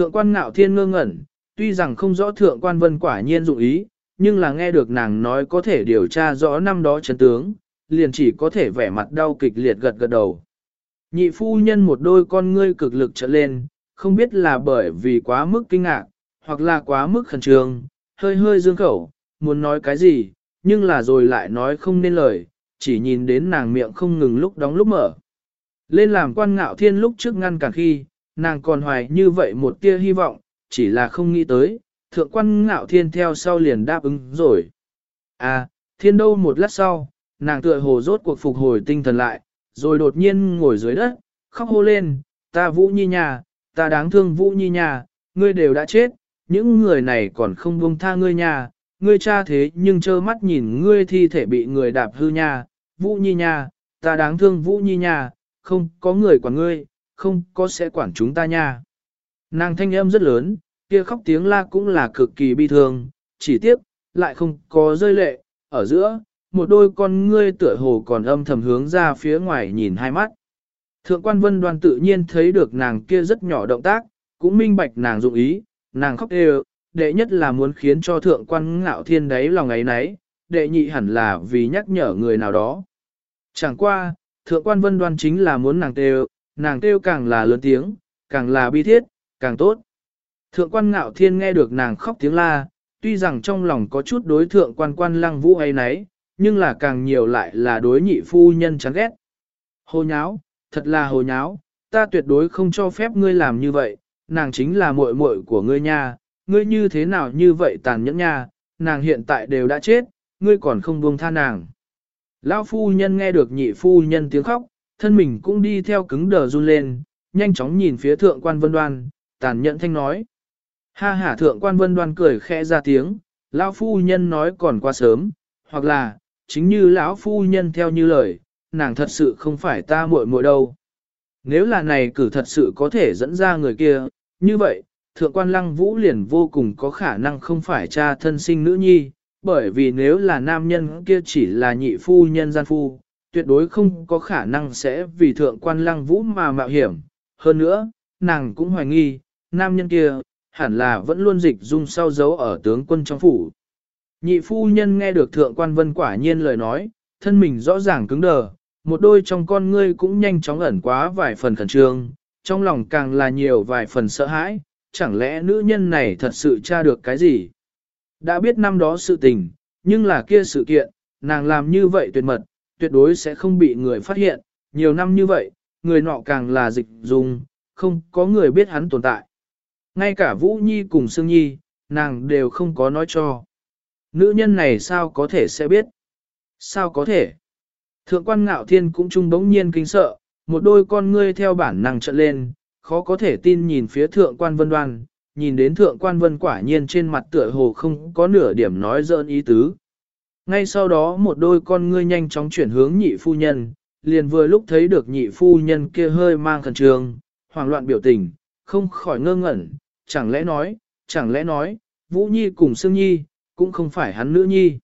Thượng quan ngạo thiên ngơ ngẩn, tuy rằng không rõ thượng quan vân quả nhiên dụng ý, nhưng là nghe được nàng nói có thể điều tra rõ năm đó chấn tướng, liền chỉ có thể vẻ mặt đau kịch liệt gật gật đầu. Nhị phu nhân một đôi con ngươi cực lực trở lên, không biết là bởi vì quá mức kinh ngạc, hoặc là quá mức khẩn trương, hơi hơi dương khẩu, muốn nói cái gì, nhưng là rồi lại nói không nên lời, chỉ nhìn đến nàng miệng không ngừng lúc đóng lúc mở. Lên làm quan ngạo thiên lúc trước ngăn cản khi, nàng còn hoài như vậy một tia hy vọng, chỉ là không nghĩ tới, thượng quan ngạo thiên theo sau liền đáp ứng rồi. À, thiên đâu một lát sau, nàng tựa hồ rốt cuộc phục hồi tinh thần lại, rồi đột nhiên ngồi dưới đất, khóc hô lên, ta Vũ Nhi nhà, ta đáng thương Vũ Nhi nhà, ngươi đều đã chết, những người này còn không buông tha ngươi nhà, ngươi cha thế nhưng trơ mắt nhìn ngươi thi thể bị người đạp hư nhà, Vũ Nhi nhà, ta đáng thương Vũ Nhi nhà, không có người quản ngươi, không có sẽ quản chúng ta nha. Nàng thanh âm rất lớn, kia khóc tiếng la cũng là cực kỳ bi thương, chỉ tiếc, lại không có rơi lệ, ở giữa, một đôi con ngươi tựa hồ còn âm thầm hướng ra phía ngoài nhìn hai mắt. Thượng quan vân đoan tự nhiên thấy được nàng kia rất nhỏ động tác, cũng minh bạch nàng dụng ý, nàng khóc đều, đệ nhất là muốn khiến cho thượng quan ngạo thiên đấy lòng ấy nấy, đệ nhị hẳn là vì nhắc nhở người nào đó. Chẳng qua, thượng quan vân đoan chính là muốn nàng đều nàng kêu càng là lớn tiếng, càng là bi thiết, càng tốt. Thượng quan ngạo thiên nghe được nàng khóc tiếng la, tuy rằng trong lòng có chút đối thượng quan quan lăng vũ ấy nấy, nhưng là càng nhiều lại là đối nhị phu nhân chán ghét. Hồ nháo, thật là hồ nháo, ta tuyệt đối không cho phép ngươi làm như vậy, nàng chính là muội muội của ngươi nha, ngươi như thế nào như vậy tàn nhẫn nha, nàng hiện tại đều đã chết, ngươi còn không buông tha nàng. Lão phu nhân nghe được nhị phu nhân tiếng khóc, thân mình cũng đi theo cứng đờ run lên, nhanh chóng nhìn phía thượng quan vân đoan, tàn nhẫn thanh nói. Ha hả thượng quan vân đoan cười khẽ ra tiếng, lão phu nhân nói còn quá sớm, hoặc là, chính như lão phu nhân theo như lời, nàng thật sự không phải ta muội muội đâu. Nếu là này cử thật sự có thể dẫn ra người kia, như vậy, thượng quan lăng vũ liền vô cùng có khả năng không phải cha thân sinh nữ nhi, bởi vì nếu là nam nhân kia chỉ là nhị phu nhân gian phu, tuyệt đối không có khả năng sẽ vì thượng quan lăng vũ mà mạo hiểm. Hơn nữa, nàng cũng hoài nghi, nam nhân kia, hẳn là vẫn luôn dịch dung sau dấu ở tướng quân trong phủ. Nhị phu nhân nghe được thượng quan vân quả nhiên lời nói, thân mình rõ ràng cứng đờ, một đôi trong con ngươi cũng nhanh chóng ẩn quá vài phần khẩn trương, trong lòng càng là nhiều vài phần sợ hãi, chẳng lẽ nữ nhân này thật sự tra được cái gì? Đã biết năm đó sự tình, nhưng là kia sự kiện, nàng làm như vậy tuyệt mật, tuyệt đối sẽ không bị người phát hiện, nhiều năm như vậy, người nọ càng là dịch dùng không có người biết hắn tồn tại. Ngay cả Vũ Nhi cùng Sương Nhi, nàng đều không có nói cho. Nữ nhân này sao có thể sẽ biết? Sao có thể? Thượng quan ngạo thiên cũng trung bỗng nhiên kinh sợ, một đôi con ngươi theo bản năng trợn lên, khó có thể tin nhìn phía thượng quan vân đoan, nhìn đến thượng quan vân quả nhiên trên mặt tựa hồ không có nửa điểm nói dỡn ý tứ. Ngay sau đó một đôi con ngươi nhanh chóng chuyển hướng nhị phu nhân, liền vừa lúc thấy được nhị phu nhân kia hơi mang khẩn trương, hoảng loạn biểu tình, không khỏi ngơ ngẩn, chẳng lẽ nói, chẳng lẽ nói, Vũ Nhi cùng Sương Nhi, cũng không phải hắn nữ nhi.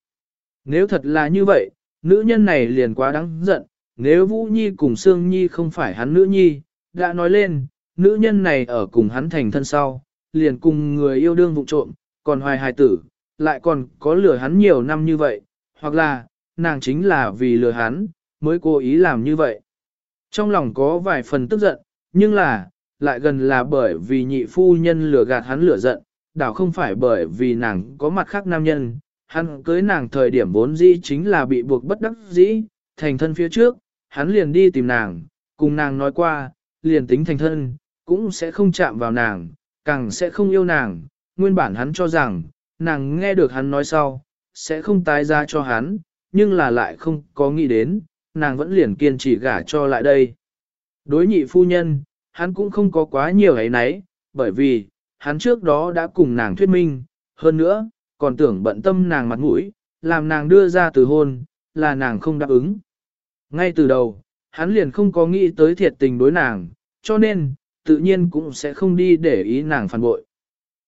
Nếu thật là như vậy, nữ nhân này liền quá đáng giận, nếu Vũ Nhi cùng Sương Nhi không phải hắn nữ nhi, đã nói lên, nữ nhân này ở cùng hắn thành thân sau, liền cùng người yêu đương vụ trộm, còn hoài hài tử, lại còn có lừa hắn nhiều năm như vậy, hoặc là, nàng chính là vì lừa hắn, mới cố ý làm như vậy. Trong lòng có vài phần tức giận, nhưng là, lại gần là bởi vì nhị phu nhân lừa gạt hắn lửa giận, đảo không phải bởi vì nàng có mặt khác nam nhân, hắn cưới nàng thời điểm vốn dĩ chính là bị buộc bất đắc dĩ, thành thân phía trước, hắn liền đi tìm nàng, cùng nàng nói qua, liền tính thành thân, cũng sẽ không chạm vào nàng, càng sẽ không yêu nàng, nguyên bản hắn cho rằng, nàng nghe được hắn nói sau, sẽ không tái ra cho hắn, nhưng là lại không có nghĩ đến, nàng vẫn liền kiên trì gả cho lại đây. Đối nhị phu nhân, hắn cũng không có quá nhiều ấy nấy, bởi vì, hắn trước đó đã cùng nàng thuyết minh, hơn nữa, còn tưởng bận tâm nàng mặt mũi, làm nàng đưa ra từ hôn, là nàng không đáp ứng. Ngay từ đầu, hắn liền không có nghĩ tới thiệt tình đối nàng, cho nên, tự nhiên cũng sẽ không đi để ý nàng phản bội.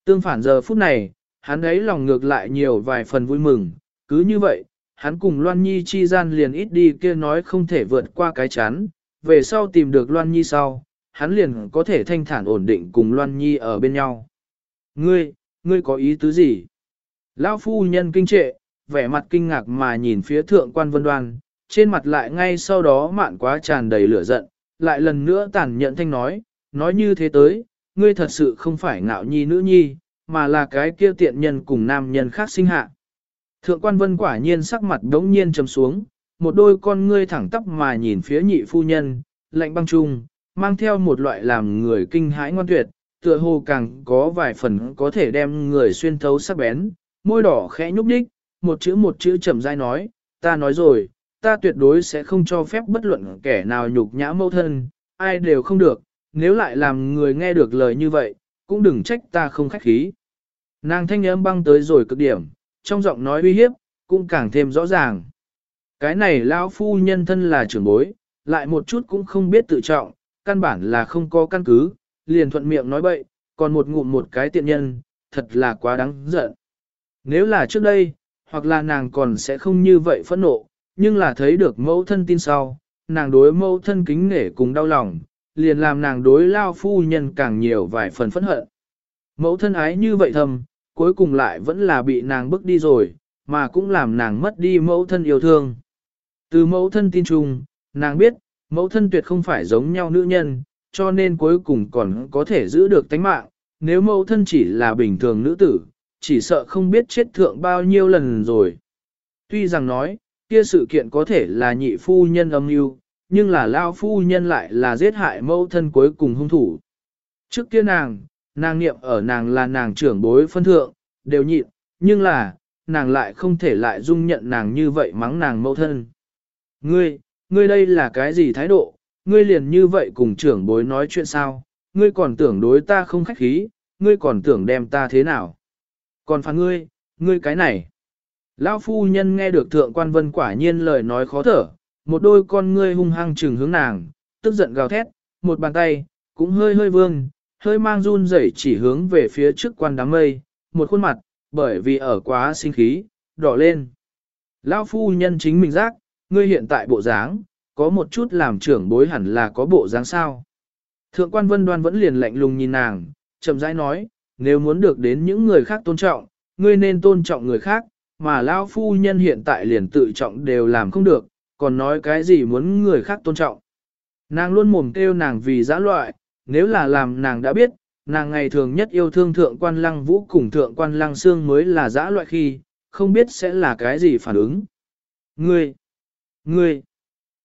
Tương phản giờ phút này, hắn ấy lòng ngược lại nhiều vài phần vui mừng, cứ như vậy, hắn cùng Loan Nhi chi gian liền ít đi kia nói không thể vượt qua cái chán, về sau tìm được Loan Nhi sau, hắn liền có thể thanh thản ổn định cùng Loan Nhi ở bên nhau. Ngươi, ngươi có ý tứ gì? Lão phu nhân kinh trệ, vẻ mặt kinh ngạc mà nhìn phía thượng quan vân đoan, trên mặt lại ngay sau đó mạn quá tràn đầy lửa giận, lại lần nữa tàn nhận thanh nói, nói như thế tới, ngươi thật sự không phải ngạo nhi nữ nhi, mà là cái kia tiện nhân cùng nam nhân khác sinh hạ. Thượng quan vân quả nhiên sắc mặt đống nhiên trầm xuống, một đôi con ngươi thẳng tắp mà nhìn phía nhị phu nhân, lạnh băng trung, mang theo một loại làm người kinh hãi ngoan tuyệt, tựa hồ càng có vài phần có thể đem người xuyên thấu sắc bén, môi đỏ khẽ nhúc đích, một chữ một chữ chậm rãi nói, ta nói rồi, ta tuyệt đối sẽ không cho phép bất luận kẻ nào nhục nhã mâu thân, ai đều không được, nếu lại làm người nghe được lời như vậy, cũng đừng trách ta không khách khí. Nàng thanh âm băng tới rồi cực điểm, trong giọng nói uy hiếp, cũng càng thêm rõ ràng. Cái này lão phu nhân thân là trưởng bối, lại một chút cũng không biết tự trọng, căn bản là không có căn cứ, liền thuận miệng nói bậy, còn một ngụm một cái tiện nhân, thật là quá đáng giận. Nếu là trước đây, hoặc là nàng còn sẽ không như vậy phẫn nộ, nhưng là thấy được mẫu thân tin sau, nàng đối mẫu thân kính nể cùng đau lòng, liền làm nàng đối lao phu nhân càng nhiều vài phần phẫn hận. Mẫu thân ái như vậy thầm, cuối cùng lại vẫn là bị nàng bước đi rồi, mà cũng làm nàng mất đi mẫu thân yêu thương. Từ mẫu thân tin chung, nàng biết, mẫu thân tuyệt không phải giống nhau nữ nhân, cho nên cuối cùng còn có thể giữ được tánh mạng, nếu mẫu thân chỉ là bình thường nữ tử, chỉ sợ không biết chết thượng bao nhiêu lần rồi. Tuy rằng nói, kia sự kiện có thể là nhị phu nhân âm mưu, nhưng là lao phu nhân lại là giết hại mẫu thân cuối cùng hung thủ. Trước kia nàng, nàng niệm ở nàng là nàng trưởng bối phân thượng, đều nhịn, nhưng là, nàng lại không thể lại dung nhận nàng như vậy mắng nàng mẫu thân. Ngươi, ngươi đây là cái gì thái độ, ngươi liền như vậy cùng trưởng bối nói chuyện sao, ngươi còn tưởng đối ta không khách khí, ngươi còn tưởng đem ta thế nào. Còn phản ngươi, ngươi cái này. Lão phu nhân nghe được thượng quan vân quả nhiên lời nói khó thở, một đôi con ngươi hung hăng trừng hướng nàng, tức giận gào thét, một bàn tay, cũng hơi hơi vương, hơi mang run rẩy chỉ hướng về phía trước quan đám mây, một khuôn mặt, bởi vì ở quá sinh khí, đỏ lên. Lão phu nhân chính mình giác, ngươi hiện tại bộ dáng, có một chút làm trưởng bối hẳn là có bộ dáng sao. Thượng quan vân đoan vẫn liền lạnh lùng nhìn nàng, chậm rãi nói, nếu muốn được đến những người khác tôn trọng, ngươi nên tôn trọng người khác, mà lão phu nhân hiện tại liền tự trọng đều làm không được, còn nói cái gì muốn người khác tôn trọng. Nàng luôn mồm kêu nàng vì giã loại, nếu là làm nàng đã biết, nàng ngày thường nhất yêu thương thượng quan lăng vũ cùng thượng quan lăng xương mới là dã loại khi, không biết sẽ là cái gì phản ứng. Ngươi! Ngươi!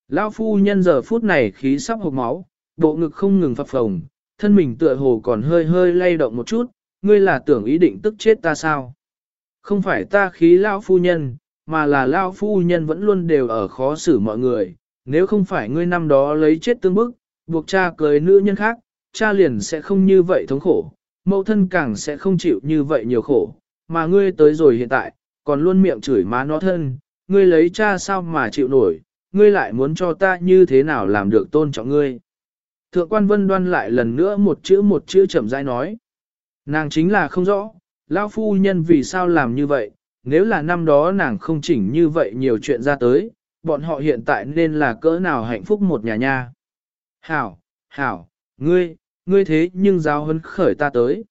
Lão phu nhân giờ phút này khí sắp hộp máu, bộ ngực không ngừng phập phồng, thân mình tựa hồ còn hơi hơi lay động một chút, ngươi là tưởng ý định tức chết ta sao? Không phải ta khí lão phu nhân, mà là lão phu nhân vẫn luôn đều ở khó xử mọi người, nếu không phải ngươi năm đó lấy chết tương bức, buộc cha cưới nữ nhân khác, cha liền sẽ không như vậy thống khổ, mẫu thân càng sẽ không chịu như vậy nhiều khổ, mà ngươi tới rồi hiện tại, còn luôn miệng chửi má nó thân, ngươi lấy cha sao mà chịu nổi, ngươi lại muốn cho ta như thế nào làm được tôn trọng ngươi. Thượng quan vân đoan lại lần nữa một chữ một chữ chậm rãi nói. Nàng chính là không rõ, lão phu nhân vì sao làm như vậy, nếu là năm đó nàng không chỉnh như vậy nhiều chuyện ra tới, bọn họ hiện tại nên là cỡ nào hạnh phúc một nhà nha. Hảo, hảo, ngươi, ngươi thế nhưng giáo hấn khởi ta tới.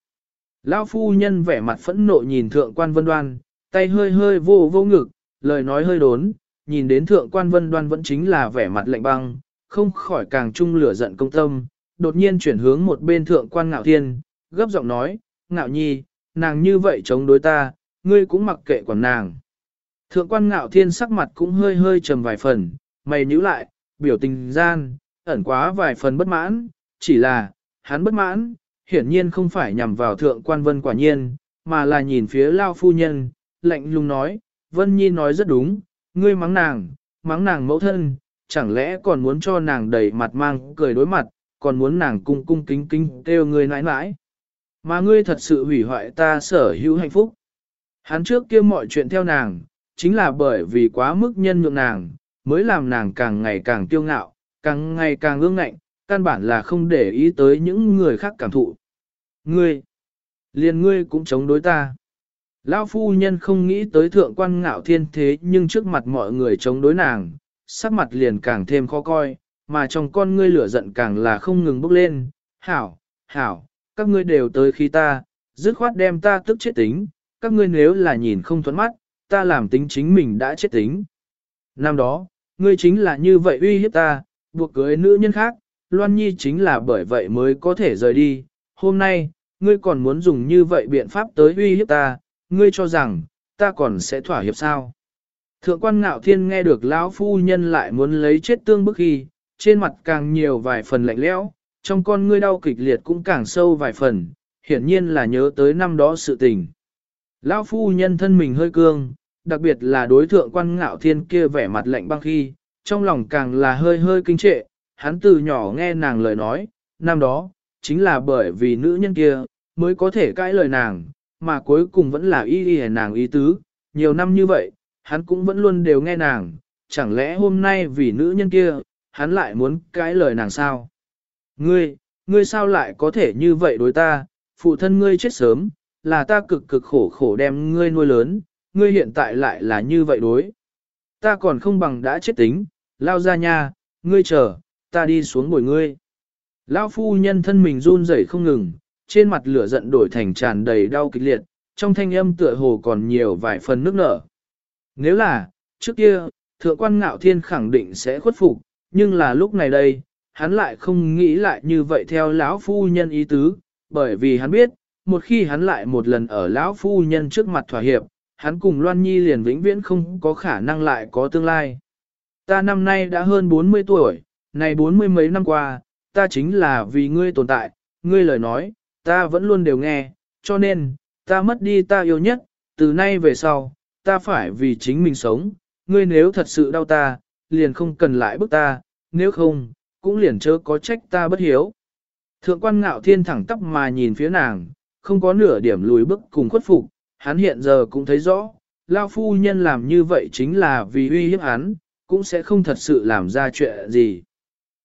Lão phu nhân vẻ mặt phẫn nộ nhìn thượng quan vân đoan, tay hơi hơi vô vô ngực, lời nói hơi đốn, nhìn đến thượng quan vân đoan vẫn chính là vẻ mặt lạnh băng, không khỏi càng trung lửa giận công tâm, đột nhiên chuyển hướng một bên thượng quan ngạo thiên, gấp giọng nói, ngạo nhi, nàng như vậy chống đối ta, ngươi cũng mặc kệ quản nàng. Thượng quan ngạo thiên sắc mặt cũng hơi hơi trầm vài phần, mày nhíu lại, biểu tình gian, ẩn quá vài phần bất mãn, chỉ là, hắn bất mãn, hiển nhiên không phải nhằm vào thượng quan vân quả nhiên, mà là nhìn phía lao phu nhân, lạnh lùng nói, vân nhi nói rất đúng, ngươi mắng nàng, mắng nàng mẫu thân, chẳng lẽ còn muốn cho nàng đầy mặt mang cười đối mặt, còn muốn nàng cung cung kính kính kêu ngươi nãi nãi. Mà ngươi thật sự hủy hoại ta sở hữu hạnh phúc. Hắn trước kia mọi chuyện theo nàng, chính là bởi vì quá mức nhân nhượng nàng, mới làm nàng càng ngày càng tiêu ngạo, càng ngày càng ương ngạnh, căn bản là không để ý tới những người khác cảm thụ. Ngươi, liền ngươi cũng chống đối ta. Lão phu nhân không nghĩ tới thượng quan ngạo thiên thế nhưng trước mặt mọi người chống đối nàng, sắc mặt liền càng thêm khó coi, mà trong con ngươi lửa giận càng là không ngừng bốc lên, hảo, hảo, các ngươi đều tới khi ta, dứt khoát đem ta tức chết tính, các ngươi nếu là nhìn không thuẫn mắt, ta làm tính chính mình đã chết tính. Năm đó, ngươi chính là như vậy uy hiếp ta, buộc cưới nữ nhân khác, Loan Nhi chính là bởi vậy mới có thể rời đi. Hôm nay, ngươi còn muốn dùng như vậy biện pháp tới uy hiếp ta, ngươi cho rằng, ta còn sẽ thỏa hiệp sao. Thượng quan ngạo thiên nghe được lão phu nhân lại muốn lấy chết tương bức khi, trên mặt càng nhiều vài phần lạnh lẽo, trong con ngươi đau kịch liệt cũng càng sâu vài phần, hiển nhiên là nhớ tới năm đó sự tình. Lão phu nhân thân mình hơi cương, đặc biệt là đối thượng quan ngạo thiên kia vẻ mặt lạnh băng khi, trong lòng càng là hơi hơi kinh trệ, hắn từ nhỏ nghe nàng lời nói, năm đó, chính là bởi vì nữ nhân kia, mới có thể cãi lời nàng, mà cuối cùng vẫn là y y nàng ý tứ, nhiều năm như vậy, hắn cũng vẫn luôn đều nghe nàng, chẳng lẽ hôm nay vì nữ nhân kia, hắn lại muốn cãi lời nàng sao? Ngươi, ngươi sao lại có thể như vậy đối ta, phụ thân ngươi chết sớm, là ta cực cực khổ khổ đem ngươi nuôi lớn, ngươi hiện tại lại là như vậy đối. Ta còn không bằng đã chết tính, lao ra nha, ngươi chờ, ta đi xuống bồi ngươi. Lão phu nhân thân mình run rẩy không ngừng, trên mặt lửa giận đổi thành tràn đầy đau kịch liệt, trong thanh âm tựa hồ còn nhiều vài phần nước nở. Nếu là, trước kia, thượng quan ngạo thiên khẳng định sẽ khuất phục, nhưng là lúc này đây, hắn lại không nghĩ lại như vậy theo lão phu nhân ý tứ, bởi vì hắn biết, một khi hắn lại một lần ở lão phu nhân trước mặt thỏa hiệp, hắn cùng Loan Nhi liền vĩnh viễn không có khả năng lại có tương lai. Ta năm nay đã hơn 40 tuổi, này bốn mươi mấy năm qua, ta chính là vì ngươi tồn tại, ngươi lời nói, ta vẫn luôn đều nghe, cho nên, ta mất đi ta yêu nhất, từ nay về sau, ta phải vì chính mình sống, ngươi nếu thật sự đau ta, liền không cần lại bức ta, nếu không, cũng liền chớ có trách ta bất hiếu. Thượng quan ngạo thiên thẳng tắp mà nhìn phía nàng, không có nửa điểm lùi bước cùng khuất phục, hắn hiện giờ cũng thấy rõ, Lao phu nhân làm như vậy chính là vì uy hiếp hắn, cũng sẽ không thật sự làm ra chuyện gì.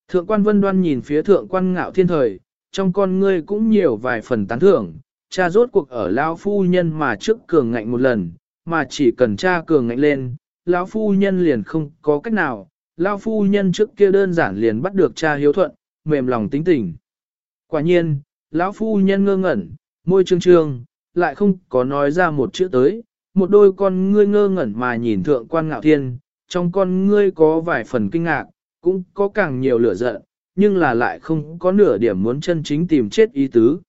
Thượng quan vân đoan nhìn phía thượng quan ngạo thiên thời, trong con ngươi cũng nhiều vài phần tán thưởng, cha rốt cuộc ở Lao phu nhân mà trước cường ngạnh một lần, mà chỉ cần cha cường ngạnh lên, lão phu nhân liền không có cách nào, Lao phu nhân trước kia đơn giản liền bắt được cha hiếu thuận, mềm lòng tính tình. Quả nhiên, lão phu nhân ngơ ngẩn, môi trương trương, lại không có nói ra một chữ tới, một đôi con ngươi ngơ ngẩn mà nhìn thượng quan ngạo thiên, trong con ngươi có vài phần kinh ngạc, cũng có càng nhiều lửa giận, nhưng là lại không có nửa điểm muốn chân chính tìm chết ý tứ.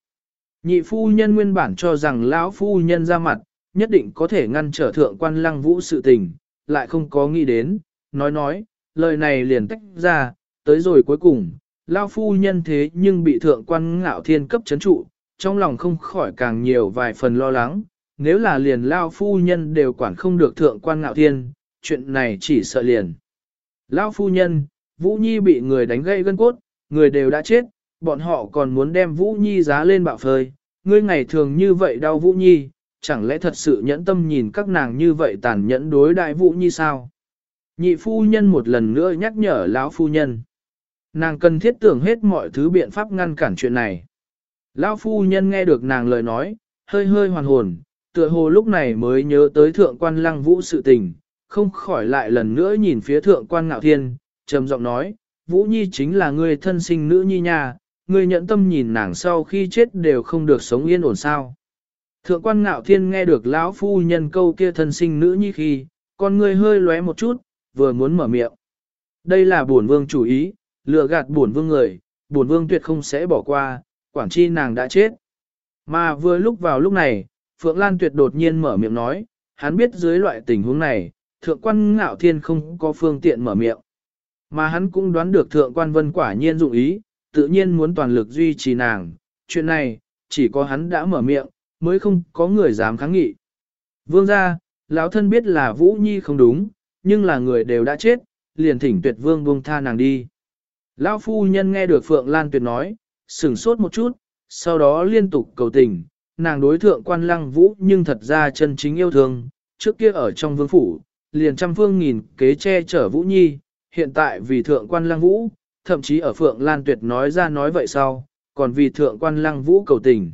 Nhị phu nhân nguyên bản cho rằng lão phu nhân ra mặt, nhất định có thể ngăn trở thượng quan lăng vũ sự tình, lại không có nghĩ đến, nói nói, lời này liền tách ra, tới rồi cuối cùng, lão phu nhân thế nhưng bị thượng quan ngạo thiên cấp chấn trụ, trong lòng không khỏi càng nhiều vài phần lo lắng, nếu là liền lão phu nhân đều quản không được thượng quan ngạo thiên, chuyện này chỉ sợ liền. Lão phu nhân, Vũ Nhi bị người đánh gãy gân cốt, người đều đã chết, bọn họ còn muốn đem Vũ Nhi giá lên bạo phơi. Ngươi ngày thường như vậy đau Vũ Nhi, chẳng lẽ thật sự nhẫn tâm nhìn các nàng như vậy tàn nhẫn đối đại Vũ Nhi sao? Nhị phu nhân một lần nữa nhắc nhở lão phu nhân. Nàng cần thiết tưởng hết mọi thứ biện pháp ngăn cản chuyện này. Lão phu nhân nghe được nàng lời nói, hơi hơi hoàn hồn, tựa hồ lúc này mới nhớ tới thượng quan lăng vũ sự tình, không khỏi lại lần nữa nhìn phía thượng quan ngạo thiên, trầm giọng nói, Vũ Nhi chính là người thân sinh nữ nhi nha, người nhận tâm nhìn nàng sau khi chết đều không được sống yên ổn sao. Thượng quan ngạo thiên nghe được lão phu nhân câu kia thân sinh nữ nhi khi, con người hơi lóe một chút, vừa muốn mở miệng. Đây là bổn vương chủ ý, lừa gạt bổn vương người, bổn vương tuyệt không sẽ bỏ qua, quản chi nàng đã chết. Mà vừa lúc vào lúc này, Phượng Lan tuyệt đột nhiên mở miệng nói, hắn biết dưới loại tình huống này, thượng quan ngạo thiên không có phương tiện mở miệng. Mà hắn cũng đoán được thượng quan vân quả nhiên dụng ý, tự nhiên muốn toàn lực duy trì nàng, chuyện này, chỉ có hắn đã mở miệng, mới không có người dám kháng nghị. Vương gia, lão thân biết là Vũ Nhi không đúng, nhưng là người đều đã chết, liền thỉnh tuyệt vương buông tha nàng đi. Lão phu nhân nghe được Phượng Lan Tuyệt nói, sửng sốt một chút, sau đó liên tục cầu tình, nàng đối thượng quan lăng vũ nhưng thật ra chân chính yêu thương, trước kia ở trong vương phủ, liền trăm phương nghìn kế che chở Vũ Nhi, hiện tại vì thượng quan lăng vũ, thậm chí ở Phượng Lan Tuyệt nói ra nói vậy sau, còn vì thượng quan lăng vũ cầu tình.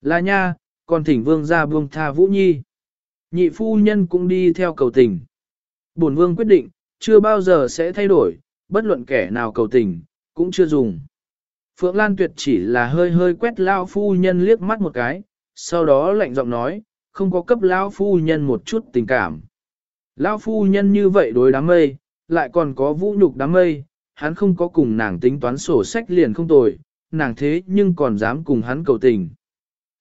Là nha, còn thỉnh vương ra buông tha Vũ Nhi. Nhị phu nhân cũng đi theo cầu tình. Bổn vương quyết định, chưa bao giờ sẽ thay đổi, bất luận kẻ nào cầu tình, cũng chưa dùng. Phượng Lan Tuyệt chỉ là hơi hơi quét lao phu nhân liếc mắt một cái, sau đó lạnh giọng nói, không có cấp lao phu nhân một chút tình cảm. Lao phu nhân như vậy đối đám mây, lại còn có vũ nhục đám mây, hắn không có cùng nàng tính toán sổ sách liền không tồi, nàng thế nhưng còn dám cùng hắn cầu tình.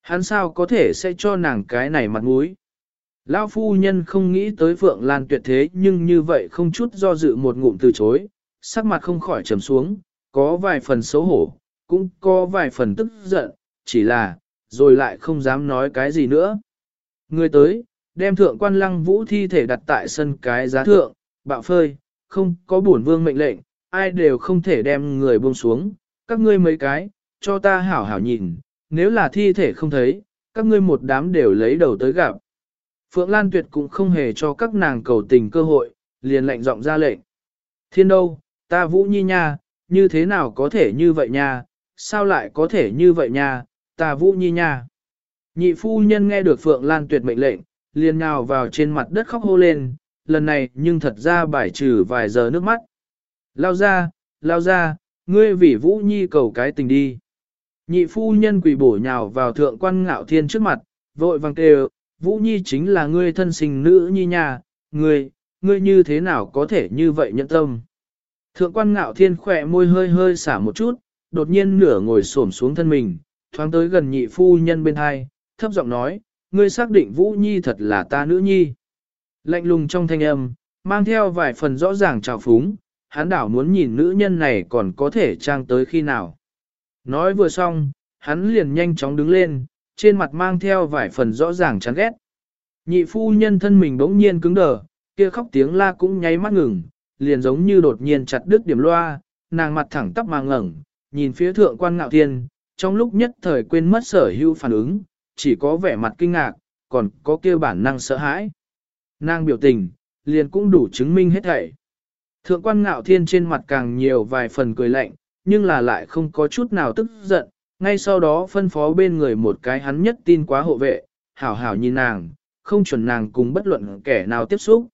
Hắn sao có thể sẽ cho nàng cái này mặt mũi? Lão phu nhân không nghĩ tới Phượng Lan tuyệt thế nhưng như vậy không chút do dự một ngụm từ chối, sắc mặt không khỏi trầm xuống, có vài phần xấu hổ, cũng có vài phần tức giận, chỉ là, rồi lại không dám nói cái gì nữa. Người tới, đem thượng quan lăng vũ thi thể đặt tại sân cái giá thượng, bạo phơi, không có bổn vương mệnh lệnh, ai đều không thể đem người buông xuống, các ngươi mấy cái, cho ta hảo hảo nhìn, nếu là thi thể không thấy, các ngươi một đám đều lấy đầu tới gặp. Phượng Lan Tuyệt cũng không hề cho các nàng cầu tình cơ hội, liền lệnh giọng ra lệnh. Thiên đâu, ta Vũ Nhi nha, như thế nào có thể như vậy nha, sao lại có thể như vậy nha, ta Vũ Nhi nha. Nhị phu nhân nghe được Phượng Lan Tuyệt mệnh lệnh, liền nào vào trên mặt đất khóc hô lên, lần này nhưng thật ra bài trừ vài giờ nước mắt. Lao ra, lao ra, ngươi vì Vũ Nhi cầu cái tình đi. Nhị phu nhân quỷ bổ nhào vào thượng quan ngạo thiên trước mặt, vội vàng kêu, Vũ Nhi chính là ngươi thân sinh nữ nhi nhà, ngươi, ngươi như thế nào có thể như vậy nhận tâm. Thượng quan ngạo thiên khỏe môi hơi hơi xả một chút, đột nhiên nửa ngồi xổm xuống thân mình, thoáng tới gần nhị phu nhân bên hai, thấp giọng nói, ngươi xác định Vũ Nhi thật là ta nữ nhi. Lạnh lùng trong thanh âm, mang theo vài phần rõ ràng trào phúng, hắn đảo muốn nhìn nữ nhân này còn có thể trang tới khi nào. Nói vừa xong, hắn liền nhanh chóng đứng lên, trên mặt mang theo vài phần rõ ràng chán ghét. Nhị phu nhân thân mình bỗng nhiên cứng đờ, kia khóc tiếng la cũng nháy mắt ngừng, liền giống như đột nhiên chặt đứt điểm loa, nàng mặt thẳng tắp mà ngẩng, nhìn phía thượng quan ngạo thiên, trong lúc nhất thời quên mất sở hữu phản ứng, chỉ có vẻ mặt kinh ngạc, còn có kia bản năng sợ hãi. Nàng biểu tình, liền cũng đủ chứng minh hết thảy. Thượng quan ngạo thiên trên mặt càng nhiều vài phần cười lạnh, nhưng là lại không có chút nào tức giận, ngay sau đó phân phó bên người một cái hắn nhất tin quá hộ vệ, hảo hảo nhìn nàng, không chuẩn nàng cùng bất luận kẻ nào tiếp xúc.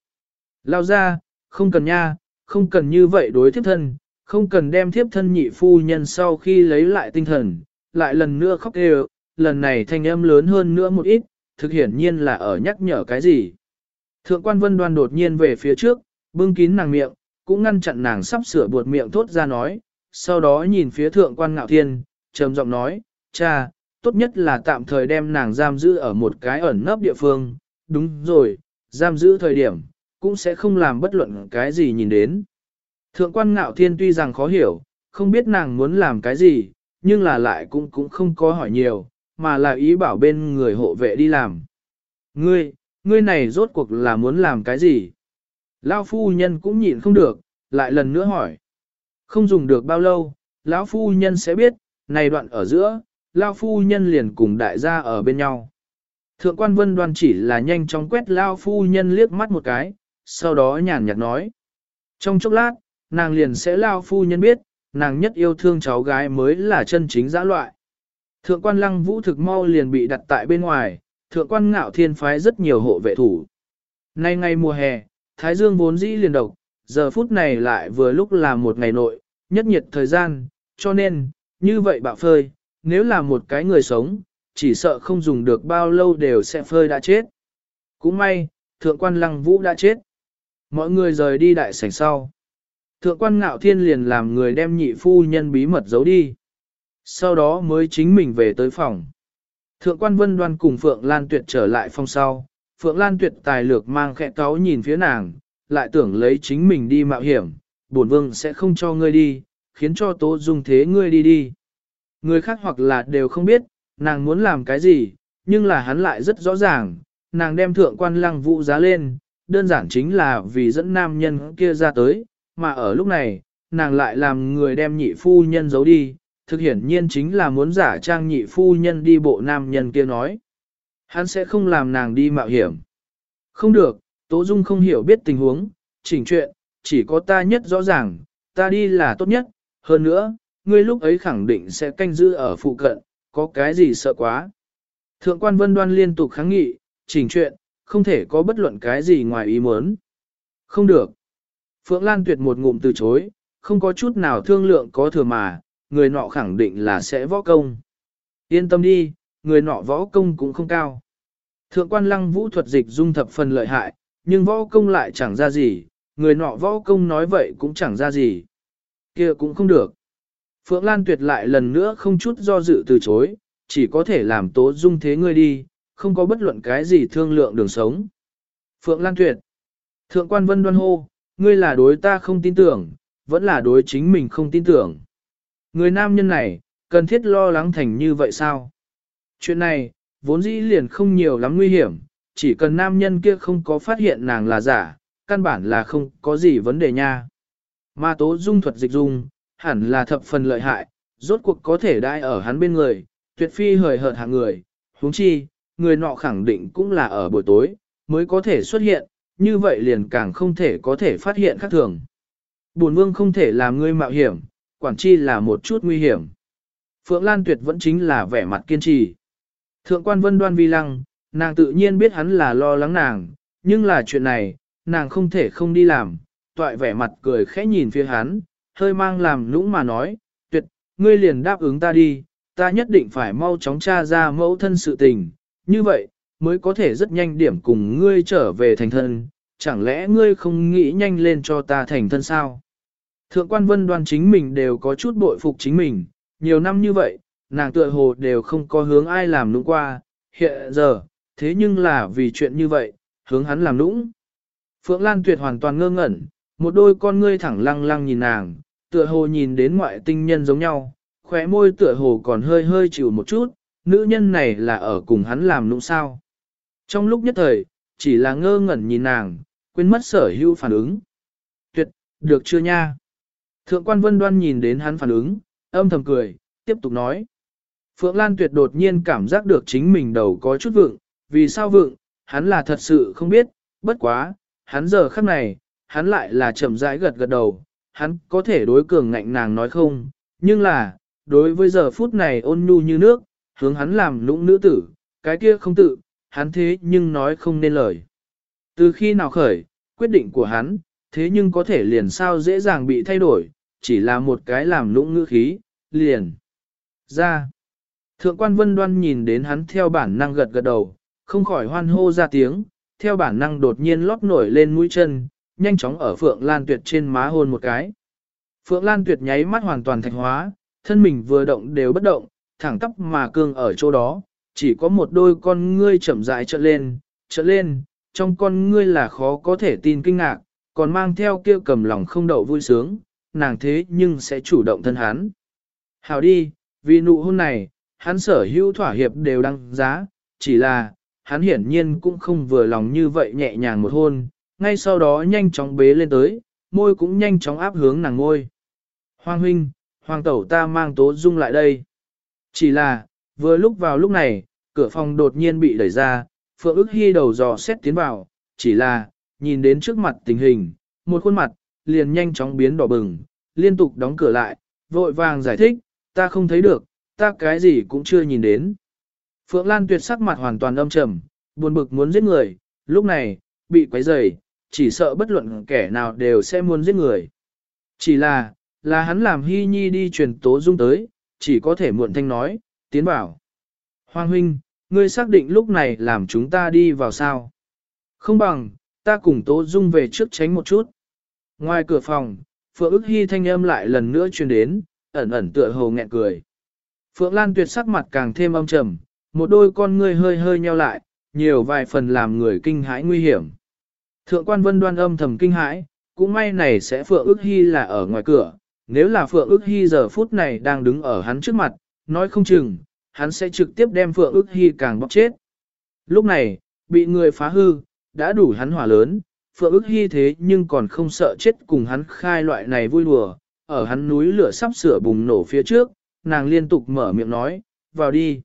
Lao ra, không cần nha, không cần như vậy đối thiếp thân, không cần đem thiếp thân nhị phu nhân sau khi lấy lại tinh thần, lại lần nữa khóc kêu, lần này thanh âm lớn hơn nữa một ít, thực hiển nhiên là ở nhắc nhở cái gì. Thượng quan vân đoan đột nhiên về phía trước, bưng kín nàng miệng, cũng ngăn chặn nàng sắp sửa buột miệng thốt ra nói, sau đó nhìn phía thượng quan ngạo thiên, trầm giọng nói, cha, tốt nhất là tạm thời đem nàng giam giữ ở một cái ẩn nấp địa phương, đúng rồi, giam giữ thời điểm, cũng sẽ không làm bất luận cái gì nhìn đến. Thượng quan ngạo thiên tuy rằng khó hiểu, không biết nàng muốn làm cái gì, nhưng là lại cũng cũng không có hỏi nhiều, mà là ý bảo bên người hộ vệ đi làm. Ngươi, ngươi này rốt cuộc là muốn làm cái gì? Lão phu nhân cũng nhịn không được, lại lần nữa hỏi. Không dùng được bao lâu, lão phu nhân sẽ biết, này đoạn ở giữa, lão phu nhân liền cùng đại gia ở bên nhau. Thượng quan vân đoan chỉ là nhanh chóng quét lão phu nhân liếc mắt một cái, sau đó nhàn nhạt nói. Trong chốc lát, nàng liền sẽ lão phu nhân biết, nàng nhất yêu thương cháu gái mới là chân chính dã loại. Thượng quan lăng vũ thực mau liền bị đặt tại bên ngoài, thượng quan ngạo thiên phái rất nhiều hộ vệ thủ. Nay ngày mùa hè, Thái Dương vốn dĩ liền độc, giờ phút này lại vừa lúc là một ngày nội, nhất nhiệt thời gian, cho nên, như vậy bạo phơi, nếu là một cái người sống, chỉ sợ không dùng được bao lâu đều sẽ phơi đã chết. Cũng may, thượng quan lăng vũ đã chết. Mọi người rời đi đại sảnh sau. Thượng quan ngạo thiên liền làm người đem nhị phu nhân bí mật giấu đi. Sau đó mới chính mình về tới phòng. Thượng quan vân đoan cùng Phượng Lan Tuyệt trở lại phòng sau. Phượng Lan Tuyệt tài lược mang khẽ cáo nhìn phía nàng, lại tưởng lấy chính mình đi mạo hiểm, bổn vương sẽ không cho ngươi đi, khiến cho tố dung thế ngươi đi đi. Người khác hoặc là đều không biết, nàng muốn làm cái gì, nhưng là hắn lại rất rõ ràng, nàng đem thượng quan lăng vũ giá lên, đơn giản chính là vì dẫn nam nhân kia ra tới, mà ở lúc này, nàng lại làm người đem nhị phu nhân giấu đi, thực hiển nhiên chính là muốn giả trang nhị phu nhân đi bộ nam nhân kia nói. Hắn sẽ không làm nàng đi mạo hiểm. Không được, Tố Dung không hiểu biết tình huống, chỉnh chuyện, chỉ có ta nhất rõ ràng, ta đi là tốt nhất, hơn nữa, ngươi lúc ấy khẳng định sẽ canh giữ ở phụ cận, có cái gì sợ quá. Thượng quan vân đoan liên tục kháng nghị, chỉnh chuyện, không thể có bất luận cái gì ngoài ý muốn. Không được. Phượng Lan tuyệt một ngụm từ chối, không có chút nào thương lượng có thừa mà, người nọ khẳng định là sẽ võ công. Yên tâm đi, người nọ võ công cũng không cao. Thượng quan lăng vũ thuật dịch dung thập phần lợi hại, nhưng võ công lại chẳng ra gì, người nọ võ công nói vậy cũng chẳng ra gì. kia cũng không được. Phượng Lan Tuyệt lại lần nữa không chút do dự từ chối, chỉ có thể làm tố dung thế ngươi đi, không có bất luận cái gì thương lượng đường sống. Phượng Lan Tuyệt. Thượng quan vân đoan hô, ngươi là đối ta không tin tưởng, vẫn là đối chính mình không tin tưởng. Người nam nhân này, cần thiết lo lắng thành như vậy sao? Chuyện này, vốn dĩ liền không nhiều lắm nguy hiểm, chỉ cần nam nhân kia không có phát hiện nàng là giả, căn bản là không có gì vấn đề nha. Ma tố dung thuật dịch dung, hẳn là thập phần lợi hại, rốt cuộc có thể đai ở hắn bên người, tuyệt phi hời hợt hạng người, huống chi, người nọ khẳng định cũng là ở buổi tối, mới có thể xuất hiện, như vậy liền càng không thể có thể phát hiện khác thường. Bổn vương không thể làm ngươi mạo hiểm, quản chi là một chút nguy hiểm. Phượng Lan Tuyệt vẫn chính là vẻ mặt kiên trì. Thượng quan vân đoan vi lăng, nàng tự nhiên biết hắn là lo lắng nàng, nhưng là chuyện này, nàng không thể không đi làm, toại vẻ mặt cười khẽ nhìn phía hắn, hơi mang làm nũng mà nói, tuyệt, ngươi liền đáp ứng ta đi, ta nhất định phải mau chóng tra ra mẫu thân sự tình, như vậy, mới có thể rất nhanh điểm cùng ngươi trở về thành thân, chẳng lẽ ngươi không nghĩ nhanh lên cho ta thành thân sao? Thượng quan vân đoan chính mình đều có chút bội phục chính mình, nhiều năm như vậy, nàng tựa hồ đều không có hướng ai làm nũng qua, hiện giờ, thế nhưng là vì chuyện như vậy, hướng hắn làm nũng. Phượng Lan Tuyệt hoàn toàn ngơ ngẩn, một đôi con ngươi thẳng lăng lăng nhìn nàng, tựa hồ nhìn đến ngoại tinh nhân giống nhau, khóe môi tựa hồ còn hơi hơi chịu một chút, nữ nhân này là ở cùng hắn làm nũng sao. Trong lúc nhất thời, chỉ là ngơ ngẩn nhìn nàng, quên mất sở hữu phản ứng. Tuyệt, được chưa nha? Thượng quan vân đoan nhìn đến hắn phản ứng, âm thầm cười, tiếp tục nói. Phượng Lan Tuyệt đột nhiên cảm giác được chính mình đầu có chút vượng, vì sao vượng, hắn là thật sự không biết, bất quá, hắn giờ khắc này, hắn lại là chậm rãi gật gật đầu, hắn có thể đối cường ngạnh nàng nói không, nhưng là, đối với giờ phút này ôn nhu như nước, hướng hắn làm lũng nữ tử, cái kia không tự, hắn thế nhưng nói không nên lời. Từ khi nào khởi, quyết định của hắn, thế nhưng có thể liền sao dễ dàng bị thay đổi, chỉ là một cái làm lũng ngữ khí, liền. Ra. Thượng quan vân đoan nhìn đến hắn theo bản năng gật gật đầu, không khỏi hoan hô ra tiếng, theo bản năng đột nhiên lót nổi lên mũi chân, nhanh chóng ở Phượng Lan Tuyệt trên má hôn một cái. Phượng Lan Tuyệt nháy mắt hoàn toàn thạch hóa, thân mình vừa động đều bất động, thẳng tắp mà cương ở chỗ đó, chỉ có một đôi con ngươi chậm rãi trợn lên, trợn lên, trong con ngươi là khó có thể tin kinh ngạc, còn mang theo kia cầm lòng không đậu vui sướng, nàng thế nhưng sẽ chủ động thân hắn. Hào đi, vì nụ hôn này, hắn sở hữu thỏa hiệp đều đăng giá, chỉ là, hắn hiển nhiên cũng không vừa lòng như vậy nhẹ nhàng một hôn, ngay sau đó nhanh chóng bế lên tới, môi cũng nhanh chóng áp hướng nàng ngôi. Hoàng huynh, hoàng tẩu ta mang tố dung lại đây. Chỉ là, vừa lúc vào lúc này, cửa phòng đột nhiên bị đẩy ra, Phượng ức hy đầu dò xét tiến vào, chỉ là, nhìn đến trước mặt tình hình, một khuôn mặt, liền nhanh chóng biến đỏ bừng, liên tục đóng cửa lại, vội vàng giải thích, ta không thấy được, ta cái gì cũng chưa nhìn đến. Phượng Lan tuyệt sắc mặt hoàn toàn âm trầm, buồn bực muốn giết người, lúc này, bị quấy rầy, chỉ sợ bất luận kẻ nào đều sẽ muốn giết người. Chỉ là, là hắn làm hy nhi đi truyền tố dung tới, chỉ có thể muộn thanh nói, tiến bảo. Hoàng huynh, ngươi xác định lúc này làm chúng ta đi vào sao? Không bằng, ta cùng tố dung về trước tránh một chút. Ngoài cửa phòng, Phượng ức hy thanh âm lại lần nữa truyền đến, ẩn ẩn tựa hồ nghẹn cười. Phượng Lan tuyệt sắc mặt càng thêm âm trầm, một đôi con ngươi hơi hơi nheo lại, nhiều vài phần làm người kinh hãi nguy hiểm. Thượng quan vân đoan âm thầm kinh hãi, cũng may này sẽ Phượng ức hy là ở ngoài cửa, nếu là Phượng ức hy giờ phút này đang đứng ở hắn trước mặt, nói không chừng, hắn sẽ trực tiếp đem Phượng ức hy càng bóc chết. Lúc này, bị người phá hư, đã đủ hắn hỏa lớn, Phượng ức hy thế nhưng còn không sợ chết cùng hắn khai loại này vui đùa, ở hắn núi lửa sắp sửa bùng nổ phía trước, nàng liên tục mở miệng nói, vào đi.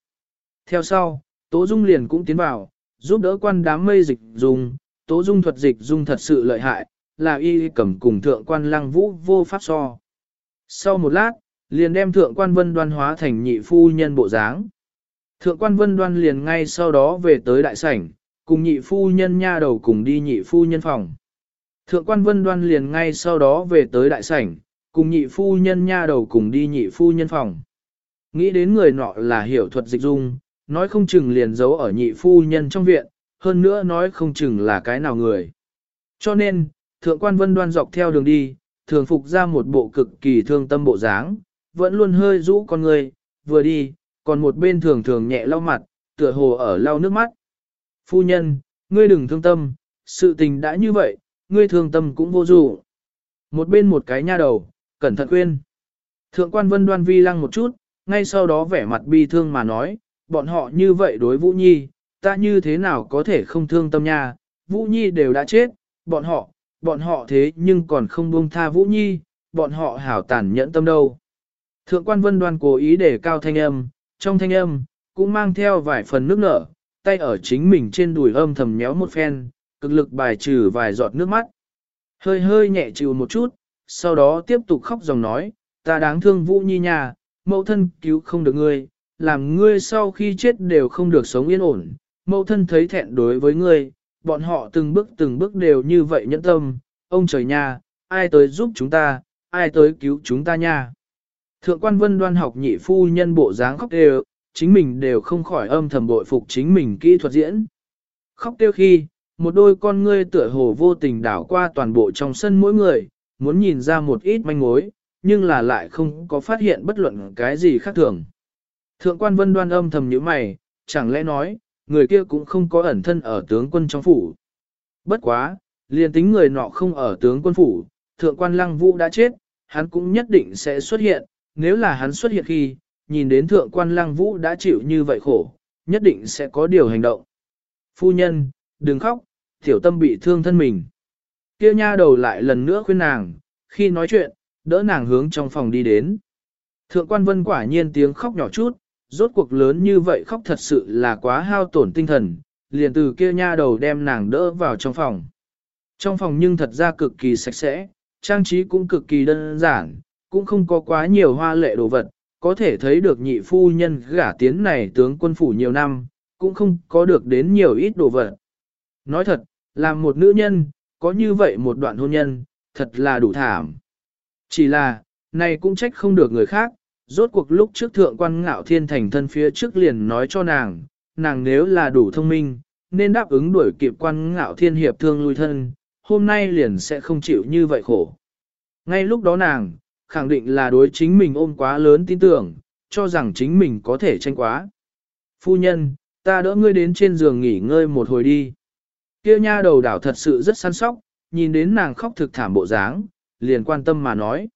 Theo sau, Tố Dung liền cũng tiến vào, giúp đỡ quan đám mây dịch dùng, Tố Dung thuật dịch dung thật sự lợi hại, là y cầm cùng thượng quan lăng vũ vô pháp so. Sau một lát, liền đem thượng quan vân đoan hóa thành nhị phu nhân bộ dáng. Thượng quan vân đoan liền ngay sau đó về tới đại sảnh, cùng nhị phu nhân nha đầu cùng đi nhị phu nhân phòng. Thượng quan vân đoan liền ngay sau đó về tới đại sảnh, cùng nhị phu nhân nha đầu cùng đi nhị phu nhân phòng. Nghĩ đến người nọ là hiểu thuật dịch dung, nói không chừng liền giấu ở nhị phu nhân trong viện, hơn nữa nói không chừng là cái nào người. Cho nên, thượng quan vân đoan dọc theo đường đi, thường phục ra một bộ cực kỳ thương tâm bộ dáng, vẫn luôn hơi rũ con người, vừa đi, còn một bên thường thường nhẹ lau mặt, tựa hồ ở lau nước mắt. Phu nhân, ngươi đừng thương tâm, sự tình đã như vậy, ngươi thương tâm cũng vô dụng. Một bên một cái nha đầu, cẩn thận khuyên. Thượng quan vân đoan vi lăng một chút, ngay sau đó vẻ mặt bi thương mà nói, bọn họ như vậy đối Vũ Nhi, ta như thế nào có thể không thương tâm nha, Vũ Nhi đều đã chết, bọn họ, bọn họ thế nhưng còn không buông tha Vũ Nhi, bọn họ hảo tàn nhẫn tâm đâu. Thượng quan vân đoan cố ý để cao thanh âm, trong thanh âm, cũng mang theo vài phần nước nở, tay ở chính mình trên đùi âm thầm nhéo một phen, cực lực bài trừ vài giọt nước mắt. Hơi hơi nhẹ chịu một chút, sau đó tiếp tục khóc dòng nói, ta đáng thương Vũ Nhi nhà, mẫu thân cứu không được ngươi, làm ngươi sau khi chết đều không được sống yên ổn. Mẫu thân thấy thẹn đối với ngươi, bọn họ từng bước từng bước đều như vậy nhẫn tâm, ông trời nha, ai tới giúp chúng ta, ai tới cứu chúng ta nha. Thượng quan vân đoan học nhị phu nhân bộ dáng khóc đều, chính mình đều không khỏi âm thầm bội phục chính mình kỹ thuật diễn. Khóc tiêu khi, một đôi con ngươi tựa hồ vô tình đảo qua toàn bộ trong sân mỗi người, muốn nhìn ra một ít manh mối, nhưng là lại không có phát hiện bất luận cái gì khác thường. Thượng quan vân đoan âm thầm như mày, chẳng lẽ nói, người kia cũng không có ẩn thân ở tướng quân trong phủ. Bất quá, liền tính người nọ không ở tướng quân phủ, thượng quan lăng vũ đã chết, hắn cũng nhất định sẽ xuất hiện, nếu là hắn xuất hiện khi, nhìn đến thượng quan lăng vũ đã chịu như vậy khổ, nhất định sẽ có điều hành động. Phu nhân, đừng khóc, tiểu tâm bị thương thân mình. Kia nha đầu lại lần nữa khuyên nàng, khi nói chuyện, đỡ nàng hướng trong phòng đi đến. Thượng quan vân quả nhiên tiếng khóc nhỏ chút, rốt cuộc lớn như vậy khóc thật sự là quá hao tổn tinh thần, liền từ kia nha đầu đem nàng đỡ vào trong phòng. Trong phòng nhưng thật ra cực kỳ sạch sẽ, trang trí cũng cực kỳ đơn giản, cũng không có quá nhiều hoa lệ đồ vật, có thể thấy được nhị phu nhân gả tiến này tướng quân phủ nhiều năm, cũng không có được đến nhiều ít đồ vật. Nói thật, làm một nữ nhân, có như vậy một đoạn hôn nhân, thật là đủ thảm. Chỉ là, này cũng trách không được người khác, rốt cuộc lúc trước thượng quan ngạo thiên thành thân phía trước liền nói cho nàng, nàng nếu là đủ thông minh, nên đáp ứng đuổi kịp quan ngạo thiên hiệp thương lui thân, hôm nay liền sẽ không chịu như vậy khổ. Ngay lúc đó nàng, khẳng định là đối chính mình ôm quá lớn tin tưởng, cho rằng chính mình có thể tranh quá. Phu nhân, ta đỡ ngươi đến trên giường nghỉ ngơi một hồi đi. Kia nha đầu đảo thật sự rất săn sóc, nhìn đến nàng khóc thực thảm bộ dáng, liền quan tâm mà nói.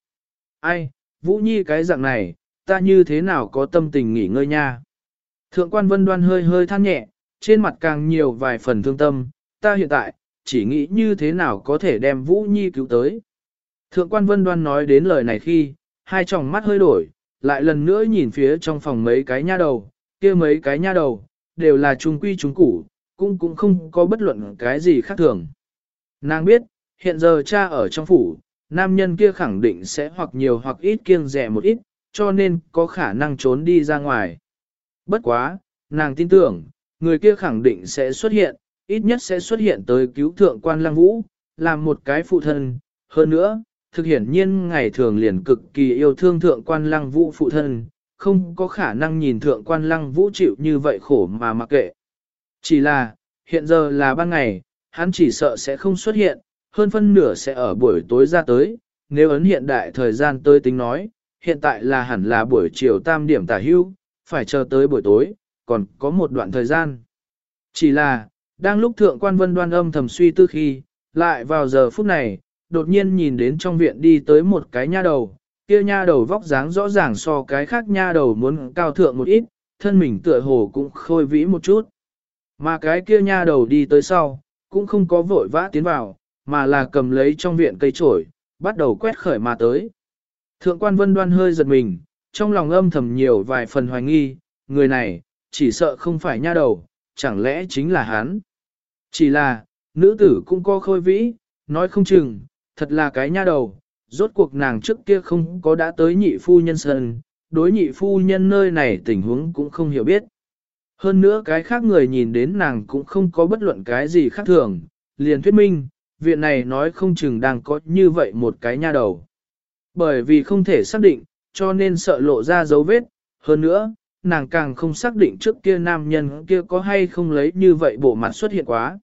Ai, Vũ Nhi cái dạng này, ta như thế nào có tâm tình nghỉ ngơi nha. Thượng quan vân đoan hơi hơi than nhẹ, trên mặt càng nhiều vài phần thương tâm, ta hiện tại, chỉ nghĩ như thế nào có thể đem Vũ Nhi cứu tới. Thượng quan vân đoan nói đến lời này khi, hai tròng mắt hơi đổi, lại lần nữa nhìn phía trong phòng mấy cái nha đầu, kia mấy cái nha đầu, đều là trung quy trung củ, cũng cũng không có bất luận cái gì khác thường. Nàng biết, hiện giờ cha ở trong phủ, nam nhân kia khẳng định sẽ hoặc nhiều hoặc ít kiêng rẻ một ít, cho nên có khả năng trốn đi ra ngoài. Bất quá, nàng tin tưởng, người kia khẳng định sẽ xuất hiện, ít nhất sẽ xuất hiện tới cứu thượng quan lăng vũ, làm một cái phụ thân. Hơn nữa, thực hiển nhiên ngày thường liền cực kỳ yêu thương thượng quan lăng vũ phụ thân, không có khả năng nhìn thượng quan lăng vũ chịu như vậy khổ mà mặc kệ. Chỉ là, hiện giờ là ban ngày, hắn chỉ sợ sẽ không xuất hiện, hơn phân nửa sẽ ở buổi tối ra tới, nếu ấn hiện đại thời gian tới tính nói, hiện tại là hẳn là buổi chiều tam điểm tả hưu, phải chờ tới buổi tối, còn có một đoạn thời gian. Chỉ là, đang lúc thượng quan vân đoan âm thầm suy tư khi, lại vào giờ phút này, đột nhiên nhìn đến trong viện đi tới một cái nha đầu, kia nha đầu vóc dáng rõ ràng so cái khác nha đầu muốn cao thượng một ít, thân mình tựa hồ cũng khôi vĩ một chút. Mà cái kia nha đầu đi tới sau, cũng không có vội vã tiến vào, mà là cầm lấy trong viện cây trổi, bắt đầu quét khởi mà tới. Thượng quan vân đoan hơi giật mình, trong lòng âm thầm nhiều vài phần hoài nghi, người này, chỉ sợ không phải nha đầu, chẳng lẽ chính là hắn. Chỉ là, nữ tử cũng có khôi vĩ, nói không chừng, thật là cái nha đầu, rốt cuộc nàng trước kia không có đã tới nhị phu nhân sân, đối nhị phu nhân nơi này tình huống cũng không hiểu biết. Hơn nữa cái khác người nhìn đến nàng cũng không có bất luận cái gì khác thường, liền thuyết minh, viện này nói không chừng đang có như vậy một cái nha đầu. Bởi vì không thể xác định, cho nên sợ lộ ra dấu vết, hơn nữa, nàng càng không xác định trước kia nam nhân kia có hay không lấy như vậy bộ mặt xuất hiện quá.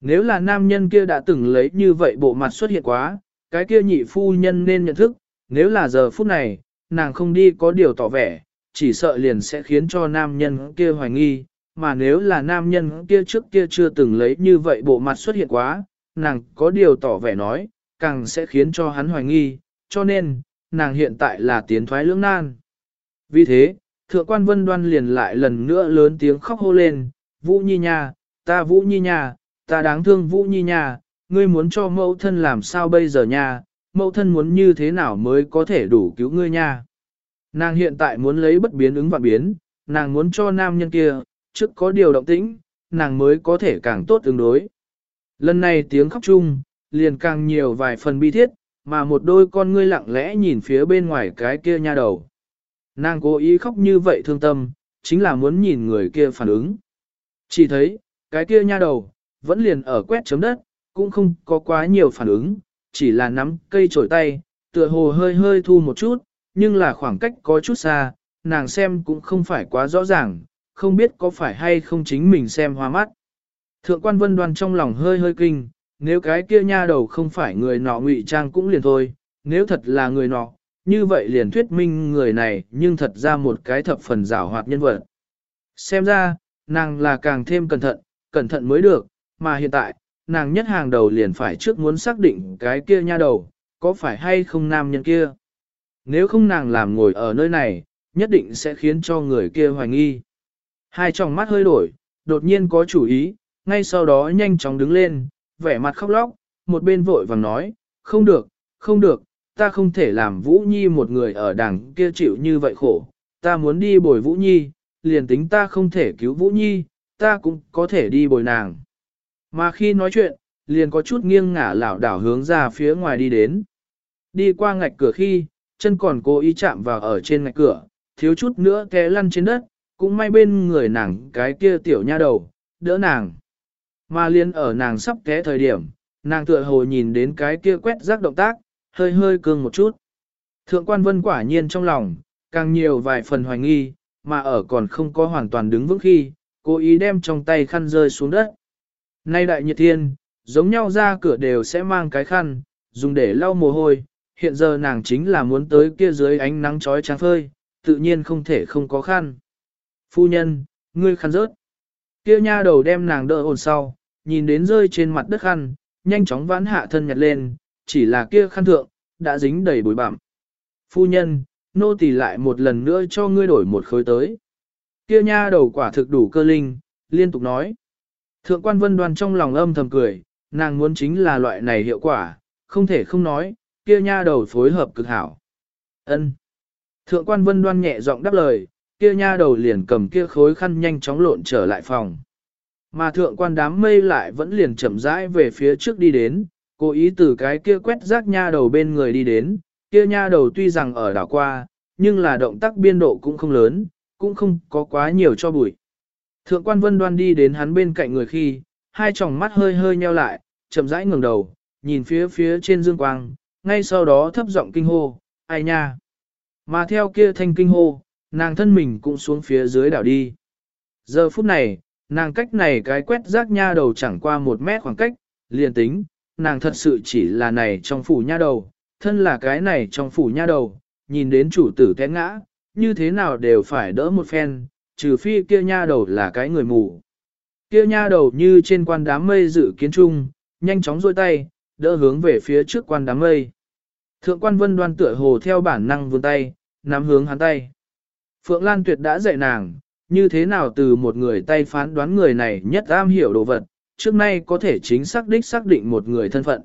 Nếu là nam nhân kia đã từng lấy như vậy bộ mặt xuất hiện quá, cái kia nhị phu nhân nên nhận thức, nếu là giờ phút này, nàng không đi có điều tỏ vẻ, chỉ sợ liền sẽ khiến cho nam nhân kia hoài nghi, mà nếu là nam nhân kia trước kia chưa từng lấy như vậy bộ mặt xuất hiện quá, nàng có điều tỏ vẻ nói, càng sẽ khiến cho hắn hoài nghi, cho nên, nàng hiện tại là tiến thoái lưỡng nan. Vì thế, thượng quan vân đoan liền lại lần nữa lớn tiếng khóc hô lên, Vũ Nhi nha, ta Vũ Nhi nha, ta đáng thương Vũ Nhi nha, ngươi muốn cho mẫu thân làm sao bây giờ nha, mẫu thân muốn như thế nào mới có thể đủ cứu ngươi nha. Nàng hiện tại muốn lấy bất biến ứng vạn biến, nàng muốn cho nam nhân kia, trước có điều động tĩnh, nàng mới có thể càng tốt ứng đối. Lần này tiếng khóc chung, liền càng nhiều vài phần bi thiết, mà một đôi con ngươi lặng lẽ nhìn phía bên ngoài cái kia nha đầu. Nàng cố ý khóc như vậy thương tâm, chính là muốn nhìn người kia phản ứng. Chỉ thấy, cái kia nha đầu, vẫn liền ở quét chấm đất, cũng không có quá nhiều phản ứng, chỉ là nắm cây trổi tay, tựa hồ hơi hơi thu một chút, nhưng là khoảng cách có chút xa, nàng xem cũng không phải quá rõ ràng, không biết có phải hay không chính mình xem hoa mắt. Thượng quan vân đoan trong lòng hơi hơi kinh, nếu cái kia nha đầu không phải người nọ ngụy trang cũng liền thôi, nếu thật là người nọ, như vậy liền thuyết minh người này nhưng thật ra một cái thập phần rảo hoạt nhân vật. Xem ra, nàng là càng thêm cẩn thận, cẩn thận mới được, mà hiện tại, nàng nhất hàng đầu liền phải trước muốn xác định cái kia nha đầu, có phải hay không nam nhân kia. Nếu không nàng làm ngồi ở nơi này, nhất định sẽ khiến cho người kia hoài nghi. Hai tròng mắt hơi đổi, đột nhiên có chủ ý, ngay sau đó nhanh chóng đứng lên, vẻ mặt khóc lóc, một bên vội vàng nói, không được, không được, ta không thể làm Vũ Nhi một người ở đằng kia chịu như vậy khổ, ta muốn đi bồi Vũ Nhi, liền tính ta không thể cứu Vũ Nhi, ta cũng có thể đi bồi nàng. Mà khi nói chuyện, liền có chút nghiêng ngả lảo đảo hướng ra phía ngoài đi đến. Đi qua ngạch cửa khi, chân còn cố ý chạm vào ở trên ngạch cửa, thiếu chút nữa té lăn trên đất, cũng may bên người nàng cái kia tiểu nha đầu, đỡ nàng. Mà liên ở nàng sắp té thời điểm, nàng tựa hồ nhìn đến cái kia quét rác động tác, hơi hơi cương một chút. Thượng quan vân quả nhiên trong lòng, càng nhiều vài phần hoài nghi, mà ở còn không có hoàn toàn đứng vững khi, cố ý đem trong tay khăn rơi xuống đất. Nay đại nhiệt thiên, giống nhau ra cửa đều sẽ mang cái khăn, dùng để lau mồ hôi, hiện giờ nàng chính là muốn tới kia dưới ánh nắng trói trắng phơi, tự nhiên không thể không có khăn. Phu nhân, ngươi khăn rớt. Kia nha đầu đem nàng đỡ ổn sau, nhìn đến rơi trên mặt đất khăn, nhanh chóng vãn hạ thân nhặt lên, chỉ là kia khăn thượng, đã dính đầy bụi bặm. Phu nhân, nô tỳ lại một lần nữa cho ngươi đổi một khối tới. Kia nha đầu quả thực đủ cơ linh, liên tục nói. Thượng quan vân đoan trong lòng âm thầm cười, nàng muốn chính là loại này hiệu quả, không thể không nói, kia nha đầu phối hợp cực hảo. Ân. Thượng quan vân đoan nhẹ giọng đáp lời, kia nha đầu liền cầm kia khối khăn nhanh chóng lộn trở lại phòng. Mà thượng quan đám mây lại vẫn liền chậm rãi về phía trước đi đến, cố ý từ cái kia quét rác nha đầu bên người đi đến, kia nha đầu tuy rằng ở đảo qua, nhưng là động tác biên độ cũng không lớn, cũng không có quá nhiều cho bụi. Thượng quan vân đoan đi đến hắn bên cạnh người khi, hai tròng mắt hơi hơi nheo lại, chậm rãi ngừng đầu, nhìn phía phía trên dương quang, ngay sau đó thấp giọng kinh hô, ai nha. Mà theo kia thanh kinh hô, nàng thân mình cũng xuống phía dưới đảo đi. Giờ phút này, nàng cách này cái quét rác nha đầu chẳng qua một mét khoảng cách, liền tính, nàng thật sự chỉ là này trong phủ nha đầu, thân là cái này trong phủ nha đầu, nhìn đến chủ tử té ngã, như thế nào đều phải đỡ một phen, trừ phi kia nha đầu là cái người mù. Kia nha đầu như trên quan đám mây dự kiến chung, nhanh chóng rôi tay, đỡ hướng về phía trước quan đám mây. Thượng quan vân đoan tựa hồ theo bản năng vươn tay, nắm hướng hắn tay. Phượng Lan Tuyệt đã dạy nàng, như thế nào từ một người tay phán đoán người này nhất am hiểu đồ vật, trước nay có thể chính xác đích xác định một người thân phận.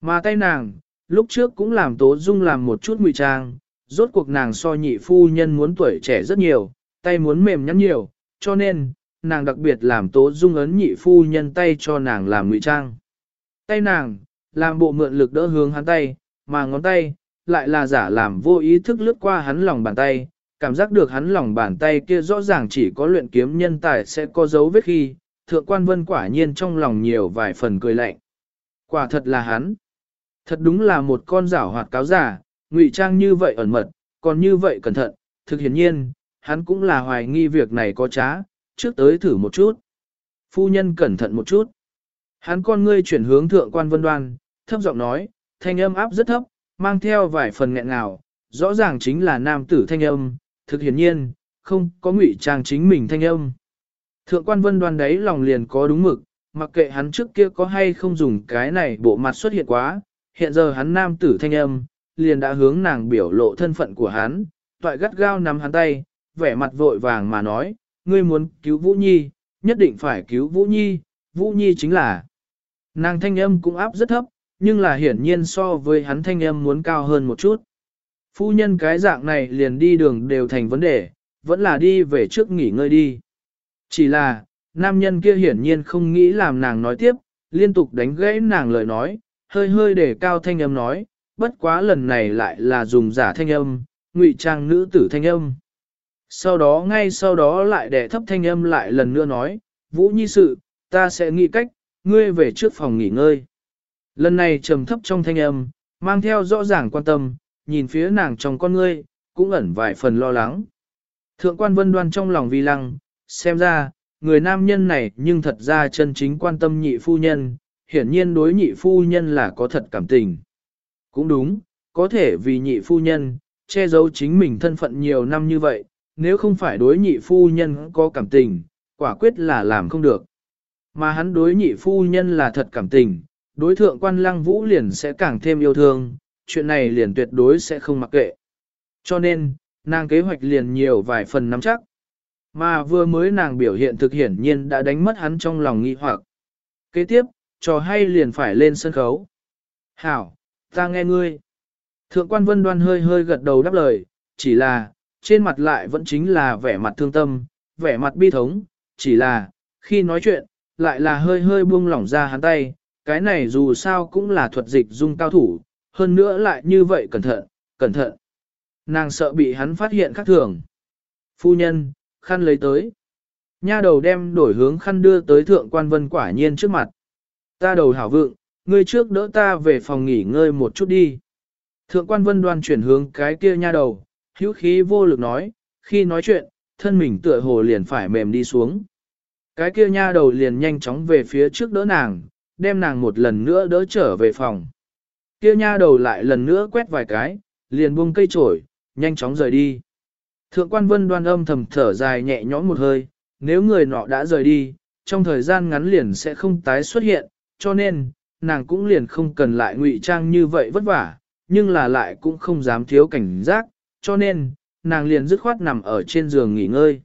Mà tay nàng, lúc trước cũng làm Tố Dung làm một chút ngụy trang, rốt cuộc nàng so nhị phu nhân muốn tuổi trẻ rất nhiều, tay muốn mềm nhắn nhiều, cho nên, nàng đặc biệt làm Tố Dung ấn nhị phu nhân tay cho nàng làm ngụy trang. Tay nàng, làm bộ mượn lực đỡ hướng hắn tay, mà ngón tay, lại là giả làm vô ý thức lướt qua hắn lòng bàn tay, cảm giác được hắn lòng bàn tay kia rõ ràng chỉ có luyện kiếm nhân tài sẽ có dấu vết khi, thượng quan vân quả nhiên trong lòng nhiều vài phần cười lạnh. Quả thật là hắn. Thật đúng là một con rảo hoạt cáo giả, ngụy trang như vậy ẩn mật, còn như vậy cẩn thận, thực hiển nhiên, hắn cũng là hoài nghi việc này có trá, trước tới thử một chút. Phu nhân cẩn thận một chút. Hắn con ngươi chuyển hướng thượng quan vân đoan, thấp giọng nói, thanh âm áp rất thấp, mang theo vài phần nghẹn ngào, rõ ràng chính là nam tử thanh âm, thực hiển nhiên, không có ngụy trang chính mình thanh âm. Thượng quan vân đoan đấy lòng liền có đúng mực, mặc kệ hắn trước kia có hay không dùng cái này bộ mặt xuất hiện quá, hiện giờ hắn nam tử thanh âm, liền đã hướng nàng biểu lộ thân phận của hắn, toại gắt gao nắm hắn tay, vẻ mặt vội vàng mà nói, ngươi muốn cứu Vũ Nhi, nhất định phải cứu Vũ Nhi, Vũ Nhi chính là. Nàng thanh âm cũng áp rất thấp, nhưng là hiển nhiên so với hắn thanh âm muốn cao hơn một chút. Phu nhân cái dạng này liền đi đường đều thành vấn đề, vẫn là đi về trước nghỉ ngơi đi. Chỉ là, nam nhân kia hiển nhiên không nghĩ làm nàng nói tiếp, liên tục đánh gãy nàng lời nói, hơi hơi để cao thanh âm nói, bất quá lần này lại là dùng giả thanh âm, ngụy trang nữ tử thanh âm. Sau đó ngay sau đó lại để thấp thanh âm lại lần nữa nói, Vũ Nhi sự, ta sẽ nghĩ cách, ngươi về trước phòng nghỉ ngơi. Lần này trầm thấp trong thanh âm, mang theo rõ ràng quan tâm, nhìn phía nàng trong con ngươi, cũng ẩn vài phần lo lắng. Thượng quan vân đoan trong lòng vi lăng, xem ra, người nam nhân này nhưng thật ra chân chính quan tâm nhị phu nhân, hiển nhiên đối nhị phu nhân là có thật cảm tình. Cũng đúng, có thể vì nhị phu nhân, che giấu chính mình thân phận nhiều năm như vậy, nếu không phải đối nhị phu nhân có cảm tình, quả quyết là làm không được. Mà hắn đối nhị phu nhân là thật cảm tình, đối thượng quan lăng vũ liền sẽ càng thêm yêu thương, chuyện này liền tuyệt đối sẽ không mặc kệ. Cho nên, nàng kế hoạch liền nhiều vài phần nắm chắc. Mà vừa mới nàng biểu hiện thực hiển nhiên đã đánh mất hắn trong lòng nghi hoặc. Kế tiếp, trò hay liền phải lên sân khấu. Hảo, ta nghe ngươi. Thượng quan vân đoan hơi hơi gật đầu đáp lời, chỉ là, trên mặt lại vẫn chính là vẻ mặt thương tâm, vẻ mặt bi thống, chỉ là, khi nói chuyện, lại là hơi hơi buông lỏng ra hắn tay, cái này dù sao cũng là thuật dịch dung cao thủ, hơn nữa lại như vậy cẩn thận, cẩn thận. Nàng sợ bị hắn phát hiện khác thường. Phu nhân, khăn lấy tới. Nha đầu đem đổi hướng khăn đưa tới thượng quan vân quả nhiên trước mặt. Ta đầu hảo vượng, ngươi trước đỡ ta về phòng nghỉ ngơi một chút đi. Thượng quan vân đoan chuyển hướng cái kia nha đầu, hữu khí vô lực nói, khi nói chuyện, thân mình tựa hồ liền phải mềm đi xuống. Cái kia nha đầu liền nhanh chóng về phía trước đỡ nàng, đem nàng một lần nữa đỡ trở về phòng. Kia nha đầu lại lần nữa quét vài cái, liền buông cây trổi, nhanh chóng rời đi. Thượng quan vân đoan âm thầm thở dài nhẹ nhõm một hơi, nếu người nọ đã rời đi, trong thời gian ngắn liền sẽ không tái xuất hiện, cho nên, nàng cũng liền không cần lại ngụy trang như vậy vất vả, nhưng là lại cũng không dám thiếu cảnh giác, cho nên, nàng liền dứt khoát nằm ở trên giường nghỉ ngơi.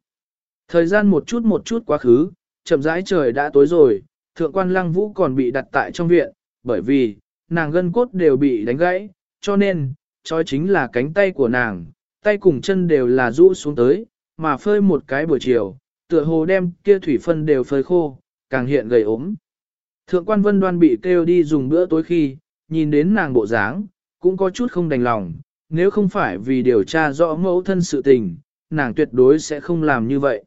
Thời gian một chút một chút quá khứ, chậm rãi trời đã tối rồi, thượng quan lăng vũ còn bị đặt tại trong viện, bởi vì, nàng gân cốt đều bị đánh gãy, cho nên, trói chính là cánh tay của nàng, tay cùng chân đều là rũ xuống tới, mà phơi một cái buổi chiều, tựa hồ đem kia thủy phân đều phơi khô, càng hiện gầy ốm. Thượng quan vân đoan bị kêu đi dùng bữa tối khi, nhìn đến nàng bộ dáng, cũng có chút không đành lòng, nếu không phải vì điều tra rõ mẫu thân sự tình, nàng tuyệt đối sẽ không làm như vậy.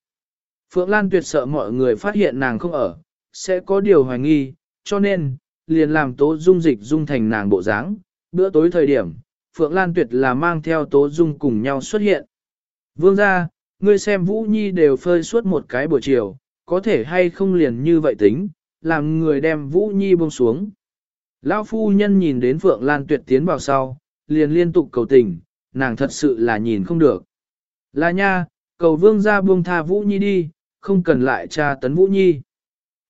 Phượng Lan tuyệt sợ mọi người phát hiện nàng không ở, sẽ có điều hoài nghi, cho nên, liền làm tố dung dịch dung thành nàng bộ dáng. Bữa tối thời điểm, Phượng Lan tuyệt là mang theo tố dung cùng nhau xuất hiện. Vương ra, ngươi xem Vũ Nhi đều phơi suốt một cái buổi chiều, có thể hay không liền như vậy tính, làm người đem Vũ Nhi buông xuống. Lão phu nhân nhìn đến Phượng Lan tuyệt tiến vào sau, liền liên tục cầu tình, nàng thật sự là nhìn không được. Là nha, cầu vương ra buông tha Vũ Nhi đi, không cần lại tra tấn Vũ Nhi.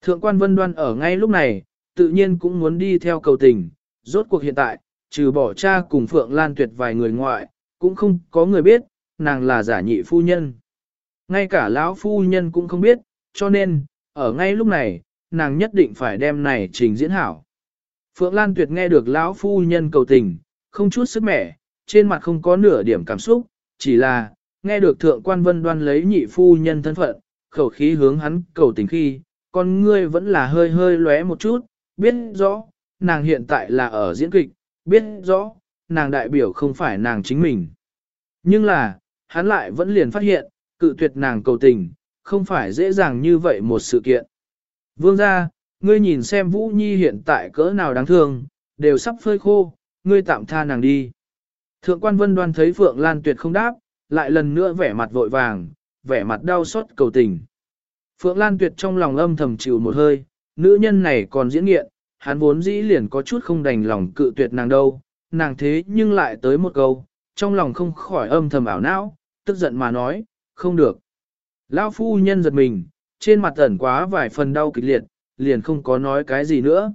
Thượng quan vân đoan ở ngay lúc này, tự nhiên cũng muốn đi theo cầu tình, rốt cuộc hiện tại, trừ bỏ cha cùng Phượng Lan Tuyệt vài người ngoại, cũng không có người biết, nàng là giả nhị phu nhân. Ngay cả lão phu nhân cũng không biết, cho nên, ở ngay lúc này, nàng nhất định phải đem này trình diễn hảo. Phượng Lan Tuyệt nghe được lão phu nhân cầu tình, không chút sức mẻ, trên mặt không có nửa điểm cảm xúc, chỉ là, nghe được thượng quan vân đoan lấy nhị phu nhân thân phận, khẩu khí hướng hắn cầu tình khi, con ngươi vẫn là hơi hơi lóe một chút, biết rõ, nàng hiện tại là ở diễn kịch, biết rõ, nàng đại biểu không phải nàng chính mình. Nhưng là, hắn lại vẫn liền phát hiện, cự tuyệt nàng cầu tình, không phải dễ dàng như vậy một sự kiện. Vương gia, ngươi nhìn xem Vũ Nhi hiện tại cỡ nào đáng thương, đều sắp phơi khô, ngươi tạm tha nàng đi. Thượng quan vân đoan thấy Phượng Lan Tuyệt không đáp, lại lần nữa vẻ mặt vội vàng, vẻ mặt đau xót cầu tình. Phượng Lan Tuyệt trong lòng âm thầm chịu một hơi, nữ nhân này còn diễn nghiện, hắn vốn dĩ liền có chút không đành lòng cự tuyệt nàng đâu, nàng thế nhưng lại tới một câu, trong lòng không khỏi âm thầm ảo não, tức giận mà nói, không được. Lão phu nhân giật mình, trên mặt ẩn quá vài phần đau kịch liệt, liền không có nói cái gì nữa.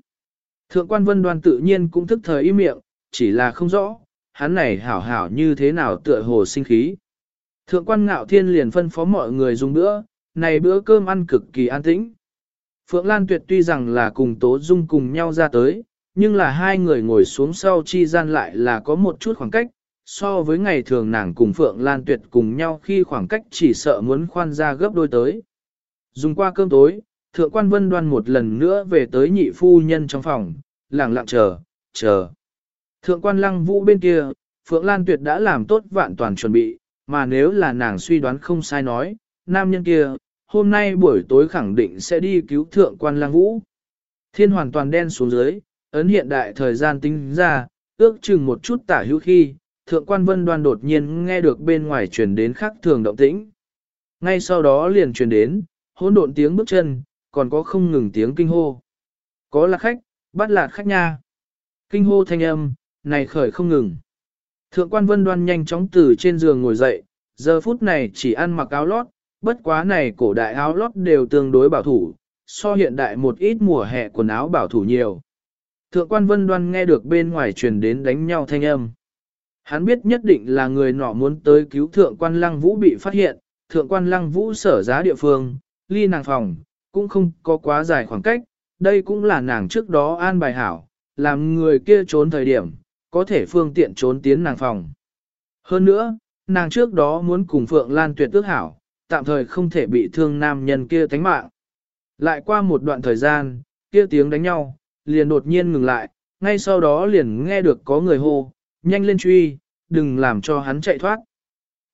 Thượng quan vân đoan tự nhiên cũng thức thời im miệng, chỉ là không rõ, hắn này hảo hảo như thế nào tựa hồ sinh khí. Thượng quan ngạo thiên liền phân phó mọi người dùng bữa, này bữa cơm ăn cực kỳ an tĩnh. Phượng Lan Tuyệt tuy rằng là cùng Tố Dung cùng nhau ra tới, nhưng là hai người ngồi xuống sau chi gian lại là có một chút khoảng cách, so với ngày thường nàng cùng Phượng Lan Tuyệt cùng nhau khi khoảng cách chỉ sợ muốn khoan ra gấp đôi tới. Dùng qua cơm tối, Thượng quan Vân Đoan một lần nữa về tới nhị phu nhân trong phòng, lặng lặng chờ, chờ. Thượng quan Lăng Vũ bên kia, Phượng Lan Tuyệt đã làm tốt vạn toàn chuẩn bị, mà nếu là nàng suy đoán không sai nói, nam nhân kia, hôm nay buổi tối khẳng định sẽ đi cứu thượng quan lang vũ. Thiên hoàn toàn đen xuống dưới, ấn hiện đại thời gian tính ra, ước chừng một chút tả hữu khi, thượng quan vân đoan đột nhiên nghe được bên ngoài truyền đến khác thường động tĩnh. Ngay sau đó liền truyền đến, hỗn độn tiếng bước chân, còn có không ngừng tiếng kinh hô. Có là khách, bắt là khách nha. Kinh hô thanh âm, này khởi không ngừng. Thượng quan vân đoan nhanh chóng từ trên giường ngồi dậy, giờ phút này chỉ ăn mặc áo lót, bất quá này cổ đại áo lót đều tương đối bảo thủ, so hiện đại một ít mùa hè quần áo bảo thủ nhiều. Thượng quan vân đoan nghe được bên ngoài truyền đến đánh nhau thanh âm. Hắn biết nhất định là người nọ muốn tới cứu thượng quan lăng vũ bị phát hiện, thượng quan lăng vũ sở giá địa phương, ly nàng phòng, cũng không có quá dài khoảng cách, đây cũng là nàng trước đó an bài hảo, làm người kia trốn thời điểm, có thể phương tiện trốn tiến nàng phòng. Hơn nữa, nàng trước đó muốn cùng Phượng Lan tuyệt ước hảo, tạm thời không thể bị thương nam nhân kia tánh mạng. Lại qua một đoạn thời gian, kia tiếng đánh nhau, liền đột nhiên ngừng lại, ngay sau đó liền nghe được có người hô, nhanh lên truy, đừng làm cho hắn chạy thoát.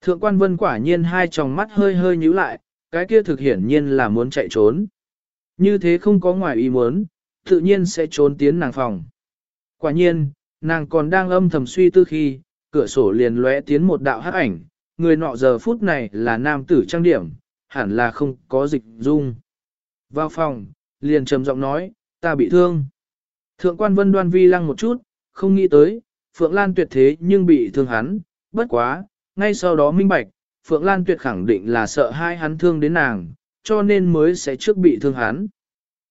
Thượng quan vân quả nhiên hai tròng mắt hơi hơi nhíu lại, cái kia thực hiển nhiên là muốn chạy trốn. Như thế không có ngoài ý muốn, tự nhiên sẽ trốn tiến nàng phòng. Quả nhiên, nàng còn đang âm thầm suy tư khi, cửa sổ liền lóe tiến một đạo hắc ảnh, người nọ giờ phút này là nam tử trang điểm, hẳn là không có dịch dung. Vào phòng, liền trầm giọng nói, ta bị thương. Thượng quan vân đoan vi lăng một chút, không nghĩ tới, Phượng Lan tuyệt thế nhưng bị thương hắn, bất quá, ngay sau đó minh bạch, Phượng Lan tuyệt khẳng định là sợ hai hắn thương đến nàng, cho nên mới sẽ trước bị thương hắn.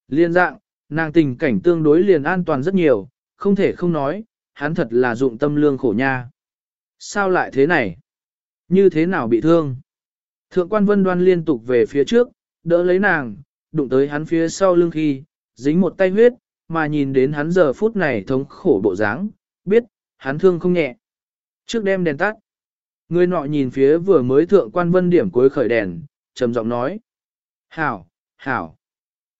Liên dạng, nàng tình cảnh tương đối liền an toàn rất nhiều, không thể không nói, hắn thật là dụng tâm lương khổ nha. Sao lại thế này? Như thế nào bị thương? Thượng quan vân đoan liên tục về phía trước, đỡ lấy nàng, đụng tới hắn phía sau lưng khi, dính một tay huyết, mà nhìn đến hắn giờ phút này thống khổ bộ dáng, biết, hắn thương không nhẹ. Trước đêm đèn tắt, người nọ nhìn phía vừa mới thượng quan vân điểm cuối khởi đèn, trầm giọng nói. Hảo, hảo.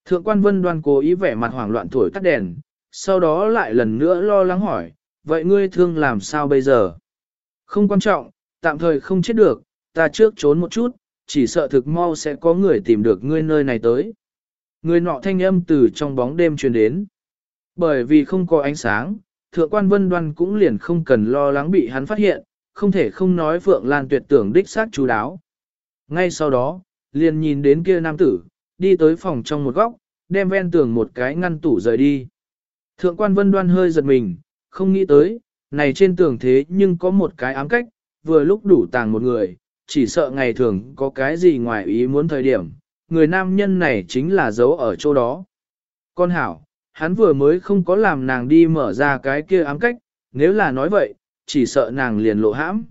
Thượng quan vân đoan cố ý vẻ mặt hoảng loạn thổi tắt đèn, sau đó lại lần nữa lo lắng hỏi, vậy ngươi thương làm sao bây giờ? Không quan trọng, tạm thời không chết được, ta trước trốn một chút, chỉ sợ thực mau sẽ có người tìm được ngươi nơi này tới. Người nọ thanh âm từ trong bóng đêm truyền đến. Bởi vì không có ánh sáng, thượng quan vân đoan cũng liền không cần lo lắng bị hắn phát hiện, không thể không nói Phượng Lan tuyệt tưởng đích xác chú đáo. Ngay sau đó, liền nhìn đến kia nam tử, đi tới phòng trong một góc, đem ven tường một cái ngăn tủ rời đi. Thượng quan vân đoan hơi giật mình, không nghĩ tới, này trên tường thế nhưng có một cái ám cách, vừa lúc đủ tàng một người, chỉ sợ ngày thường có cái gì ngoài ý muốn thời điểm, người nam nhân này chính là giấu ở chỗ đó. Con hảo, hắn vừa mới không có làm nàng đi mở ra cái kia ám cách, nếu là nói vậy, chỉ sợ nàng liền lộ hãm.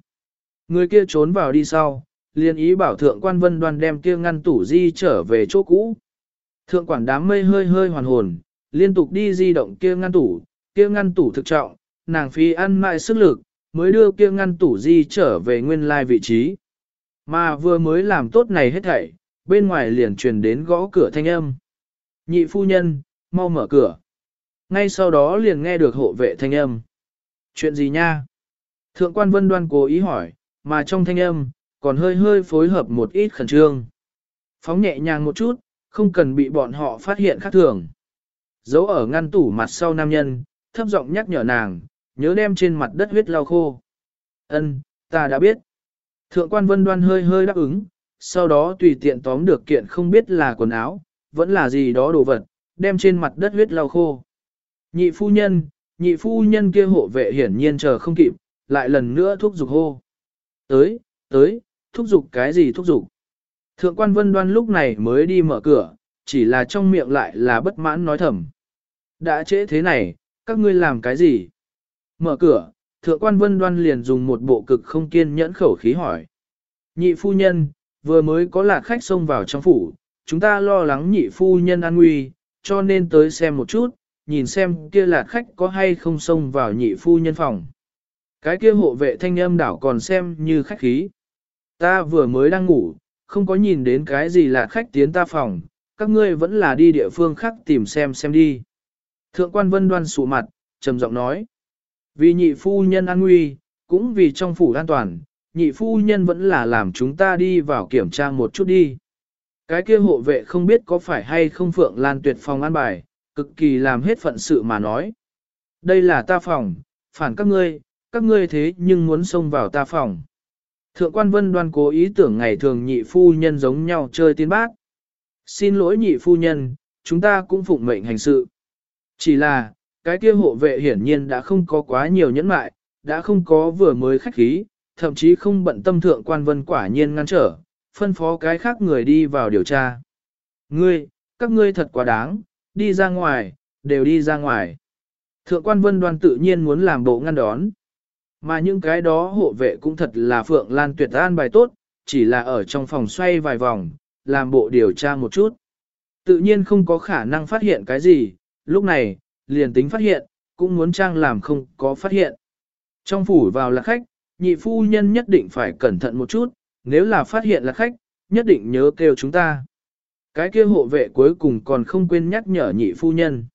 Người kia trốn vào đi sau, liền ý bảo thượng quan vân đoan đem kia ngăn tủ di trở về chỗ cũ. Thượng quản đám mây hơi hơi hoàn hồn, liên tục đi di động kia ngăn tủ, kia ngăn tủ thực trọng, nàng phi ăn mại sức lực, mới đưa kia ngăn tủ di trở về nguyên lai vị trí. Mà vừa mới làm tốt này hết thảy, bên ngoài liền truyền đến gõ cửa thanh âm. Nhị phu nhân, mau mở cửa. Ngay sau đó liền nghe được hộ vệ thanh âm. Chuyện gì nha? Thượng quan vân đoan cố ý hỏi, mà trong thanh âm, còn hơi hơi phối hợp một ít khẩn trương. Phóng nhẹ nhàng một chút, không cần bị bọn họ phát hiện khác thường. Giấu ở ngăn tủ mặt sau nam nhân, thấp giọng nhắc nhở nàng, nhớ đem trên mặt đất huyết lau khô. Ân, ta đã biết. Thượng quan vân đoan hơi hơi đáp ứng, sau đó tùy tiện tóm được kiện không biết là quần áo, vẫn là gì đó đồ vật, đem trên mặt đất huyết lau khô. Nhị phu nhân, nhị phu nhân kia hộ vệ hiển nhiên chờ không kịp, lại lần nữa thúc giục hô. Tới, tới, thúc giục cái gì thúc giục? Thượng quan vân đoan lúc này mới đi mở cửa, chỉ là trong miệng lại là bất mãn nói thầm. Đã trễ thế này, các ngươi làm cái gì? Mở cửa, thượng quan vân đoan liền dùng một bộ cực không kiên nhẫn khẩu khí hỏi. Nhị phu nhân, vừa mới có lạc khách xông vào trong phủ, chúng ta lo lắng nhị phu nhân an nguy, cho nên tới xem một chút, nhìn xem kia lạc khách có hay không xông vào nhị phu nhân phòng. Cái kia hộ vệ thanh âm đảo còn xem như khách khí. Ta vừa mới đang ngủ, không có nhìn đến cái gì là khách tiến ta phòng, các ngươi vẫn là đi địa phương khác tìm xem xem đi. Thượng quan vân đoan sụ mặt, trầm giọng nói. Vì nhị phu nhân an nguy, cũng vì trong phủ an toàn, nhị phu nhân vẫn là làm chúng ta đi vào kiểm tra một chút đi. Cái kia hộ vệ không biết có phải hay không Phượng Lan tuyệt phòng an bài, cực kỳ làm hết phận sự mà nói. Đây là ta phòng, phản các ngươi, các ngươi thế nhưng muốn xông vào ta phòng. Thượng quan vân đoan cố ý tưởng ngày thường nhị phu nhân giống nhau chơi tiên bác. Xin lỗi nhị phu nhân, chúng ta cũng phụng mệnh hành sự. Chỉ là, cái kia hộ vệ hiển nhiên đã không có quá nhiều nhẫn mại, đã không có vừa mới khách khí, thậm chí không bận tâm thượng quan vân quả nhiên ngăn trở, phân phó cái khác người đi vào điều tra. Ngươi, các ngươi thật quá đáng, đi ra ngoài, đều đi ra ngoài. Thượng quan vân đoan tự nhiên muốn làm bộ ngăn đón. Mà những cái đó hộ vệ cũng thật là Phượng Lan tuyệt an bài tốt, chỉ là ở trong phòng xoay vài vòng, làm bộ điều tra một chút. Tự nhiên không có khả năng phát hiện cái gì, lúc này, liền tính phát hiện, cũng muốn trang làm không có phát hiện. Trong phủ vào là khách, nhị phu nhân nhất định phải cẩn thận một chút, nếu là phát hiện là khách, nhất định nhớ kêu chúng ta. Cái kia hộ vệ cuối cùng còn không quên nhắc nhở nhị phu nhân.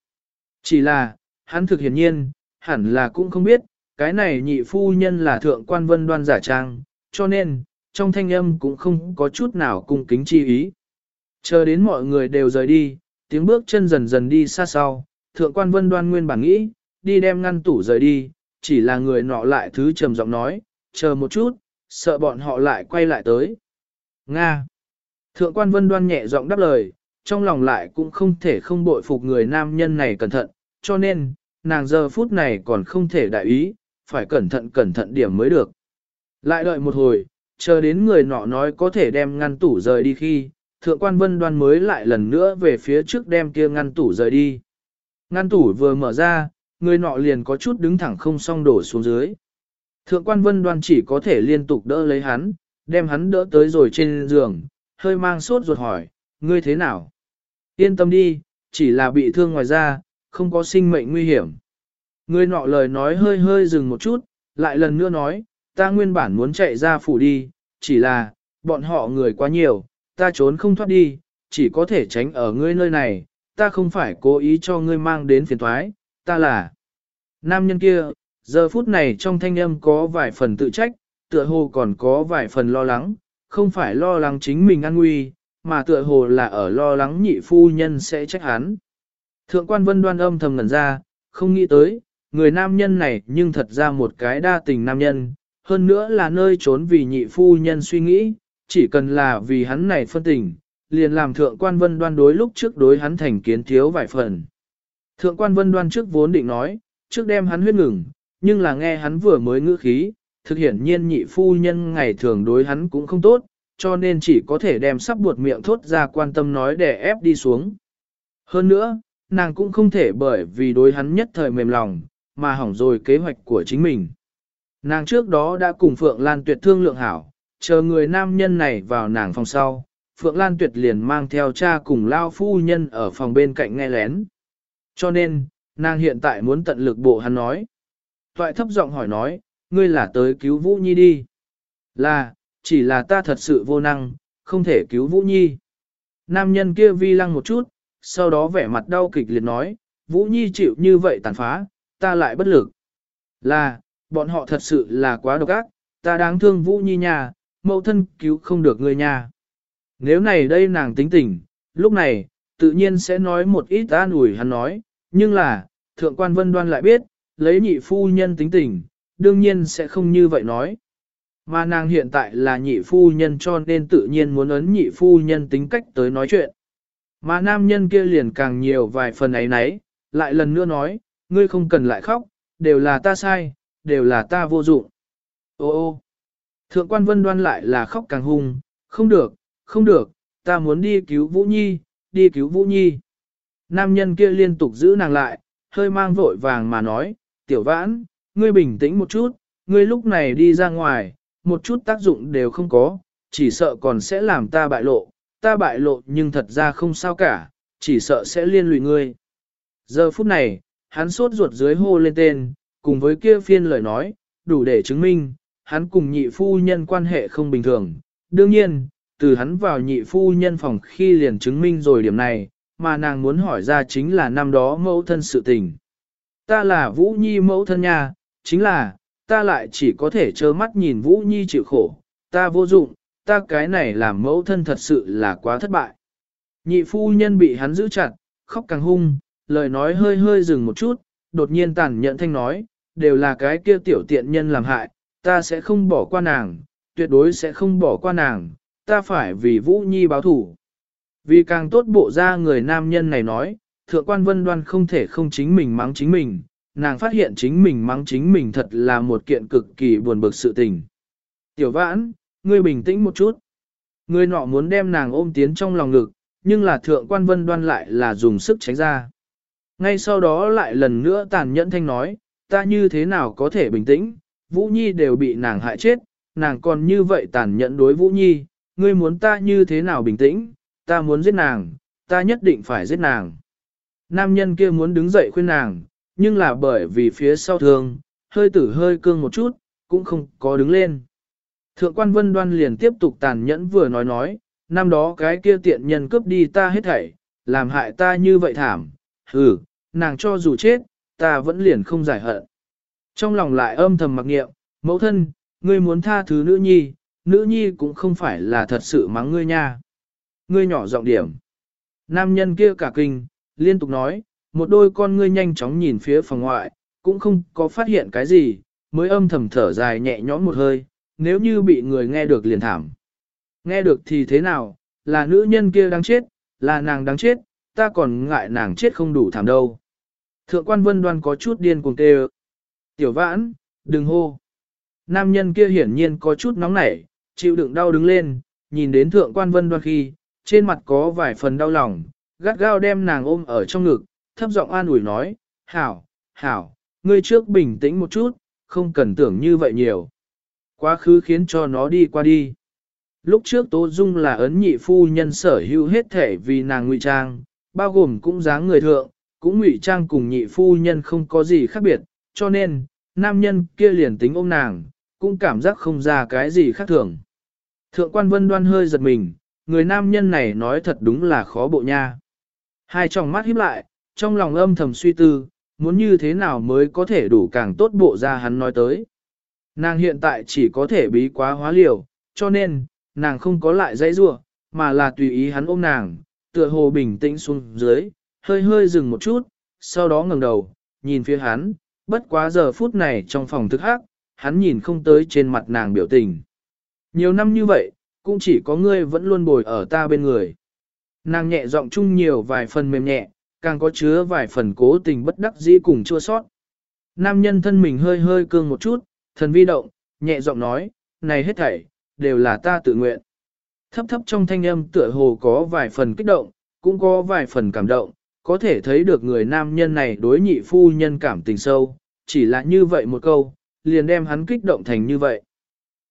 Chỉ là, hắn thực hiển nhiên, hẳn là cũng không biết, cái này nhị phu nhân là thượng quan vân đoan giả trang, cho nên, trong thanh âm cũng không có chút nào cung kính chi ý. Chờ đến mọi người đều rời đi, tiếng bước chân dần dần đi xa sau, thượng quan vân đoan nguyên bản nghĩ, đi đem ngăn tủ rời đi, chỉ là người nọ lại thứ trầm giọng nói, chờ một chút, sợ bọn họ lại quay lại tới. Nga. Thượng quan vân đoan nhẹ giọng đáp lời, trong lòng lại cũng không thể không bội phục người nam nhân này cẩn thận, cho nên, nàng giờ phút này còn không thể đại ý, phải cẩn thận cẩn thận điểm mới được. Lại đợi một hồi, chờ đến người nọ nói có thể đem ngăn tủ rời đi khi, thượng quan vân đoan mới lại lần nữa về phía trước đem kia ngăn tủ rời đi. Ngăn tủ vừa mở ra, người nọ liền có chút đứng thẳng không song đổ xuống dưới. Thượng quan vân đoan chỉ có thể liên tục đỡ lấy hắn, đem hắn đỡ tới rồi trên giường, hơi mang sốt ruột hỏi, ngươi thế nào? Yên tâm đi, chỉ là bị thương ngoài da, không có sinh mệnh nguy hiểm. Người nọ lời nói hơi hơi dừng một chút, lại lần nữa nói, ta nguyên bản muốn chạy ra phủ đi, chỉ là, bọn họ người quá nhiều, ta trốn không thoát đi, chỉ có thể tránh ở ngươi nơi này, ta không phải cố ý cho ngươi mang đến phiền thoái, ta là nam nhân kia, giờ phút này trong thanh âm có vài phần tự trách, tựa hồ còn có vài phần lo lắng, không phải lo lắng chính mình an nguy, mà tựa hồ là ở lo lắng nhị phu nhân sẽ trách hắn. Thượng quan vân đoan âm thầm ngẩn ra, không nghĩ tới, người nam nhân này nhưng thật ra một cái đa tình nam nhân, hơn nữa là nơi trốn vì nhị phu nhân suy nghĩ, chỉ cần là vì hắn này phân tình, liền làm thượng quan vân đoan đối lúc trước đối hắn thành kiến thiếu vài phần. Thượng quan vân đoan trước vốn định nói, trước đem hắn huyết ngừng, nhưng là nghe hắn vừa mới ngữ khí, thực hiện nhiên nhị phu nhân ngày thường đối hắn cũng không tốt, cho nên chỉ có thể đem sắp buột miệng thốt ra quan tâm nói để ép đi xuống. Hơn nữa, nàng cũng không thể bởi vì đối hắn nhất thời mềm lòng, mà hỏng rồi kế hoạch của chính mình. Nàng trước đó đã cùng Phượng Lan Tuyệt thương lượng hảo, chờ người nam nhân này vào nàng phòng sau, Phượng Lan Tuyệt liền mang theo cha cùng lao phu nhân ở phòng bên cạnh nghe lén. Cho nên, nàng hiện tại muốn tận lực bộ hắn nói. Toại thấp giọng hỏi nói, ngươi là tới cứu Vũ Nhi đi. Là, chỉ là ta thật sự vô năng, không thể cứu Vũ Nhi. Nam nhân kia vi lăng một chút, sau đó vẻ mặt đau kịch liệt nói, Vũ Nhi chịu như vậy tàn phá, ta lại bất lực. Là, bọn họ thật sự là quá độc ác, ta đáng thương Vũ Nhi nhà, mẫu thân cứu không được ngươi nha. Nếu này đây nàng tính tình, lúc này, tự nhiên sẽ nói một ít an ủi hắn nói, nhưng là, thượng quan vân đoan lại biết, lấy nhị phu nhân tính tình, đương nhiên sẽ không như vậy nói, Mà nàng hiện tại là nhị phu nhân cho nên tự nhiên muốn ấn nhị phu nhân tính cách tới nói chuyện. Mà nam nhân kia liền càng nhiều vài phần ấy nấy, lại lần nữa nói, ngươi không cần lại khóc, đều là ta sai, đều là ta vô dụng. Ô ô, thượng quan vân đoan lại là khóc càng hung, không được, không được, ta muốn đi cứu Vũ Nhi, đi cứu Vũ Nhi. Nam nhân kia liên tục giữ nàng lại, hơi mang vội vàng mà nói, tiểu vãn, ngươi bình tĩnh một chút, ngươi lúc này đi ra ngoài, một chút tác dụng đều không có, chỉ sợ còn sẽ làm ta bại lộ, ta bại lộ nhưng thật ra không sao cả, chỉ sợ sẽ liên lụy ngươi. Giờ phút này, hắn sốt ruột dưới hô lên tên, cùng với kia phiên lời nói, đủ để chứng minh, hắn cùng nhị phu nhân quan hệ không bình thường. Đương nhiên, từ hắn vào nhị phu nhân phòng khi liền chứng minh rồi điểm này, mà nàng muốn hỏi ra chính là năm đó mẫu thân sự tình. Ta là Vũ Nhi mẫu thân nha, chính là, ta lại chỉ có thể trơ mắt nhìn Vũ Nhi chịu khổ, ta vô dụng, ta cái này làm mẫu thân thật sự là quá thất bại. Nhị phu nhân bị hắn giữ chặt, khóc càng hung, lời nói hơi hơi dừng một chút, đột nhiên tàn nhẫn thanh nói, đều là cái kia tiểu tiện nhân làm hại, ta sẽ không bỏ qua nàng, tuyệt đối sẽ không bỏ qua nàng, ta phải vì Vũ Nhi báo thủ. Vì càng tốt bộ ra người nam nhân này nói, thượng quan vân đoan không thể không chính mình mắng chính mình, nàng phát hiện chính mình mắng chính mình thật là một kiện cực kỳ buồn bực sự tình. Tiểu vãn, ngươi bình tĩnh một chút. Ngươi nọ muốn đem nàng ôm tiến trong lòng ngực, nhưng là thượng quan vân đoan lại là dùng sức tránh ra. Ngay sau đó lại lần nữa tàn nhẫn thanh nói, ta như thế nào có thể bình tĩnh, Vũ Nhi đều bị nàng hại chết, nàng còn như vậy tàn nhẫn đối Vũ Nhi, ngươi muốn ta như thế nào bình tĩnh, ta muốn giết nàng, ta nhất định phải giết nàng. Nam nhân kia muốn đứng dậy khuyên nàng, nhưng là bởi vì phía sau thương, hơi tử hơi cương một chút, cũng không có đứng lên. Thượng quan vân đoan liền tiếp tục tàn nhẫn vừa nói nói, năm đó cái kia tiện nhân cướp đi ta hết thảy, làm hại ta như vậy thảm, hừ, nàng cho dù chết, ta vẫn liền không giải hận. Trong lòng lại âm thầm mặc nghiệm, mẫu thân, ngươi muốn tha thứ nữ nhi, nữ nhi cũng không phải là thật sự mắng ngươi nha. Ngươi nhỏ giọng điểm. Nam nhân kia cả kinh, liên tục nói, một đôi con ngươi nhanh chóng nhìn phía phòng ngoại, cũng không có phát hiện cái gì, mới âm thầm thở dài nhẹ nhõm một hơi, nếu như bị người nghe được liền thảm. Nghe được thì thế nào, là nữ nhân kia đáng chết, là nàng đáng chết, ta còn ngại nàng chết không đủ thảm đâu. Thượng quan vân đoan có chút điên cuồng kêu. Tiểu vãn, đừng hô. Nam nhân kia hiển nhiên có chút nóng nảy, chịu đựng đau đứng lên, nhìn đến thượng quan vân đoan khi, trên mặt có vài phần đau lòng, gắt gao đem nàng ôm ở trong ngực, thấp giọng an ủi nói, hảo, hảo, ngươi trước bình tĩnh một chút, không cần tưởng như vậy nhiều. Quá khứ khiến cho nó đi qua đi. Lúc trước Tố Dung là ấn nhị phu nhân sở hữu hết thể vì nàng ngụy trang, bao gồm cũng dáng người thượng, cũng ngụy trang cùng nhị phu nhân không có gì khác biệt, cho nên, nam nhân kia liền tính ôm nàng, cũng cảm giác không ra cái gì khác thường. Thượng quan vân đoan hơi giật mình, người nam nhân này nói thật đúng là khó bộ nha. Hai tròng mắt híp lại, trong lòng âm thầm suy tư, muốn như thế nào mới có thể đủ càng tốt bộ ra hắn nói tới. Nàng hiện tại chỉ có thể bí quá hóa liều, cho nên, nàng không có lại dãy rua, mà là tùy ý hắn ôm nàng, tựa hồ bình tĩnh xuống dưới, hơi hơi dừng một chút, sau đó ngẩng đầu, nhìn phía hắn, bất quá giờ phút này trong phòng thức hắc, hắn nhìn không tới trên mặt nàng biểu tình. Nhiều năm như vậy, cũng chỉ có ngươi vẫn luôn bồi ở ta bên người. Nàng nhẹ giọng chung nhiều vài phần mềm nhẹ, càng có chứa vài phần cố tình bất đắc dĩ cùng chua sót. Nam nhân thân mình hơi hơi cương một chút, thần vi động, nhẹ giọng nói, này hết thảy, đều là ta tự nguyện. Thấp thấp trong thanh âm tựa hồ có vài phần kích động, cũng có vài phần cảm động, có thể thấy được người nam nhân này đối nhị phu nhân cảm tình sâu, chỉ là như vậy một câu, liền đem hắn kích động thành như vậy.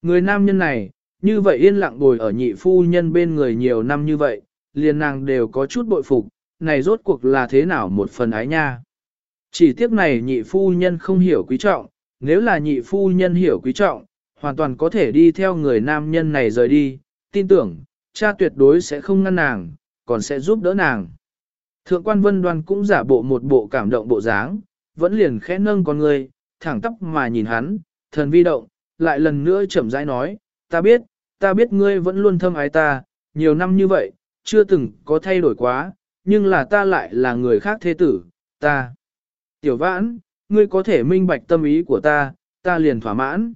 Người nam nhân này, như vậy yên lặng ngồi ở nhị phu nhân bên người nhiều năm như vậy, liền nàng đều có chút bội phục, này rốt cuộc là thế nào một phần ái nha. Chỉ tiếc này nhị phu nhân không hiểu quý trọng, nếu là nhị phu nhân hiểu quý trọng, hoàn toàn có thể đi theo người nam nhân này rời đi, tin tưởng, cha tuyệt đối sẽ không ngăn nàng, còn sẽ giúp đỡ nàng. Thượng quan vân đoan cũng giả bộ một bộ cảm động bộ dáng, vẫn liền khẽ nâng con người, thẳng tóc mà nhìn hắn, thần vi động, lại lần nữa chậm rãi nói, ta biết, ta biết ngươi vẫn luôn thâm ái ta, nhiều năm như vậy, chưa từng có thay đổi quá, nhưng là ta lại là người khác thế tử, ta. Tiểu vãn, ngươi có thể minh bạch tâm ý của ta, ta liền thỏa mãn.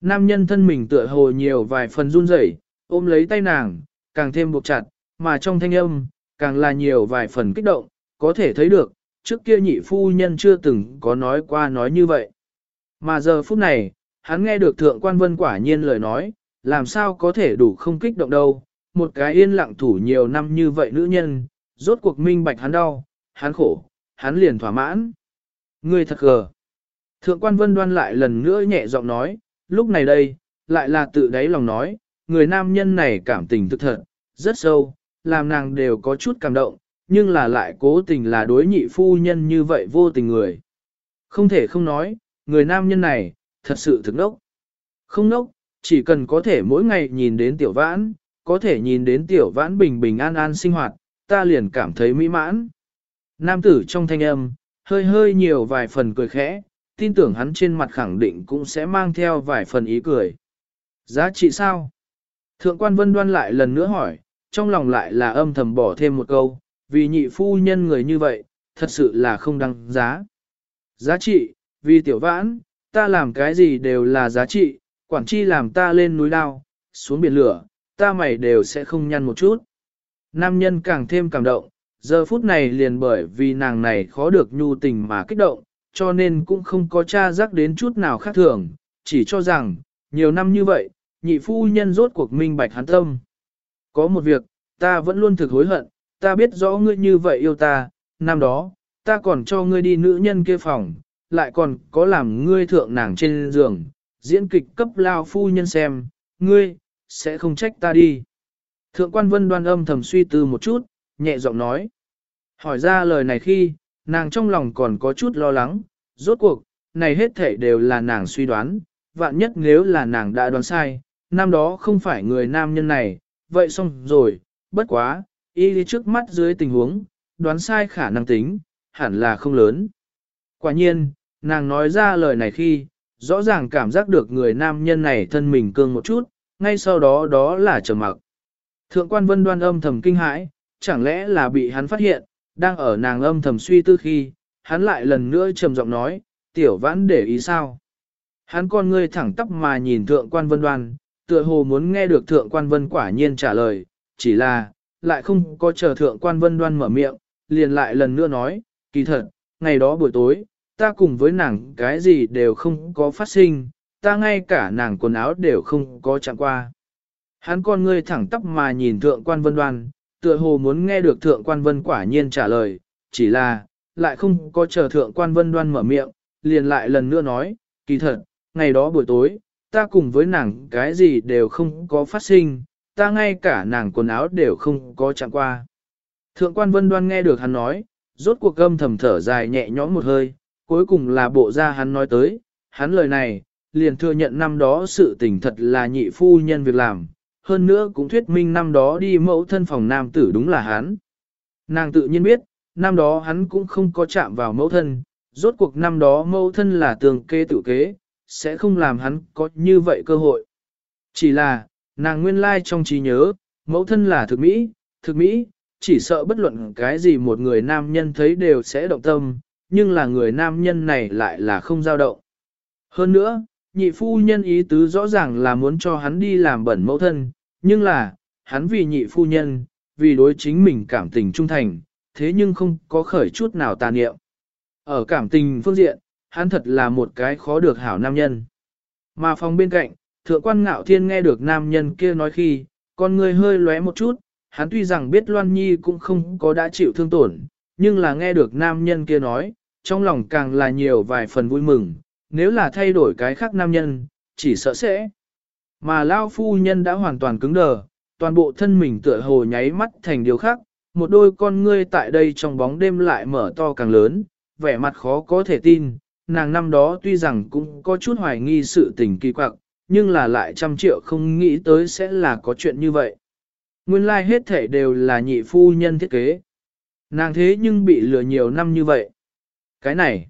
Nam nhân thân mình tựa hồ nhiều vài phần run rẩy, ôm lấy tay nàng, càng thêm buộc chặt, mà trong thanh âm, càng là nhiều vài phần kích động, có thể thấy được, trước kia nhị phu nhân chưa từng có nói qua nói như vậy. Mà giờ phút này, hắn nghe được thượng quan vân quả nhiên lời nói, làm sao có thể đủ không kích động đâu, một cái yên lặng thủ nhiều năm như vậy nữ nhân, rốt cuộc minh bạch hắn đau, hắn khổ, hắn liền thỏa mãn. Ngươi thật gờ. Thượng quan vân đoan lại lần nữa nhẹ giọng nói, lúc này đây, lại là tự đáy lòng nói, người nam nhân này cảm tình thực thật, rất sâu, làm nàng đều có chút cảm động, nhưng là lại cố tình là đối nhị phu nhân như vậy vô tình người. Không thể không nói, người nam nhân này, thật sự thực nốc. Không nốc, chỉ cần có thể mỗi ngày nhìn đến tiểu vãn, có thể nhìn đến tiểu vãn bình bình an an sinh hoạt, ta liền cảm thấy mỹ mãn. Nam tử trong thanh âm, hơi hơi nhiều vài phần cười khẽ, tin tưởng hắn trên mặt khẳng định cũng sẽ mang theo vài phần ý cười. Giá trị sao? Thượng quan vân đoan lại lần nữa hỏi, trong lòng lại là âm thầm bỏ thêm một câu, vì nhị phu nhân người như vậy, thật sự là không đăng giá. Giá trị, vì tiểu vãn, ta làm cái gì đều là giá trị, quản chi làm ta lên núi đao, xuống biển lửa, ta mày đều sẽ không nhăn một chút. Nam nhân càng thêm cảm động, giờ phút này liền bởi vì nàng này khó được nhu tình mà kích động, cho nên cũng không có tra rắc đến chút nào khác thường, chỉ cho rằng, nhiều năm như vậy, nhị phu nhân rốt cuộc minh bạch hắn tâm. Có một việc, ta vẫn luôn thực hối hận, ta biết rõ ngươi như vậy yêu ta, năm đó, ta còn cho ngươi đi nữ nhân kia phòng, lại còn có làm ngươi thượng nàng trên giường, diễn kịch cấp lao phu nhân xem, ngươi, sẽ không trách ta đi. Thượng quan vân đoan âm thầm suy tư một chút, nhẹ giọng nói. Hỏi ra lời này khi, nàng trong lòng còn có chút lo lắng, rốt cuộc, này hết thể đều là nàng suy đoán, vạn nhất nếu là nàng đã đoán sai, năm đó không phải người nam nhân này, vậy xong rồi, bất quá, y đi trước mắt dưới tình huống, đoán sai khả năng tính, hẳn là không lớn. Quả nhiên, nàng nói ra lời này khi, rõ ràng cảm giác được người nam nhân này thân mình cương một chút, ngay sau đó đó là trầm mặc. Thượng quan vân đoan âm thầm kinh hãi, chẳng lẽ là bị hắn phát hiện, đang ở nàng âm thầm suy tư khi, hắn lại lần nữa trầm giọng nói, tiểu vãn để ý sao. Hắn con ngươi thẳng tắp mà nhìn thượng quan vân đoan, tựa hồ muốn nghe được thượng quan vân quả nhiên trả lời, chỉ là, lại không có chờ thượng quan vân đoan mở miệng, liền lại lần nữa nói, kỳ thật, ngày đó buổi tối, ta cùng với nàng cái gì đều không có phát sinh, ta ngay cả nàng quần áo đều không có chạm qua. Hắn con ngươi thẳng tắp mà nhìn thượng quan vân đoan, tựa hồ muốn nghe được thượng quan vân quả nhiên trả lời, chỉ là, lại không có chờ thượng quan vân đoan mở miệng, liền lại lần nữa nói, kỳ thật, ngày đó buổi tối, ta cùng với nàng cái gì đều không có phát sinh, ta ngay cả nàng quần áo đều không có chạm qua. Thượng quan vân đoan nghe được hắn nói, rốt cuộc gâm thầm thở dài nhẹ nhõm một hơi, cuối cùng là bộ ra hắn nói tới, hắn lời này, liền thừa nhận năm đó sự tình thật là nhị phu nhân việc làm, hơn nữa cũng thuyết minh năm đó đi mẫu thân phòng nam tử đúng là hắn. Nàng tự nhiên biết, năm đó hắn cũng không có chạm vào mẫu thân, rốt cuộc năm đó mẫu thân là tường kê tự kế, sẽ không làm hắn có như vậy cơ hội. Chỉ là, nàng nguyên lai trong trí nhớ, mẫu thân là thực mỹ, thực mỹ, chỉ sợ bất luận cái gì một người nam nhân thấy đều sẽ động tâm, nhưng là người nam nhân này lại là không dao động. Hơn nữa, nhị phu nhân ý tứ rõ ràng là muốn cho hắn đi làm bẩn mẫu thân, nhưng là, hắn vì nhị phu nhân, vì đối chính mình cảm tình trung thành, thế nhưng không có khởi chút nào tà niệm. Ở cảm tình phương diện, hắn thật là một cái khó được hảo nam nhân. Mà phòng bên cạnh, thượng quan ngạo thiên nghe được nam nhân kia nói khi, con người hơi lóe một chút, hắn tuy rằng biết Loan Nhi cũng không có đã chịu thương tổn, nhưng là nghe được nam nhân kia nói, trong lòng càng là nhiều vài phần vui mừng, nếu là thay đổi cái khác nam nhân, chỉ sợ sẽ. Mà Lao phu nhân đã hoàn toàn cứng đờ, toàn bộ thân mình tựa hồ nháy mắt thành điều khác, một đôi con ngươi tại đây trong bóng đêm lại mở to càng lớn, vẻ mặt khó có thể tin, nàng năm đó tuy rằng cũng có chút hoài nghi sự tình kỳ quặc, nhưng là lại trăm triệu không nghĩ tới sẽ là có chuyện như vậy. Nguyên lai like hết thể đều là nhị phu nhân thiết kế. Nàng thế nhưng bị lừa nhiều năm như vậy. Cái này,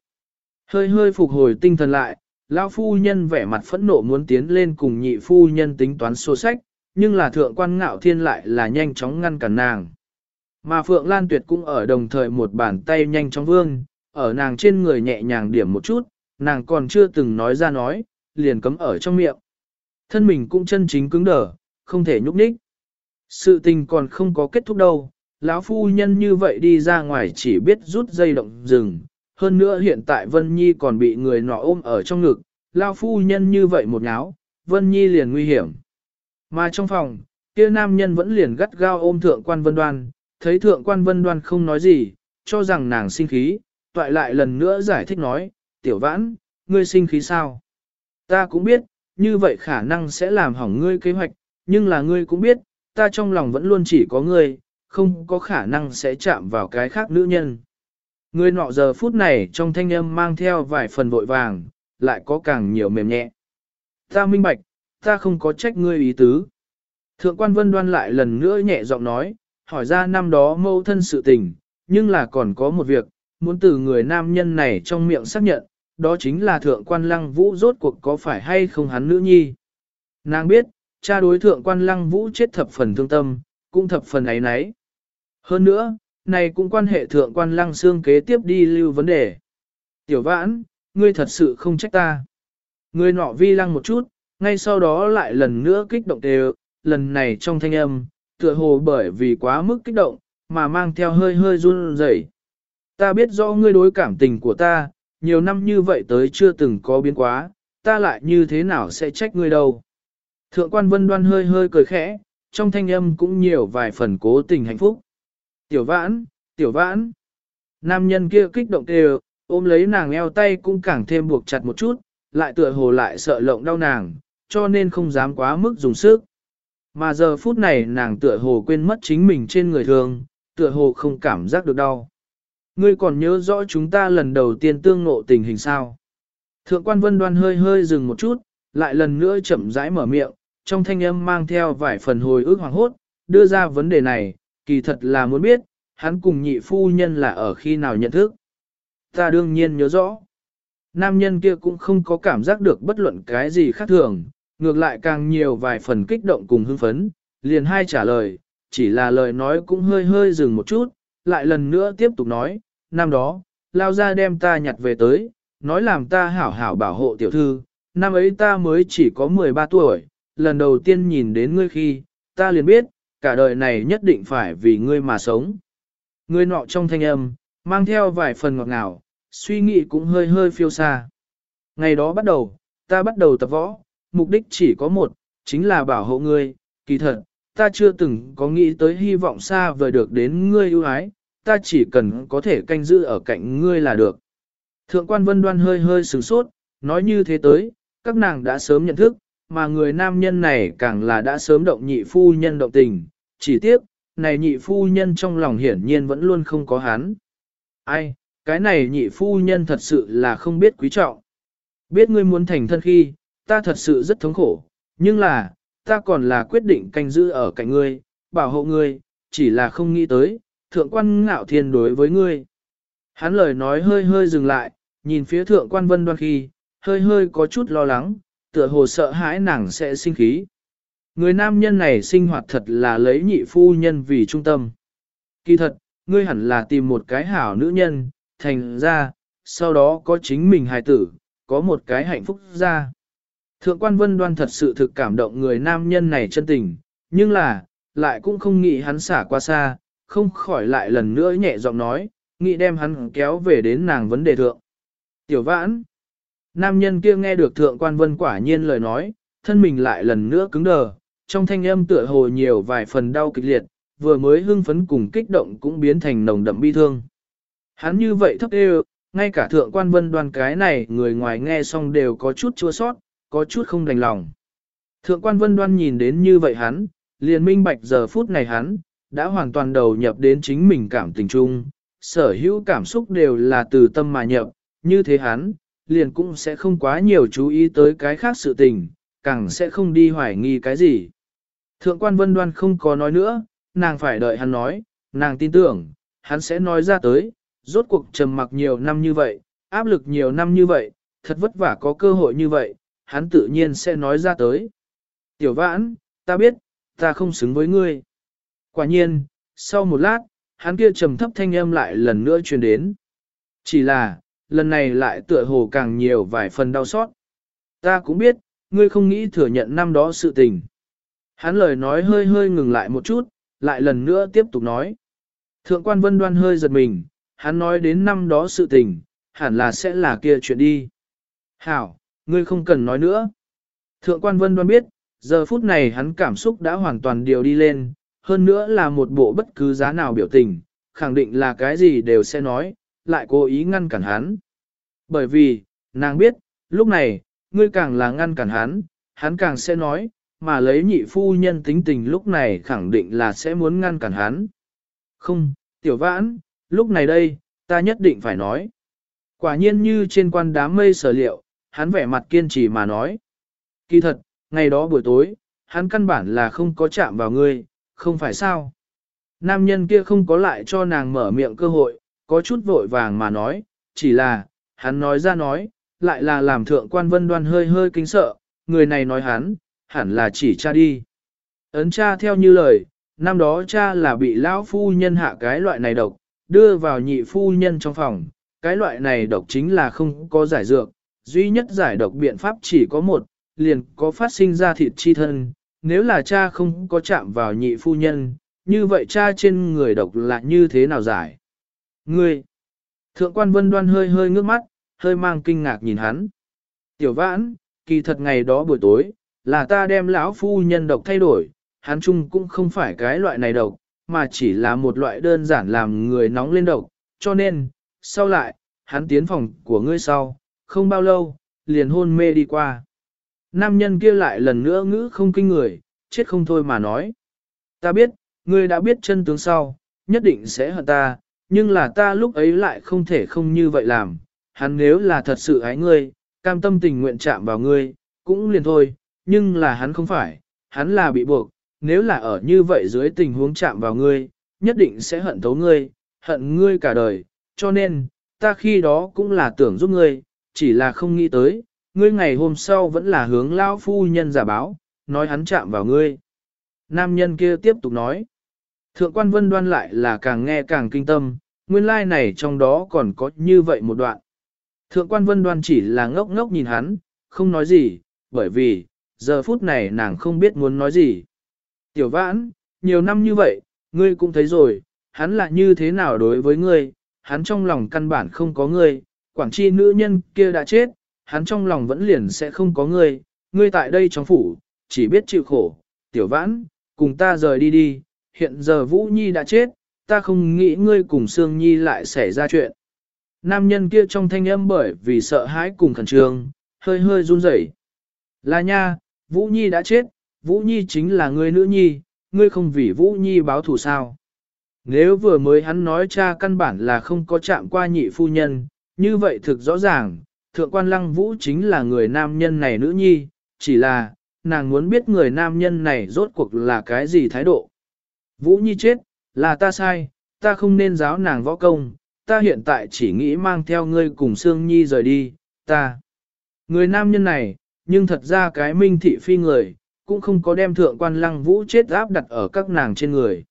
hơi hơi phục hồi tinh thần lại, lão phu nhân vẻ mặt phẫn nộ muốn tiến lên cùng nhị phu nhân tính toán số sách, nhưng là thượng quan ngạo thiên lại là nhanh chóng ngăn cản nàng. Mà Phượng Lan Tuyệt cũng ở đồng thời một bàn tay nhanh chóng vương, ở nàng trên người nhẹ nhàng điểm một chút, nàng còn chưa từng nói ra nói, liền cấm ở trong miệng. Thân mình cũng chân chính cứng đờ, không thể nhúc nhích. Sự tình còn không có kết thúc đâu, lão phu nhân như vậy đi ra ngoài chỉ biết rút dây động rừng. Hơn nữa hiện tại Vân Nhi còn bị người nọ ôm ở trong ngực, lão phu nhân như vậy một ngáo, Vân Nhi liền nguy hiểm. Mà trong phòng, kia nam nhân vẫn liền gắt gao ôm thượng quan vân đoan, thấy thượng quan vân đoan không nói gì, cho rằng nàng sinh khí, toại lại lần nữa giải thích nói, tiểu vãn, ngươi sinh khí sao? Ta cũng biết, như vậy khả năng sẽ làm hỏng ngươi kế hoạch, nhưng là ngươi cũng biết, ta trong lòng vẫn luôn chỉ có ngươi, không có khả năng sẽ chạm vào cái khác nữ nhân. Ngươi nọ giờ phút này trong thanh âm mang theo vài phần vội vàng, lại có càng nhiều mềm nhẹ. Ta minh bạch, ta không có trách ngươi ý tứ. Thượng quan vân đoan lại lần nữa nhẹ giọng nói, hỏi ra năm đó mâu thân sự tình, nhưng là còn có một việc, muốn từ người nam nhân này trong miệng xác nhận, đó chính là thượng quan lăng vũ rốt cuộc có phải hay không hắn nữ nhi. Nàng biết, cha đối thượng quan lăng vũ chết thập phần thương tâm, cũng thập phần ấy nấy. Hơn nữa, này cũng quan hệ thượng quan lăng xương kế tiếp đi lưu vấn đề. Tiểu vãn, ngươi thật sự không trách ta. Ngươi nọ vi lăng một chút, ngay sau đó lại lần nữa kích động đều, lần này trong thanh âm, tựa hồ bởi vì quá mức kích động, mà mang theo hơi hơi run rẩy. Ta biết rõ ngươi đối cảm tình của ta, nhiều năm như vậy tới chưa từng có biến quá, ta lại như thế nào sẽ trách ngươi đâu. Thượng quan vân đoan hơi hơi cười khẽ, trong thanh âm cũng nhiều vài phần cố tình hạnh phúc. Tiểu vãn, tiểu vãn. Nam nhân kia kích động đều, ôm lấy nàng eo tay cũng càng thêm buộc chặt một chút, lại tựa hồ lại sợ lộng đau nàng, cho nên không dám quá mức dùng sức. Mà giờ phút này nàng tựa hồ quên mất chính mình trên người thường, tựa hồ không cảm giác được đau. Ngươi còn nhớ rõ chúng ta lần đầu tiên tương ngộ tình hình sao? Thượng quan vân đoan hơi hơi dừng một chút, lại lần nữa chậm rãi mở miệng, trong thanh âm mang theo vài phần hồi ức hoàng hốt, đưa ra vấn đề này, kỳ thật là muốn biết, hắn cùng nhị phu nhân là ở khi nào nhận thức. Ta đương nhiên nhớ rõ. Nam nhân kia cũng không có cảm giác được bất luận cái gì khác thường, ngược lại càng nhiều vài phần kích động cùng hưng phấn, liền hai trả lời, chỉ là lời nói cũng hơi hơi dừng một chút, lại lần nữa tiếp tục nói, năm đó, lao ra đem ta nhặt về tới, nói làm ta hảo hảo bảo hộ tiểu thư, năm ấy ta mới chỉ có 13 tuổi, lần đầu tiên nhìn đến ngươi khi, ta liền biết, cả đời này nhất định phải vì ngươi mà sống. Ngươi nọ trong thanh âm, mang theo vài phần ngọt ngào, suy nghĩ cũng hơi hơi phiêu xa. Ngày đó bắt đầu, ta bắt đầu tập võ, mục đích chỉ có một, chính là bảo hộ ngươi, kỳ thật, ta chưa từng có nghĩ tới hy vọng xa vời được đến ngươi ưu ái, ta chỉ cần có thể canh giữ ở cạnh ngươi là được. Thượng quan vân đoan hơi hơi sửng sốt, nói như thế tới, các nàng đã sớm nhận thức, mà người nam nhân này càng là đã sớm động nhị phu nhân động tình, chỉ tiếc, này nhị phu nhân trong lòng hiển nhiên vẫn luôn không có hắn. Ai, cái này nhị phu nhân thật sự là không biết quý trọng. Biết ngươi muốn thành thân khi, ta thật sự rất thống khổ, nhưng là, ta còn là quyết định canh giữ ở cạnh ngươi, bảo hộ ngươi, chỉ là không nghĩ tới, thượng quan ngạo thiên đối với ngươi. Hắn lời nói hơi hơi dừng lại, nhìn phía thượng quan vân đoan khi, hơi hơi có chút lo lắng, tựa hồ sợ hãi nàng sẽ sinh khí. Người nam nhân này sinh hoạt thật là lấy nhị phu nhân vì trung tâm. Kỳ thật, ngươi hẳn là tìm một cái hảo nữ nhân, thành ra, sau đó có chính mình hài tử, có một cái hạnh phúc ra. Thượng quan vân đoan thật sự thực cảm động người nam nhân này chân tình, nhưng là, lại cũng không nghĩ hắn xả qua xa, không khỏi lại lần nữa nhẹ giọng nói, nghĩ đem hắn kéo về đến nàng vấn đề thượng. Tiểu vãn, nam nhân kia nghe được thượng quan vân quả nhiên lời nói, thân mình lại lần nữa cứng đờ, trong thanh âm tựa hồ nhiều vài phần đau kịch liệt, vừa mới hưng phấn cùng kích động cũng biến thành nồng đậm bi thương. Hắn như vậy thấp đê ngay cả thượng quan vân đoàn cái này người ngoài nghe xong đều có chút chua sót, có chút không đành lòng. Thượng quan vân đoan nhìn đến như vậy hắn, liền minh bạch giờ phút này hắn, đã hoàn toàn đầu nhập đến chính mình cảm tình chung, sở hữu cảm xúc đều là từ tâm mà nhập, như thế hắn, liền cũng sẽ không quá nhiều chú ý tới cái khác sự tình, càng sẽ không đi hoài nghi cái gì. Thượng quan vân đoan không có nói nữa, nàng phải đợi hắn nói, nàng tin tưởng, hắn sẽ nói ra tới, rốt cuộc trầm mặc nhiều năm như vậy, áp lực nhiều năm như vậy, thật vất vả có cơ hội như vậy, hắn tự nhiên sẽ nói ra tới. Tiểu vãn, ta biết, ta không xứng với ngươi. Quả nhiên, sau một lát, hắn kia trầm thấp thanh âm lại lần nữa truyền đến. Chỉ là, lần này lại tựa hồ càng nhiều vài phần đau xót. Ta cũng biết, ngươi không nghĩ thừa nhận năm đó sự tình. Hắn lời nói hơi hơi ngừng lại một chút, lại lần nữa tiếp tục nói. Thượng quan vân đoan hơi giật mình, hắn nói đến năm đó sự tình, hẳn là sẽ là kia chuyện đi. Hảo, ngươi không cần nói nữa. Thượng quan vân đoan biết, giờ phút này hắn cảm xúc đã hoàn toàn điều đi lên, hơn nữa là một bộ bất cứ giá nào biểu tình, khẳng định là cái gì đều sẽ nói, lại cố ý ngăn cản hắn. Bởi vì, nàng biết, lúc này, ngươi càng là ngăn cản hắn, hắn càng sẽ nói, mà lấy nhị phu nhân tính tình lúc này khẳng định là sẽ muốn ngăn cản hắn. Không, tiểu vãn, lúc này đây, ta nhất định phải nói. Quả nhiên như trên quan đám mây sở liệu, hắn vẻ mặt kiên trì mà nói. Kỳ thật, ngày đó buổi tối, hắn căn bản là không có chạm vào ngươi, không phải sao. Nam nhân kia không có lại cho nàng mở miệng cơ hội, có chút vội vàng mà nói, chỉ là, hắn nói ra nói, lại là làm thượng quan vân đoan hơi hơi kính sợ, người này nói hắn, hẳn là chỉ cha đi. Ấn cha theo như lời, năm đó cha là bị lão phu nhân hạ cái loại này độc, đưa vào nhị phu nhân trong phòng, cái loại này độc chính là không có giải dược, duy nhất giải độc biện pháp chỉ có một, liền có phát sinh ra thịt chi thân, nếu là cha không có chạm vào nhị phu nhân, như vậy cha trên người độc là như thế nào giải? Ngươi! Thượng quan vân đoan hơi hơi ngước mắt, hơi mang kinh ngạc nhìn hắn. Tiểu vãn, kỳ thật ngày đó buổi tối, là ta đem lão phu nhân độc thay đổi, hắn chung cũng không phải cái loại này độc, mà chỉ là một loại đơn giản làm người nóng lên độc, cho nên, sau lại, hắn tiến phòng của ngươi sau, không bao lâu, liền hôn mê đi qua. Nam nhân kia lại lần nữa ngữ không kinh người, chết không thôi mà nói. Ta biết, ngươi đã biết chân tướng sau, nhất định sẽ hận ta, nhưng là ta lúc ấy lại không thể không như vậy làm. Hắn nếu là thật sự ái ngươi, cam tâm tình nguyện chạm vào ngươi, cũng liền thôi, nhưng là hắn không phải, hắn là bị buộc, nếu là ở như vậy dưới tình huống chạm vào ngươi, nhất định sẽ hận thấu ngươi, hận ngươi cả đời, cho nên, ta khi đó cũng là tưởng giúp ngươi, chỉ là không nghĩ tới, ngươi ngày hôm sau vẫn là hướng lao phu nhân giả báo, nói hắn chạm vào ngươi. Nam nhân kia tiếp tục nói, thượng quan vân đoan lại là càng nghe càng kinh tâm, nguyên lai like này trong đó còn có như vậy một đoạn. Thượng quan vân đoan chỉ là ngốc ngốc nhìn hắn, không nói gì, bởi vì, giờ phút này nàng không biết muốn nói gì. Tiểu vãn, nhiều năm như vậy, ngươi cũng thấy rồi, hắn là như thế nào đối với ngươi, hắn trong lòng căn bản không có ngươi, quảng chi nữ nhân kia đã chết, hắn trong lòng vẫn liền sẽ không có ngươi, ngươi tại đây trong phủ, chỉ biết chịu khổ, tiểu vãn, cùng ta rời đi đi, hiện giờ Vũ Nhi đã chết, ta không nghĩ ngươi cùng Sương Nhi lại xảy ra chuyện. Nam nhân kia trong thanh âm bởi vì sợ hãi cùng khẩn trương, hơi hơi run rẩy. Là nha, Vũ Nhi đã chết, Vũ Nhi chính là ngươi nữ nhi, ngươi không vì Vũ Nhi báo thù sao. Nếu vừa mới hắn nói cha căn bản là không có chạm qua nhị phu nhân, như vậy thực rõ ràng, thượng quan lăng Vũ chính là người nam nhân này nữ nhi, chỉ là, nàng muốn biết người nam nhân này rốt cuộc là cái gì thái độ. Vũ Nhi chết, là ta sai, ta không nên giáo nàng võ công, ta hiện tại chỉ nghĩ mang theo ngươi cùng Sương Nhi rời đi, ta. Người nam nhân này, nhưng thật ra cái minh thị phi người, cũng không có đem thượng quan lăng vũ chết áp đặt ở các nàng trên người.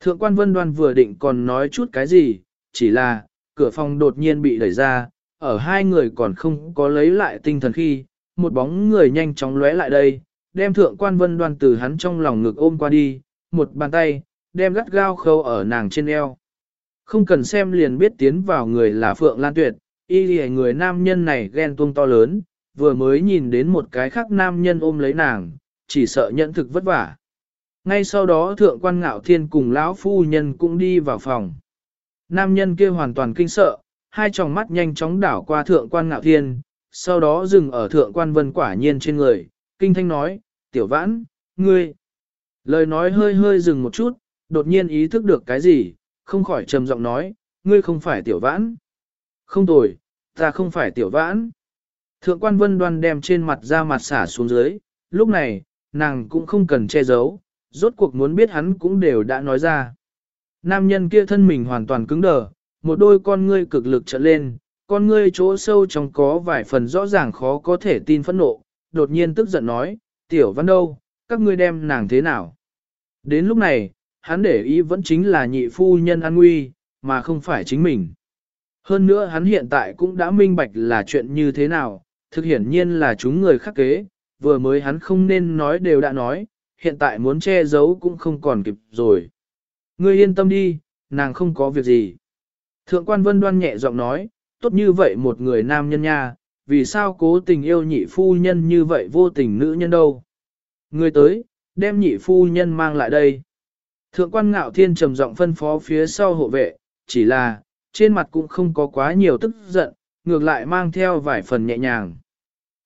Thượng quan vân đoan vừa định còn nói chút cái gì, chỉ là, cửa phòng đột nhiên bị đẩy ra, ở hai người còn không có lấy lại tinh thần khi, một bóng người nhanh chóng lóe lại đây, đem thượng quan vân đoan từ hắn trong lòng ngực ôm qua đi, một bàn tay, đem gắt gao khâu ở nàng trên eo. Không cần xem liền biết tiến vào người là Phượng Lan Tuyệt, y lì người nam nhân này ghen tuông to lớn, vừa mới nhìn đến một cái khác nam nhân ôm lấy nàng, chỉ sợ nhận thực vất vả. Ngay sau đó thượng quan ngạo thiên cùng lão phu nhân cũng đi vào phòng. Nam nhân kia hoàn toàn kinh sợ, hai tròng mắt nhanh chóng đảo qua thượng quan ngạo thiên, sau đó dừng ở thượng quan vân quả nhiên trên người, kinh thanh nói, tiểu vãn, ngươi. Lời nói hơi hơi dừng một chút, đột nhiên ý thức được cái gì, không khỏi trầm giọng nói, ngươi không phải tiểu vãn. Không tồi, ta không phải tiểu vãn. Thượng quan vân đoan đem trên mặt ra mặt xả xuống dưới, lúc này, nàng cũng không cần che giấu, rốt cuộc muốn biết hắn cũng đều đã nói ra. Nam nhân kia thân mình hoàn toàn cứng đờ, một đôi con ngươi cực lực trợn lên, con ngươi chỗ sâu trong có vài phần rõ ràng khó có thể tin phẫn nộ, đột nhiên tức giận nói, tiểu văn đâu, các ngươi đem nàng thế nào? Đến lúc này, hắn để ý vẫn chính là nhị phu nhân an nguy, mà không phải chính mình. Hơn nữa hắn hiện tại cũng đã minh bạch là chuyện như thế nào, thực hiển nhiên là chúng người khắc kế, vừa mới hắn không nên nói đều đã nói, hiện tại muốn che giấu cũng không còn kịp rồi. Ngươi yên tâm đi, nàng không có việc gì. Thượng quan vân đoan nhẹ giọng nói, tốt như vậy một người nam nhân nha, vì sao cố tình yêu nhị phu nhân như vậy vô tình nữ nhân đâu. Ngươi tới, đem nhị phu nhân mang lại đây. Thượng quan ngạo thiên trầm giọng phân phó phía sau hộ vệ, chỉ là, trên mặt cũng không có quá nhiều tức giận, ngược lại mang theo vài phần nhẹ nhàng.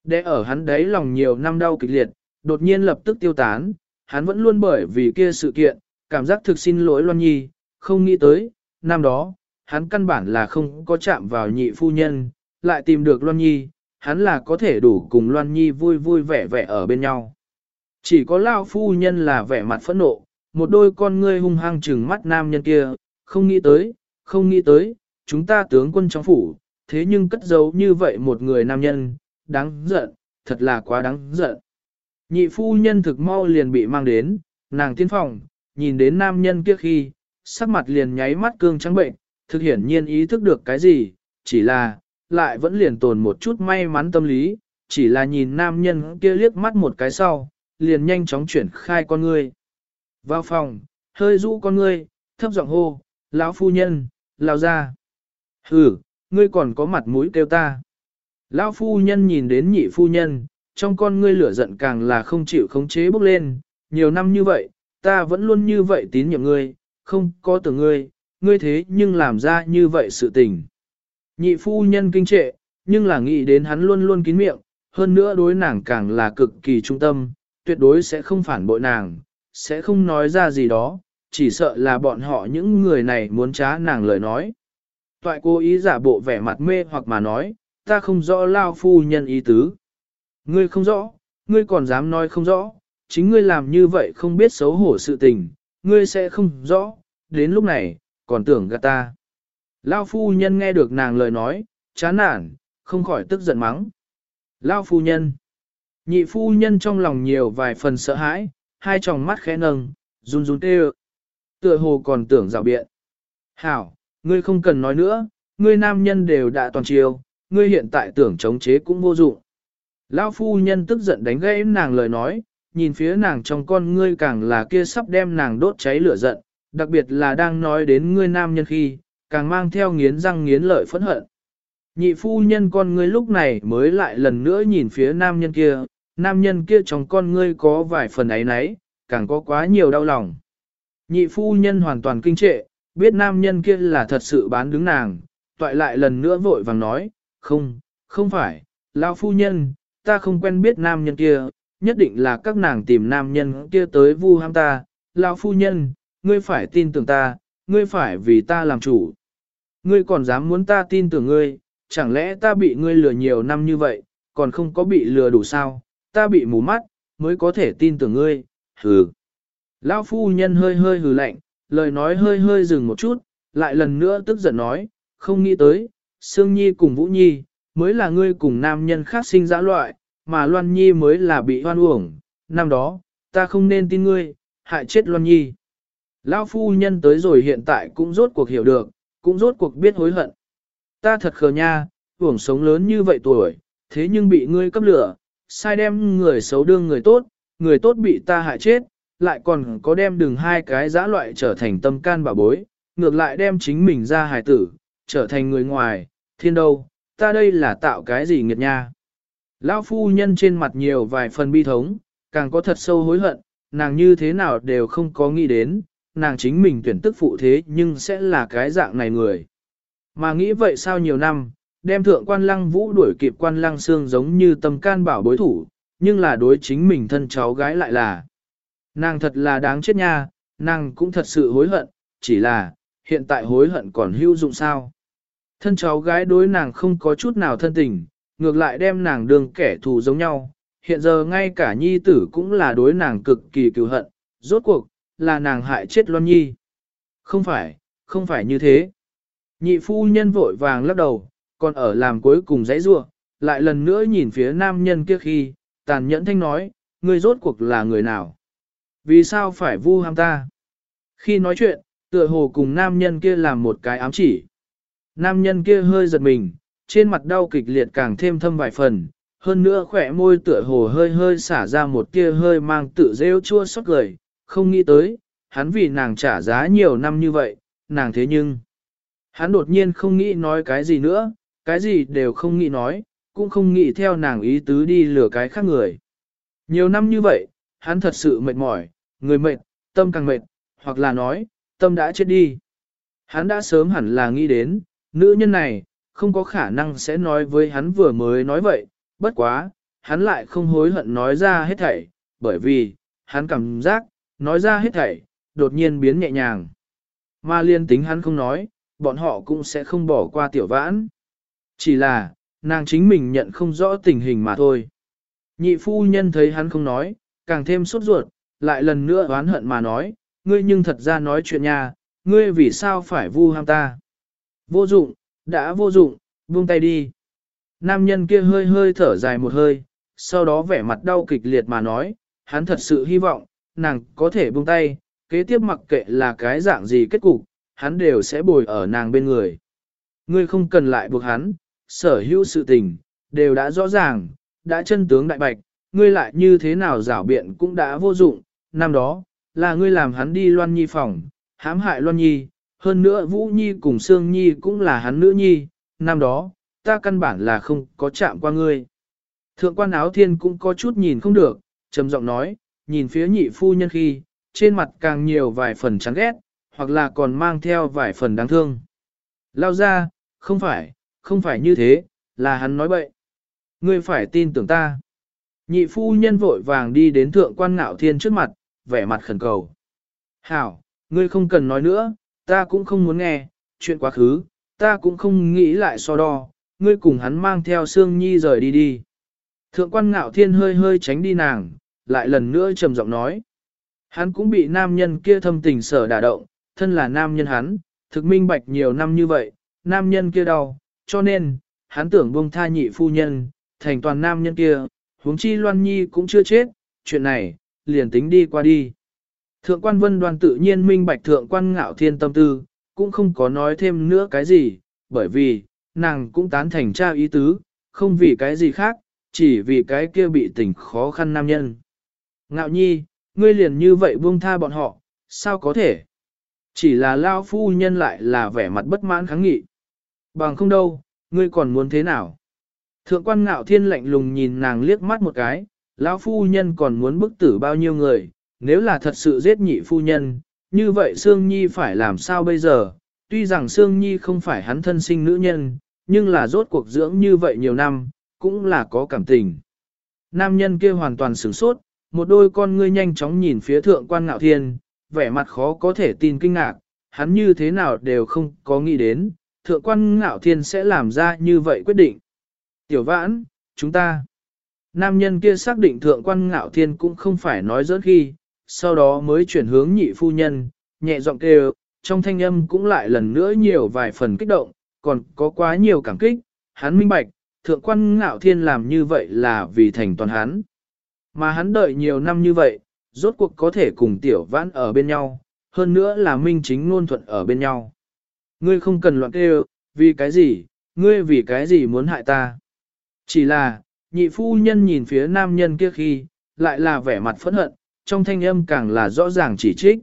Để ở hắn đấy lòng nhiều năm đau kịch liệt, đột nhiên lập tức tiêu tán, hắn vẫn luôn bởi vì kia sự kiện, cảm giác thực xin lỗi Loan Nhi, không nghĩ tới, năm đó, hắn căn bản là không có chạm vào nhị phu nhân, lại tìm được Loan Nhi, hắn là có thể đủ cùng Loan Nhi vui vui vẻ vẻ ở bên nhau. Chỉ có Lao phu nhân là vẻ mặt phẫn nộ, một đôi con ngươi hung hăng trừng mắt nam nhân kia, không nghĩ tới, không nghĩ tới, chúng ta tướng quân trong phủ, thế nhưng cất giấu như vậy một người nam nhân, đáng giận, thật là quá đáng giận. Nhị phu nhân thực mau liền bị mang đến, nàng tiên phòng, nhìn đến nam nhân kia khi, sắc mặt liền nháy mắt cương trắng bệnh, thực hiển nhiên ý thức được cái gì, chỉ là, lại vẫn liền tồn một chút may mắn tâm lý, chỉ là nhìn nam nhân kia liếc mắt một cái sau, liền nhanh chóng chuyển khai con ngươi. Vào phòng, hơi rũ con ngươi, thấp giọng hô, lão phu nhân, lao ra. Ừ, ngươi còn có mặt mũi kêu ta. Lão phu nhân nhìn đến nhị phu nhân, trong con ngươi lửa giận càng là không chịu khống chế bốc lên, nhiều năm như vậy, ta vẫn luôn như vậy tín nhiệm ngươi, không có tưởng ngươi, ngươi thế nhưng làm ra như vậy sự tình. Nhị phu nhân kinh trệ, nhưng là nghĩ đến hắn luôn luôn kín miệng, hơn nữa đối nàng càng là cực kỳ trung tâm, tuyệt đối sẽ không phản bội nàng, sẽ không nói ra gì đó, chỉ sợ là bọn họ những người này muốn trá nàng lời nói. Toại cô ý giả bộ vẻ mặt mê hoặc mà nói, ta không rõ lao phu nhân ý tứ. Ngươi không rõ, ngươi còn dám nói không rõ, chính ngươi làm như vậy không biết xấu hổ sự tình, ngươi sẽ không rõ, đến lúc này, còn tưởng gạt ta. Lao phu nhân nghe được nàng lời nói, chán nản, không khỏi tức giận mắng. Lao phu nhân. Nhị phu nhân trong lòng nhiều vài phần sợ hãi, hai tròng mắt khẽ nâng, run run tê Tựa hồ còn tưởng rào biện. Hảo, ngươi không cần nói nữa, ngươi nam nhân đều đã toàn chiều, ngươi hiện tại tưởng chống chế cũng vô dụng. Lão phu nhân tức giận đánh gãy nàng lời nói, nhìn phía nàng trong con ngươi càng là kia sắp đem nàng đốt cháy lửa giận, đặc biệt là đang nói đến ngươi nam nhân khi, càng mang theo nghiến răng nghiến lợi phẫn hận. Nhị phu nhân con ngươi lúc này mới lại lần nữa nhìn phía nam nhân kia, nam nhân kia trong con ngươi có vài phần ấy nấy, càng có quá nhiều đau lòng. Nhị phu nhân hoàn toàn kinh trệ, biết nam nhân kia là thật sự bán đứng nàng, toại lại lần nữa vội vàng nói, không, không phải, lão phu nhân, ta không quen biết nam nhân kia, nhất định là các nàng tìm nam nhân kia tới vu ham ta, lão phu nhân, ngươi phải tin tưởng ta, ngươi phải vì ta làm chủ. Ngươi còn dám muốn ta tin tưởng ngươi, chẳng lẽ ta bị ngươi lừa nhiều năm như vậy, còn không có bị lừa đủ sao, ta bị mù mắt, mới có thể tin tưởng ngươi, hừ. Lão phu nhân hơi hơi hừ lạnh, lời nói hơi hơi dừng một chút, lại lần nữa tức giận nói, không nghĩ tới, Sương Nhi cùng Vũ Nhi, mới là ngươi cùng nam nhân khác sinh dã loại, mà Loan Nhi mới là bị hoan uổng, năm đó, ta không nên tin ngươi, hại chết Loan Nhi. Lão phu nhân tới rồi hiện tại cũng rốt cuộc hiểu được, cũng rốt cuộc biết hối hận. Ta thật khờ nha, uổng sống lớn như vậy tuổi, thế nhưng bị ngươi cấp lửa, sai đem người xấu đương người tốt, người tốt bị ta hại chết, lại còn có đem đừng hai cái giã loại trở thành tâm can bà bối, ngược lại đem chính mình ra hài tử, trở thành người ngoài, thiên đâu, ta đây là tạo cái gì nghiệt nha. Lão phu nhân trên mặt nhiều vài phần bi thống, càng có thật sâu hối hận, nàng như thế nào đều không có nghĩ đến, nàng chính mình tuyển tức phụ thế nhưng sẽ là cái dạng này người. Mà nghĩ vậy sao nhiều năm, đem thượng quan lăng vũ đuổi kịp quan lăng xương giống như tâm can bảo bối thủ, nhưng là đối chính mình thân cháu gái lại là. Nàng thật là đáng chết nha, nàng cũng thật sự hối hận, chỉ là, hiện tại hối hận còn hữu dụng sao. Thân cháu gái đối nàng không có chút nào thân tình, ngược lại đem nàng đường kẻ thù giống nhau, hiện giờ ngay cả nhi tử cũng là đối nàng cực kỳ cựu hận, rốt cuộc, là nàng hại chết Loan Nhi. Không phải, không phải như thế. Nhị phu nhân vội vàng lắc đầu, còn ở làm cuối cùng dãy rua, lại lần nữa nhìn phía nam nhân kia khi, tàn nhẫn thanh nói, ngươi rốt cuộc là người nào? Vì sao phải vu ham ta? Khi nói chuyện, tựa hồ cùng nam nhân kia làm một cái ám chỉ. Nam nhân kia hơi giật mình, trên mặt đau kịch liệt càng thêm thâm vài phần, hơn nữa khỏe môi tựa hồ hơi hơi xả ra một tia hơi mang tự rêu chua xót cười, không nghĩ tới, hắn vì nàng trả giá nhiều năm như vậy, nàng thế nhưng, hắn đột nhiên không nghĩ nói cái gì nữa, cái gì đều không nghĩ nói, cũng không nghĩ theo nàng ý tứ đi lừa cái khác người. Nhiều năm như vậy, hắn thật sự mệt mỏi, người mệt, tâm càng mệt, hoặc là nói, tâm đã chết đi. Hắn đã sớm hẳn là nghĩ đến, nữ nhân này, không có khả năng sẽ nói với hắn vừa mới nói vậy, bất quá, hắn lại không hối hận nói ra hết thảy, bởi vì, hắn cảm giác, nói ra hết thảy, đột nhiên biến nhẹ nhàng. Mà liên tính hắn không nói, bọn họ cũng sẽ không bỏ qua tiểu vãn. Chỉ là, nàng chính mình nhận không rõ tình hình mà thôi. Nhị phu nhân thấy hắn không nói, càng thêm sốt ruột, lại lần nữa oán hận mà nói, ngươi nhưng thật ra nói chuyện nha, ngươi vì sao phải vu ham ta. Vô dụng, đã vô dụng, buông tay đi. Nam nhân kia hơi hơi thở dài một hơi, sau đó vẻ mặt đau kịch liệt mà nói, hắn thật sự hy vọng, nàng có thể buông tay, kế tiếp mặc kệ là cái dạng gì kết cục, hắn đều sẽ bồi ở nàng bên người. Ngươi không cần lại buộc hắn, sở hữu sự tình, đều đã rõ ràng, đã chân tướng đại bạch, ngươi lại như thế nào rảo biện cũng đã vô dụng, năm đó, là ngươi làm hắn đi Loan Nhi phòng, hãm hại Loan Nhi, hơn nữa Vũ Nhi cùng Sương Nhi cũng là hắn nữ nhi, năm đó, ta căn bản là không có chạm qua ngươi. Thượng quan áo thiên cũng có chút nhìn không được, trầm giọng nói, nhìn phía nhị phu nhân khi, trên mặt càng nhiều vài phần chán ghét, hoặc là còn mang theo vài phần đáng thương. Lao ra, không phải, không phải như thế, là hắn nói bậy. Ngươi phải tin tưởng ta. Nhị phu nhân vội vàng đi đến thượng quan ngạo thiên trước mặt, vẻ mặt khẩn cầu. Hảo, ngươi không cần nói nữa, ta cũng không muốn nghe, chuyện quá khứ, ta cũng không nghĩ lại so đo, ngươi cùng hắn mang theo Sương Nhi rời đi đi. Thượng quan ngạo thiên hơi hơi tránh đi nàng, lại lần nữa trầm giọng nói. Hắn cũng bị nam nhân kia thâm tình sở đả động, thân là nam nhân hắn, thực minh bạch nhiều năm như vậy, nam nhân kia đau, cho nên, hắn tưởng buông tha nhị phu nhân, thành toàn nam nhân kia, huống chi Loan Nhi cũng chưa chết, chuyện này, liền tính đi qua đi. Thượng quan vân đoàn tự nhiên minh bạch thượng quan ngạo thiên tâm tư, cũng không có nói thêm nữa cái gì, bởi vì, nàng cũng tán thành cha ý tứ, không vì cái gì khác, chỉ vì cái kia bị tình khó khăn nam nhân. Ngạo nhi, ngươi liền như vậy buông tha bọn họ, sao có thể? Chỉ là lao phu nhân lại là vẻ mặt bất mãn kháng nghị. Bằng không đâu, ngươi còn muốn thế nào? Thượng quan ngạo thiên lạnh lùng nhìn nàng liếc mắt một cái, lão phu nhân còn muốn bức tử bao nhiêu người, nếu là thật sự giết nhị phu nhân, như vậy Sương Nhi phải làm sao bây giờ? Tuy rằng Sương Nhi không phải hắn thân sinh nữ nhân, nhưng là rốt cuộc dưỡng như vậy nhiều năm, cũng là có cảm tình. Nam nhân kia hoàn toàn sửng sốt, một đôi con ngươi nhanh chóng nhìn phía thượng quan ngạo thiên, vẻ mặt khó có thể tin kinh ngạc, hắn như thế nào đều không có nghĩ đến, thượng quan ngạo thiên sẽ làm ra như vậy quyết định. Tiểu vãn, chúng ta. Nam nhân kia xác định thượng quan ngạo thiên cũng không phải nói dỡn khi, sau đó mới chuyển hướng nhị phu nhân, nhẹ giọng kêu, trong thanh âm cũng lại lần nữa nhiều vài phần kích động, còn có quá nhiều cảm kích, hắn minh bạch, thượng quan ngạo thiên làm như vậy là vì thành toàn hắn. Mà hắn đợi nhiều năm như vậy, rốt cuộc có thể cùng tiểu vãn ở bên nhau, hơn nữa là minh chính ngôn thuận ở bên nhau. Ngươi không cần loạn kêu, vì cái gì, ngươi vì cái gì muốn hại ta. Chỉ là, nhị phu nhân nhìn phía nam nhân kia khi, lại là vẻ mặt phẫn hận, trong thanh âm càng là rõ ràng chỉ trích.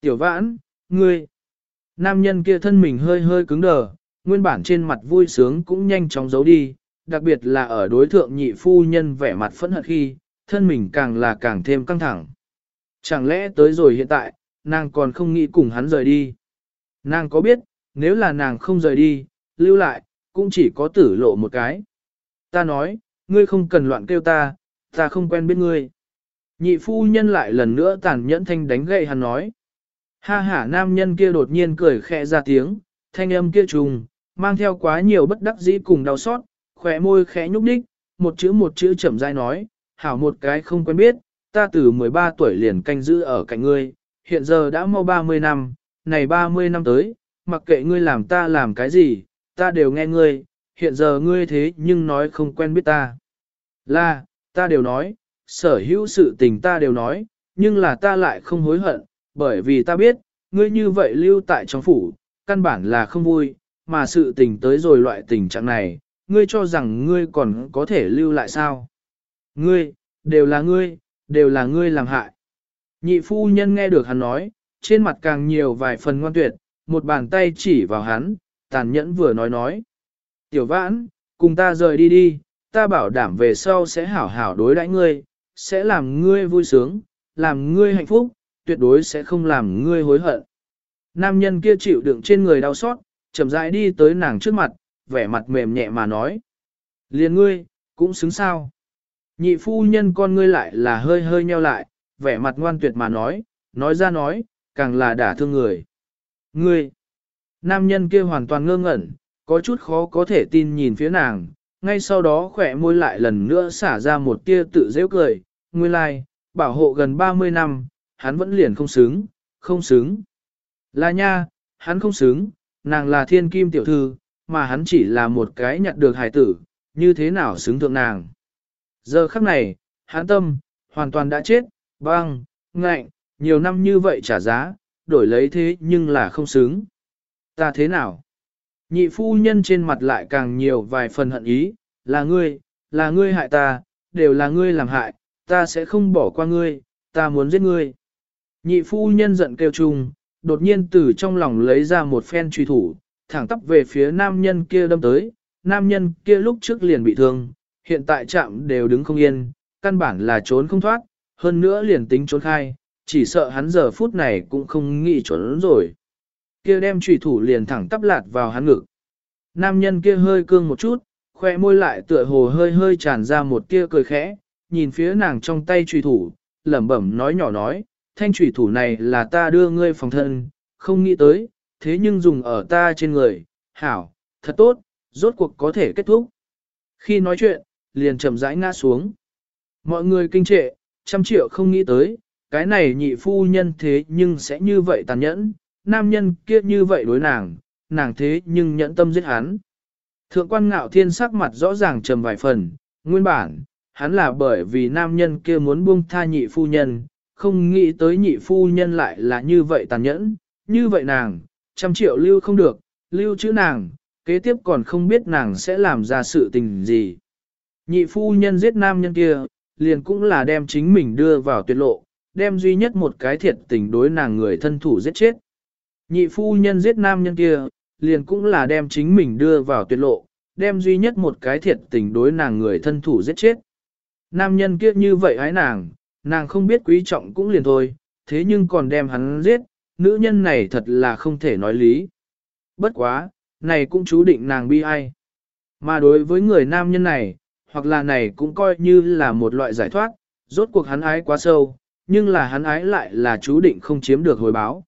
Tiểu vãn, ngươi, nam nhân kia thân mình hơi hơi cứng đờ, nguyên bản trên mặt vui sướng cũng nhanh chóng giấu đi, đặc biệt là ở đối thượng nhị phu nhân vẻ mặt phẫn hận khi, thân mình càng là càng thêm căng thẳng. Chẳng lẽ tới rồi hiện tại, nàng còn không nghĩ cùng hắn rời đi. Nàng có biết, nếu là nàng không rời đi, lưu lại, cũng chỉ có tử lộ một cái. Ta nói, ngươi không cần loạn kêu ta, ta không quen biết ngươi. Nhị phu nhân lại lần nữa tàn nhẫn thanh đánh gậy hắn nói. Ha ha nam nhân kia đột nhiên cười khẽ ra tiếng, thanh âm kia trùng, mang theo quá nhiều bất đắc dĩ cùng đau xót, khỏe môi khẽ nhúc đích, một chữ một chữ chậm rãi nói, hảo một cái không quen biết, ta từ 13 tuổi liền canh giữ ở cạnh ngươi, hiện giờ đã mau 30 năm, này 30 năm tới, mặc kệ ngươi làm ta làm cái gì, ta đều nghe ngươi, hiện giờ ngươi thế nhưng nói không quen biết ta. Là, ta đều nói, sở hữu sự tình ta đều nói, nhưng là ta lại không hối hận, bởi vì ta biết, ngươi như vậy lưu tại trong phủ, căn bản là không vui, mà sự tình tới rồi loại tình trạng này, ngươi cho rằng ngươi còn có thể lưu lại sao? Ngươi, đều là ngươi, đều là ngươi làm hại. Nhị phu nhân nghe được hắn nói, trên mặt càng nhiều vài phần ngoan tuyệt, một bàn tay chỉ vào hắn, tàn nhẫn vừa nói nói. Tiểu vãn, cùng ta rời đi đi, ta bảo đảm về sau sẽ hảo hảo đối đãi ngươi, sẽ làm ngươi vui sướng, làm ngươi hạnh phúc, tuyệt đối sẽ không làm ngươi hối hận. Nam nhân kia chịu đựng trên người đau xót, chậm rãi đi tới nàng trước mặt, vẻ mặt mềm nhẹ mà nói. Liền ngươi, cũng xứng sao. Nhị phu nhân con ngươi lại là hơi hơi nheo lại, vẻ mặt ngoan tuyệt mà nói, nói ra nói, càng là đả thương người. Ngươi, nam nhân kia hoàn toàn ngơ ngẩn, có chút khó có thể tin nhìn phía nàng, ngay sau đó khỏe môi lại lần nữa xả ra một tia tự dễ cười, nguyên lai, like, bảo hộ gần 30 năm, hắn vẫn liền không xứng, không xứng. Là nha, hắn không xứng, nàng là thiên kim tiểu thư, mà hắn chỉ là một cái nhặt được hài tử, như thế nào xứng thượng nàng. Giờ khắc này, hắn tâm, hoàn toàn đã chết, băng, ngạnh, nhiều năm như vậy trả giá, đổi lấy thế nhưng là không xứng. Ta thế nào? Nhị phu nhân trên mặt lại càng nhiều vài phần hận ý, là ngươi, là ngươi hại ta, đều là ngươi làm hại, ta sẽ không bỏ qua ngươi, ta muốn giết ngươi. Nhị phu nhân giận kêu chung, đột nhiên từ trong lòng lấy ra một phen truy thủ, thẳng tắp về phía nam nhân kia đâm tới, nam nhân kia lúc trước liền bị thương, hiện tại chạm đều đứng không yên, căn bản là trốn không thoát, hơn nữa liền tính trốn khai, chỉ sợ hắn giờ phút này cũng không nghĩ trốn rồi. Kia đem trùy thủ liền thẳng tắp lạt vào hắn ngực. Nam nhân kia hơi cương một chút, khoe môi lại tựa hồ hơi hơi tràn ra một tia cười khẽ, nhìn phía nàng trong tay trùy thủ, lẩm bẩm nói nhỏ nói, thanh trùy thủ này là ta đưa ngươi phòng thân, không nghĩ tới, thế nhưng dùng ở ta trên người, hảo, thật tốt, rốt cuộc có thể kết thúc. Khi nói chuyện, liền chậm rãi ngã xuống. Mọi người kinh trệ, trăm triệu không nghĩ tới, cái này nhị phu nhân thế nhưng sẽ như vậy tàn nhẫn, nam nhân kia như vậy đối nàng, nàng thế nhưng nhẫn tâm giết hắn. Thượng quan ngạo thiên sắc mặt rõ ràng trầm vài phần, nguyên bản, hắn là bởi vì nam nhân kia muốn buông tha nhị phu nhân, không nghĩ tới nhị phu nhân lại là như vậy tàn nhẫn, như vậy nàng, trăm triệu lưu không được, lưu chữ nàng, kế tiếp còn không biết nàng sẽ làm ra sự tình gì. Nhị phu nhân giết nam nhân kia, liền cũng là đem chính mình đưa vào tuyệt lộ, đem duy nhất một cái thiệt tình đối nàng người thân thủ giết chết. Nhị phu nhân giết nam nhân kia, liền cũng là đem chính mình đưa vào tuyệt lộ, đem duy nhất một cái thiệt tình đối nàng người thân thủ giết chết. Nam nhân kia như vậy hái nàng, nàng không biết quý trọng cũng liền thôi, thế nhưng còn đem hắn giết, nữ nhân này thật là không thể nói lý. Bất quá, này cũng chú định nàng bi ai. Mà đối với người nam nhân này, hoặc là này cũng coi như là một loại giải thoát, rốt cuộc hắn ái quá sâu, nhưng là hắn ái lại là chú định không chiếm được hồi báo.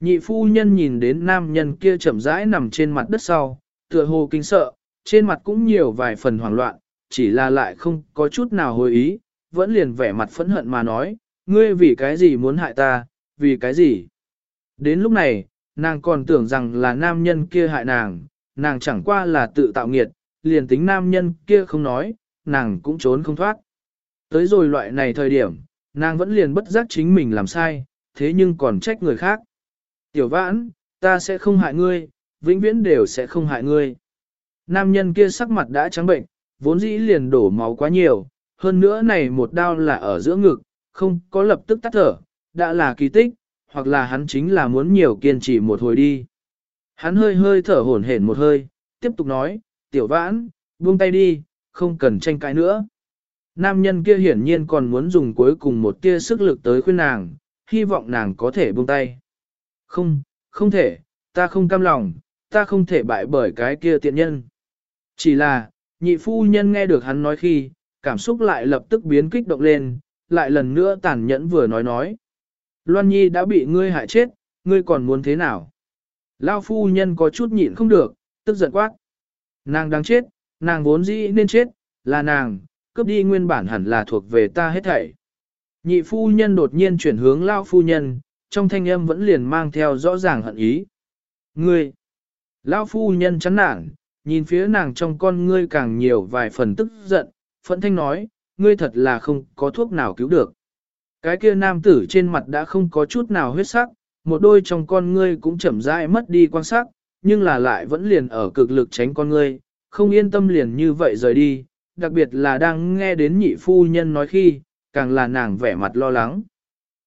Nhị phu nhân nhìn đến nam nhân kia chậm rãi nằm trên mặt đất sau, tựa hồ kinh sợ, trên mặt cũng nhiều vài phần hoảng loạn, chỉ là lại không có chút nào hồi ý, vẫn liền vẻ mặt phẫn hận mà nói, ngươi vì cái gì muốn hại ta, vì cái gì. Đến lúc này, nàng còn tưởng rằng là nam nhân kia hại nàng, nàng chẳng qua là tự tạo nghiệt, liền tính nam nhân kia không nói, nàng cũng trốn không thoát. Tới rồi loại này thời điểm, nàng vẫn liền bất giác chính mình làm sai, thế nhưng còn trách người khác. Tiểu vãn, ta sẽ không hại ngươi, vĩnh viễn đều sẽ không hại ngươi. Nam nhân kia sắc mặt đã trắng bệnh, vốn dĩ liền đổ máu quá nhiều, hơn nữa này một đau là ở giữa ngực, không có lập tức tắt thở, đã là kỳ tích, hoặc là hắn chính là muốn nhiều kiên trì một hồi đi. Hắn hơi hơi thở hổn hển một hơi, tiếp tục nói, tiểu vãn, buông tay đi, không cần tranh cãi nữa. Nam nhân kia hiển nhiên còn muốn dùng cuối cùng một tia sức lực tới khuyên nàng, hy vọng nàng có thể buông tay. Không, không thể, ta không cam lòng, ta không thể bại bởi cái kia tiện nhân. Chỉ là, nhị phu nhân nghe được hắn nói khi, cảm xúc lại lập tức biến kích động lên, lại lần nữa tàn nhẫn vừa nói nói. Loan Nhi đã bị ngươi hại chết, ngươi còn muốn thế nào? Lao phu nhân có chút nhịn không được, tức giận quát. Nàng đang chết, nàng vốn dĩ nên chết, là nàng, cướp đi nguyên bản hẳn là thuộc về ta hết thảy. Nhị phu nhân đột nhiên chuyển hướng Lao phu nhân, trong thanh âm vẫn liền mang theo rõ ràng hận ý. Ngươi! Lao phu nhân chán nản, nhìn phía nàng trong con ngươi càng nhiều vài phần tức giận, phẫn thanh nói, ngươi thật là không có thuốc nào cứu được. Cái kia nam tử trên mặt đã không có chút nào huyết sắc, một đôi trong con ngươi cũng chậm rãi mất đi quan sắc, nhưng là lại vẫn liền ở cực lực tránh con ngươi, không yên tâm liền như vậy rời đi, đặc biệt là đang nghe đến nhị phu nhân nói khi, càng là nàng vẻ mặt lo lắng.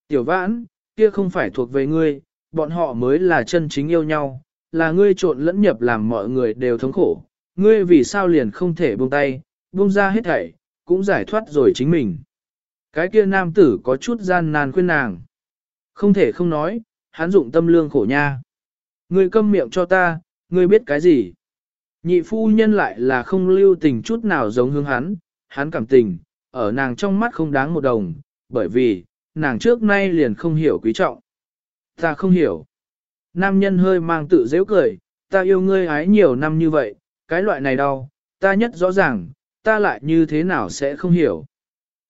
Tiểu vãn, kia không phải thuộc về ngươi, bọn họ mới là chân chính yêu nhau, là ngươi trộn lẫn nhập làm mọi người đều thống khổ, ngươi vì sao liền không thể buông tay, buông ra hết thảy, cũng giải thoát rồi chính mình. Cái kia nam tử có chút gian nan khuyên nàng. Không thể không nói, hắn dụng tâm lương khổ nha. Ngươi câm miệng cho ta, ngươi biết cái gì? Nhị phu nhân lại là không lưu tình chút nào giống hướng hắn, hắn cảm tình, ở nàng trong mắt không đáng một đồng, bởi vì, nàng trước nay liền không hiểu quý trọng. Ta không hiểu. Nam nhân hơi mang tự dễ cười, ta yêu ngươi ái nhiều năm như vậy, cái loại này đau, ta nhất rõ ràng, ta lại như thế nào sẽ không hiểu.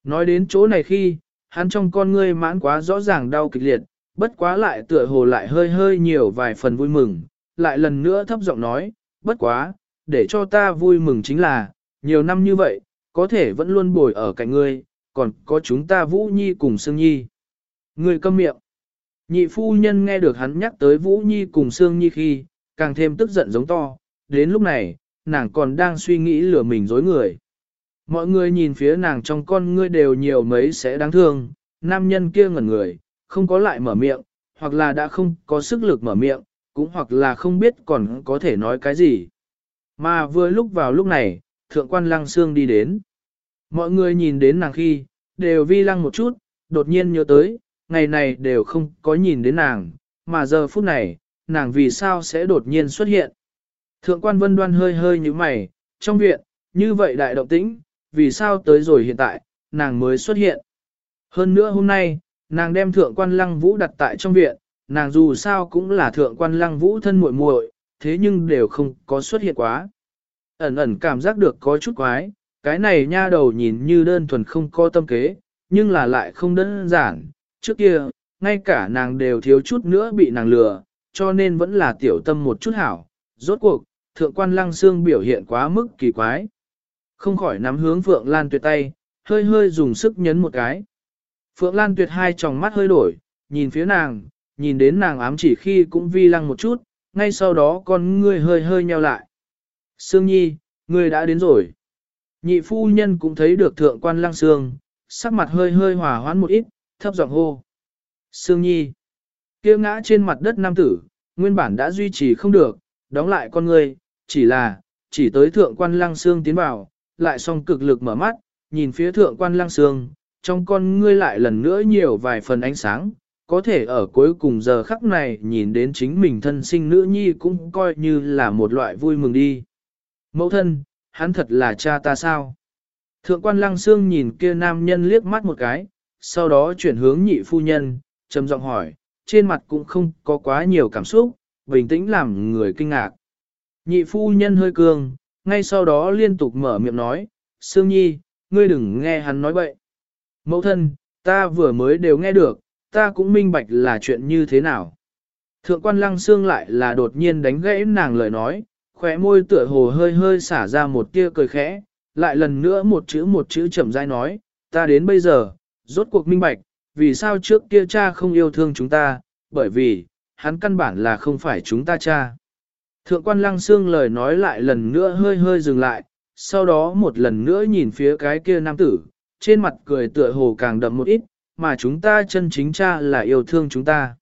Nói đến chỗ này khi, hắn trong con ngươi mãn quá rõ ràng đau kịch liệt, bất quá lại tựa hồ lại hơi hơi nhiều vài phần vui mừng, lại lần nữa thấp giọng nói, bất quá, để cho ta vui mừng chính là, nhiều năm như vậy, có thể vẫn luôn bồi ở cạnh ngươi, còn có chúng ta Vũ Nhi cùng Sương Nhi. Ngươi câm miệng. Nhị phu nhân nghe được hắn nhắc tới Vũ Nhi cùng Sương Nhi khi, càng thêm tức giận giống to, đến lúc này, nàng còn đang suy nghĩ lừa mình dối người. Mọi người nhìn phía nàng trong con ngươi đều nhiều mấy sẽ đáng thương, nam nhân kia ngẩn người, không có lại mở miệng, hoặc là đã không có sức lực mở miệng, cũng hoặc là không biết còn có thể nói cái gì. Mà vừa lúc vào lúc này, thượng quan lăng xương đi đến. Mọi người nhìn đến nàng khi, đều vi lăng một chút, đột nhiên nhớ tới, ngày này đều không có nhìn đến nàng, mà giờ phút này, nàng vì sao sẽ đột nhiên xuất hiện. Thượng quan vân đoan hơi hơi như mày, trong viện, như vậy đại động tĩnh, vì sao tới rồi hiện tại, nàng mới xuất hiện. Hơn nữa hôm nay, nàng đem thượng quan lăng vũ đặt tại trong viện, nàng dù sao cũng là thượng quan lăng vũ thân muội muội, thế nhưng đều không có xuất hiện quá. Ẩn ẩn cảm giác được có chút quái, cái này nha đầu nhìn như đơn thuần không có tâm kế, nhưng là lại không đơn giản, trước kia, ngay cả nàng đều thiếu chút nữa bị nàng lừa, cho nên vẫn là tiểu tâm một chút hảo. Rốt cuộc, thượng quan lăng xương biểu hiện quá mức kỳ quái. Không khỏi nắm hướng Phượng Lan tuyệt tay, hơi hơi dùng sức nhấn một cái. Phượng Lan tuyệt hai tròng mắt hơi đổi, nhìn phía nàng, nhìn đến nàng ám chỉ khi cũng vi lăng một chút, ngay sau đó con ngươi hơi hơi nheo lại. Sương Nhi, ngươi đã đến rồi. Nhị phu nhân cũng thấy được thượng quan lăng sương, sắc mặt hơi hơi hòa hoãn một ít, thấp giọng hô. Sương Nhi, kia ngã trên mặt đất nam tử, nguyên bản đã duy trì không được, đóng lại con ngươi, chỉ là, chỉ tới thượng quan lăng sương tiến vào, lại song cực lực mở mắt, nhìn phía thượng quan lăng sương, trong con ngươi lại lần nữa nhiều vài phần ánh sáng, có thể ở cuối cùng giờ khắc này nhìn đến chính mình thân sinh nữ nhi cũng coi như là một loại vui mừng đi. Mẫu thân, hắn thật là cha ta sao? Thượng quan lăng xương nhìn kia nam nhân liếc mắt một cái, sau đó chuyển hướng nhị phu nhân, trầm giọng hỏi, trên mặt cũng không có quá nhiều cảm xúc, bình tĩnh làm người kinh ngạc. Nhị phu nhân hơi cương, ngay sau đó liên tục mở miệng nói, Sương Nhi, ngươi đừng nghe hắn nói bậy. Mẫu thân, ta vừa mới đều nghe được, ta cũng minh bạch là chuyện như thế nào. Thượng quan lăng xương lại là đột nhiên đánh gãy nàng lời nói, khóe môi tựa hồ hơi hơi xả ra một tia cười khẽ, lại lần nữa một chữ một chữ chậm rãi nói, ta đến bây giờ, rốt cuộc minh bạch, vì sao trước kia cha không yêu thương chúng ta, bởi vì, hắn căn bản là không phải chúng ta cha. Thượng quan lăng xương lời nói lại lần nữa hơi hơi dừng lại, sau đó một lần nữa nhìn phía cái kia nam tử, trên mặt cười tựa hồ càng đậm một ít, mà chúng ta chân chính cha là yêu thương chúng ta.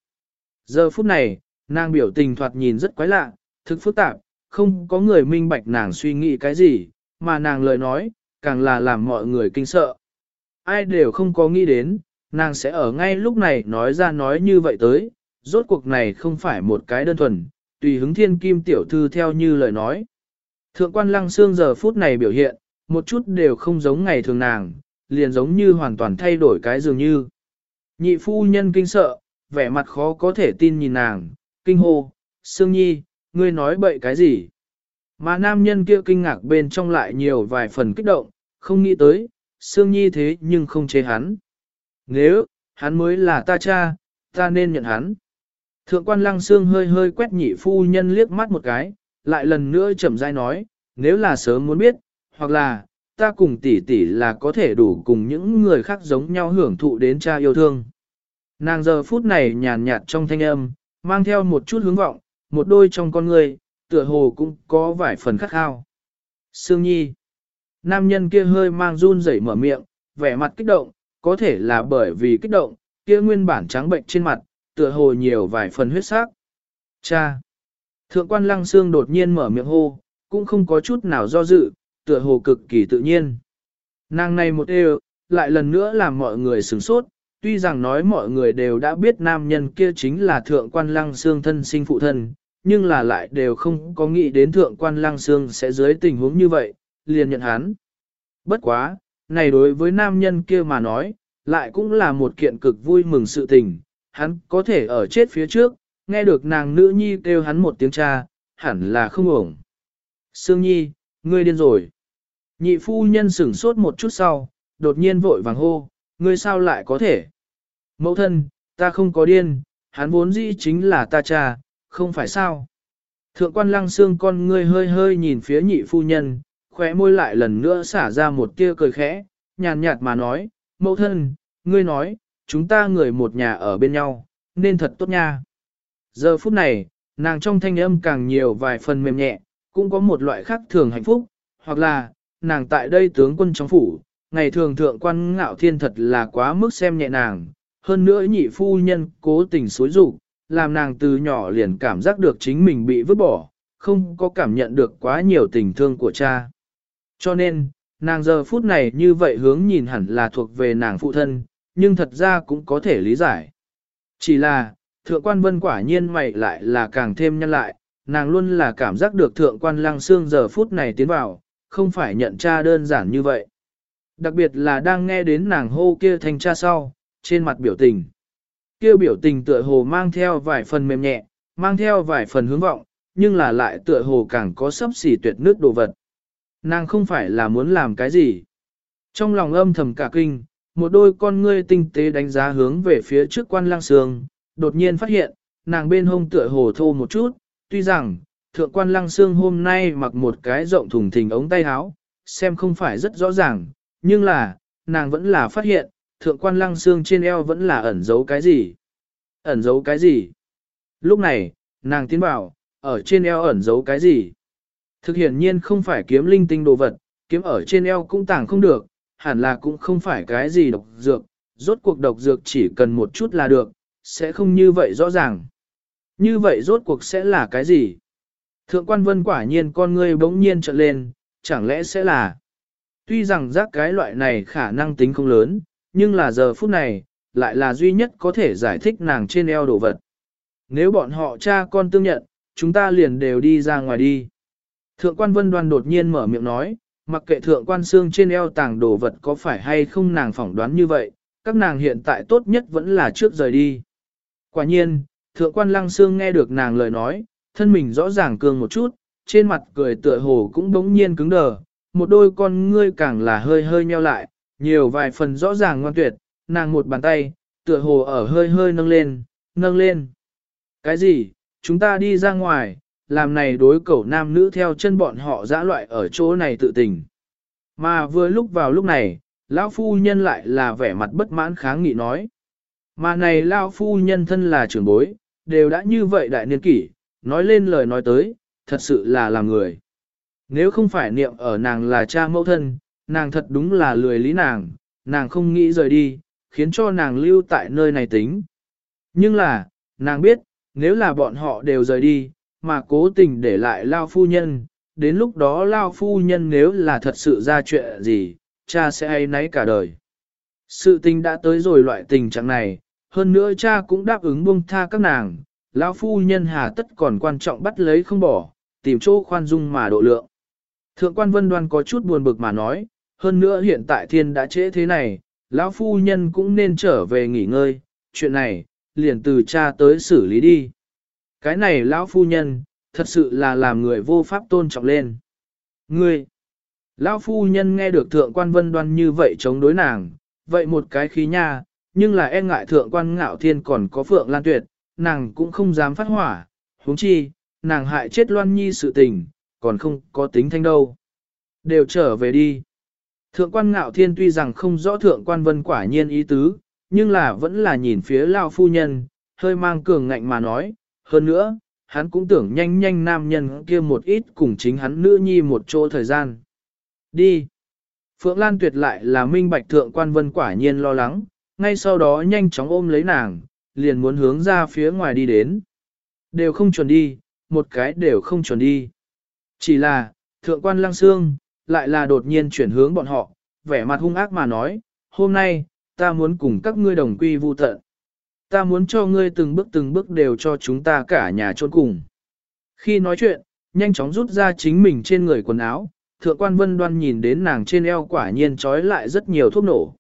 Giờ phút này, nàng biểu tình thoạt nhìn rất quái lạ, thực phức tạp, không có người minh bạch nàng suy nghĩ cái gì, mà nàng lời nói, càng là làm mọi người kinh sợ. Ai đều không có nghĩ đến, nàng sẽ ở ngay lúc này nói ra nói như vậy tới, rốt cuộc này không phải một cái đơn thuần, tùy hứng thiên kim tiểu thư theo như lời nói. Thượng quan lăng xương giờ phút này biểu hiện, một chút đều không giống ngày thường nàng, liền giống như hoàn toàn thay đổi cái dường như. Nhị phu nhân kinh sợ, vẻ mặt khó có thể tin nhìn nàng, kinh hô, Sương Nhi, ngươi nói bậy cái gì? Mà nam nhân kia kinh ngạc bên trong lại nhiều vài phần kích động, không nghĩ tới, Sương Nhi thế nhưng không chế hắn. Nếu, hắn mới là ta cha, ta nên nhận hắn. Thượng quan lăng Sương hơi hơi quét nhị phu nhân liếc mắt một cái, lại lần nữa chậm rãi nói, nếu là sớm muốn biết, hoặc là, ta cùng tỷ tỷ là có thể đủ cùng những người khác giống nhau hưởng thụ đến cha yêu thương. Nàng giờ phút này nhàn nhạt trong thanh âm, mang theo một chút hướng vọng, một đôi trong con người, tựa hồ cũng có vài phần khắc khao. Sương Nhi. Nam nhân kia hơi mang run rẩy mở miệng, vẻ mặt kích động, có thể là bởi vì kích động, kia nguyên bản trắng bệnh trên mặt, tựa hồ nhiều vài phần huyết sắc. Cha! Thượng quan lăng xương đột nhiên mở miệng hô, cũng không có chút nào do dự, tựa hồ cực kỳ tự nhiên. Nàng này một đều, lại lần nữa làm mọi người sửng sốt, tuy rằng nói mọi người đều đã biết nam nhân kia chính là thượng quan lăng xương thân sinh phụ thân, nhưng là lại đều không có nghĩ đến thượng quan lăng xương sẽ dưới tình huống như vậy, liền nhận hắn. Bất quá, này đối với nam nhân kia mà nói, lại cũng là một kiện cực vui mừng sự tình, hắn có thể ở chết phía trước, nghe được nàng nữ nhi kêu hắn một tiếng cha, hẳn là không ổng. Sương Nhi, ngươi điên rồi. Nhị phu nhân sửng sốt một chút sau, đột nhiên vội vàng hô, ngươi sao lại có thể? Mẫu thân, ta không có điên, hắn vốn dĩ chính là ta cha, không phải sao? Thượng quan lăng xương con ngươi hơi hơi nhìn phía nhị phu nhân, khóe môi lại lần nữa xả ra một tia cười khẽ, nhàn nhạt mà nói, mẫu thân, ngươi nói, chúng ta người một nhà ở bên nhau, nên thật tốt nha. Giờ phút này, nàng trong thanh âm càng nhiều vài phần mềm nhẹ, cũng có một loại khác thường hạnh phúc, hoặc là, nàng tại đây tướng quân trong phủ, ngày thường thượng quan ngạo thiên thật là quá mức xem nhẹ nàng, hơn nữa nhị phu nhân cố tình xối rủ, làm nàng từ nhỏ liền cảm giác được chính mình bị vứt bỏ, không có cảm nhận được quá nhiều tình thương của cha. Cho nên, nàng giờ phút này như vậy hướng nhìn hẳn là thuộc về nàng phụ thân, nhưng thật ra cũng có thể lý giải. Chỉ là, thượng quan vân quả nhiên mày lại là càng thêm nhân lại, nàng luôn là cảm giác được thượng quan lăng xương giờ phút này tiến vào, không phải nhận cha đơn giản như vậy. Đặc biệt là đang nghe đến nàng hô kia thành cha sau, trên mặt biểu tình. Kêu biểu tình tựa hồ mang theo vài phần mềm nhẹ, mang theo vài phần hướng vọng, nhưng là lại tựa hồ càng có sấp xỉ tuyệt nước đồ vật. Nàng không phải là muốn làm cái gì. Trong lòng âm thầm cả kinh, một đôi con ngươi tinh tế đánh giá hướng về phía trước quan lang sương, đột nhiên phát hiện, nàng bên hông tựa hồ thô một chút, tuy rằng, thượng quan lăng xương hôm nay mặc một cái rộng thùng thình ống tay áo, xem không phải rất rõ ràng, nhưng là, nàng vẫn là phát hiện, thượng quan lăng xương trên eo vẫn là ẩn giấu cái gì. Ẩn giấu cái gì? Lúc này, nàng tiến bảo, ở trên eo ẩn giấu cái gì? Thực hiện nhiên không phải kiếm linh tinh đồ vật, kiếm ở trên eo cũng tàng không được, hẳn là cũng không phải cái gì độc dược, rốt cuộc độc dược chỉ cần một chút là được, sẽ không như vậy rõ ràng. Như vậy rốt cuộc sẽ là cái gì? Thượng quan vân quả nhiên con ngươi bỗng nhiên trợn lên, chẳng lẽ sẽ là... Tuy rằng giác cái loại này khả năng tính không lớn, nhưng là giờ phút này, lại là duy nhất có thể giải thích nàng trên eo đồ vật. Nếu bọn họ cha con tương nhận, chúng ta liền đều đi ra ngoài đi. Thượng quan vân đoan đột nhiên mở miệng nói, mặc kệ thượng quan xương trên eo tàng đồ vật có phải hay không nàng phỏng đoán như vậy, các nàng hiện tại tốt nhất vẫn là trước rời đi. Quả nhiên, thượng quan lăng xương nghe được nàng lời nói, thân mình rõ ràng cường một chút, trên mặt cười tựa hồ cũng bỗng nhiên cứng đờ, một đôi con ngươi càng là hơi hơi nheo lại, nhiều vài phần rõ ràng ngoan tuyệt, nàng một bàn tay, tựa hồ ở hơi hơi nâng lên, nâng lên. Cái gì, chúng ta đi ra ngoài, làm này đối cẩu nam nữ theo chân bọn họ dã loại ở chỗ này tự tình. Mà vừa lúc vào lúc này, lão phu nhân lại là vẻ mặt bất mãn kháng nghị nói. Mà này lão phu nhân thân là trưởng bối, đều đã như vậy đại niên kỷ, nói lên lời nói tới, thật sự là làm người. Nếu không phải niệm ở nàng là cha mẫu thân, nàng thật đúng là lười lý nàng, nàng không nghĩ rời đi, khiến cho nàng lưu tại nơi này tính. Nhưng là, nàng biết, nếu là bọn họ đều rời đi, mà cố tình để lại lao phu nhân, đến lúc đó lao phu nhân nếu là thật sự ra chuyện gì, cha sẽ hay nấy cả đời. Sự tình đã tới rồi loại tình trạng này, hơn nữa cha cũng đáp ứng buông tha các nàng, lão phu nhân hà tất còn quan trọng bắt lấy không bỏ, tìm chỗ khoan dung mà độ lượng. Thượng quan vân đoan có chút buồn bực mà nói, hơn nữa hiện tại thiên đã trễ thế này, lão phu nhân cũng nên trở về nghỉ ngơi, chuyện này, liền từ cha tới xử lý đi. Cái này lão phu nhân, thật sự là làm người vô pháp tôn trọng lên. Ngươi, lão phu nhân nghe được thượng quan vân đoan như vậy chống đối nàng, vậy một cái khí nha, nhưng là e ngại thượng quan ngạo thiên còn có phượng lan tuyệt, nàng cũng không dám phát hỏa, huống chi, nàng hại chết loan nhi sự tình, còn không có tính thanh đâu. Đều trở về đi. Thượng quan ngạo thiên tuy rằng không rõ thượng quan vân quả nhiên ý tứ, nhưng là vẫn là nhìn phía lao phu nhân, hơi mang cường ngạnh mà nói, hơn nữa, hắn cũng tưởng nhanh nhanh nam nhân kia một ít cùng chính hắn nữ nhi một chỗ thời gian. Đi. Phượng Lan tuyệt lại là minh bạch thượng quan vân quả nhiên lo lắng, ngay sau đó nhanh chóng ôm lấy nàng, liền muốn hướng ra phía ngoài đi đến. Đều không chuẩn đi, một cái đều không chuẩn đi. Chỉ là, thượng quan lăng xương, lại là đột nhiên chuyển hướng bọn họ, vẻ mặt hung ác mà nói, hôm nay, ta muốn cùng các ngươi đồng quy vu tận. Ta muốn cho ngươi từng bước từng bước đều cho chúng ta cả nhà trốn cùng. Khi nói chuyện, nhanh chóng rút ra chính mình trên người quần áo, thượng quan vân đoan nhìn đến nàng trên eo quả nhiên trói lại rất nhiều thuốc nổ.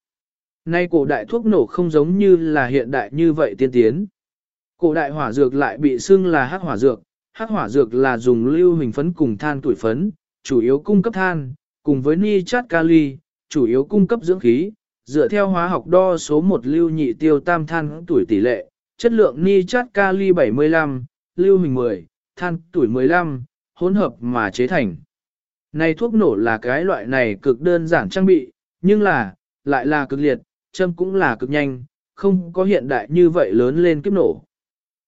Nay cổ đại thuốc nổ không giống như là hiện đại như vậy tiên tiến. Cổ đại hỏa dược lại bị xưng là hắc hỏa dược, hắc hỏa dược là dùng lưu hình phấn cùng than tuổi phấn, chủ yếu cung cấp than, cùng với ni chát kali, chủ yếu cung cấp dưỡng khí, dựa theo hóa học đo số 1 lưu nhị tiêu tam than tuổi tỷ lệ, chất lượng ni chát kali 75, lưu hình 10, than tuổi 15, hỗn hợp mà chế thành. Này thuốc nổ là cái loại này cực đơn giản trang bị, nhưng là, lại là cực liệt, châm cũng là cực nhanh, không có hiện đại như vậy lớn lên kiếp nổ.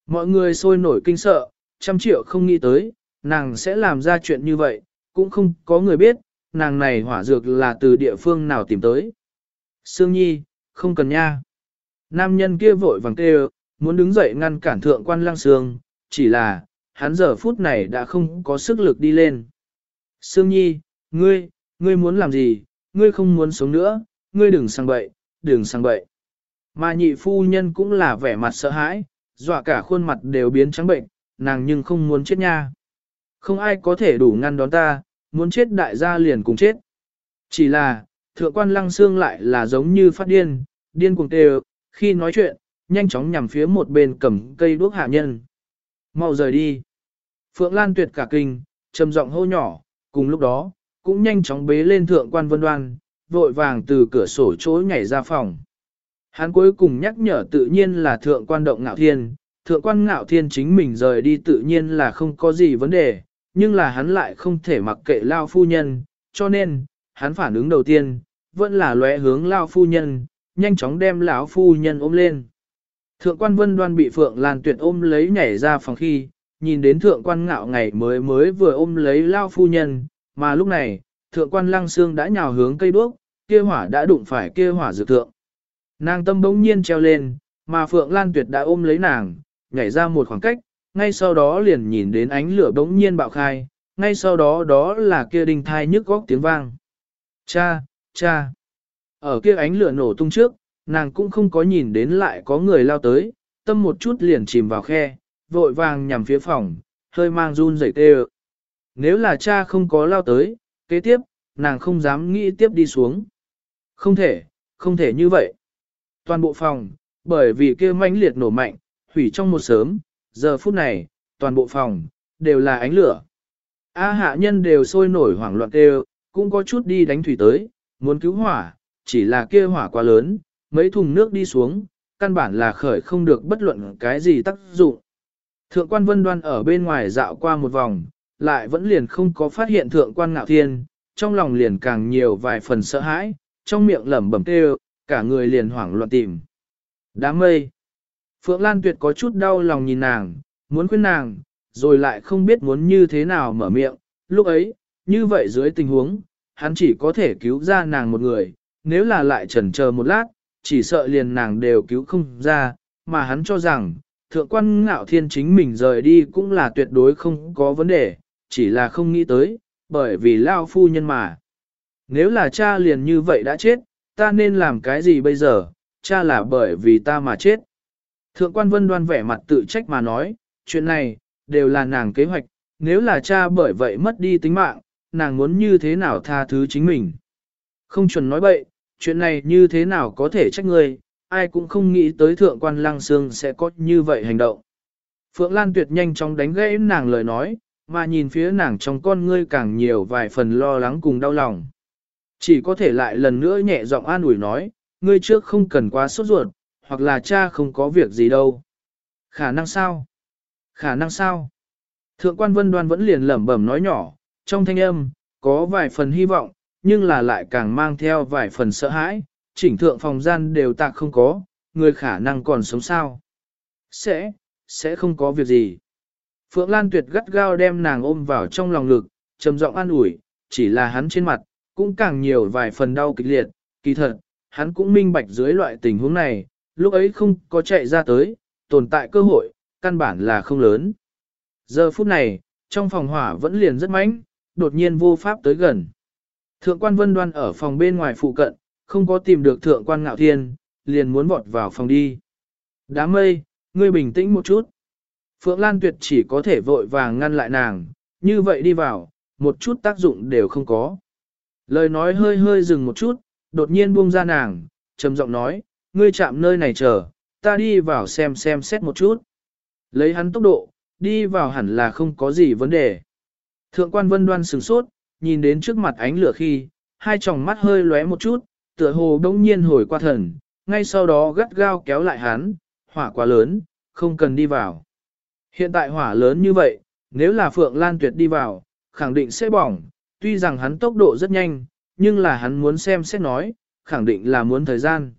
Mọi người sôi nổi kinh sợ, trăm triệu không nghĩ tới, nàng sẽ làm ra chuyện như vậy, cũng không có người biết, nàng này hỏa dược là từ địa phương nào tìm tới. Sương Nhi, không cần nha. Nam nhân kia vội vàng kêu, muốn đứng dậy ngăn cản thượng quan lăng sương, chỉ là, hắn giờ phút này đã không có sức lực đi lên. Sương Nhi, ngươi, ngươi muốn làm gì, ngươi không muốn sống nữa, ngươi đừng sang bậy, đừng sang bậy. Mà nhị phu nhân cũng là vẻ mặt sợ hãi, dọa cả khuôn mặt đều biến trắng bệnh, nàng nhưng không muốn chết nha. Không ai có thể đủ ngăn đón ta, muốn chết đại gia liền cùng chết. Chỉ là, thượng quan lăng xương lại là giống như phát điên, điên cuồng tê khi nói chuyện, nhanh chóng nhằm phía một bên cầm cây đuốc hạ nhân. mau rời đi. Phượng Lan tuyệt cả kinh, trầm giọng hô nhỏ, cùng lúc đó, cũng nhanh chóng bế lên thượng quan vân đoan, vội vàng từ cửa sổ chối nhảy ra phòng. Hắn cuối cùng nhắc nhở tự nhiên là thượng quan động ngạo thiên, thượng quan ngạo thiên chính mình rời đi tự nhiên là không có gì vấn đề, nhưng là hắn lại không thể mặc kệ lao phu nhân, cho nên, hắn phản ứng đầu tiên, vẫn là lóe hướng lao phu nhân, nhanh chóng đem lão phu nhân ôm lên. Thượng quan vân đoan bị Phượng Lan Tuyệt ôm lấy nhảy ra phòng khi, nhìn đến thượng quan ngạo ngày mới mới vừa ôm lấy lao phu nhân, mà lúc này, thượng quan lăng xương đã nhào hướng cây đuốc, kia hỏa đã đụng phải kia hỏa dược thượng. Nàng tâm bỗng nhiên treo lên, mà Phượng Lan Tuyệt đã ôm lấy nàng, nhảy ra một khoảng cách, ngay sau đó liền nhìn đến ánh lửa bỗng nhiên bạo khai, ngay sau đó đó là kia đinh thai nhức góc tiếng vang. Cha, cha. Ở kia ánh lửa nổ tung trước, nàng cũng không có nhìn đến lại có người lao tới, tâm một chút liền chìm vào khe, vội vàng nhằm phía phòng, hơi mang run rẩy tê Nếu là cha không có lao tới, kế tiếp, nàng không dám nghĩ tiếp đi xuống. Không thể, không thể như vậy. Toàn bộ phòng, bởi vì kia mãnh liệt nổ mạnh, hủy trong một sớm, giờ phút này, toàn bộ phòng, đều là ánh lửa. A hạ nhân đều sôi nổi hoảng loạn kêu, cũng có chút đi đánh thủy tới, muốn cứu hỏa, chỉ là kia hỏa quá lớn, mấy thùng nước đi xuống, căn bản là khởi không được bất luận cái gì tác dụng. Thượng quan vân đoan ở bên ngoài dạo qua một vòng, lại vẫn liền không có phát hiện thượng quan ngạo thiên, trong lòng liền càng nhiều vài phần sợ hãi, trong miệng lẩm bẩm kêu, cả người liền hoảng loạn tìm. Đám mây. Phượng Lan Tuyệt có chút đau lòng nhìn nàng, muốn khuyên nàng, rồi lại không biết muốn như thế nào mở miệng. Lúc ấy, như vậy dưới tình huống, hắn chỉ có thể cứu ra nàng một người, nếu là lại chần chờ một lát, chỉ sợ liền nàng đều cứu không ra, mà hắn cho rằng, thượng quan ngạo thiên chính mình rời đi cũng là tuyệt đối không có vấn đề, chỉ là không nghĩ tới, bởi vì lao phu nhân mà. Nếu là cha liền như vậy đã chết, ta nên làm cái gì bây giờ, cha là bởi vì ta mà chết. Thượng quan vân đoan vẻ mặt tự trách mà nói, chuyện này, đều là nàng kế hoạch, nếu là cha bởi vậy mất đi tính mạng, nàng muốn như thế nào tha thứ chính mình. Không chuẩn nói bậy, chuyện này như thế nào có thể trách ngươi, ai cũng không nghĩ tới thượng quan lăng xương sẽ có như vậy hành động. Phượng Lan Tuyệt nhanh chóng đánh gãy nàng lời nói, mà nhìn phía nàng trong con ngươi càng nhiều vài phần lo lắng cùng đau lòng. Chỉ có thể lại lần nữa nhẹ giọng an ủi nói, ngươi trước không cần quá sốt ruột, hoặc là cha không có việc gì đâu. Khả năng sao? Khả năng sao? Thượng quan vân đoan vẫn liền lẩm bẩm nói nhỏ, trong thanh âm, có vài phần hy vọng, nhưng là lại càng mang theo vài phần sợ hãi, chỉnh thượng phòng gian đều tạc không có, người khả năng còn sống sao. Sẽ, sẽ không có việc gì. Phượng Lan Tuyệt gắt gao đem nàng ôm vào trong lòng lực, trầm giọng an ủi, chỉ là hắn trên mặt, cũng càng nhiều vài phần đau kịch liệt, kỳ thật, hắn cũng minh bạch dưới loại tình huống này, lúc ấy không có chạy ra tới, tồn tại cơ hội, căn bản là không lớn. Giờ phút này, trong phòng hỏa vẫn liền rất mãnh, đột nhiên vô pháp tới gần. Thượng quan vân đoan ở phòng bên ngoài phụ cận, không có tìm được thượng quan ngạo thiên, liền muốn vọt vào phòng đi. Đám mây, ngươi bình tĩnh một chút. Phượng Lan Tuyệt chỉ có thể vội vàng ngăn lại nàng, như vậy đi vào, một chút tác dụng đều không có. Lời nói hơi hơi dừng một chút, đột nhiên buông ra nàng, trầm giọng nói, ngươi chạm nơi này chờ, ta đi vào xem xem xét một chút. Lấy hắn tốc độ, đi vào hẳn là không có gì vấn đề. Thượng quan vân đoan sừng sốt, nhìn đến trước mặt ánh lửa khi, hai tròng mắt hơi lóe một chút, tựa hồ đông nhiên hồi qua thần, ngay sau đó gắt gao kéo lại hắn, hỏa quá lớn, không cần đi vào. Hiện tại hỏa lớn như vậy, nếu là Phượng Lan Tuyệt đi vào, khẳng định sẽ bỏng, tuy rằng hắn tốc độ rất nhanh, nhưng là hắn muốn xem xét nói, khẳng định là muốn thời gian.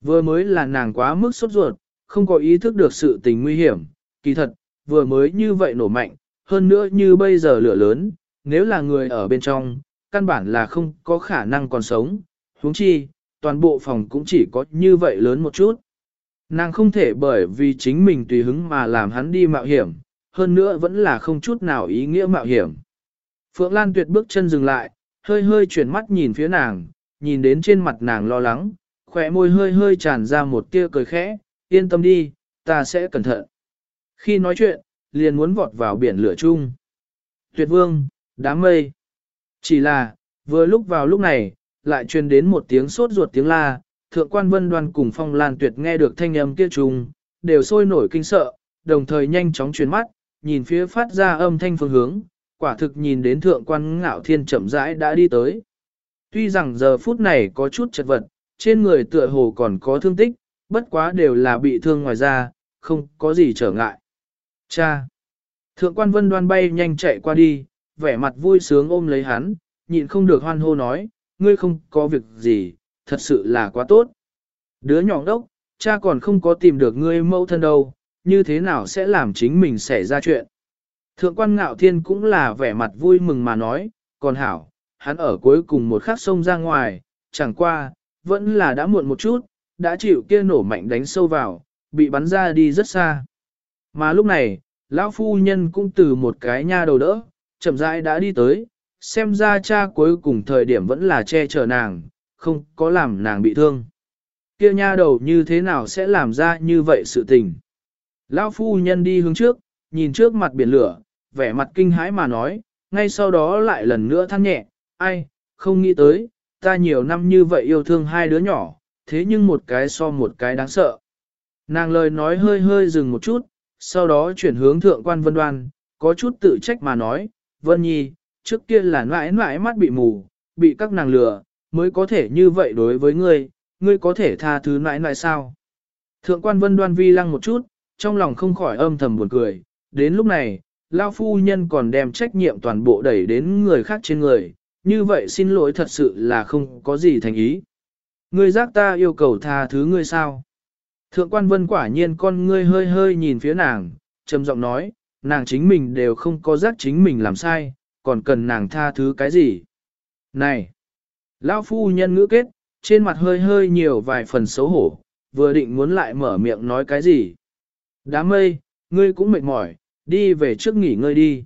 Vừa mới là nàng quá mức sốt ruột, không có ý thức được sự tình nguy hiểm, kỳ thật, vừa mới như vậy nổ mạnh, hơn nữa như bây giờ lửa lớn, nếu là người ở bên trong, căn bản là không có khả năng còn sống, huống chi, toàn bộ phòng cũng chỉ có như vậy lớn một chút. Nàng không thể bởi vì chính mình tùy hứng mà làm hắn đi mạo hiểm, hơn nữa vẫn là không chút nào ý nghĩa mạo hiểm. Phượng Lan tuyệt bước chân dừng lại, hơi hơi chuyển mắt nhìn phía nàng, nhìn đến trên mặt nàng lo lắng, khỏe môi hơi hơi tràn ra một tia cười khẽ, yên tâm đi, ta sẽ cẩn thận. Khi nói chuyện, liền muốn vọt vào biển lửa chung. Tuyệt vương, đám mây. Chỉ là, vừa lúc vào lúc này, lại truyền đến một tiếng sốt ruột tiếng la, thượng quan vân đoan cùng phong lan tuyệt nghe được thanh âm kia trùng, đều sôi nổi kinh sợ, đồng thời nhanh chóng chuyển mắt, nhìn phía phát ra âm thanh phương hướng, quả thực nhìn đến thượng quan ngạo thiên chậm rãi đã đi tới. Tuy rằng giờ phút này có chút chật vật, trên người tựa hồ còn có thương tích, bất quá đều là bị thương ngoài ra, không có gì trở ngại. Cha! Thượng quan vân đoan bay nhanh chạy qua đi, vẻ mặt vui sướng ôm lấy hắn, nhịn không được hoan hô nói, ngươi không có việc gì, thật sự là quá tốt. Đứa nhỏ đốc, cha còn không có tìm được ngươi mẫu thân đâu, như thế nào sẽ làm chính mình xảy ra chuyện. Thượng quan ngạo thiên cũng là vẻ mặt vui mừng mà nói, còn hảo, hắn ở cuối cùng một khắc sông ra ngoài, chẳng qua, vẫn là đã muộn một chút, đã chịu kia nổ mạnh đánh sâu vào, bị bắn ra đi rất xa. Mà lúc này, lão phu nhân cũng từ một cái nha đầu đỡ, chậm rãi đã đi tới, xem ra cha cuối cùng thời điểm vẫn là che chở nàng, không có làm nàng bị thương. Kia nha đầu như thế nào sẽ làm ra như vậy sự tình? Lão phu nhân đi hướng trước, nhìn trước mặt biển lửa, vẻ mặt kinh hãi mà nói, ngay sau đó lại lần nữa than nhẹ, ai, không nghĩ tới, ta nhiều năm như vậy yêu thương hai đứa nhỏ, thế nhưng một cái so một cái đáng sợ. Nàng lời nói hơi hơi dừng một chút, sau đó chuyển hướng thượng quan vân đoan, có chút tự trách mà nói, vân nhi, trước kia là mãi mãi mắt bị mù, bị các nàng lừa, mới có thể như vậy đối với ngươi, ngươi có thể tha thứ nãi nãi sao. Thượng quan vân đoan vi lăng một chút, trong lòng không khỏi âm thầm buồn cười, đến lúc này, Lao phu nhân còn đem trách nhiệm toàn bộ đẩy đến người khác trên người, như vậy xin lỗi thật sự là không có gì thành ý. Ngươi giác ta yêu cầu tha thứ ngươi sao? Thượng quan vân quả nhiên con ngươi hơi hơi nhìn phía nàng, trầm giọng nói, nàng chính mình đều không có giác chính mình làm sai, còn cần nàng tha thứ cái gì? Này! Lão phu nhân ngữ kết, trên mặt hơi hơi nhiều vài phần xấu hổ, vừa định muốn lại mở miệng nói cái gì. Đám mây, ngươi cũng mệt mỏi, đi về trước nghỉ ngơi đi.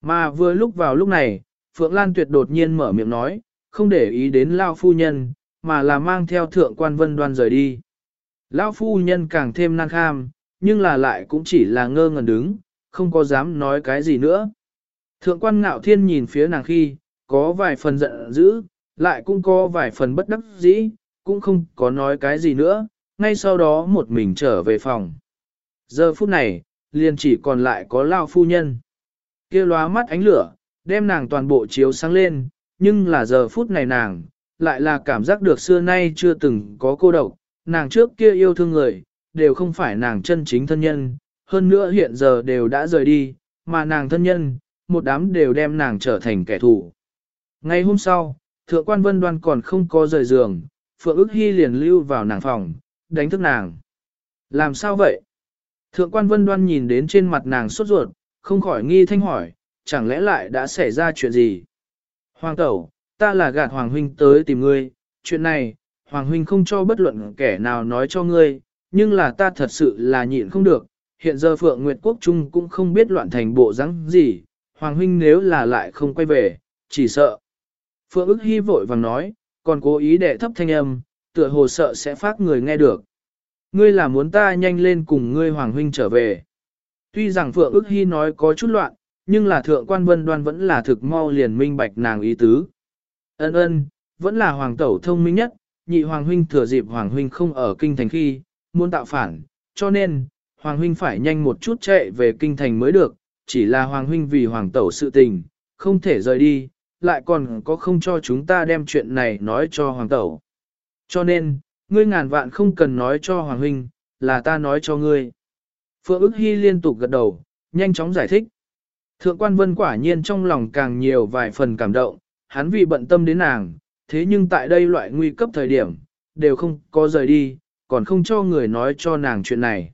Mà vừa lúc vào lúc này, Phượng Lan Tuyệt đột nhiên mở miệng nói, không để ý đến Lao Phu Nhân, mà là mang theo Thượng quan Vân Đoan rời đi. lão Phu Nhân càng thêm năng kham, nhưng là lại cũng chỉ là ngơ ngẩn đứng, không có dám nói cái gì nữa. Thượng quan Ngạo Thiên nhìn phía nàng khi, có vài phần giận dữ, lại cũng có vài phần bất đắc dĩ, cũng không có nói cái gì nữa, ngay sau đó một mình trở về phòng. Giờ phút này, liền chỉ còn lại có lao phu nhân. kia lóa mắt ánh lửa, đem nàng toàn bộ chiếu sáng lên, nhưng là giờ phút này nàng, lại là cảm giác được xưa nay chưa từng có cô độc, nàng trước kia yêu thương người, đều không phải nàng chân chính thân nhân, hơn nữa hiện giờ đều đã rời đi, mà nàng thân nhân, một đám đều đem nàng trở thành kẻ thù. Ngay hôm sau, thượng quan vân đoan còn không có rời giường, Phượng ức hy liền lưu vào nàng phòng, đánh thức nàng. Làm sao vậy? Thượng quan vân đoan nhìn đến trên mặt nàng sốt ruột, không khỏi nghi thanh hỏi, chẳng lẽ lại đã xảy ra chuyện gì? Hoàng tẩu, ta là gạt Hoàng Huynh tới tìm ngươi, chuyện này, Hoàng Huynh không cho bất luận kẻ nào nói cho ngươi, nhưng là ta thật sự là nhịn không được, hiện giờ Phượng Nguyệt Quốc Trung cũng không biết loạn thành bộ rắn gì, Hoàng Huynh nếu là lại không quay về, chỉ sợ. Phượng ức hy vội vàng nói, còn cố ý để thấp thanh âm, tựa hồ sợ sẽ phát người nghe được. Ngươi là muốn ta nhanh lên cùng ngươi Hoàng Huynh trở về. Tuy rằng Phượng ức hy nói có chút loạn, nhưng là thượng quan vân đoan vẫn là thực mau liền minh bạch nàng ý tứ. Ân ân, vẫn là hoàng tẩu thông minh nhất, nhị hoàng huynh thừa dịp hoàng huynh không ở kinh thành khi, muốn tạo phản, cho nên, hoàng huynh phải nhanh một chút chạy về kinh thành mới được, chỉ là hoàng huynh vì hoàng tẩu sự tình, không thể rời đi, lại còn có không cho chúng ta đem chuyện này nói cho hoàng tẩu. Cho nên, ngươi ngàn vạn không cần nói cho hoàng huynh, là ta nói cho ngươi. Phượng ức hy liên tục gật đầu, nhanh chóng giải thích. Thượng quan vân quả nhiên trong lòng càng nhiều vài phần cảm động, hắn vì bận tâm đến nàng, thế nhưng tại đây loại nguy cấp thời điểm, đều không có rời đi, còn không cho người nói cho nàng chuyện này.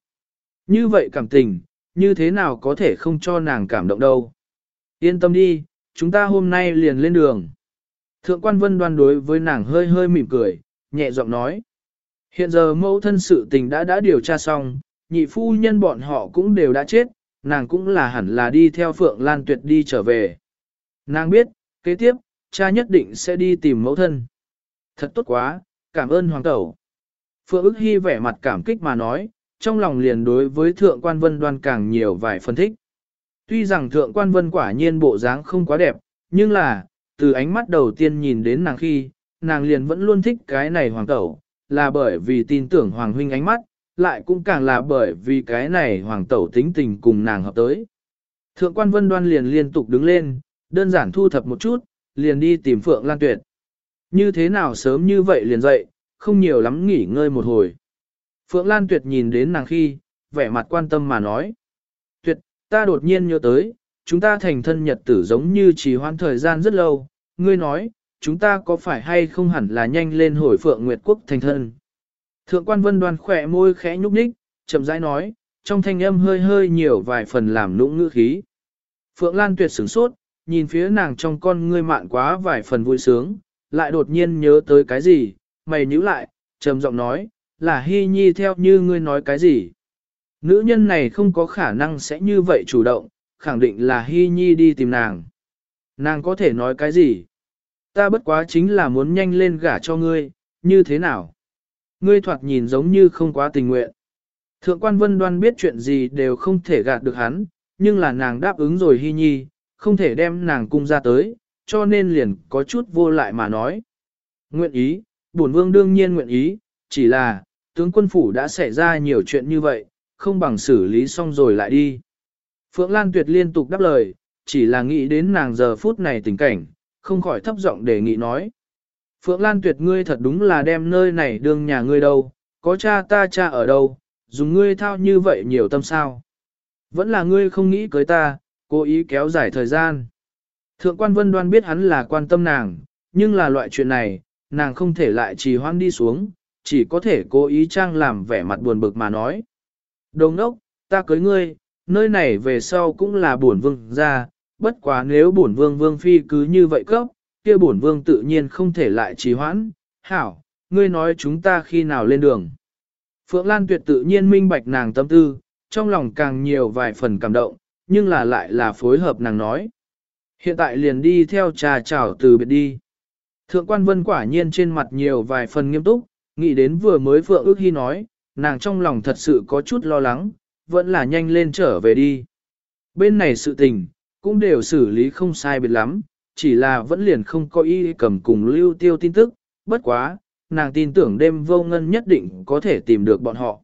Như vậy cảm tình, như thế nào có thể không cho nàng cảm động đâu. Yên tâm đi, chúng ta hôm nay liền lên đường. Thượng quan vân đoan đối với nàng hơi hơi mỉm cười, nhẹ giọng nói. Hiện giờ mẫu thân sự tình đã đã điều tra xong, nhị phu nhân bọn họ cũng đều đã chết, nàng cũng là hẳn là đi theo Phượng Lan Tuyệt đi trở về. Nàng biết, kế tiếp, cha nhất định sẽ đi tìm mẫu thân. Thật tốt quá, cảm ơn hoàng tẩu. Phượng ức hy vẻ mặt cảm kích mà nói, trong lòng liền đối với thượng quan vân đoan càng nhiều vài phân thích. Tuy rằng thượng quan vân quả nhiên bộ dáng không quá đẹp, nhưng là, từ ánh mắt đầu tiên nhìn đến nàng khi, nàng liền vẫn luôn thích cái này hoàng tẩu, là bởi vì tin tưởng hoàng huynh ánh mắt, lại cũng càng là bởi vì cái này hoàng tẩu tính tình cùng nàng hợp tới. Thượng quan vân đoan liền liên tục đứng lên, đơn giản thu thập một chút, liền đi tìm Phượng Lan Tuyệt. Như thế nào sớm như vậy liền dậy, không nhiều lắm nghỉ ngơi một hồi. Phượng Lan Tuyệt nhìn đến nàng khi, vẻ mặt quan tâm mà nói. Ta đột nhiên nhớ tới, chúng ta thành thân nhật tử giống như trì hoãn thời gian rất lâu, ngươi nói, chúng ta có phải hay không hẳn là nhanh lên hồi Phượng Nguyệt Quốc thành thân. Thượng quan vân đoan khỏe môi khẽ nhúc nhích, chậm rãi nói, trong thanh âm hơi hơi nhiều vài phần làm nũng ngữ khí. Phượng Lan tuyệt sửng sốt, nhìn phía nàng trong con ngươi mạn quá vài phần vui sướng, lại đột nhiên nhớ tới cái gì, mày nhíu lại, trầm giọng nói, là hy nhi theo như ngươi nói cái gì. Nữ nhân này không có khả năng sẽ như vậy chủ động, khẳng định là hy nhi đi tìm nàng. Nàng có thể nói cái gì? Ta bất quá chính là muốn nhanh lên gả cho ngươi, như thế nào? Ngươi thoạt nhìn giống như không quá tình nguyện. Thượng quan vân đoan biết chuyện gì đều không thể gạt được hắn, nhưng là nàng đáp ứng rồi hy nhi, không thể đem nàng cung ra tới, cho nên liền có chút vô lại mà nói. Nguyện ý, bổn vương đương nhiên nguyện ý, chỉ là, tướng quân phủ đã xảy ra nhiều chuyện như vậy, không bằng xử lý xong rồi lại đi. Phượng Lan Tuyệt liên tục đáp lời, chỉ là nghĩ đến nàng giờ phút này tình cảnh, không khỏi thấp giọng đề nghị nói. Phượng Lan Tuyệt ngươi thật đúng là đem nơi này đương nhà ngươi đâu, có cha ta cha ở đâu, dùng ngươi thao như vậy nhiều tâm sao. Vẫn là ngươi không nghĩ cưới ta, cố ý kéo dài thời gian. Thượng quan vân đoan biết hắn là quan tâm nàng, nhưng là loại chuyện này, nàng không thể lại trì hoãn đi xuống, chỉ có thể cố ý trang làm vẻ mặt buồn bực mà nói. Đồng đốc, ta cưới ngươi, nơi này về sau cũng là buồn vương ra, bất quá nếu buồn vương vương phi cứ như vậy cấp, kia bổn vương tự nhiên không thể lại trì hoãn. Hảo, ngươi nói chúng ta khi nào lên đường. Phượng Lan tuyệt tự nhiên minh bạch nàng tâm tư, trong lòng càng nhiều vài phần cảm động, nhưng là lại là phối hợp nàng nói. Hiện tại liền đi theo trà chào từ biệt đi. Thượng quan vân quả nhiên trên mặt nhiều vài phần nghiêm túc, nghĩ đến vừa mới Phượng ước hy nói, nàng trong lòng thật sự có chút lo lắng, vẫn là nhanh lên trở về đi. Bên này sự tình, cũng đều xử lý không sai biệt lắm, chỉ là vẫn liền không có y cầm cùng lưu tiêu tin tức, bất quá, nàng tin tưởng đêm vô ngân nhất định có thể tìm được bọn họ.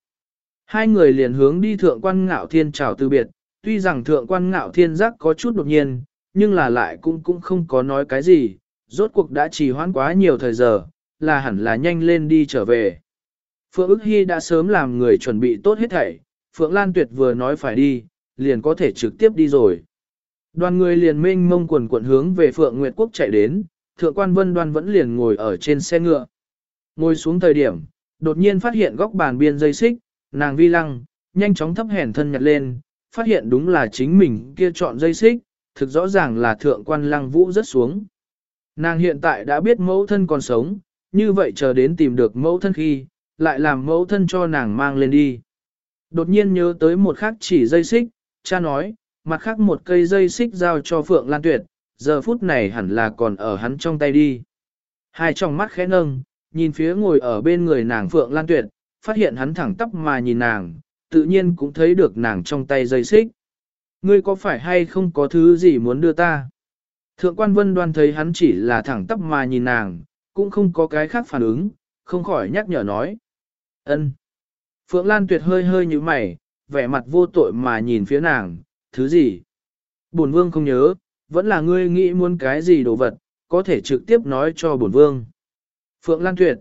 Hai người liền hướng đi thượng quan ngạo thiên chào từ biệt, tuy rằng thượng quan ngạo thiên giác có chút đột nhiên, nhưng là lại cũng cũng không có nói cái gì, rốt cuộc đã trì hoãn quá nhiều thời giờ, là hẳn là nhanh lên đi trở về. Phượng ức hy đã sớm làm người chuẩn bị tốt hết thảy, Phượng Lan Tuyệt vừa nói phải đi, liền có thể trực tiếp đi rồi. Đoàn người liền mênh mông quần quận hướng về Phượng Nguyệt Quốc chạy đến, thượng quan vân đoan vẫn liền ngồi ở trên xe ngựa. Ngồi xuống thời điểm, đột nhiên phát hiện góc bàn biên dây xích, nàng vi lăng, nhanh chóng thấp hèn thân nhặt lên, phát hiện đúng là chính mình kia chọn dây xích, thực rõ ràng là thượng quan lăng vũ rất xuống. Nàng hiện tại đã biết mẫu thân còn sống, như vậy chờ đến tìm được mẫu thân khi, lại làm mẫu thân cho nàng mang lên đi. Đột nhiên nhớ tới một khắc chỉ dây xích, cha nói, mặt khác một cây dây xích giao cho Phượng Lan Tuyệt, giờ phút này hẳn là còn ở hắn trong tay đi. Hai trong mắt khẽ nâng, nhìn phía ngồi ở bên người nàng Phượng Lan Tuyệt, phát hiện hắn thẳng tắp mà nhìn nàng, tự nhiên cũng thấy được nàng trong tay dây xích. Ngươi có phải hay không có thứ gì muốn đưa ta? Thượng quan vân đoan thấy hắn chỉ là thẳng tắp mà nhìn nàng, cũng không có cái khác phản ứng, không khỏi nhắc nhở nói ân. Phượng Lan Tuyệt hơi hơi như mày, vẻ mặt vô tội mà nhìn phía nàng, thứ gì? Bổn vương không nhớ, vẫn là ngươi nghĩ muốn cái gì đồ vật, có thể trực tiếp nói cho bổn vương. Phượng Lan Tuyệt.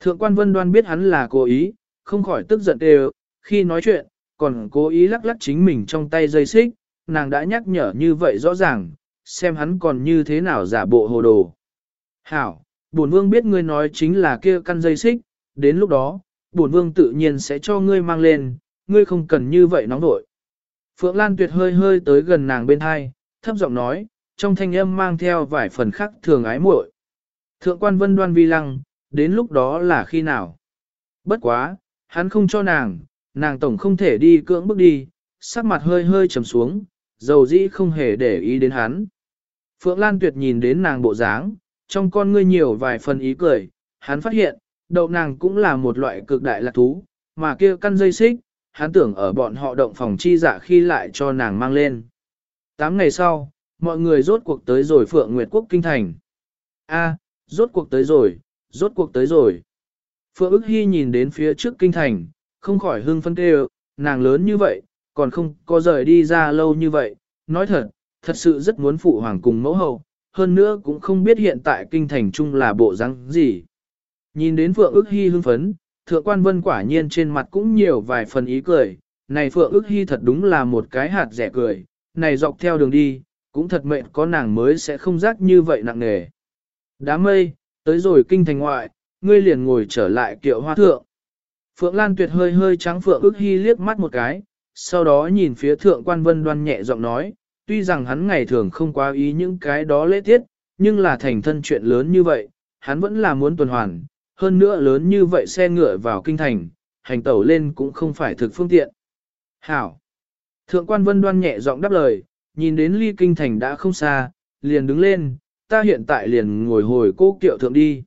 Thượng quan vân đoan biết hắn là cố ý, không khỏi tức giận đều, khi nói chuyện, còn cố ý lắc lắc chính mình trong tay dây xích, nàng đã nhắc nhở như vậy rõ ràng, xem hắn còn như thế nào giả bộ hồ đồ. Hảo, bổn vương biết ngươi nói chính là kia căn dây xích, đến lúc đó, bổn vương tự nhiên sẽ cho ngươi mang lên, ngươi không cần như vậy nóng nội. Phượng Lan Tuyệt hơi hơi tới gần nàng bên hai, thấp giọng nói, trong thanh âm mang theo vài phần khắc thường ái muội. Thượng quan vân đoan vi lăng, đến lúc đó là khi nào? Bất quá, hắn không cho nàng, nàng tổng không thể đi cưỡng bước đi, sắc mặt hơi hơi trầm xuống, dầu dĩ không hề để ý đến hắn. Phượng Lan Tuyệt nhìn đến nàng bộ dáng, trong con ngươi nhiều vài phần ý cười, hắn phát hiện, đậu nàng cũng là một loại cực đại lạc thú, mà kia căn dây xích, hắn tưởng ở bọn họ động phòng chi dạ khi lại cho nàng mang lên. Tám ngày sau, mọi người rốt cuộc tới rồi Phượng Nguyệt Quốc Kinh Thành. A, rốt cuộc tới rồi, rốt cuộc tới rồi. Phượng ức hy nhìn đến phía trước Kinh Thành, không khỏi hưng phân kêu, nàng lớn như vậy, còn không có rời đi ra lâu như vậy. Nói thật, thật sự rất muốn phụ hoàng cùng mẫu hậu, hơn nữa cũng không biết hiện tại Kinh Thành chung là bộ răng gì. Nhìn đến Phượng ức hy hưng phấn, thượng quan vân quả nhiên trên mặt cũng nhiều vài phần ý cười, này Phượng ức hy thật đúng là một cái hạt rẻ cười, này dọc theo đường đi, cũng thật mệnh có nàng mới sẽ không rác như vậy nặng nề. Đám mây, tới rồi kinh thành ngoại, ngươi liền ngồi trở lại kiệu hoa thượng. Phượng Lan Tuyệt hơi hơi trắng Phượng ức hy liếc mắt một cái, sau đó nhìn phía thượng quan vân đoan nhẹ giọng nói, tuy rằng hắn ngày thường không quá ý những cái đó lễ tiết, nhưng là thành thân chuyện lớn như vậy, hắn vẫn là muốn tuần hoàn, hơn nữa lớn như vậy xe ngựa vào kinh thành, hành tẩu lên cũng không phải thực phương tiện. Hảo! Thượng quan vân đoan nhẹ giọng đáp lời, nhìn đến ly kinh thành đã không xa, liền đứng lên, ta hiện tại liền ngồi hồi cô kiệu thượng đi.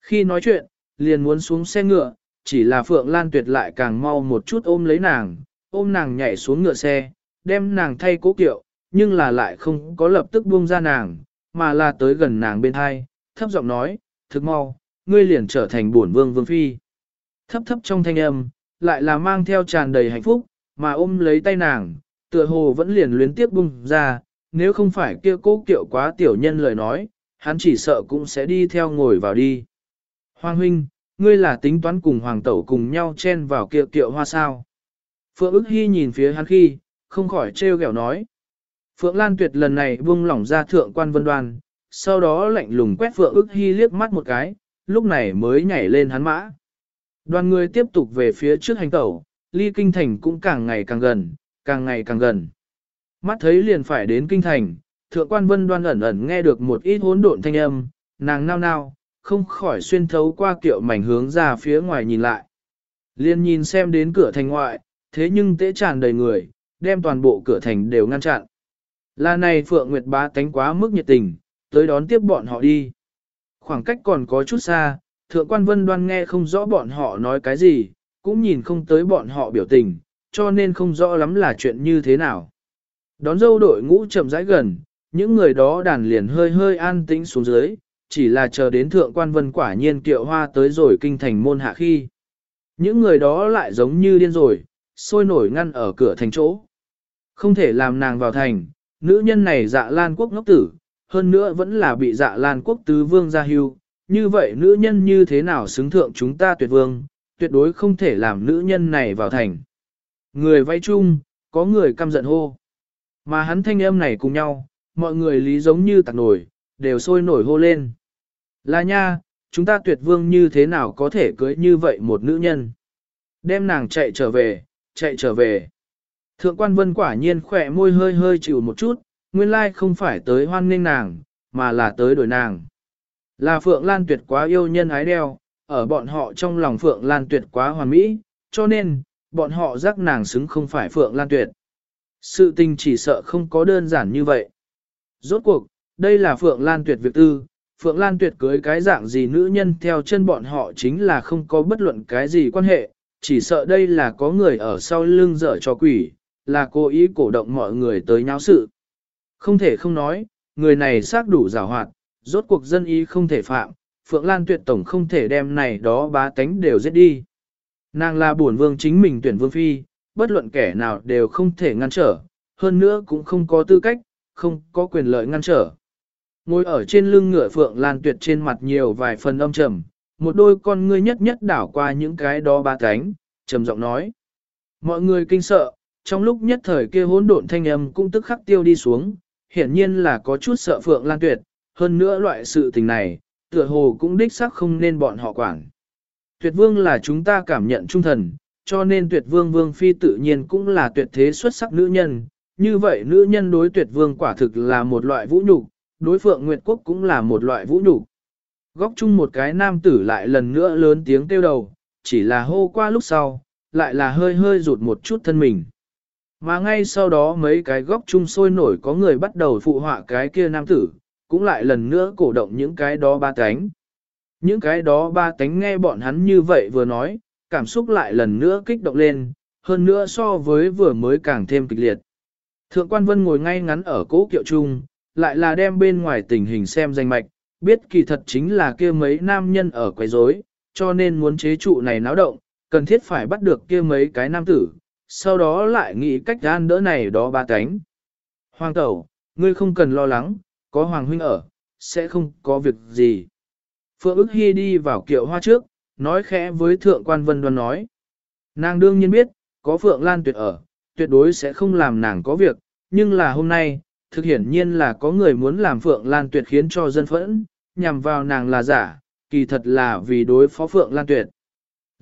Khi nói chuyện, liền muốn xuống xe ngựa, chỉ là Phượng Lan Tuyệt lại càng mau một chút ôm lấy nàng, ôm nàng nhảy xuống ngựa xe, đem nàng thay cố kiệu, nhưng là lại không có lập tức buông ra nàng, mà là tới gần nàng bên hai, thấp giọng nói, thực mau, ngươi liền trở thành bổn vương vương phi. Thấp thấp trong thanh âm, lại là mang theo tràn đầy hạnh phúc, mà ôm lấy tay nàng, tựa hồ vẫn liền luyến tiếp bung ra, nếu không phải kia cố kiệu quá tiểu nhân lời nói, hắn chỉ sợ cũng sẽ đi theo ngồi vào đi. Hoàng huynh, ngươi là tính toán cùng hoàng tẩu cùng nhau chen vào kiệu kiệu hoa sao. Phượng ức hy nhìn phía hắn khi, không khỏi trêu ghẹo nói. Phượng Lan Tuyệt lần này buông lỏng ra thượng quan vân đoan, sau đó lạnh lùng quét Phượng ức hy liếc mắt một cái, lúc này mới nhảy lên hắn mã. Đoàn người tiếp tục về phía trước hành tẩu, ly kinh thành cũng càng ngày càng gần, càng ngày càng gần. Mắt thấy liền phải đến kinh thành, thượng quan vân đoan ẩn ẩn nghe được một ít hỗn độn thanh âm, nàng nao nao, không khỏi xuyên thấu qua kiệu mảnh hướng ra phía ngoài nhìn lại. Liên nhìn xem đến cửa thành ngoại, thế nhưng tế tràn đầy người, đem toàn bộ cửa thành đều ngăn chặn. Là này Phượng Nguyệt bá tánh quá mức nhiệt tình, tới đón tiếp bọn họ đi. Khoảng cách còn có chút xa, thượng quan vân đoan nghe không rõ bọn họ nói cái gì, cũng nhìn không tới bọn họ biểu tình, cho nên không rõ lắm là chuyện như thế nào. Đón dâu đội ngũ chậm rãi gần, những người đó đàn liền hơi hơi an tĩnh xuống dưới, chỉ là chờ đến thượng quan vân quả nhiên kiệu hoa tới rồi kinh thành môn hạ khi. Những người đó lại giống như điên rồi, sôi nổi ngăn ở cửa thành chỗ. Không thể làm nàng vào thành, nữ nhân này dạ lan quốc ngốc tử, hơn nữa vẫn là bị dạ lan quốc tứ vương gia hưu. Như vậy nữ nhân như thế nào xứng thượng chúng ta tuyệt vương, tuyệt đối không thể làm nữ nhân này vào thành. Người vay chung, có người căm giận hô. Mà hắn thanh âm này cùng nhau, mọi người lý giống như tạc nổi, đều sôi nổi hô lên. Là nha, chúng ta tuyệt vương như thế nào có thể cưới như vậy một nữ nhân. Đem nàng chạy trở về, chạy trở về. Thượng quan vân quả nhiên khỏe môi hơi hơi chịu một chút, nguyên lai không phải tới hoan nghênh nàng, mà là tới đổi nàng. Là Phượng Lan Tuyệt quá yêu nhân ái đeo, ở bọn họ trong lòng Phượng Lan Tuyệt quá hoàn mỹ, cho nên, bọn họ giác nàng xứng không phải Phượng Lan Tuyệt. Sự tình chỉ sợ không có đơn giản như vậy. Rốt cuộc, đây là Phượng Lan Tuyệt việc tư, Phượng Lan Tuyệt cưới cái dạng gì nữ nhân theo chân bọn họ chính là không có bất luận cái gì quan hệ, chỉ sợ đây là có người ở sau lưng dở cho quỷ, là cố ý cổ động mọi người tới nháo sự. Không thể không nói, người này xác đủ giả hoạt, rốt cuộc dân ý không thể phạm, Phượng Lan Tuyệt Tổng không thể đem này đó bá tánh đều giết đi. Nàng là bổn vương chính mình tuyển vương phi, bất luận kẻ nào đều không thể ngăn trở, hơn nữa cũng không có tư cách, không có quyền lợi ngăn trở. Ngồi ở trên lưng ngựa Phượng Lan Tuyệt trên mặt nhiều vài phần âm trầm, một đôi con ngươi nhất nhất đảo qua những cái đó ba cánh, trầm giọng nói. Mọi người kinh sợ, trong lúc nhất thời kia hỗn độn thanh âm cũng tức khắc tiêu đi xuống, hiển nhiên là có chút sợ Phượng Lan Tuyệt, hơn nữa loại sự tình này, tựa hồ cũng đích xác không nên bọn họ quản. Tuyệt vương là chúng ta cảm nhận trung thần, cho nên tuyệt vương vương phi tự nhiên cũng là tuyệt thế xuất sắc nữ nhân, như vậy nữ nhân đối tuyệt vương quả thực là một loại vũ nhục, đối phượng nguyệt quốc cũng là một loại vũ nhục. Góc chung một cái nam tử lại lần nữa lớn tiếng kêu đầu, chỉ là hô qua lúc sau, lại là hơi hơi rụt một chút thân mình. Mà ngay sau đó mấy cái góc chung sôi nổi có người bắt đầu phụ họa cái kia nam tử, cũng lại lần nữa cổ động những cái đó ba cánh. Những cái đó ba cánh nghe bọn hắn như vậy vừa nói, cảm xúc lại lần nữa kích động lên, hơn nữa so với vừa mới càng thêm kịch liệt. Thượng quan vân ngồi ngay ngắn ở cố kiệu trung, lại là đem bên ngoài tình hình xem danh mạch, biết kỳ thật chính là kia mấy nam nhân ở quấy rối, cho nên muốn chế trụ này náo động, cần thiết phải bắt được kia mấy cái nam tử, sau đó lại nghĩ cách gan đỡ này đó ba cánh. Hoàng tẩu, ngươi không cần lo lắng, có Hoàng huynh ở, sẽ không có việc gì. Phượng ức hy đi vào kiệu hoa trước, nói khẽ với thượng quan vân đoan nói. Nàng đương nhiên biết, có Phượng Lan tuyệt ở, tuyệt đối sẽ không làm nàng có việc, nhưng là hôm nay, thực hiển nhiên là có người muốn làm Phượng Lan tuyệt khiến cho dân phẫn, nhằm vào nàng là giả, kỳ thật là vì đối phó Phượng Lan tuyệt.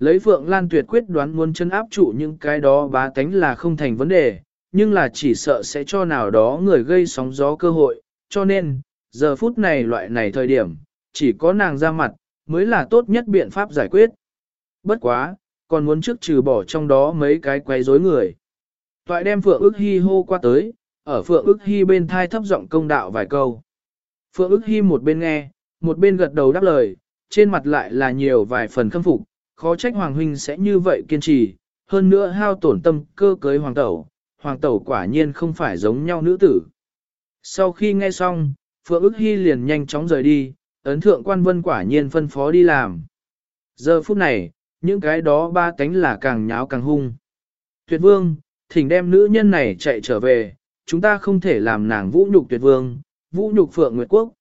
Lấy Phượng Lan tuyệt quyết đoán muốn chân áp trụ những cái đó bá tánh là không thành vấn đề, nhưng là chỉ sợ sẽ cho nào đó người gây sóng gió cơ hội, cho nên, giờ phút này loại này thời điểm, chỉ có nàng ra mặt, mới là tốt nhất biện pháp giải quyết. Bất quá, còn muốn trước trừ bỏ trong đó mấy cái quấy rối người. Toại đem Phượng ước hy hô qua tới, ở Phượng ước hy bên thai thấp giọng công đạo vài câu. Phượng ước hy một bên nghe, một bên gật đầu đáp lời, trên mặt lại là nhiều vài phần khâm phục, khó trách Hoàng Huynh sẽ như vậy kiên trì, hơn nữa hao tổn tâm cơ cưới Hoàng Tẩu, Hoàng Tẩu quả nhiên không phải giống nhau nữ tử. Sau khi nghe xong, Phượng ức hy liền nhanh chóng rời đi, ấn thượng quan vân quả nhiên phân phó đi làm. Giờ phút này, những cái đó ba cánh là càng nháo càng hung. Tuyệt vương, thỉnh đem nữ nhân này chạy trở về, chúng ta không thể làm nàng vũ nhục tuyệt vương, vũ nhục phượng nguyệt quốc.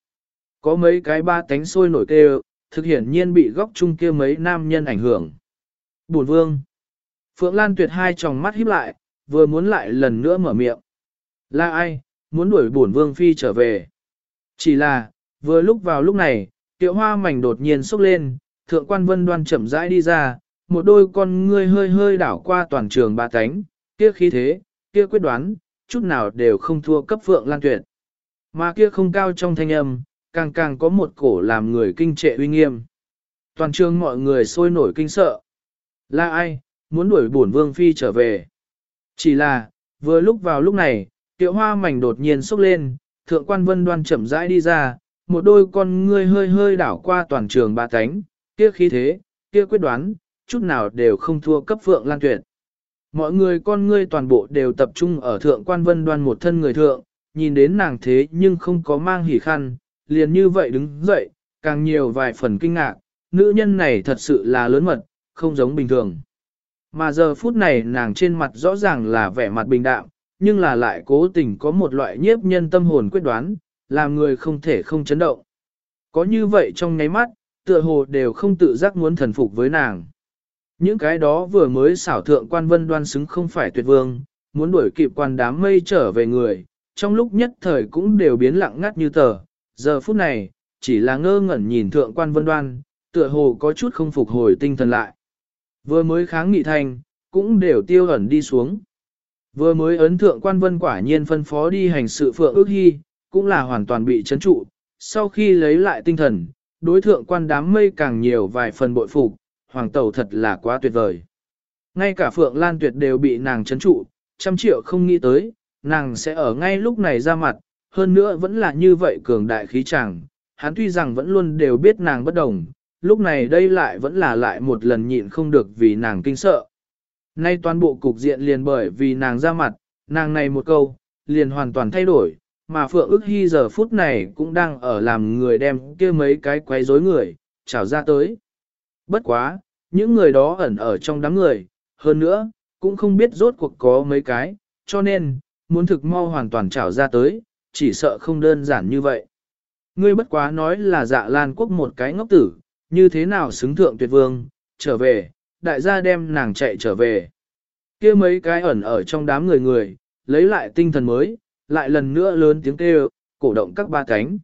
Có mấy cái ba cánh sôi nổi kêu, thực hiện nhiên bị góc chung kia mấy nam nhân ảnh hưởng. Bổn vương. Phượng Lan tuyệt hai tròng mắt híp lại, vừa muốn lại lần nữa mở miệng. Là ai, muốn đuổi bổn vương phi trở về. Chỉ là, vừa lúc vào lúc này, tiệu hoa mảnh đột nhiên sốc lên, thượng quan vân đoan chậm rãi đi ra, một đôi con ngươi hơi hơi đảo qua toàn trường ba cánh, kia khí thế, kia quyết đoán, chút nào đều không thua cấp phượng lan tuyệt. Mà kia không cao trong thanh âm, càng càng có một cổ làm người kinh trệ uy nghiêm. Toàn trường mọi người sôi nổi kinh sợ. Là ai, muốn đuổi bổn vương phi trở về? Chỉ là, vừa lúc vào lúc này, tiệu hoa mảnh đột nhiên sốc lên, thượng quan vân đoan chậm rãi đi ra, một đôi con ngươi hơi hơi đảo qua toàn trường ba cánh, kia khí thế, kia quyết đoán, chút nào đều không thua cấp phượng lan tuyệt. Mọi người con ngươi toàn bộ đều tập trung ở thượng quan vân đoan một thân người thượng, nhìn đến nàng thế nhưng không có mang hỉ khăn, liền như vậy đứng dậy, càng nhiều vài phần kinh ngạc, nữ nhân này thật sự là lớn mật, không giống bình thường. Mà giờ phút này nàng trên mặt rõ ràng là vẻ mặt bình đạm, nhưng là lại cố tình có một loại nhiếp nhân tâm hồn quyết đoán, làm người không thể không chấn động. Có như vậy trong nháy mắt, tựa hồ đều không tự giác muốn thần phục với nàng. Những cái đó vừa mới xảo thượng quan vân đoan xứng không phải tuyệt vương, muốn đuổi kịp quan đám mây trở về người, trong lúc nhất thời cũng đều biến lặng ngắt như tờ, giờ phút này, chỉ là ngơ ngẩn nhìn thượng quan vân đoan, tựa hồ có chút không phục hồi tinh thần lại. Vừa mới kháng nghị thành, cũng đều tiêu ẩn đi xuống. Vừa mới ấn thượng quan vân quả nhiên phân phó đi hành sự phượng ước hy, cũng là hoàn toàn bị chấn trụ, sau khi lấy lại tinh thần, đối thượng quan đám mây càng nhiều vài phần bội phục, hoàng tẩu thật là quá tuyệt vời. Ngay cả Phượng Lan Tuyệt đều bị nàng chấn trụ, trăm triệu không nghĩ tới, nàng sẽ ở ngay lúc này ra mặt, hơn nữa vẫn là như vậy cường đại khí chàng. Hắn tuy rằng vẫn luôn đều biết nàng bất đồng, lúc này đây lại vẫn là lại một lần nhịn không được vì nàng kinh sợ. Nay toàn bộ cục diện liền bởi vì nàng ra mặt, nàng này một câu, liền hoàn toàn thay đổi, mà Phượng ức hy giờ phút này cũng đang ở làm người đem kia mấy cái quấy rối người, trào ra tới. Bất quá, những người đó ẩn ở trong đám người, hơn nữa, cũng không biết rốt cuộc có mấy cái, cho nên, muốn thực mau hoàn toàn trào ra tới, chỉ sợ không đơn giản như vậy. Ngươi bất quá nói là dạ lan quốc một cái ngốc tử, như thế nào xứng thượng tuyệt vương, trở về, đại gia đem nàng chạy trở về. kia mấy cái ẩn ở trong đám người người, lấy lại tinh thần mới, lại lần nữa lớn tiếng kêu, cổ động các ba cánh.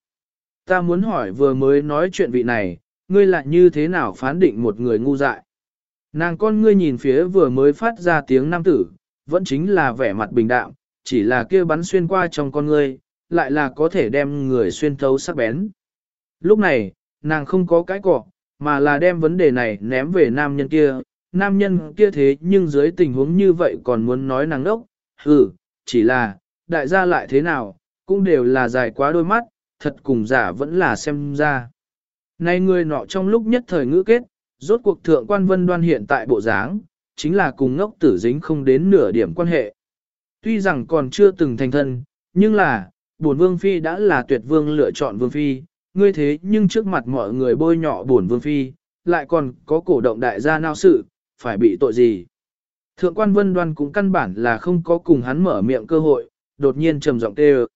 Ta muốn hỏi vừa mới nói chuyện vị này, ngươi lại như thế nào phán định một người ngu dại. Nàng con ngươi nhìn phía vừa mới phát ra tiếng nam tử, vẫn chính là vẻ mặt bình đạm, chỉ là kia bắn xuyên qua trong con ngươi, lại là có thể đem người xuyên thấu sắc bén. Lúc này, nàng không có cái cọ, mà là đem vấn đề này ném về nam nhân kia, nam nhân kia thế nhưng dưới tình huống như vậy còn muốn nói nàng đốc, Ừ, chỉ là, đại gia lại thế nào, cũng đều là dài quá đôi mắt, thật cùng giả vẫn là xem ra. Này người nọ trong lúc nhất thời ngữ kết, rốt cuộc thượng quan vân đoan hiện tại bộ dáng, chính là cùng ngốc tử dính không đến nửa điểm quan hệ. Tuy rằng còn chưa từng thành thân, nhưng là, bổn vương phi đã là tuyệt vương lựa chọn vương phi, ngươi thế nhưng trước mặt mọi người bôi nhọ bổn vương phi, lại còn có cổ động đại gia nao sự, phải bị tội gì. Thượng quan vân đoan cũng căn bản là không có cùng hắn mở miệng cơ hội, đột nhiên trầm giọng kêu.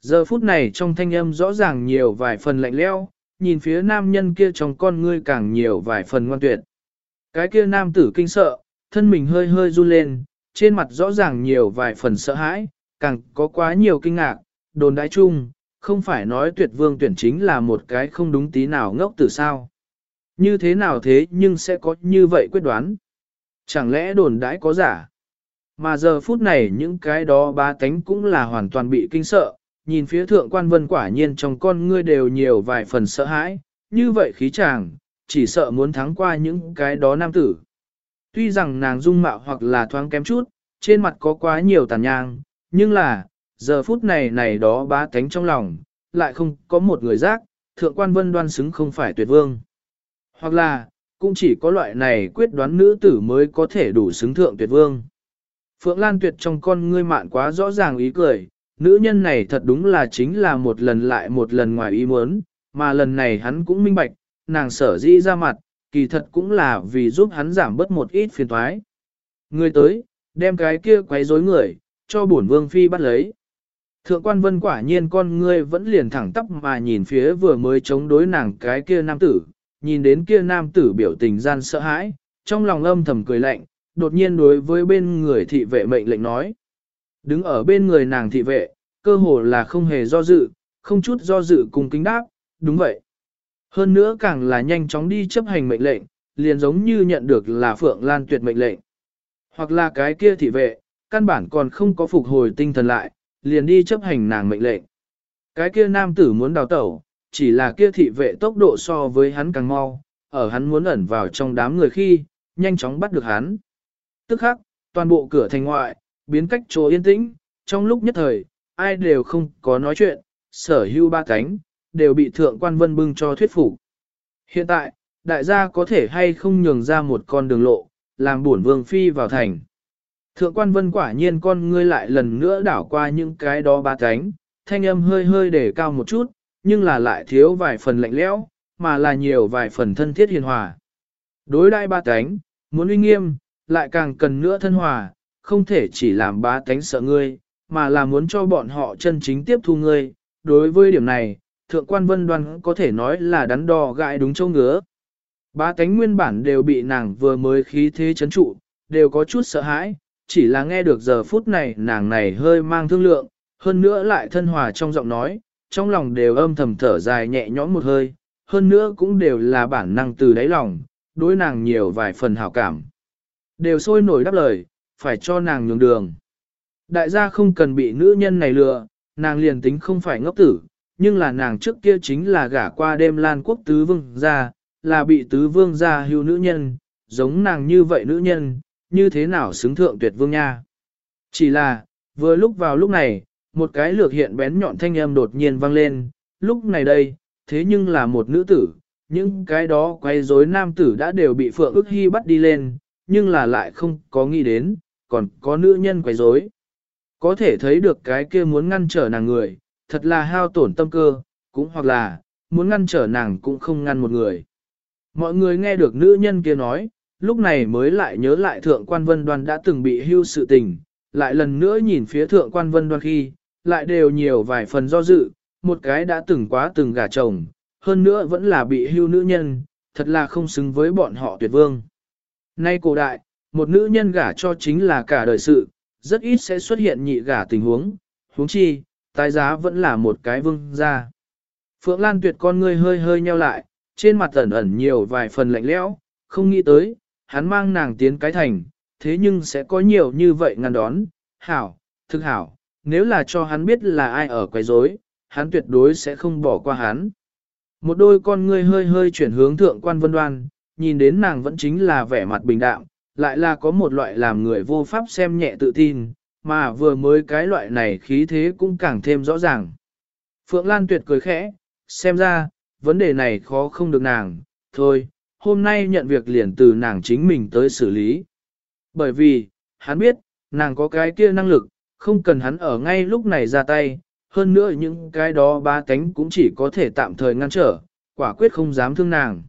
Giờ phút này trong thanh âm rõ ràng nhiều vài phần lạnh leo, nhìn phía nam nhân kia trong con ngươi càng nhiều vài phần ngoan tuyệt. Cái kia nam tử kinh sợ, thân mình hơi hơi run lên, trên mặt rõ ràng nhiều vài phần sợ hãi, càng có quá nhiều kinh ngạc, đồn đại chung, không phải nói tuyệt vương tuyển chính là một cái không đúng tí nào ngốc từ sao. Như thế nào thế nhưng sẽ có như vậy quyết đoán. Chẳng lẽ đồn đãi có giả? Mà giờ phút này những cái đó ba cánh cũng là hoàn toàn bị kinh sợ, nhìn phía thượng quan vân quả nhiên trong con ngươi đều nhiều vài phần sợ hãi, như vậy khí chàng, chỉ sợ muốn thắng qua những cái đó nam tử. Tuy rằng nàng dung mạo hoặc là thoáng kém chút, trên mặt có quá nhiều tàn nhang, nhưng là, giờ phút này này đó bá tánh trong lòng, lại không có một người giác, thượng quan vân đoan xứng không phải tuyệt vương. Hoặc là, cũng chỉ có loại này quyết đoán nữ tử mới có thể đủ xứng thượng tuyệt vương. Phượng Lan tuyệt trong con ngươi mạn quá rõ ràng ý cười, nữ nhân này thật đúng là chính là một lần lại một lần ngoài ý muốn, mà lần này hắn cũng minh bạch, nàng sở dĩ ra mặt, kỳ thật cũng là vì giúp hắn giảm bớt một ít phiền toái. Người tới, đem cái kia quấy rối người, cho bổn vương phi bắt lấy. Thượng quan vân quả nhiên con ngươi vẫn liền thẳng tắp mà nhìn phía vừa mới chống đối nàng cái kia nam tử, nhìn đến kia nam tử biểu tình gian sợ hãi, trong lòng âm thầm cười lạnh, đột nhiên đối với bên người thị vệ mệnh lệnh nói. Đứng ở bên người nàng thị vệ, cơ hồ là không hề do dự, không chút do dự cùng kính đáp, đúng vậy. Hơn nữa càng là nhanh chóng đi chấp hành mệnh lệnh, liền giống như nhận được là Phượng Lan tuyệt mệnh lệnh. Hoặc là cái kia thị vệ, căn bản còn không có phục hồi tinh thần lại, liền đi chấp hành nàng mệnh lệnh. Cái kia nam tử muốn đào tẩu, chỉ là kia thị vệ tốc độ so với hắn càng mau, ở hắn muốn ẩn vào trong đám người khi, nhanh chóng bắt được hắn. Tức khắc, toàn bộ cửa thành ngoại, biến cách chỗ yên tĩnh, trong lúc nhất thời, ai đều không có nói chuyện, sở hưu ba cánh, đều bị thượng quan vân bưng cho thuyết phục. Hiện tại, đại gia có thể hay không nhường ra một con đường lộ, làm bổn vương phi vào thành. Thượng quan vân quả nhiên con ngươi lại lần nữa đảo qua những cái đó ba cánh, thanh âm hơi hơi để cao một chút, nhưng là lại thiếu vài phần lạnh lẽo, mà là nhiều vài phần thân thiết hiền hòa. Đối đại ba cánh, muốn uy nghiêm, lại càng cần nữa thân hòa, không thể chỉ làm ba cánh sợ ngươi, mà là muốn cho bọn họ chân chính tiếp thu ngươi. Đối với điểm này, thượng quan vân đoan có thể nói là đắn đo gãi đúng châu ngứa. Ba cánh nguyên bản đều bị nàng vừa mới khí thế chấn trụ, đều có chút sợ hãi, chỉ là nghe được giờ phút này nàng này hơi mang thương lượng, hơn nữa lại thân hòa trong giọng nói, trong lòng đều âm thầm thở dài nhẹ nhõm một hơi, hơn nữa cũng đều là bản năng từ đáy lòng, đối nàng nhiều vài phần hảo cảm. Đều sôi nổi đáp lời, phải cho nàng nhường đường. Đại gia không cần bị nữ nhân này lừa, nàng liền tính không phải ngốc tử, nhưng là nàng trước kia chính là gả qua đêm lan quốc tứ vương gia, là bị tứ vương gia hưu nữ nhân, giống nàng như vậy nữ nhân, như thế nào xứng thượng tuyệt vương nha. Chỉ là, vừa lúc vào lúc này, một cái lược hiện bén nhọn thanh âm đột nhiên vang lên, lúc này đây, thế nhưng là một nữ tử, những cái đó quay rối nam tử đã đều bị Phượng ức hy bắt đi lên, nhưng là lại không có nghĩ đến, còn có nữ nhân quay rối. Có thể thấy được cái kia muốn ngăn trở nàng người, thật là hao tổn tâm cơ, cũng hoặc là, muốn ngăn trở nàng cũng không ngăn một người. Mọi người nghe được nữ nhân kia nói, lúc này mới lại nhớ lại thượng quan vân đoan đã từng bị hưu sự tình, lại lần nữa nhìn phía thượng quan vân đoan khi, lại đều nhiều vài phần do dự, một cái đã từng quá từng gả chồng, hơn nữa vẫn là bị hưu nữ nhân, thật là không xứng với bọn họ tuyệt vương. Nay cổ đại, một nữ nhân gả cho chính là cả đời sự, rất ít sẽ xuất hiện nhị gả tình huống, huống chi, tái giá vẫn là một cái vương gia. Phượng Lan tuyệt con ngươi hơi hơi nheo lại, trên mặt ẩn ẩn nhiều vài phần lạnh lẽo, không nghĩ tới, hắn mang nàng tiến cái thành, thế nhưng sẽ có nhiều như vậy ngăn đón, hảo, thực hảo, nếu là cho hắn biết là ai ở quấy rối, hắn tuyệt đối sẽ không bỏ qua hắn. Một đôi con ngươi hơi hơi chuyển hướng thượng quan vân đoan, nhìn đến nàng vẫn chính là vẻ mặt bình đạm, lại là có một loại làm người vô pháp xem nhẹ tự tin, mà vừa mới cái loại này khí thế cũng càng thêm rõ ràng. Phượng Lan tuyệt cười khẽ, xem ra, vấn đề này khó không được nàng, thôi, hôm nay nhận việc liền từ nàng chính mình tới xử lý. Bởi vì, hắn biết, nàng có cái kia năng lực, không cần hắn ở ngay lúc này ra tay, hơn nữa những cái đó ba cánh cũng chỉ có thể tạm thời ngăn trở, quả quyết không dám thương nàng.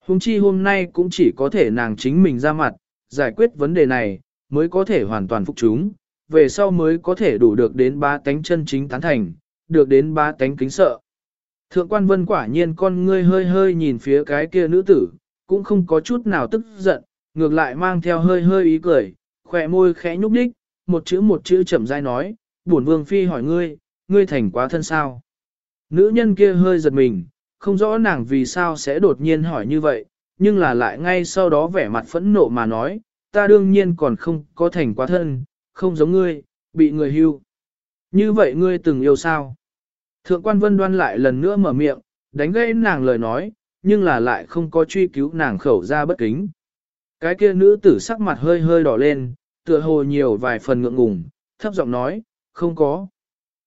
Hùng chi hôm nay cũng chỉ có thể nàng chính mình ra mặt, giải quyết vấn đề này, mới có thể hoàn toàn phục chúng, về sau mới có thể đủ được đến ba cánh chân chính tán thành, được đến ba cánh kính sợ. Thượng quan vân quả nhiên con ngươi hơi hơi nhìn phía cái kia nữ tử, cũng không có chút nào tức giận, ngược lại mang theo hơi hơi ý cười, khỏe môi khẽ nhúc đích, một chữ một chữ chậm rãi nói, bổn vương phi hỏi ngươi, ngươi thành quá thân sao. Nữ nhân kia hơi giật mình, không rõ nàng vì sao sẽ đột nhiên hỏi như vậy, nhưng là lại ngay sau đó vẻ mặt phẫn nộ mà nói, ta đương nhiên còn không có thành quá thân, không giống ngươi, bị người hưu. Như vậy ngươi từng yêu sao? Thượng quan vân đoan lại lần nữa mở miệng, đánh gãy nàng lời nói, nhưng là lại không có truy cứu nàng khẩu ra bất kính. Cái kia nữ tử sắc mặt hơi hơi đỏ lên, tựa hồ nhiều vài phần ngượng ngùng, thấp giọng nói, không có.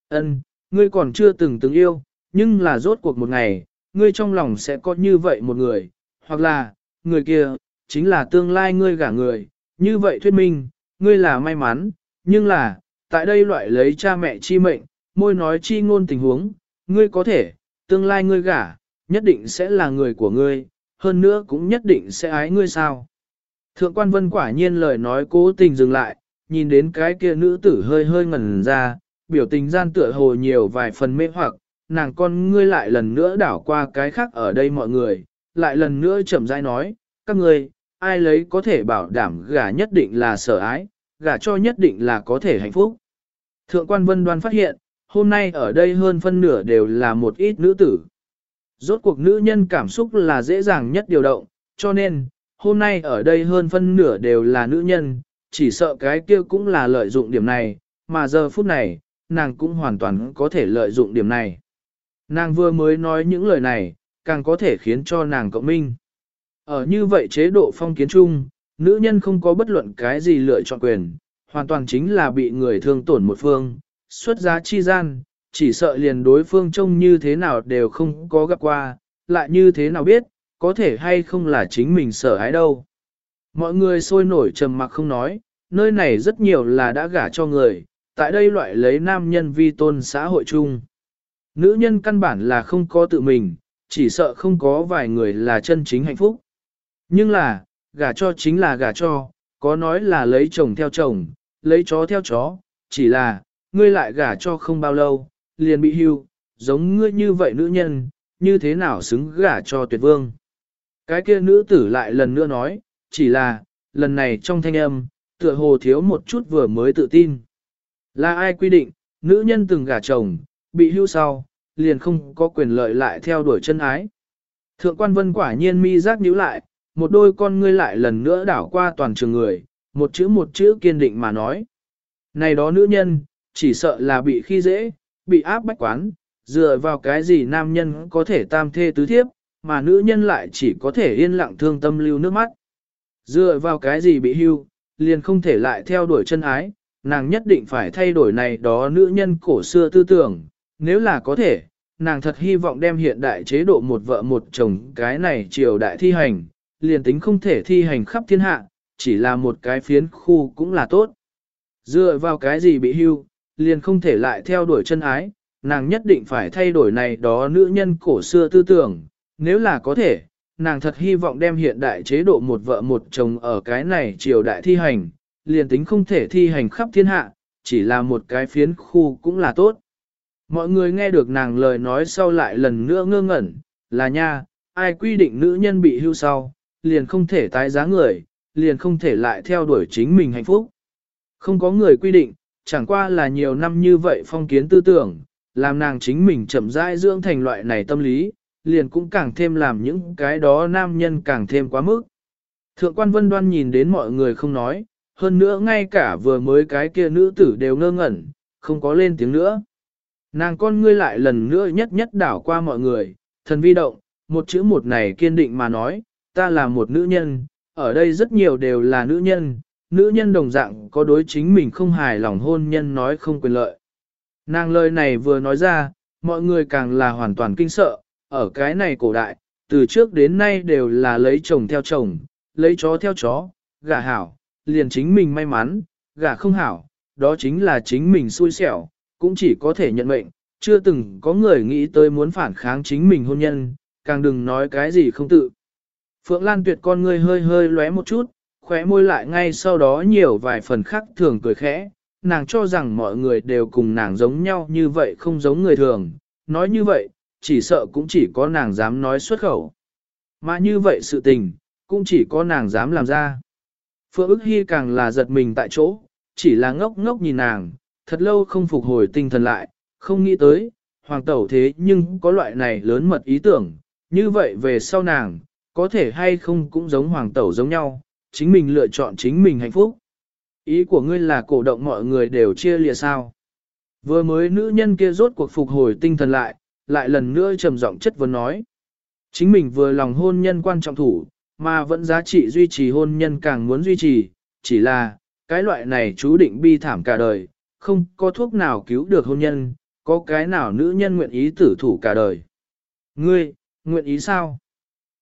Ân, ngươi còn chưa từng từng yêu, nhưng là rốt cuộc một ngày, ngươi trong lòng sẽ có như vậy một người, hoặc là, người kia, chính là tương lai ngươi gả người, như vậy thuyết minh, ngươi là may mắn, nhưng là, tại đây loại lấy cha mẹ chi mệnh, môi nói chi ngôn tình huống, ngươi có thể, tương lai ngươi gả, nhất định sẽ là người của ngươi, hơn nữa cũng nhất định sẽ ái ngươi sao. Thượng quan vân quả nhiên lời nói cố tình dừng lại, nhìn đến cái kia nữ tử hơi hơi ngẩn ra, biểu tình gian tựa hồ nhiều vài phần mê hoặc, nàng con ngươi lại lần nữa đảo qua cái khác ở đây mọi người, lại lần nữa chậm rãi nói, các ngươi, ai lấy có thể bảo đảm gả nhất định là sở ái, gả cho nhất định là có thể hạnh phúc. Thượng quan vân đoan phát hiện, hôm nay ở đây hơn phân nửa đều là một ít nữ tử. Rốt cuộc nữ nhân cảm xúc là dễ dàng nhất điều động, cho nên, hôm nay ở đây hơn phân nửa đều là nữ nhân, chỉ sợ cái kia cũng là lợi dụng điểm này, mà giờ phút này, nàng cũng hoàn toàn có thể lợi dụng điểm này. Nàng vừa mới nói những lời này, càng có thể khiến cho nàng cộng minh. Ở như vậy chế độ phong kiến chung, nữ nhân không có bất luận cái gì lựa chọn quyền, hoàn toàn chính là bị người thương tổn một phương, xuất giá chi gian, chỉ sợ liền đối phương trông như thế nào đều không có gặp qua, lại như thế nào biết, có thể hay không là chính mình sợ ái đâu. Mọi người sôi nổi trầm mặc không nói, nơi này rất nhiều là đã gả cho người, tại đây loại lấy nam nhân vi tôn xã hội chung. Nữ nhân căn bản là không có tự mình, chỉ sợ không có vài người là chân chính hạnh phúc. Nhưng là, gả cho chính là gả cho, có nói là lấy chồng theo chồng, lấy chó theo chó, chỉ là, ngươi lại gả cho không bao lâu, liền bị hưu, giống ngươi như vậy nữ nhân, như thế nào xứng gả cho tuyệt vương. Cái kia nữ tử lại lần nữa nói, chỉ là, lần này trong thanh âm, tựa hồ thiếu một chút vừa mới tự tin. Là ai quy định, nữ nhân từng gả chồng, bị hưu sau, liền không có quyền lợi lại theo đuổi chân ái. Thượng quan vân quả nhiên mi giác nhíu lại, một đôi con ngươi lại lần nữa đảo qua toàn trường người, một chữ một chữ kiên định mà nói. Này đó nữ nhân, chỉ sợ là bị khi dễ, bị áp bách quán, dựa vào cái gì nam nhân có thể tam thê tứ thiếp, mà nữ nhân lại chỉ có thể yên lặng thương tâm lưu nước mắt. Dựa vào cái gì bị hưu, liền không thể lại theo đuổi chân ái, nàng nhất định phải thay đổi này đó nữ nhân cổ xưa tư tưởng, nếu là có thể, nàng thật hy vọng đem hiện đại chế độ một vợ một chồng cái này triều đại thi hành, liền tính không thể thi hành khắp thiên hạ, chỉ là một cái phiến khu cũng là tốt. Dựa vào cái gì bị hưu, liền không thể lại theo đuổi chân ái, nàng nhất định phải thay đổi này đó nữ nhân cổ xưa tư tưởng, nếu là có thể, nàng thật hy vọng đem hiện đại chế độ một vợ một chồng ở cái này triều đại thi hành, liền tính không thể thi hành khắp thiên hạ, chỉ là một cái phiến khu cũng là tốt. Mọi người nghe được nàng lời nói sau lại lần nữa ngơ ngẩn, là nha, ai quy định nữ nhân bị hưu sau, liền không thể tái giá người, liền không thể lại theo đuổi chính mình hạnh phúc. Không có người quy định, chẳng qua là nhiều năm như vậy phong kiến tư tưởng, làm nàng chính mình chậm rãi dưỡng thành loại này tâm lý, liền cũng càng thêm làm những cái đó nam nhân càng thêm quá mức. Thượng quan vân đoan nhìn đến mọi người không nói, hơn nữa ngay cả vừa mới cái kia nữ tử đều ngơ ngẩn, không có lên tiếng nữa. Nàng con ngươi lại lần nữa nhất nhất đảo qua mọi người, thần vi động, một chữ một này kiên định mà nói, ta là một nữ nhân, ở đây rất nhiều đều là nữ nhân, nữ nhân đồng dạng có đối chính mình không hài lòng hôn nhân nói không quyền lợi. Nàng lời này vừa nói ra, mọi người càng là hoàn toàn kinh sợ, ở cái này cổ đại, từ trước đến nay đều là lấy chồng theo chồng, lấy chó theo chó, gả hảo, liền chính mình may mắn, gả không hảo, đó chính là chính mình xui xẻo, cũng chỉ có thể nhận mệnh, chưa từng có người nghĩ tới muốn phản kháng chính mình hôn nhân, càng đừng nói cái gì không tự. Phượng Lan tuyệt con ngươi hơi hơi lóe một chút, khóe môi lại ngay sau đó nhiều vài phần khác thường cười khẽ, nàng cho rằng mọi người đều cùng nàng giống nhau như vậy không giống người thường, nói như vậy, chỉ sợ cũng chỉ có nàng dám nói xuất khẩu. Mà như vậy sự tình, cũng chỉ có nàng dám làm ra. Phượng ức hy càng là giật mình tại chỗ, chỉ là ngốc ngốc nhìn nàng, thật lâu không phục hồi tinh thần lại, không nghĩ tới, hoàng tẩu thế nhưng có loại này lớn mật ý tưởng, như vậy về sau nàng, có thể hay không cũng giống hoàng tẩu giống nhau, chính mình lựa chọn chính mình hạnh phúc. Ý của ngươi là cổ động mọi người đều chia lìa sao. Vừa mới nữ nhân kia rốt cuộc phục hồi tinh thần lại, lại lần nữa trầm giọng chất vấn nói. Chính mình vừa lòng hôn nhân quan trọng thủ, mà vẫn giá trị duy trì hôn nhân càng muốn duy trì, chỉ là, cái loại này chú định bi thảm cả đời, không có thuốc nào cứu được hôn nhân, có cái nào nữ nhân nguyện ý tử thủ cả đời. Ngươi, nguyện ý sao?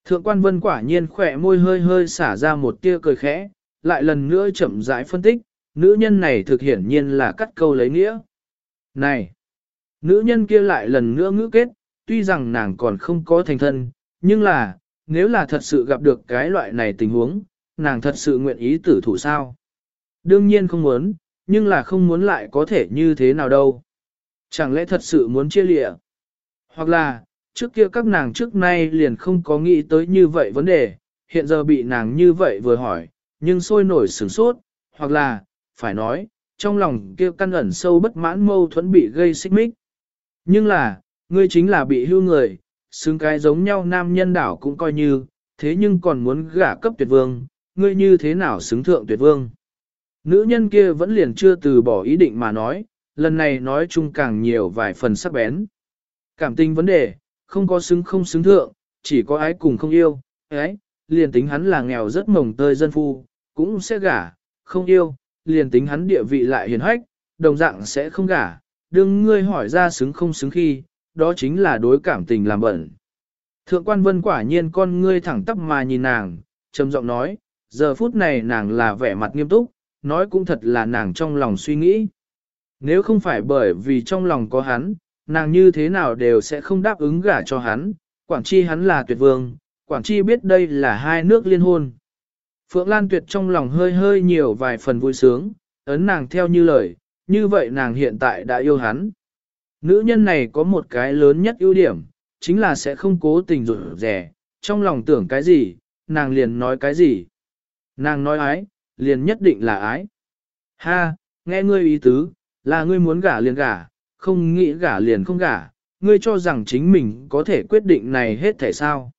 Thượng quan vân quả nhiên khỏe môi hơi hơi xả ra một tia cười khẽ, lại lần nữa chậm rãi phân tích, nữ nhân này thực hiển nhiên là cắt câu lấy nghĩa. Này! Nữ nhân kia lại lần nữa ngữ kết, tuy rằng nàng còn không có thành thân, nhưng là, nếu là thật sự gặp được cái loại này tình huống, nàng thật sự nguyện ý tử thủ sao? Đương nhiên không muốn, nhưng là không muốn lại có thể như thế nào đâu. Chẳng lẽ thật sự muốn chia lịa? Hoặc là, trước kia các nàng trước nay liền không có nghĩ tới như vậy vấn đề, hiện giờ bị nàng như vậy vừa hỏi, nhưng sôi nổi sửng sốt, hoặc là, phải nói, trong lòng kia căn ẩn sâu bất mãn mâu thuẫn bị gây xích mích. Nhưng là, ngươi chính là bị hưu người, xứng cái giống nhau nam nhân đảo cũng coi như, thế nhưng còn muốn gả cấp tuyệt vương, ngươi như thế nào xứng thượng tuyệt vương. Nữ nhân kia vẫn liền chưa từ bỏ ý định mà nói, lần này nói chung càng nhiều vài phần sắc bén. Cảm tình vấn đề, không có xứng không xứng thượng, chỉ có ái cùng không yêu, ái, liền tính hắn là nghèo rất mồng tơi dân phu, cũng sẽ gả, không yêu, liền tính hắn địa vị lại hiền hách, đồng dạng sẽ không gả, đừng ngươi hỏi ra xứng không xứng khi, đó chính là đối cảm tình làm bẩn. Thượng quan vân quả nhiên con ngươi thẳng tắp mà nhìn nàng, trầm giọng nói, giờ phút này nàng là vẻ mặt nghiêm túc, nói cũng thật là nàng trong lòng suy nghĩ. Nếu không phải bởi vì trong lòng có hắn, nàng như thế nào đều sẽ không đáp ứng gả cho hắn, quản chi hắn là tuyệt vương, quản chi biết đây là hai nước liên hôn. Phượng Lan Tuyệt trong lòng hơi hơi nhiều vài phần vui sướng, ấn nàng theo như lời, như vậy nàng hiện tại đã yêu hắn. Nữ nhân này có một cái lớn nhất ưu điểm, chính là sẽ không cố tình rủi rẻ, trong lòng tưởng cái gì, nàng liền nói cái gì. Nàng nói ái, liền nhất định là ái. Ha, nghe ngươi ý tứ, là ngươi muốn gả liền gả, không nghĩ gả liền không gả, ngươi cho rằng chính mình có thể quyết định này hết thể sao.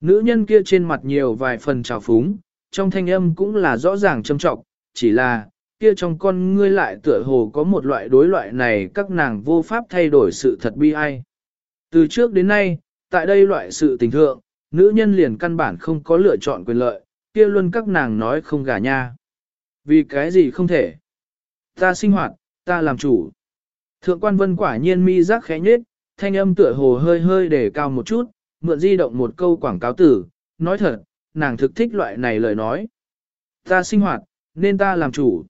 Nữ nhân kia trên mặt nhiều vài phần trào phúng, trong thanh âm cũng là rõ ràng châm trọng, chỉ là, kia trong con ngươi lại tựa hồ có một loại đối loại này các nàng vô pháp thay đổi sự thật bi ai. Từ trước đến nay, tại đây loại sự tình thượng, nữ nhân liền căn bản không có lựa chọn quyền lợi, kia luôn các nàng nói không gả nha. Vì cái gì không thể? Ta sinh hoạt, ta làm chủ. Thượng quan vân quả nhiên mi giác khẽ nhết, thanh âm tựa hồ hơi hơi để cao một chút, mượn di động một câu quảng cáo tử, nói thật, nàng thực thích loại này lời nói. Ta sinh hoạt, nên ta làm chủ.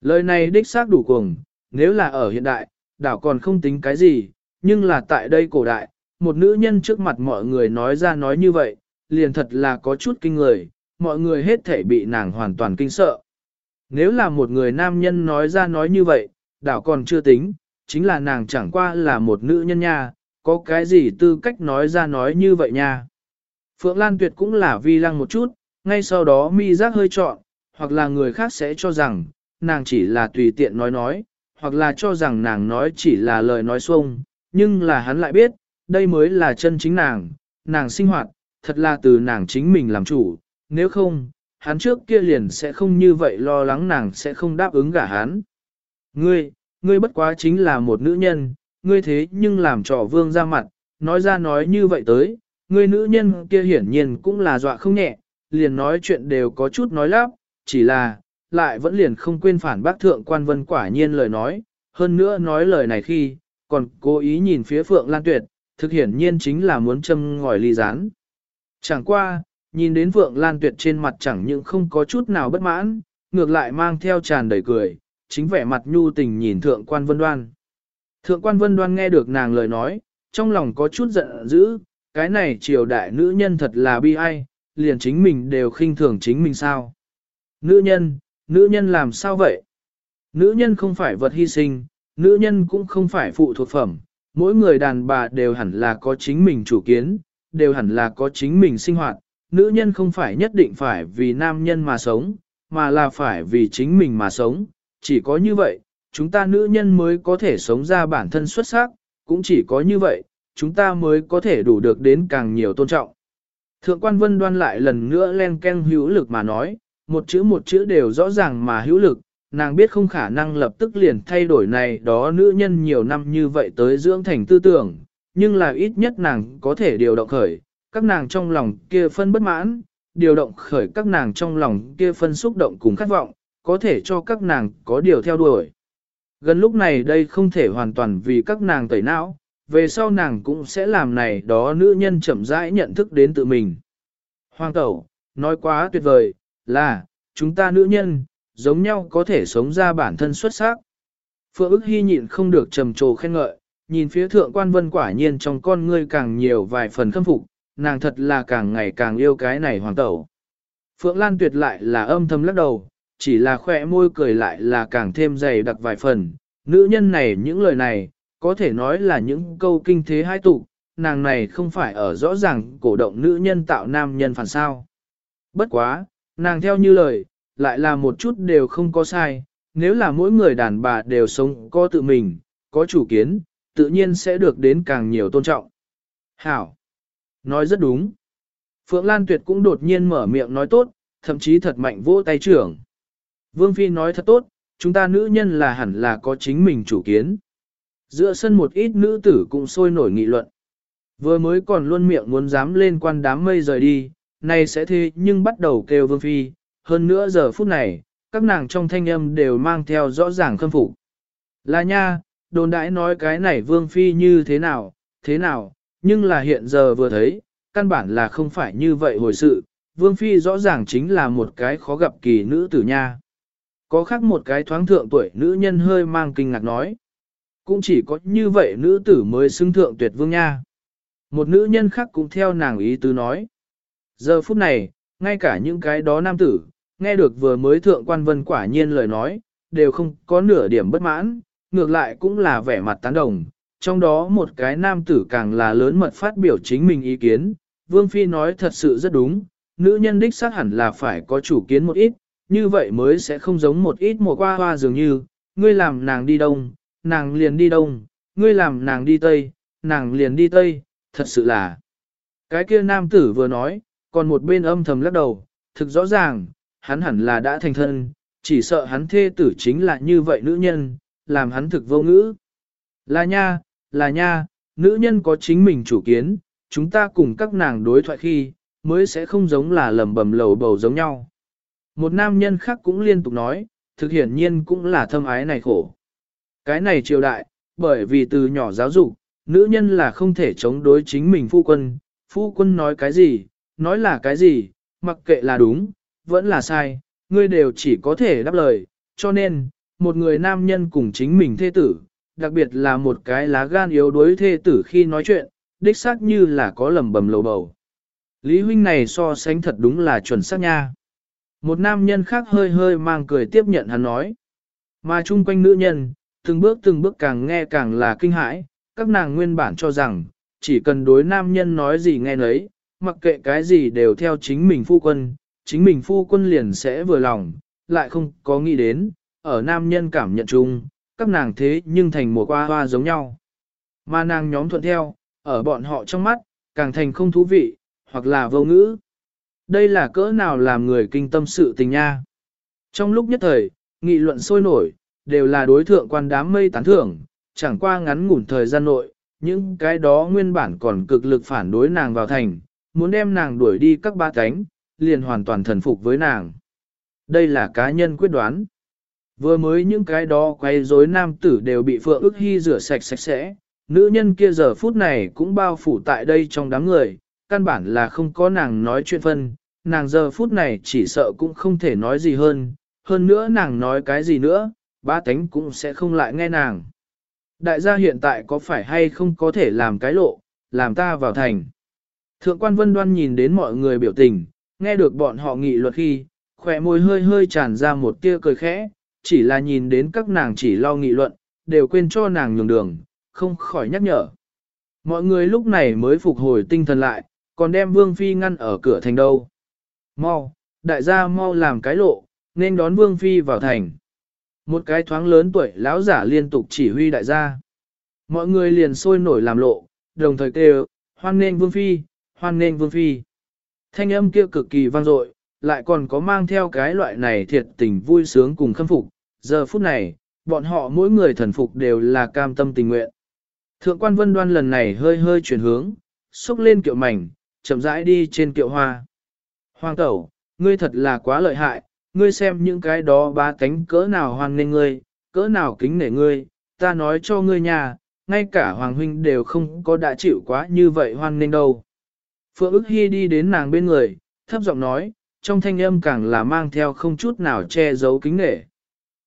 Lời này đích xác đủ cuồng, nếu là ở hiện đại, đảo còn không tính cái gì, nhưng là tại đây cổ đại, một nữ nhân trước mặt mọi người nói ra nói như vậy, liền thật là có chút kinh người, mọi người hết thể bị nàng hoàn toàn kinh sợ. Nếu là một người nam nhân nói ra nói như vậy, đảo còn chưa tính, chính là nàng chẳng qua là một nữ nhân nha, có cái gì tư cách nói ra nói như vậy nha. Phượng Lan Tuyệt cũng là vi lăng một chút, ngay sau đó mi giác hơi trọn, hoặc là người khác sẽ cho rằng, nàng chỉ là tùy tiện nói nói, hoặc là cho rằng nàng nói chỉ là lời nói xuông, nhưng là hắn lại biết, đây mới là chân chính nàng, nàng sinh hoạt, thật là từ nàng chính mình làm chủ, nếu không, hắn trước kia liền sẽ không như vậy lo lắng nàng sẽ không đáp ứng gả hắn. Ngươi, ngươi bất quá chính là một nữ nhân, ngươi thế nhưng làm trò vương ra mặt, nói ra nói như vậy tới, ngươi nữ nhân kia hiển nhiên cũng là dọa không nhẹ, liền nói chuyện đều có chút nói lắp, chỉ là, lại vẫn liền không quên phản bác thượng quan vân quả nhiên lời nói, hơn nữa nói lời này khi, còn cố ý nhìn phía Phượng Lan Tuyệt, thực hiển nhiên chính là muốn châm ngòi ly rán. Chẳng qua, nhìn đến Phượng Lan Tuyệt trên mặt chẳng những không có chút nào bất mãn, ngược lại mang theo tràn đầy cười, chính vẻ mặt nhu tình nhìn thượng quan vân đoan. Thượng quan vân đoan nghe được nàng lời nói, trong lòng có chút giận dữ, cái này triều đại nữ nhân thật là bi ai, liền chính mình đều khinh thường chính mình sao. Nữ nhân, nữ nhân làm sao vậy? Nữ nhân không phải vật hy sinh, nữ nhân cũng không phải phụ thuộc phẩm, mỗi người đàn bà đều hẳn là có chính mình chủ kiến, đều hẳn là có chính mình sinh hoạt, nữ nhân không phải nhất định phải vì nam nhân mà sống, mà là phải vì chính mình mà sống, chỉ có như vậy, chúng ta nữ nhân mới có thể sống ra bản thân xuất sắc, cũng chỉ có như vậy, chúng ta mới có thể đủ được đến càng nhiều tôn trọng. Thượng quan vân đoan lại lần nữa len ken hữu lực mà nói, một chữ một chữ đều rõ ràng mà hữu lực, nàng biết không khả năng lập tức liền thay đổi này đó nữ nhân nhiều năm như vậy tới dưỡng thành tư tưởng, nhưng là ít nhất nàng có thể điều động khởi, các nàng trong lòng kia phân bất mãn, điều động khởi các nàng trong lòng kia phân xúc động cùng khát vọng, có thể cho các nàng có điều theo đuổi. Gần lúc này đây không thể hoàn toàn vì các nàng tẩy não, về sau nàng cũng sẽ làm này đó nữ nhân chậm rãi nhận thức đến tự mình. Hoàng tẩu, nói quá tuyệt vời, là, chúng ta nữ nhân, giống nhau có thể sống ra bản thân xuất sắc. Phượng ức hy nhịn không được trầm trồ khen ngợi, nhìn phía thượng quan vân quả nhiên trong con ngươi càng nhiều vài phần khâm phục, nàng thật là càng ngày càng yêu cái này hoàng tẩu. Phượng Lan tuyệt lại là âm thầm lắc đầu, chỉ là khỏe môi cười lại là càng thêm dày đặc vài phần, nữ nhân này những lời này, có thể nói là những câu kinh thế hai tụ, nàng này không phải ở rõ ràng cổ động nữ nhân tạo nam nhân phản sao. Bất quá, nàng theo như lời, lại là một chút đều không có sai, nếu là mỗi người đàn bà đều sống có tự mình, có chủ kiến, tự nhiên sẽ được đến càng nhiều tôn trọng. Hảo! Nói rất đúng. Phượng Lan Tuyệt cũng đột nhiên mở miệng nói tốt, thậm chí thật mạnh vỗ tay trưởng. Vương Phi nói thật tốt, chúng ta nữ nhân là hẳn là có chính mình chủ kiến. Giữa sân một ít nữ tử cũng sôi nổi nghị luận. Vừa mới còn luôn miệng muốn dám lên quan đám mây rời đi, nay sẽ thế nhưng bắt đầu kêu Vương Phi, hơn nữa giờ phút này, các nàng trong thanh âm đều mang theo rõ ràng khâm phục. Là nha, đồn đãi nói cái này Vương Phi như thế nào, thế nào, nhưng là hiện giờ vừa thấy, căn bản là không phải như vậy hồi sự, Vương Phi rõ ràng chính là một cái khó gặp kỳ nữ tử nha. Có khác một cái thoáng thượng tuổi nữ nhân hơi mang kinh ngạc nói. Cũng chỉ có như vậy nữ tử mới xưng thượng tuyệt vương nha. Một nữ nhân khác cũng theo nàng ý tứ nói. Giờ phút này, ngay cả những cái đó nam tử, nghe được vừa mới thượng quan vân quả nhiên lời nói, đều không có nửa điểm bất mãn, ngược lại cũng là vẻ mặt tán đồng. Trong đó một cái nam tử càng là lớn mật phát biểu chính mình ý kiến, Vương Phi nói thật sự rất đúng, nữ nhân đích xác hẳn là phải có chủ kiến một ít, như vậy mới sẽ không giống một ít mùa qua hoa dường như, ngươi làm nàng đi đông, nàng liền đi đông, ngươi làm nàng đi tây, nàng liền đi tây, thật sự là. Cái kia nam tử vừa nói, còn một bên âm thầm lắc đầu, thực rõ ràng, hắn hẳn là đã thành thân, chỉ sợ hắn thê tử chính là như vậy nữ nhân, làm hắn thực vô ngữ. Là nha, là nha, nữ nhân có chính mình chủ kiến, chúng ta cùng các nàng đối thoại khi, mới sẽ không giống là lầm bầm lầu bầu giống nhau. Một nam nhân khác cũng liên tục nói, thực hiển nhiên cũng là thâm ái này khổ. Cái này triều đại, bởi vì từ nhỏ giáo dục, nữ nhân là không thể chống đối chính mình phu quân, phu quân nói cái gì, nói là cái gì, mặc kệ là đúng, vẫn là sai, ngươi đều chỉ có thể đáp lời, cho nên, một người nam nhân cùng chính mình thê tử, đặc biệt là một cái lá gan yếu đuối thê tử khi nói chuyện, đích xác như là có lầm bầm lầu bầu. Lý huynh này so sánh thật đúng là chuẩn xác nha. Một nam nhân khác hơi hơi mang cười tiếp nhận hắn nói. Mà chung quanh nữ nhân, từng bước từng bước càng nghe càng là kinh hãi, các nàng nguyên bản cho rằng, chỉ cần đối nam nhân nói gì nghe nấy, mặc kệ cái gì đều theo chính mình phu quân, chính mình phu quân liền sẽ vừa lòng, lại không có nghĩ đến, ở nam nhân cảm nhận chung, các nàng thế nhưng thành một qua hoa giống nhau. Mà nàng nhóm thuận theo, ở bọn họ trong mắt, càng thành không thú vị, hoặc là vô ngữ. Đây là cỡ nào làm người kinh tâm sự tình nha. Trong lúc nhất thời, nghị luận sôi nổi, đều là đối thượng quan đám mây tán thưởng, chẳng qua ngắn ngủn thời gian nội, những cái đó nguyên bản còn cực lực phản đối nàng vào thành, muốn đem nàng đuổi đi các ba cánh, liền hoàn toàn thần phục với nàng. Đây là cá nhân quyết đoán. Vừa mới những cái đó quay rối nam tử đều bị Phượng ức hy rửa sạch sạch sẽ, nữ nhân kia giờ phút này cũng bao phủ tại đây trong đám người, căn bản là không có nàng nói chuyện phân, nàng giờ phút này chỉ sợ cũng không thể nói gì hơn, hơn nữa nàng nói cái gì nữa, ba tánh cũng sẽ không lại nghe nàng. Đại gia hiện tại có phải hay không có thể làm cái lộ, làm ta vào thành. Thượng quan vân đoan nhìn đến mọi người biểu tình, nghe được bọn họ nghị luật khi, khỏe môi hơi hơi tràn ra một tia cười khẽ, chỉ là nhìn đến các nàng chỉ lo nghị luận, đều quên cho nàng nhường đường, không khỏi nhắc nhở. Mọi người lúc này mới phục hồi tinh thần lại, còn đem Vương Phi ngăn ở cửa thành đâu. Mau, đại gia mau làm cái lộ, nên đón Vương Phi vào thành. Một cái thoáng lớn tuổi lão giả liên tục chỉ huy đại gia. Mọi người liền sôi nổi làm lộ, đồng thời kêu, hoan nên Vương Phi, hoan nên Vương Phi. Thanh âm kia cực kỳ vang dội, lại còn có mang theo cái loại này thiệt tình vui sướng cùng khâm phục. Giờ phút này, bọn họ mỗi người thần phục đều là cam tâm tình nguyện. Thượng quan vân đoan lần này hơi hơi chuyển hướng, xúc lên kiệu mảnh, chậm rãi đi trên kiệu hoa. Hoàng tẩu, ngươi thật là quá lợi hại, ngươi xem những cái đó ba cánh cỡ nào hoan nên ngươi, cỡ nào kính nể ngươi, ta nói cho ngươi nhà, ngay cả Hoàng huynh đều không có đã chịu quá như vậy hoan nên đâu. Phượng ức hy đi đến nàng bên người, thấp giọng nói, trong thanh âm càng là mang theo không chút nào che giấu kính nể.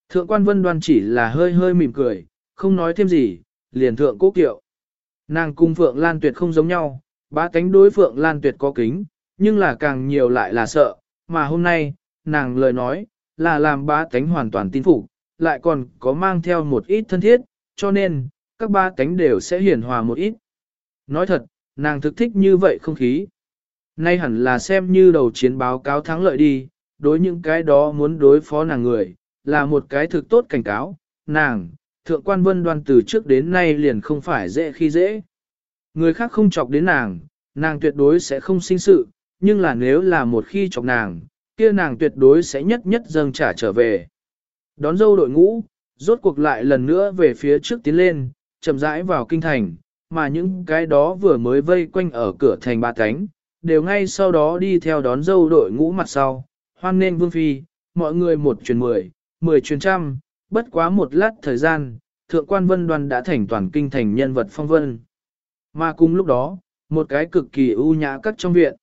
Thượng quan vân đoan chỉ là hơi hơi mỉm cười, không nói thêm gì, liền thượng cố kiệu. Nàng cung Phượng Lan Tuyệt không giống nhau, ba cánh đối Phượng Lan Tuyệt có kính, nhưng là càng nhiều lại là sợ, mà hôm nay, nàng lời nói, là làm ba cánh hoàn toàn tin phục, lại còn có mang theo một ít thân thiết, cho nên, các ba cánh đều sẽ hiển hòa một ít. Nói thật, nàng thực thích như vậy không khí. Nay hẳn là xem như đầu chiến báo cáo thắng lợi đi, đối những cái đó muốn đối phó nàng người, là một cái thực tốt cảnh cáo, nàng, thượng quan vân đoan từ trước đến nay liền không phải dễ khi dễ. Người khác không chọc đến nàng, nàng tuyệt đối sẽ không sinh sự, nhưng là nếu là một khi chọc nàng, kia nàng tuyệt đối sẽ nhất nhất dâng trả trở về. Đón dâu đội ngũ, rốt cuộc lại lần nữa về phía trước tiến lên, chậm rãi vào kinh thành, mà những cái đó vừa mới vây quanh ở cửa thành ba cánh, đều ngay sau đó đi theo đón dâu đội ngũ mặt sau, hoan nên vương phi, mọi người một truyền mười, mười truyền trăm, bất quá một lát thời gian, thượng quan vân đoan đã thành toàn kinh thành nhân vật phong vân. Mà cùng lúc đó, một cái cực kỳ ưu nhã cắt trong viện.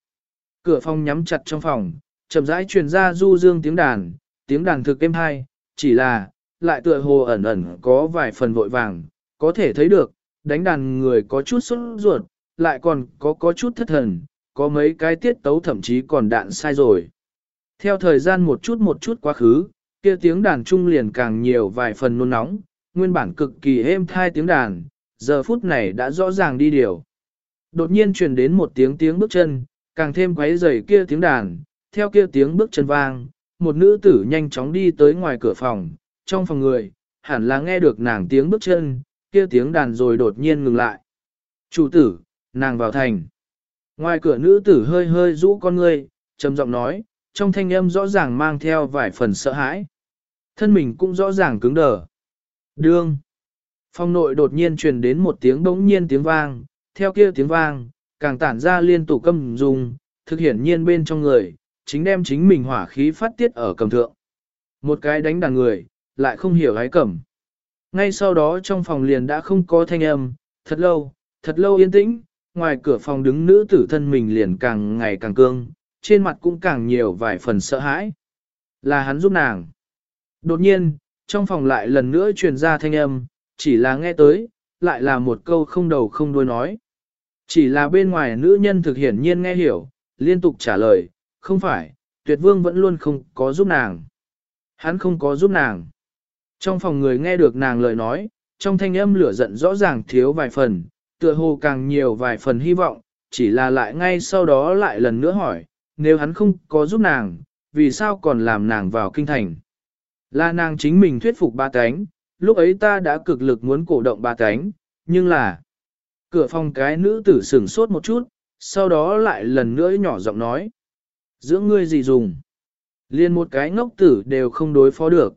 Cửa phòng nhắm chặt trong phòng, chậm rãi truyền ra du dương tiếng đàn, tiếng đàn thực êm hay, chỉ là, lại tựa hồ ẩn ẩn có vài phần vội vàng, có thể thấy được, đánh đàn người có chút sốt ruột, lại còn có có chút thất thần, có mấy cái tiết tấu thậm chí còn đạn sai rồi. Theo thời gian một chút một chút quá khứ, kia tiếng đàn trung liền càng nhiều vài phần nôn nóng, nguyên bản cực kỳ êm thai tiếng đàn, giờ phút này đã rõ ràng đi điều. Đột nhiên truyền đến một tiếng tiếng bước chân, càng thêm quấy rầy kia tiếng đàn, theo kia tiếng bước chân vang, một nữ tử nhanh chóng đi tới ngoài cửa phòng, trong phòng người, hẳn là nghe được nàng tiếng bước chân, kia tiếng đàn rồi đột nhiên ngừng lại. Chủ tử, nàng vào thành. Ngoài cửa nữ tử hơi hơi rũ con ngươi, trầm giọng nói, trong thanh âm rõ ràng mang theo vài phần sợ hãi. Thân mình cũng rõ ràng cứng đờ. Đương. Phòng nội đột nhiên truyền đến một tiếng bỗng nhiên tiếng vang, theo kia tiếng vang, càng tản ra liên tục câm dùng, thực hiển nhiên bên trong người, chính đem chính mình hỏa khí phát tiết ở cầm thượng. Một cái đánh đàn người, lại không hiểu hái cẩm. Ngay sau đó trong phòng liền đã không có thanh âm, thật lâu, thật lâu yên tĩnh, ngoài cửa phòng đứng nữ tử thân mình liền càng ngày càng cương, trên mặt cũng càng nhiều vài phần sợ hãi. Là hắn giúp nàng. Đột nhiên, trong phòng lại lần nữa truyền ra thanh âm, chỉ là nghe tới, lại là một câu không đầu không đuôi nói. Chỉ là bên ngoài nữ nhân thực hiển nhiên nghe hiểu, liên tục trả lời, không phải, tuyệt vương vẫn luôn không có giúp nàng. Hắn không có giúp nàng. Trong phòng người nghe được nàng lời nói, trong thanh âm lửa giận rõ ràng thiếu vài phần, tựa hồ càng nhiều vài phần hy vọng, chỉ là lại ngay sau đó lại lần nữa hỏi, nếu hắn không có giúp nàng, vì sao còn làm nàng vào kinh thành? Là nàng chính mình thuyết phục ba cánh, lúc ấy ta đã cực lực muốn cổ động ba cánh, nhưng là... Cửa phòng cái nữ tử sửng sốt một chút, sau đó lại lần nữa nhỏ giọng nói. Dưỡng ngươi gì dùng? Liên một cái ngốc tử đều không đối phó được.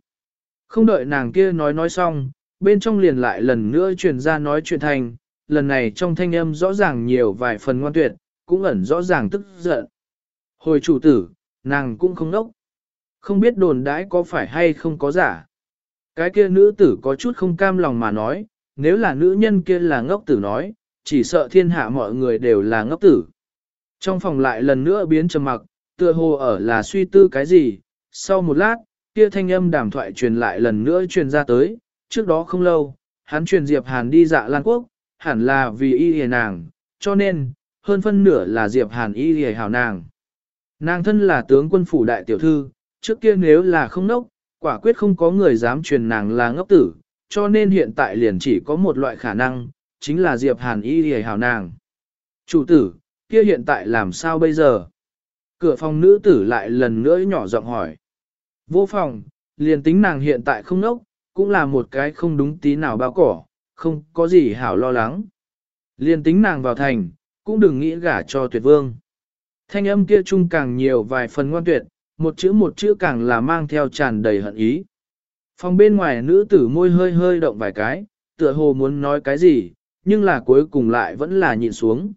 Không đợi nàng kia nói nói xong, bên trong liền lại lần nữa truyền ra nói chuyện thành, lần này trong thanh âm rõ ràng nhiều vài phần ngoan tuyệt, cũng ẩn rõ ràng tức giận. Hồi chủ tử, nàng cũng không nốc. Không biết đồn đãi có phải hay không có giả. Cái kia nữ tử có chút không cam lòng mà nói, nếu là nữ nhân kia là ngốc tử nói, chỉ sợ thiên hạ mọi người đều là ngốc tử. Trong phòng lại lần nữa biến trầm mặc, tựa hồ ở là suy tư cái gì, sau một lát, kia thanh âm đàm thoại truyền lại lần nữa truyền ra tới, trước đó không lâu, hắn truyền Diệp Hàn đi dạ Lan Quốc, hẳn là vì y hề nàng, cho nên, hơn phân nửa là Diệp Hàn y hề hảo nàng. Nàng thân là tướng quân phủ đại tiểu thư, trước kia nếu là không nốc, quả quyết không có người dám truyền nàng là ngốc tử, cho nên hiện tại liền chỉ có một loại khả năng, chính là Diệp Hàn y hề hảo nàng. Chủ tử, kia hiện tại làm sao bây giờ? Cửa phòng nữ tử lại lần nữa nhỏ giọng hỏi. Vô phòng, liền tính nàng hiện tại không nốc, cũng là một cái không đúng tí nào bao cỏ, không có gì hảo lo lắng. Liền tính nàng vào thành, cũng đừng nghĩ gả cho tuyệt vương. Thanh âm kia chung càng nhiều vài phần ngoan tuyệt, một chữ một chữ càng là mang theo tràn đầy hận ý. Phòng bên ngoài nữ tử môi hơi hơi động vài cái, tựa hồ muốn nói cái gì, nhưng là cuối cùng lại vẫn là nhịn xuống.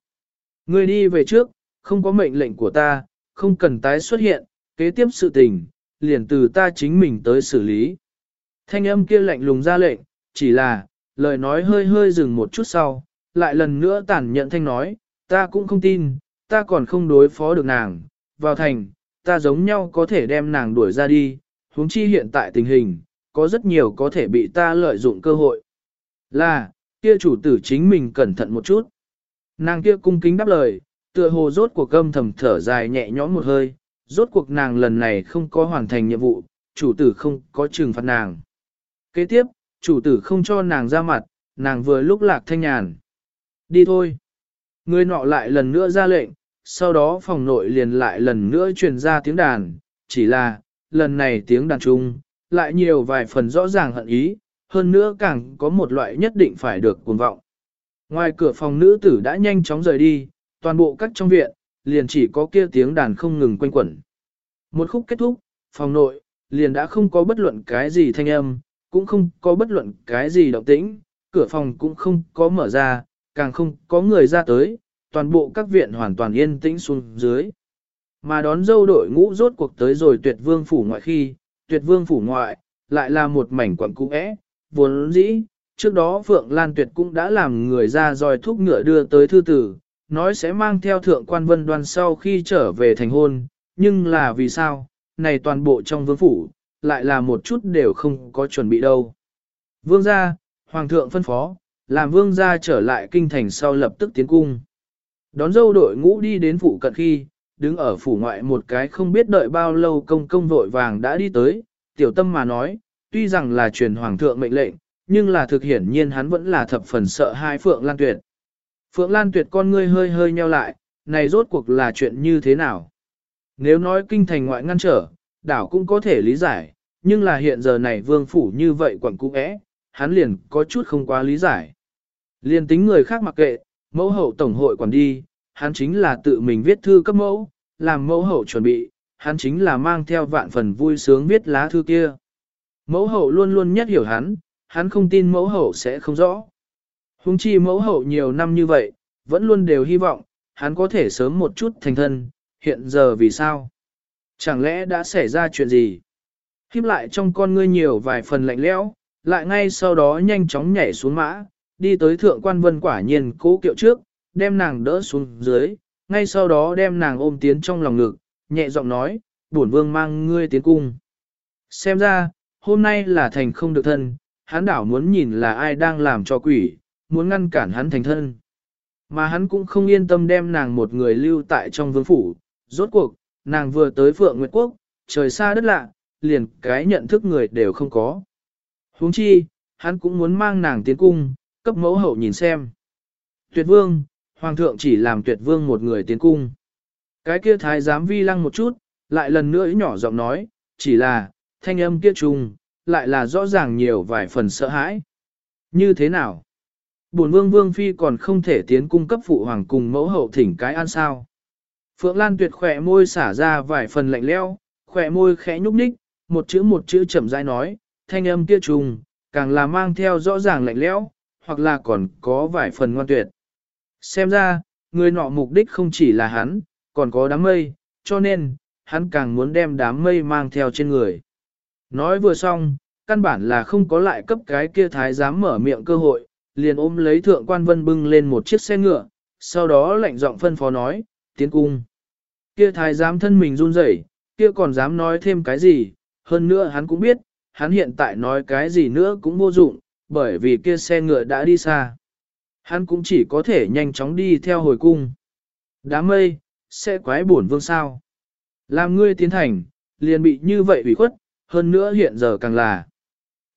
Người đi về trước, không có mệnh lệnh của ta, không cần tái xuất hiện, kế tiếp sự tình, liền từ ta chính mình tới xử lý. Thanh âm kia lạnh lùng ra lệnh, chỉ là, lời nói hơi hơi dừng một chút sau, lại lần nữa tản nhận thanh nói, ta cũng không tin, ta còn không đối phó được nàng, vào thành, ta giống nhau có thể đem nàng đuổi ra đi, huống chi hiện tại tình hình, có rất nhiều có thể bị ta lợi dụng cơ hội. Là, kia chủ tử chính mình cẩn thận một chút. Nàng kia cung kính đáp lời, tựa hồ rốt cuộc gâm thầm thở dài nhẹ nhõm một hơi, rốt cuộc nàng lần này không có hoàn thành nhiệm vụ, chủ tử không có trừng phạt nàng. Kế tiếp, chủ tử không cho nàng ra mặt, nàng vừa lúc lạc thanh nhàn. Đi thôi. Người nọ lại lần nữa ra lệnh, sau đó phòng nội liền lại lần nữa truyền ra tiếng đàn, chỉ là, lần này tiếng đàn trung, lại nhiều vài phần rõ ràng hận ý, hơn nữa càng có một loại nhất định phải được cuồng vọng. Ngoài cửa phòng nữ tử đã nhanh chóng rời đi, toàn bộ các trong viện, liền chỉ có kia tiếng đàn không ngừng quanh quẩn. Một khúc kết thúc, phòng nội, liền đã không có bất luận cái gì thanh âm, cũng không có bất luận cái gì động tĩnh, cửa phòng cũng không có mở ra, càng không có người ra tới, toàn bộ các viện hoàn toàn yên tĩnh xuống dưới. Mà đón dâu đội ngũ rốt cuộc tới rồi tuyệt vương phủ ngoại khi, tuyệt vương phủ ngoại, lại là một mảnh quận cũ ẽ, vốn dĩ, trước đó Phượng Lan Tuyệt cũng đã làm người ra dòi thúc ngựa đưa tới thư tử, nói sẽ mang theo thượng quan vân đoan sau khi trở về thành hôn, nhưng là vì sao, này toàn bộ trong vương phủ, lại là một chút đều không có chuẩn bị đâu. Vương gia, hoàng thượng phân phó, làm vương gia trở lại kinh thành sau lập tức tiến cung. Đón dâu đội ngũ đi đến phủ cận khi, đứng ở phủ ngoại một cái không biết đợi bao lâu công công vội vàng đã đi tới, tiểu tâm mà nói, tuy rằng là truyền hoàng thượng mệnh lệnh, nhưng là thực hiển nhiên hắn vẫn là thập phần sợ hai Phượng Lan Tuyệt. Phượng Lan Tuyệt con ngươi hơi hơi nheo lại, này rốt cuộc là chuyện như thế nào? Nếu nói kinh thành ngoại ngăn trở, đảo cũng có thể lý giải, nhưng là hiện giờ này vương phủ như vậy quẩn cũng ẽ, hắn liền có chút không quá lý giải. Liền tính người khác mặc kệ, mẫu hậu tổng hội quản đi, hắn chính là tự mình viết thư cấp mẫu, làm mẫu hậu chuẩn bị, hắn chính là mang theo vạn phần vui sướng viết lá thư kia. Mẫu hậu luôn luôn nhất hiểu hắn, hắn không tin mẫu hậu sẽ không rõ. Hùng chi mẫu hậu nhiều năm như vậy, vẫn luôn đều hy vọng, hắn có thể sớm một chút thành thân, hiện giờ vì sao? Chẳng lẽ đã xảy ra chuyện gì? Khiếp lại trong con ngươi nhiều vài phần lạnh lẽo, lại ngay sau đó nhanh chóng nhảy xuống mã, đi tới thượng quan vân quả nhiên cố kiệu trước, đem nàng đỡ xuống dưới, ngay sau đó đem nàng ôm tiến trong lòng ngực, nhẹ giọng nói, bổn vương mang ngươi tiến cung. Xem ra, hôm nay là thành không được thân, hắn đảo muốn nhìn là ai đang làm cho quỷ, muốn ngăn cản hắn thành thân. Mà hắn cũng không yên tâm đem nàng một người lưu tại trong vương phủ, rốt cuộc, nàng vừa tới Phượng Nguyệt Quốc, trời xa đất lạ, liền cái nhận thức người đều không có. huống chi, hắn cũng muốn mang nàng tiến cung, cấp mẫu hậu nhìn xem. Tuyệt vương, hoàng thượng chỉ làm tuyệt vương một người tiến cung. Cái kia thái giám vi lăng một chút, lại lần nữa nhỏ giọng nói, chỉ là, thanh âm kia trùng, lại là rõ ràng nhiều vài phần sợ hãi. Như thế nào? Bổn vương vương phi còn không thể tiến cung cấp phụ hoàng cùng mẫu hậu thỉnh cái ăn sao. Phượng Lan tuyệt khỏe môi xả ra vài phần lạnh leo, khỏe môi khẽ nhúc nhích, một chữ một chữ chậm rãi nói, thanh âm kia trùng, càng là mang theo rõ ràng lạnh lẽo, hoặc là còn có vài phần ngoan tuyệt. Xem ra, người nọ mục đích không chỉ là hắn, còn có đám mây, cho nên, hắn càng muốn đem đám mây mang theo trên người. Nói vừa xong, căn bản là không có lại cấp cái kia thái dám mở miệng cơ hội, liền ôm lấy thượng quan vân bưng lên một chiếc xe ngựa, sau đó lạnh giọng phân phó nói, tiến cung. Kia thái giám thân mình run rẩy, kia còn dám nói thêm cái gì, hơn nữa hắn cũng biết, hắn hiện tại nói cái gì nữa cũng vô dụng, bởi vì kia xe ngựa đã đi xa. Hắn cũng chỉ có thể nhanh chóng đi theo hồi cung. Đám mây, sẽ quái bổn vương sao. Làm ngươi tiến thành, liền bị như vậy ủy khuất, hơn nữa hiện giờ càng là.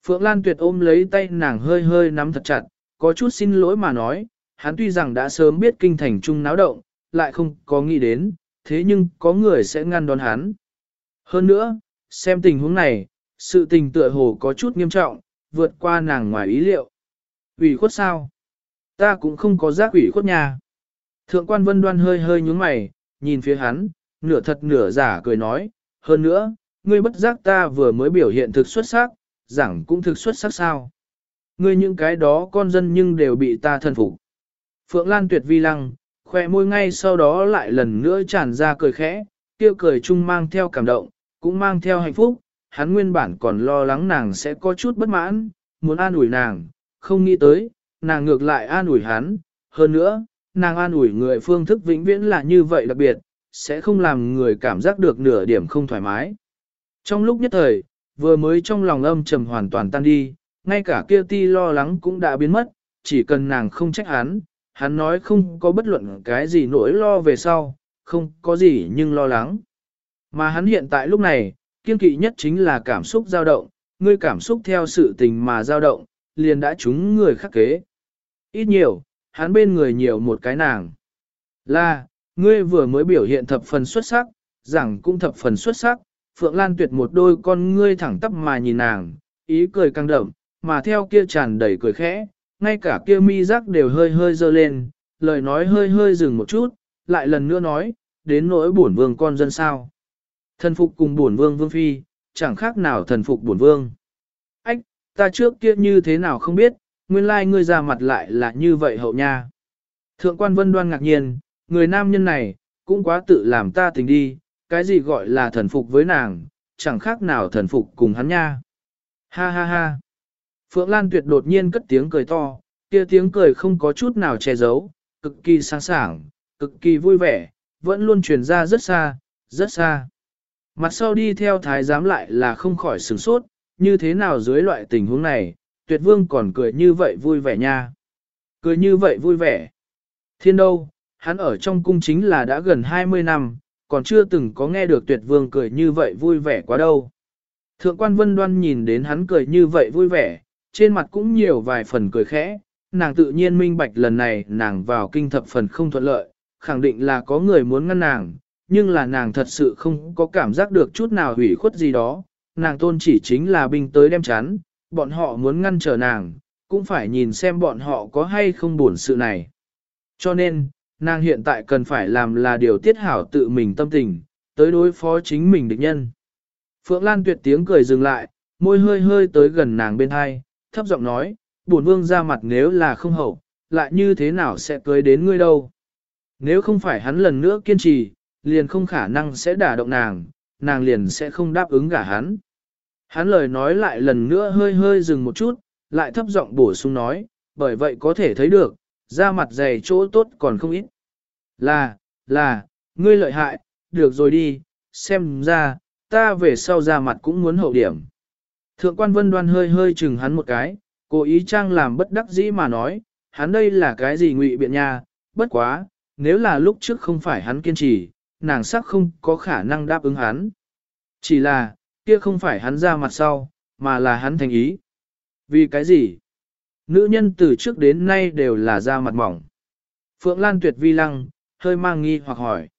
Phượng Lan Tuyệt ôm lấy tay nàng hơi hơi nắm thật chặt, có chút xin lỗi mà nói, hắn tuy rằng đã sớm biết kinh thành trung náo động, lại không có nghĩ đến, thế nhưng có người sẽ ngăn đón hắn. Hơn nữa, xem tình huống này, sự tình tựa hồ có chút nghiêm trọng, vượt qua nàng ngoài ý liệu. Ủy khuất sao? Ta cũng không có giác ủy khuất nhà. Thượng quan vân đoan hơi hơi nhúng mày, nhìn phía hắn, nửa thật nửa giả cười nói, hơn nữa, ngươi bất giác ta vừa mới biểu hiện thực xuất sắc, giảng cũng thực xuất sắc sao. Ngươi những cái đó con dân nhưng đều bị ta thân phục. Phượng Lan tuyệt vi lăng, khoe môi ngay sau đó lại lần nữa tràn ra cười khẽ, tiêu cười chung mang theo cảm động, cũng mang theo hạnh phúc, hắn nguyên bản còn lo lắng nàng sẽ có chút bất mãn, muốn an ủi nàng, không nghĩ tới, nàng ngược lại an ủi hắn, hơn nữa, nàng an ủi người phương thức vĩnh viễn là như vậy đặc biệt, sẽ không làm người cảm giác được nửa điểm không thoải mái. Trong lúc nhất thời, vừa mới trong lòng âm trầm hoàn toàn tan đi, ngay cả kia ti lo lắng cũng đã biến mất, chỉ cần nàng không trách hắn, hắn nói không có bất luận cái gì nỗi lo về sau, không có gì nhưng lo lắng. Mà hắn hiện tại lúc này, kiên kỵ nhất chính là cảm xúc dao động, ngươi cảm xúc theo sự tình mà dao động, liền đã trúng người khắc kế. Ít nhiều, hắn bên người nhiều một cái nàng. Là, ngươi vừa mới biểu hiện thập phần xuất sắc, giảng cũng thập phần xuất sắc, Phượng Lan tuyệt một đôi con ngươi thẳng tắp mà nhìn nàng, ý cười căng đậm, mà theo kia tràn đầy cười khẽ, ngay cả kia mi giác đều hơi hơi dơ lên, lời nói hơi hơi dừng một chút, lại lần nữa nói, đến nỗi bổn vương con dân sao. Thần phục cùng bổn vương vương phi, chẳng khác nào thần phục bổn vương. Ách, ta trước kia như thế nào không biết, nguyên lai ngươi ra mặt lại là như vậy hậu nha. Thượng quan vân đoan ngạc nhiên, người nam nhân này, cũng quá tự làm ta tình đi, cái gì gọi là thần phục với nàng, chẳng khác nào thần phục cùng hắn nha. Ha ha ha. Phượng Lan Tuyệt đột nhiên cất tiếng cười to, kia tiếng cười không có chút nào che giấu, cực kỳ sáng sảng, cực kỳ vui vẻ, vẫn luôn truyền ra rất xa, rất xa. Mặt sau đi theo thái giám lại là không khỏi sửng sốt, như thế nào dưới loại tình huống này, tuyệt vương còn cười như vậy vui vẻ nha. Cười như vậy vui vẻ. Thiên đâu, hắn ở trong cung chính là đã gần 20 năm, còn chưa từng có nghe được tuyệt vương cười như vậy vui vẻ quá đâu. Thượng quan vân đoan nhìn đến hắn cười như vậy vui vẻ, trên mặt cũng nhiều vài phần cười khẽ, nàng tự nhiên minh bạch lần này nàng vào kinh thập phần không thuận lợi, khẳng định là có người muốn ngăn nàng, nhưng là nàng thật sự không có cảm giác được chút nào hủy khuất gì đó, nàng tôn chỉ chính là binh tới đem chắn, bọn họ muốn ngăn trở nàng, cũng phải nhìn xem bọn họ có hay không buồn sự này. Cho nên, nàng hiện tại cần phải làm là điều tiết hảo tự mình tâm tình, tới đối phó chính mình địch nhân. Phượng Lan tuyệt tiếng cười dừng lại, môi hơi hơi tới gần nàng bên hai, thấp giọng nói, buồn vương ra mặt nếu là không hậu, lại như thế nào sẽ cưới đến ngươi đâu. Nếu không phải hắn lần nữa kiên trì, liền không khả năng sẽ đả động nàng, nàng liền sẽ không đáp ứng gả hắn. Hắn lời nói lại lần nữa hơi hơi dừng một chút, lại thấp giọng bổ sung nói, bởi vậy có thể thấy được, da mặt dày chỗ tốt còn không ít. Là, là, ngươi lợi hại, được rồi đi, xem ra, ta về sau da mặt cũng muốn hậu điểm. Thượng quan vân đoan hơi hơi chừng hắn một cái, cố ý trang làm bất đắc dĩ mà nói, hắn đây là cái gì ngụy biện nha, bất quá, nếu là lúc trước không phải hắn kiên trì, nàng sắc không có khả năng đáp ứng hắn. Chỉ là, kia không phải hắn ra mặt sau, mà là hắn thành ý. Vì cái gì? Nữ nhân từ trước đến nay đều là da mặt mỏng. Phượng Lan tuyệt vi lăng, hơi mang nghi hoặc hỏi.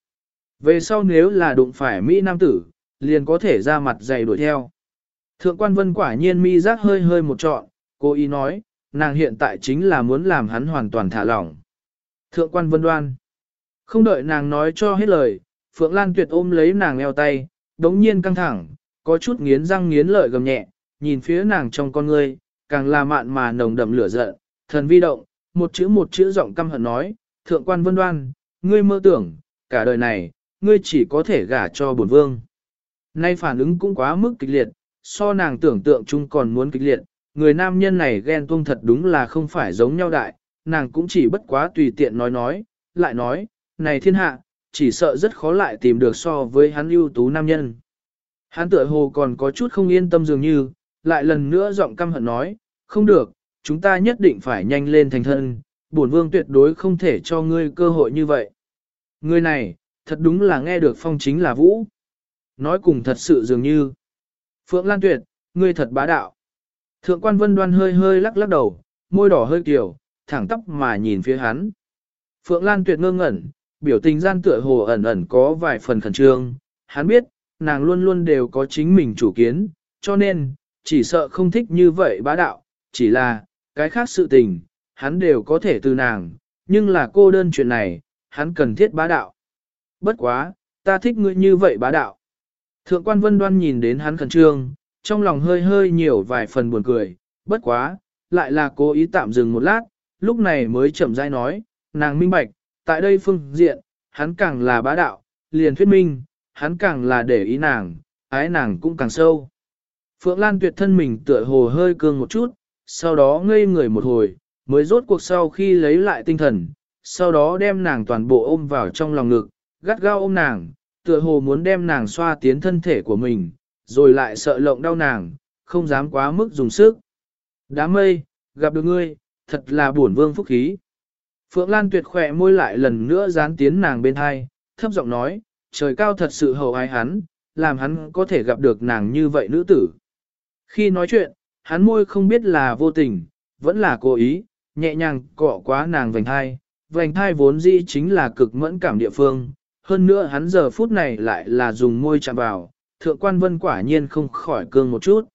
Về sau nếu là đụng phải Mỹ Nam tử, liền có thể ra mặt dày đuổi theo. Thượng quan vân quả nhiên mi giác hơi hơi một trọn, cô ý nói, nàng hiện tại chính là muốn làm hắn hoàn toàn thả lỏng. Thượng quan vân đoan. Không đợi nàng nói cho hết lời, Phượng Lan tuyệt ôm lấy nàng eo tay, đống nhiên căng thẳng, có chút nghiến răng nghiến lợi gầm nhẹ, nhìn phía nàng trong con ngươi, càng là mạn mà nồng đậm lửa giận, thần vi động, một chữ một chữ giọng căm hận nói, thượng quan vân đoan, ngươi mơ tưởng, cả đời này, ngươi chỉ có thể gả cho bổn vương. Nay phản ứng cũng quá mức kịch liệt, so nàng tưởng tượng chung còn muốn kịch liệt, người nam nhân này ghen tuông thật đúng là không phải giống nhau đại, nàng cũng chỉ bất quá tùy tiện nói nói, lại nói, này thiên hạ, chỉ sợ rất khó lại tìm được so với hắn ưu tú nam nhân. Hắn tựa hồ còn có chút không yên tâm dường như, lại lần nữa giọng căm hận nói, không được, chúng ta nhất định phải nhanh lên thành thân, bổn vương tuyệt đối không thể cho ngươi cơ hội như vậy. Người này, thật đúng là nghe được phong chính là vũ. Nói cùng thật sự dường như. Phượng Lan Tuyệt, ngươi thật bá đạo. Thượng quan vân đoan hơi hơi lắc lắc đầu, môi đỏ hơi kiểu, thẳng tóc mà nhìn phía hắn. Phượng Lan Tuyệt ngơ ngẩn, biểu tình gian tựa hồ ẩn ẩn có vài phần khẩn trương. Hắn biết, nàng luôn luôn đều có chính mình chủ kiến, cho nên, chỉ sợ không thích như vậy bá đạo, chỉ là, cái khác sự tình, hắn đều có thể từ nàng, nhưng là cô đơn chuyện này, hắn cần thiết bá đạo. Bất quá, ta thích ngươi như vậy bá đạo. Thượng quan vân đoan nhìn đến hắn khẩn trương, trong lòng hơi hơi nhiều vài phần buồn cười, bất quá, lại là cố ý tạm dừng một lát, lúc này mới chậm rãi nói, nàng minh bạch, tại đây phương diện, hắn càng là bá đạo, liền thuyết minh, hắn càng là để ý nàng, ái nàng cũng càng sâu. Phượng Lan tuyệt thân mình tựa hồ hơi cương một chút, sau đó ngây người một hồi, mới rốt cuộc sau khi lấy lại tinh thần, sau đó đem nàng toàn bộ ôm vào trong lòng ngực, gắt gao ôm nàng, tựa hồ muốn đem nàng xoa tiến thân thể của mình, rồi lại sợ lộng đau nàng, không dám quá mức dùng sức. Đám mây, gặp được ngươi, thật là buồn vương phúc khí. Phượng Lan tuyệt khỏe môi lại lần nữa dán tiến nàng bên hai, thấp giọng nói, trời cao thật sự hầu ai hắn, làm hắn có thể gặp được nàng như vậy nữ tử. Khi nói chuyện, hắn môi không biết là vô tình, vẫn là cố ý, nhẹ nhàng cọ quá nàng vành hai. Vành thai vốn dĩ chính là cực mẫn cảm địa phương, hơn nữa hắn giờ phút này lại là dùng môi chạm vào, thượng quan vân quả nhiên không khỏi cương một chút.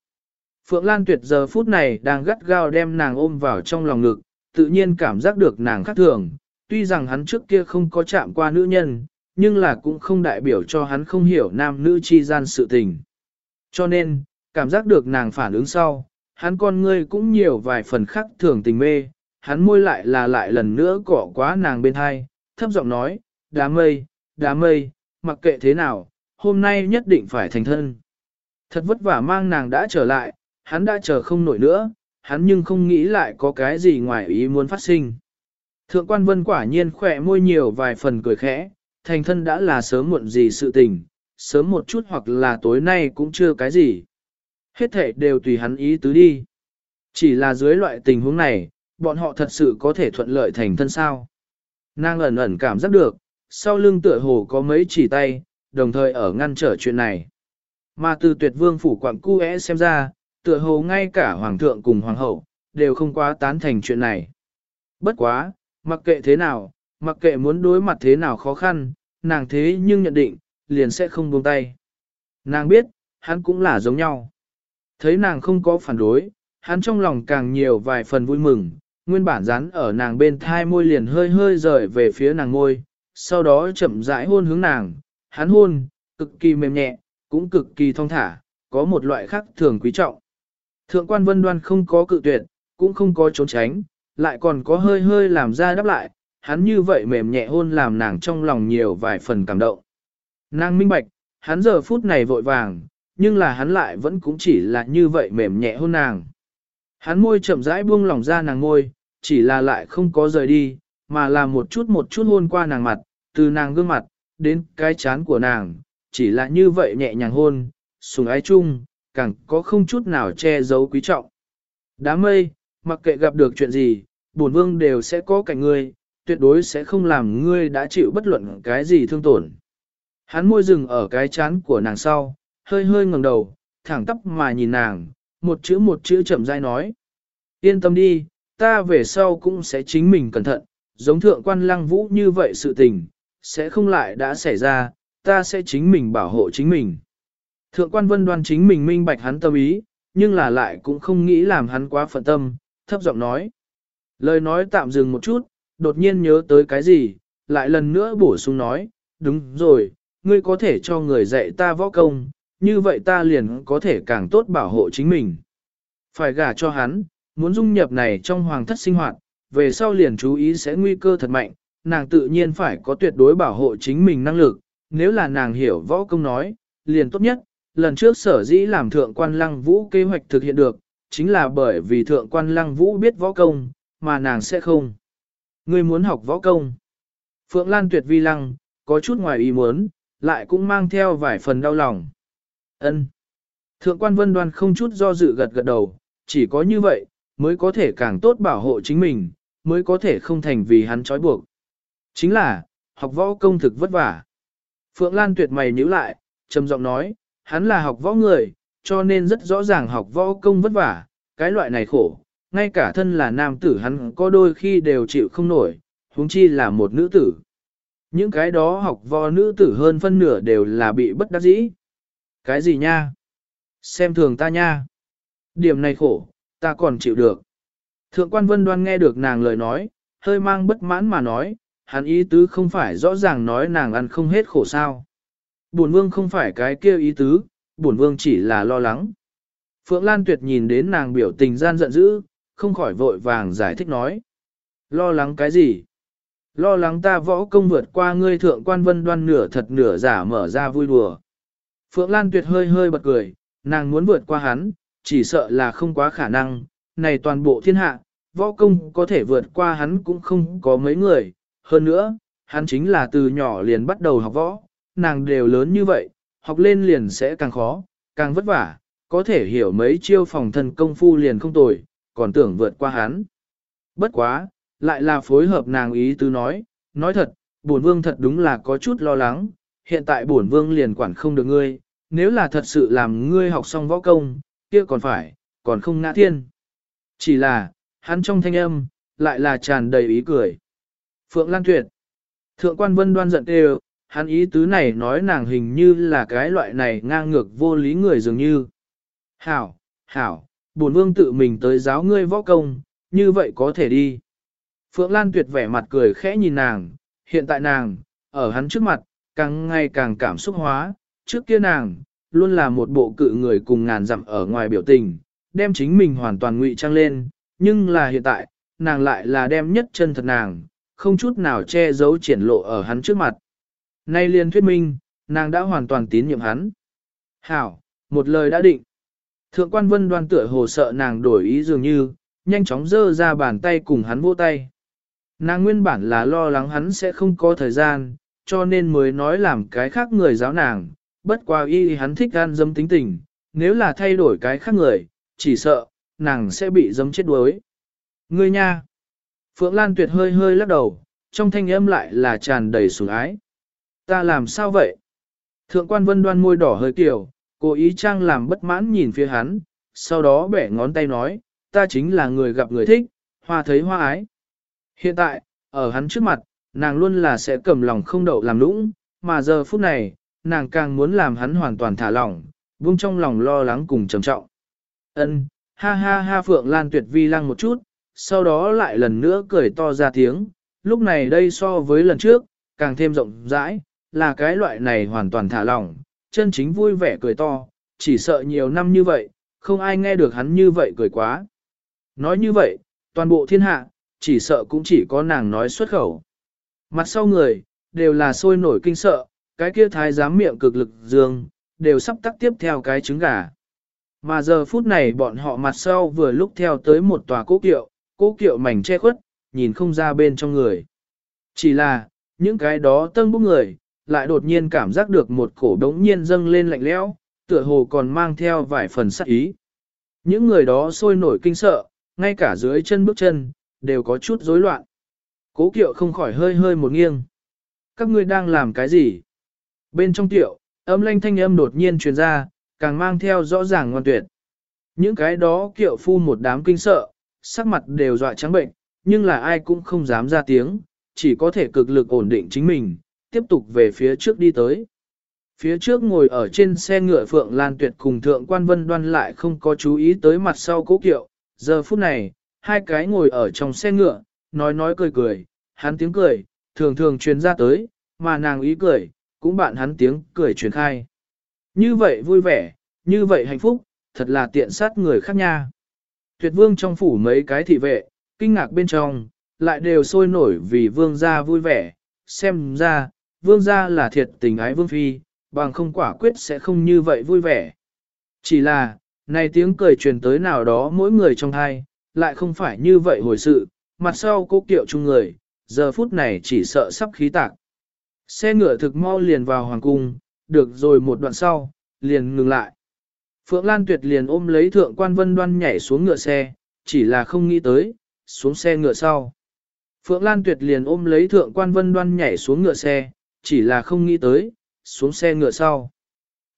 Phượng Lan Tuyệt giờ phút này đang gắt gao đem nàng ôm vào trong lòng ngực, tự nhiên cảm giác được nàng khác thường, tuy rằng hắn trước kia không có chạm qua nữ nhân, nhưng là cũng không đại biểu cho hắn không hiểu nam nữ chi gian sự tình. Cho nên, cảm giác được nàng phản ứng sau, hắn con ngươi cũng nhiều vài phần khác thường tình mê, hắn môi lại là lại lần nữa cỏ quá nàng bên hai, thấp giọng nói, đám mây, đám mây, mặc kệ thế nào, hôm nay nhất định phải thành thân. Thật vất vả mang nàng đã trở lại, hắn đã chờ không nổi nữa, hắn nhưng không nghĩ lại có cái gì ngoài ý muốn phát sinh. Thượng quan vân quả nhiên khỏe môi nhiều vài phần cười khẽ, thành thân đã là sớm muộn gì sự tình, sớm một chút hoặc là tối nay cũng chưa cái gì. Hết thể đều tùy hắn ý tứ đi. Chỉ là dưới loại tình huống này, bọn họ thật sự có thể thuận lợi thành thân sao. Nàng ẩn ẩn cảm giác được, sau lưng tựa hồ có mấy chỉ tay, đồng thời ở ngăn trở chuyện này. Mà từ tuyệt vương phủ quảng cu xem ra, tựa hồ ngay cả hoàng thượng cùng hoàng hậu, đều không quá tán thành chuyện này. Bất quá, mặc kệ thế nào, mặc kệ muốn đối mặt thế nào khó khăn, nàng thế nhưng nhận định, liền sẽ không buông tay. Nàng biết, hắn cũng là giống nhau. Thấy nàng không có phản đối, hắn trong lòng càng nhiều vài phần vui mừng, nguyên bản rắn ở nàng bên thai môi liền hơi hơi rời về phía nàng môi, sau đó chậm rãi hôn hướng nàng, hắn hôn, cực kỳ mềm nhẹ, cũng cực kỳ thong thả, có một loại khác thường quý trọng. Thượng quan vân đoan không có cự tuyệt, cũng không có trốn tránh, lại còn có hơi hơi làm ra đáp lại, hắn như vậy mềm nhẹ hôn làm nàng trong lòng nhiều vài phần cảm động. Nàng minh bạch, hắn giờ phút này vội vàng, nhưng là hắn lại vẫn cũng chỉ là như vậy mềm nhẹ hôn nàng. Hắn môi chậm rãi buông lỏng ra nàng môi, chỉ là lại không có rời đi, mà là một chút một chút hôn qua nàng mặt, từ nàng gương mặt, đến cái chán của nàng, chỉ là như vậy nhẹ nhàng hôn, sùng ái chung, càng có không chút nào che giấu quý trọng. Đám mây, mặc kệ gặp được chuyện gì, bổn vương đều sẽ có cạnh ngươi, tuyệt đối sẽ không làm ngươi đã chịu bất luận cái gì thương tổn. Hắn môi dừng ở cái chán của nàng sau, hơi hơi ngẩng đầu, thẳng tắp mà nhìn nàng, một chữ một chữ chậm rãi nói. Yên tâm đi, ta về sau cũng sẽ chính mình cẩn thận, giống thượng quan lăng vũ như vậy sự tình, sẽ không lại đã xảy ra, ta sẽ chính mình bảo hộ chính mình. Thượng quan vân đoan chính mình minh bạch hắn tâm ý, nhưng là lại cũng không nghĩ làm hắn quá phận tâm, thấp giọng nói. Lời nói tạm dừng một chút, đột nhiên nhớ tới cái gì, lại lần nữa bổ sung nói, đúng rồi, ngươi có thể cho người dạy ta võ công, như vậy ta liền có thể càng tốt bảo hộ chính mình. Phải gả cho hắn, muốn dung nhập này trong hoàng thất sinh hoạt, về sau liền chú ý sẽ nguy cơ thật mạnh, nàng tự nhiên phải có tuyệt đối bảo hộ chính mình năng lực, nếu là nàng hiểu võ công nói, liền tốt nhất, lần trước sở dĩ làm thượng quan lăng vũ kế hoạch thực hiện được, chính là bởi vì thượng quan lăng vũ biết võ công, mà nàng sẽ không. Ngươi muốn học võ công. Phượng Lan tuyệt vi lăng, có chút ngoài ý muốn, lại cũng mang theo vài phần đau lòng. Ân. Thượng quan vân đoan không chút do dự gật gật đầu, chỉ có như vậy, mới có thể càng tốt bảo hộ chính mình, mới có thể không thành vì hắn trói buộc. Chính là, học võ công thực vất vả. Phượng Lan tuyệt mày nhíu lại, trầm giọng nói, hắn là học võ người, cho nên rất rõ ràng học võ công vất vả, cái loại này khổ, ngay cả thân là nam tử hắn có đôi khi đều chịu không nổi, huống chi là một nữ tử. Những cái đó học võ nữ tử hơn phân nửa đều là bị bất đắc dĩ. Cái gì nha? Xem thường ta nha. Điểm này khổ, ta còn chịu được. Thượng quan vân đoan nghe được nàng lời nói, hơi mang bất mãn mà nói, hắn ý tứ không phải rõ ràng nói nàng ăn không hết khổ sao. Bổn vương không phải cái kia ý tứ, bổn vương chỉ là lo lắng. Phượng Lan Tuyệt nhìn đến nàng biểu tình gian giận dữ, không khỏi vội vàng giải thích nói. Lo lắng cái gì? Lo lắng ta võ công vượt qua ngươi thượng quan vân đoan nửa thật nửa giả mở ra vui đùa. Phượng Lan Tuyệt hơi hơi bật cười, nàng muốn vượt qua hắn, chỉ sợ là không quá khả năng, này toàn bộ thiên hạ, võ công có thể vượt qua hắn cũng không có mấy người, hơn nữa, hắn chính là từ nhỏ liền bắt đầu học võ, nàng đều lớn như vậy, học lên liền sẽ càng khó, càng vất vả, có thể hiểu mấy chiêu phòng thân công phu liền không tồi, còn tưởng vượt qua hắn. Bất quá, lại là phối hợp nàng ý tứ nói, nói thật, bổn vương thật đúng là có chút lo lắng, hiện tại bổn vương liền quản không được ngươi, nếu là thật sự làm ngươi học xong võ công, kia còn phải, còn không ngã thiên. Chỉ là, hắn trong thanh âm, lại là tràn đầy ý cười. Phượng Lan Tuyệt. Thượng quan vân đoan giận đều, hắn ý tứ này nói nàng hình như là cái loại này ngang ngược vô lý người dường như. Hảo, hảo, bổn vương tự mình tới giáo ngươi võ công, như vậy có thể đi. Phượng Lan Tuyệt vẻ mặt cười khẽ nhìn nàng, hiện tại nàng, ở hắn trước mặt, càng ngày càng cảm xúc hóa, trước kia nàng, luôn là một bộ cự người cùng ngàn dặm ở ngoài biểu tình, đem chính mình hoàn toàn ngụy trang lên, nhưng là hiện tại, nàng lại là đem nhất chân thật nàng, không chút nào che giấu triển lộ ở hắn trước mặt. Nay liền thuyết minh, nàng đã hoàn toàn tín nhiệm hắn. Hảo, một lời đã định. Thượng quan vân đoan tựa hồ sợ nàng đổi ý dường như, nhanh chóng dơ ra bàn tay cùng hắn vô tay. Nàng nguyên bản là lo lắng hắn sẽ không có thời gian, cho nên mới nói làm cái khác người giáo nàng, bất qua y hắn thích gan dâm tính tình, nếu là thay đổi cái khác người, chỉ sợ, nàng sẽ bị dâm chết đuối. Ngươi nha! Phượng Lan tuyệt hơi hơi lắc đầu, trong thanh âm lại là tràn đầy sủng ái. Ta làm sao vậy? Thượng quan vân đoan môi đỏ hơi kiểu, cố ý trang làm bất mãn nhìn phía hắn, sau đó bẻ ngón tay nói, ta chính là người gặp người thích, hoa thấy hoa ái. Hiện tại, ở hắn trước mặt, nàng luôn là sẽ cầm lòng không đậu làm lũng, mà giờ phút này, nàng càng muốn làm hắn hoàn toàn thả lỏng, buông trong lòng lo lắng cùng trầm trọng. Ân, ha ha ha Phượng Lan tuyệt vi lăng một chút, sau đó lại lần nữa cười to ra tiếng, lúc này đây so với lần trước, càng thêm rộng rãi, là cái loại này hoàn toàn thả lỏng, chân chính vui vẻ cười to, chỉ sợ nhiều năm như vậy, không ai nghe được hắn như vậy cười quá. Nói như vậy, toàn bộ thiên hạ, chỉ sợ cũng chỉ có nàng nói xuất khẩu. Mặt sau người, đều là sôi nổi kinh sợ, cái kia thái giám miệng cực lực dương, đều sắp tắt tiếp theo cái trứng gà. Mà giờ phút này bọn họ mặt sau vừa lúc theo tới một tòa cố kiệu, cố kiệu mảnh che khuất, nhìn không ra bên trong người. Chỉ là, những cái đó tân bốc người, lại đột nhiên cảm giác được một cổ đống nhiên dâng lên lạnh lẽo, tựa hồ còn mang theo vài phần sắc ý. Những người đó sôi nổi kinh sợ, ngay cả dưới chân bước chân, đều có chút rối loạn. Cố kiệu không khỏi hơi hơi một nghiêng. Các ngươi đang làm cái gì? Bên trong tiệu, âm lanh thanh âm đột nhiên truyền ra, càng mang theo rõ ràng ngoan tuyệt. Những cái đó kiệu phu một đám kinh sợ, sắc mặt đều dọa trắng bệnh, nhưng là ai cũng không dám ra tiếng, chỉ có thể cực lực ổn định chính mình, tiếp tục về phía trước đi tới. Phía trước ngồi ở trên xe ngựa Phượng Lan Tuyệt cùng Thượng Quan Vân Đoan lại không có chú ý tới mặt sau cố kiệu, giờ phút này, hai cái ngồi ở trong xe ngựa, nói nói cười cười, hắn tiếng cười, thường thường truyền ra tới, mà nàng ý cười, cũng bạn hắn tiếng cười truyền khai. Như vậy vui vẻ, như vậy hạnh phúc, thật là tiện sát người khác nha. Tuyệt vương trong phủ mấy cái thị vệ, kinh ngạc bên trong, lại đều sôi nổi vì vương gia vui vẻ, xem ra, vương gia là thiệt tình ái vương phi, bằng không quả quyết sẽ không như vậy vui vẻ. Chỉ là, này tiếng cười truyền tới nào đó mỗi người trong hai, lại không phải như vậy hồi sự, mặt sau cô kiệu chung người, giờ phút này chỉ sợ sắp khí tạc. Xe ngựa thực mau liền vào hoàng cung, được rồi một đoạn sau, liền ngừng lại. Phượng Lan Tuyệt liền ôm lấy thượng quan vân đoan nhảy xuống ngựa xe, chỉ là không nghĩ tới, xuống xe ngựa sau. Phượng Lan Tuyệt liền ôm lấy thượng quan vân đoan nhảy xuống ngựa xe, chỉ là không nghĩ tới, xuống xe ngựa sau.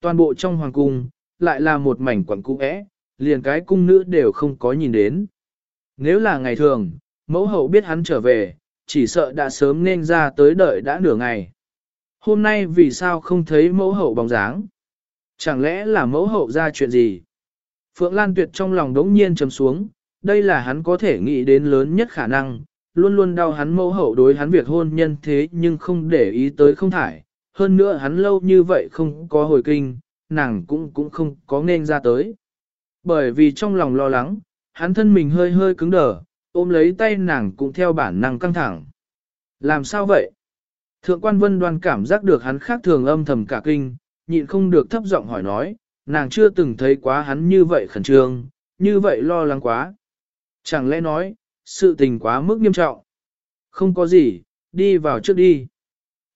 Toàn bộ trong hoàng cung, lại là một mảnh quẩn cung ẽ, liền cái cung nữ đều không có nhìn đến. Nếu là ngày thường, mẫu hậu biết hắn trở về, chỉ sợ đã sớm nên ra tới đợi đã nửa ngày. Hôm nay vì sao không thấy mẫu hậu bóng dáng? Chẳng lẽ là mẫu hậu ra chuyện gì? Phượng Lan Tuyệt trong lòng đống nhiên trầm xuống, đây là hắn có thể nghĩ đến lớn nhất khả năng, luôn luôn đau hắn mẫu hậu đối hắn việc hôn nhân thế nhưng không để ý tới không thải, hơn nữa hắn lâu như vậy không có hồi kinh, nàng cũng cũng không có nên ra tới. Bởi vì trong lòng lo lắng, hắn thân mình hơi hơi cứng đờ, ôm lấy tay nàng cũng theo bản năng căng thẳng. Làm sao vậy? Thượng quan vân đoan cảm giác được hắn khác thường âm thầm cả kinh, nhịn không được thấp giọng hỏi nói, nàng chưa từng thấy quá hắn như vậy khẩn trương, như vậy lo lắng quá. Chẳng lẽ nói, sự tình quá mức nghiêm trọng. Không có gì, đi vào trước đi.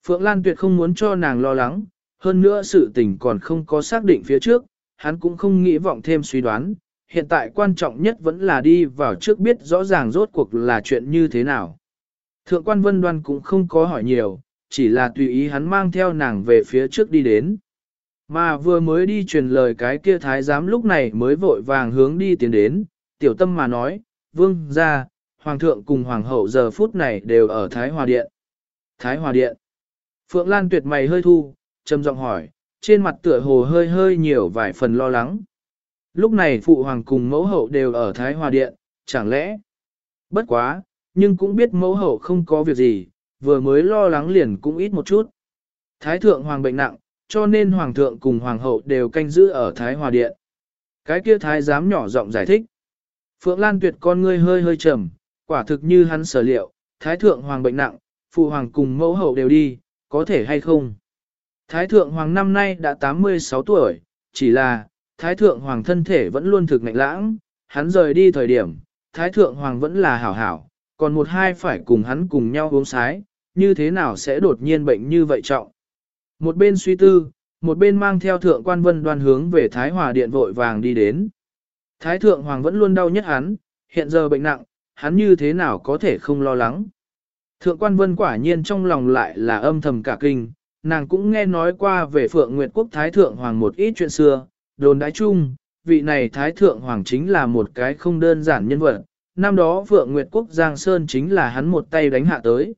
Phượng Lan Tuyệt không muốn cho nàng lo lắng, hơn nữa sự tình còn không có xác định phía trước, hắn cũng không nghĩ vọng thêm suy đoán. Hiện tại quan trọng nhất vẫn là đi vào trước biết rõ ràng rốt cuộc là chuyện như thế nào. Thượng quan vân đoan cũng không có hỏi nhiều, chỉ là tùy ý hắn mang theo nàng về phía trước đi đến. Mà vừa mới đi truyền lời cái kia thái giám lúc này mới vội vàng hướng đi tiến đến, tiểu tâm mà nói, vương ra, hoàng thượng cùng hoàng hậu giờ phút này đều ở Thái Hòa Điện. Thái Hòa Điện. Phượng Lan tuyệt mày hơi thu, trầm giọng hỏi, trên mặt tựa hồ hơi hơi nhiều vài phần lo lắng. Lúc này phụ hoàng cùng mẫu hậu đều ở Thái Hòa Điện, chẳng lẽ? Bất quá, nhưng cũng biết mẫu hậu không có việc gì, vừa mới lo lắng liền cũng ít một chút. Thái thượng hoàng bệnh nặng, cho nên hoàng thượng cùng hoàng hậu đều canh giữ ở Thái Hòa Điện. Cái kia thái giám nhỏ giọng giải thích. Phượng Lan tuyệt con ngươi hơi hơi trầm, quả thực như hắn sở liệu, thái thượng hoàng bệnh nặng, phụ hoàng cùng mẫu hậu đều đi, có thể hay không? Thái thượng hoàng năm nay đã 86 tuổi, chỉ là, thái thượng hoàng thân thể vẫn luôn thực ngạnh lãng, hắn rời đi thời điểm, thái thượng hoàng vẫn là hảo hảo, còn một hai phải cùng hắn cùng nhau uống sái, như thế nào sẽ đột nhiên bệnh như vậy trọng. Một bên suy tư, một bên mang theo thượng quan vân đoan hướng về Thái Hòa Điện vội vàng đi đến. Thái thượng hoàng vẫn luôn đau nhất hắn, hiện giờ bệnh nặng, hắn như thế nào có thể không lo lắng. Thượng quan vân quả nhiên trong lòng lại là âm thầm cả kinh, nàng cũng nghe nói qua về Phượng Nguyệt Quốc Thái Thượng Hoàng một ít chuyện xưa, đồn đái chung, vị này Thái Thượng Hoàng chính là một cái không đơn giản nhân vật, năm đó Phượng Nguyệt Quốc Giang Sơn chính là hắn một tay đánh hạ tới.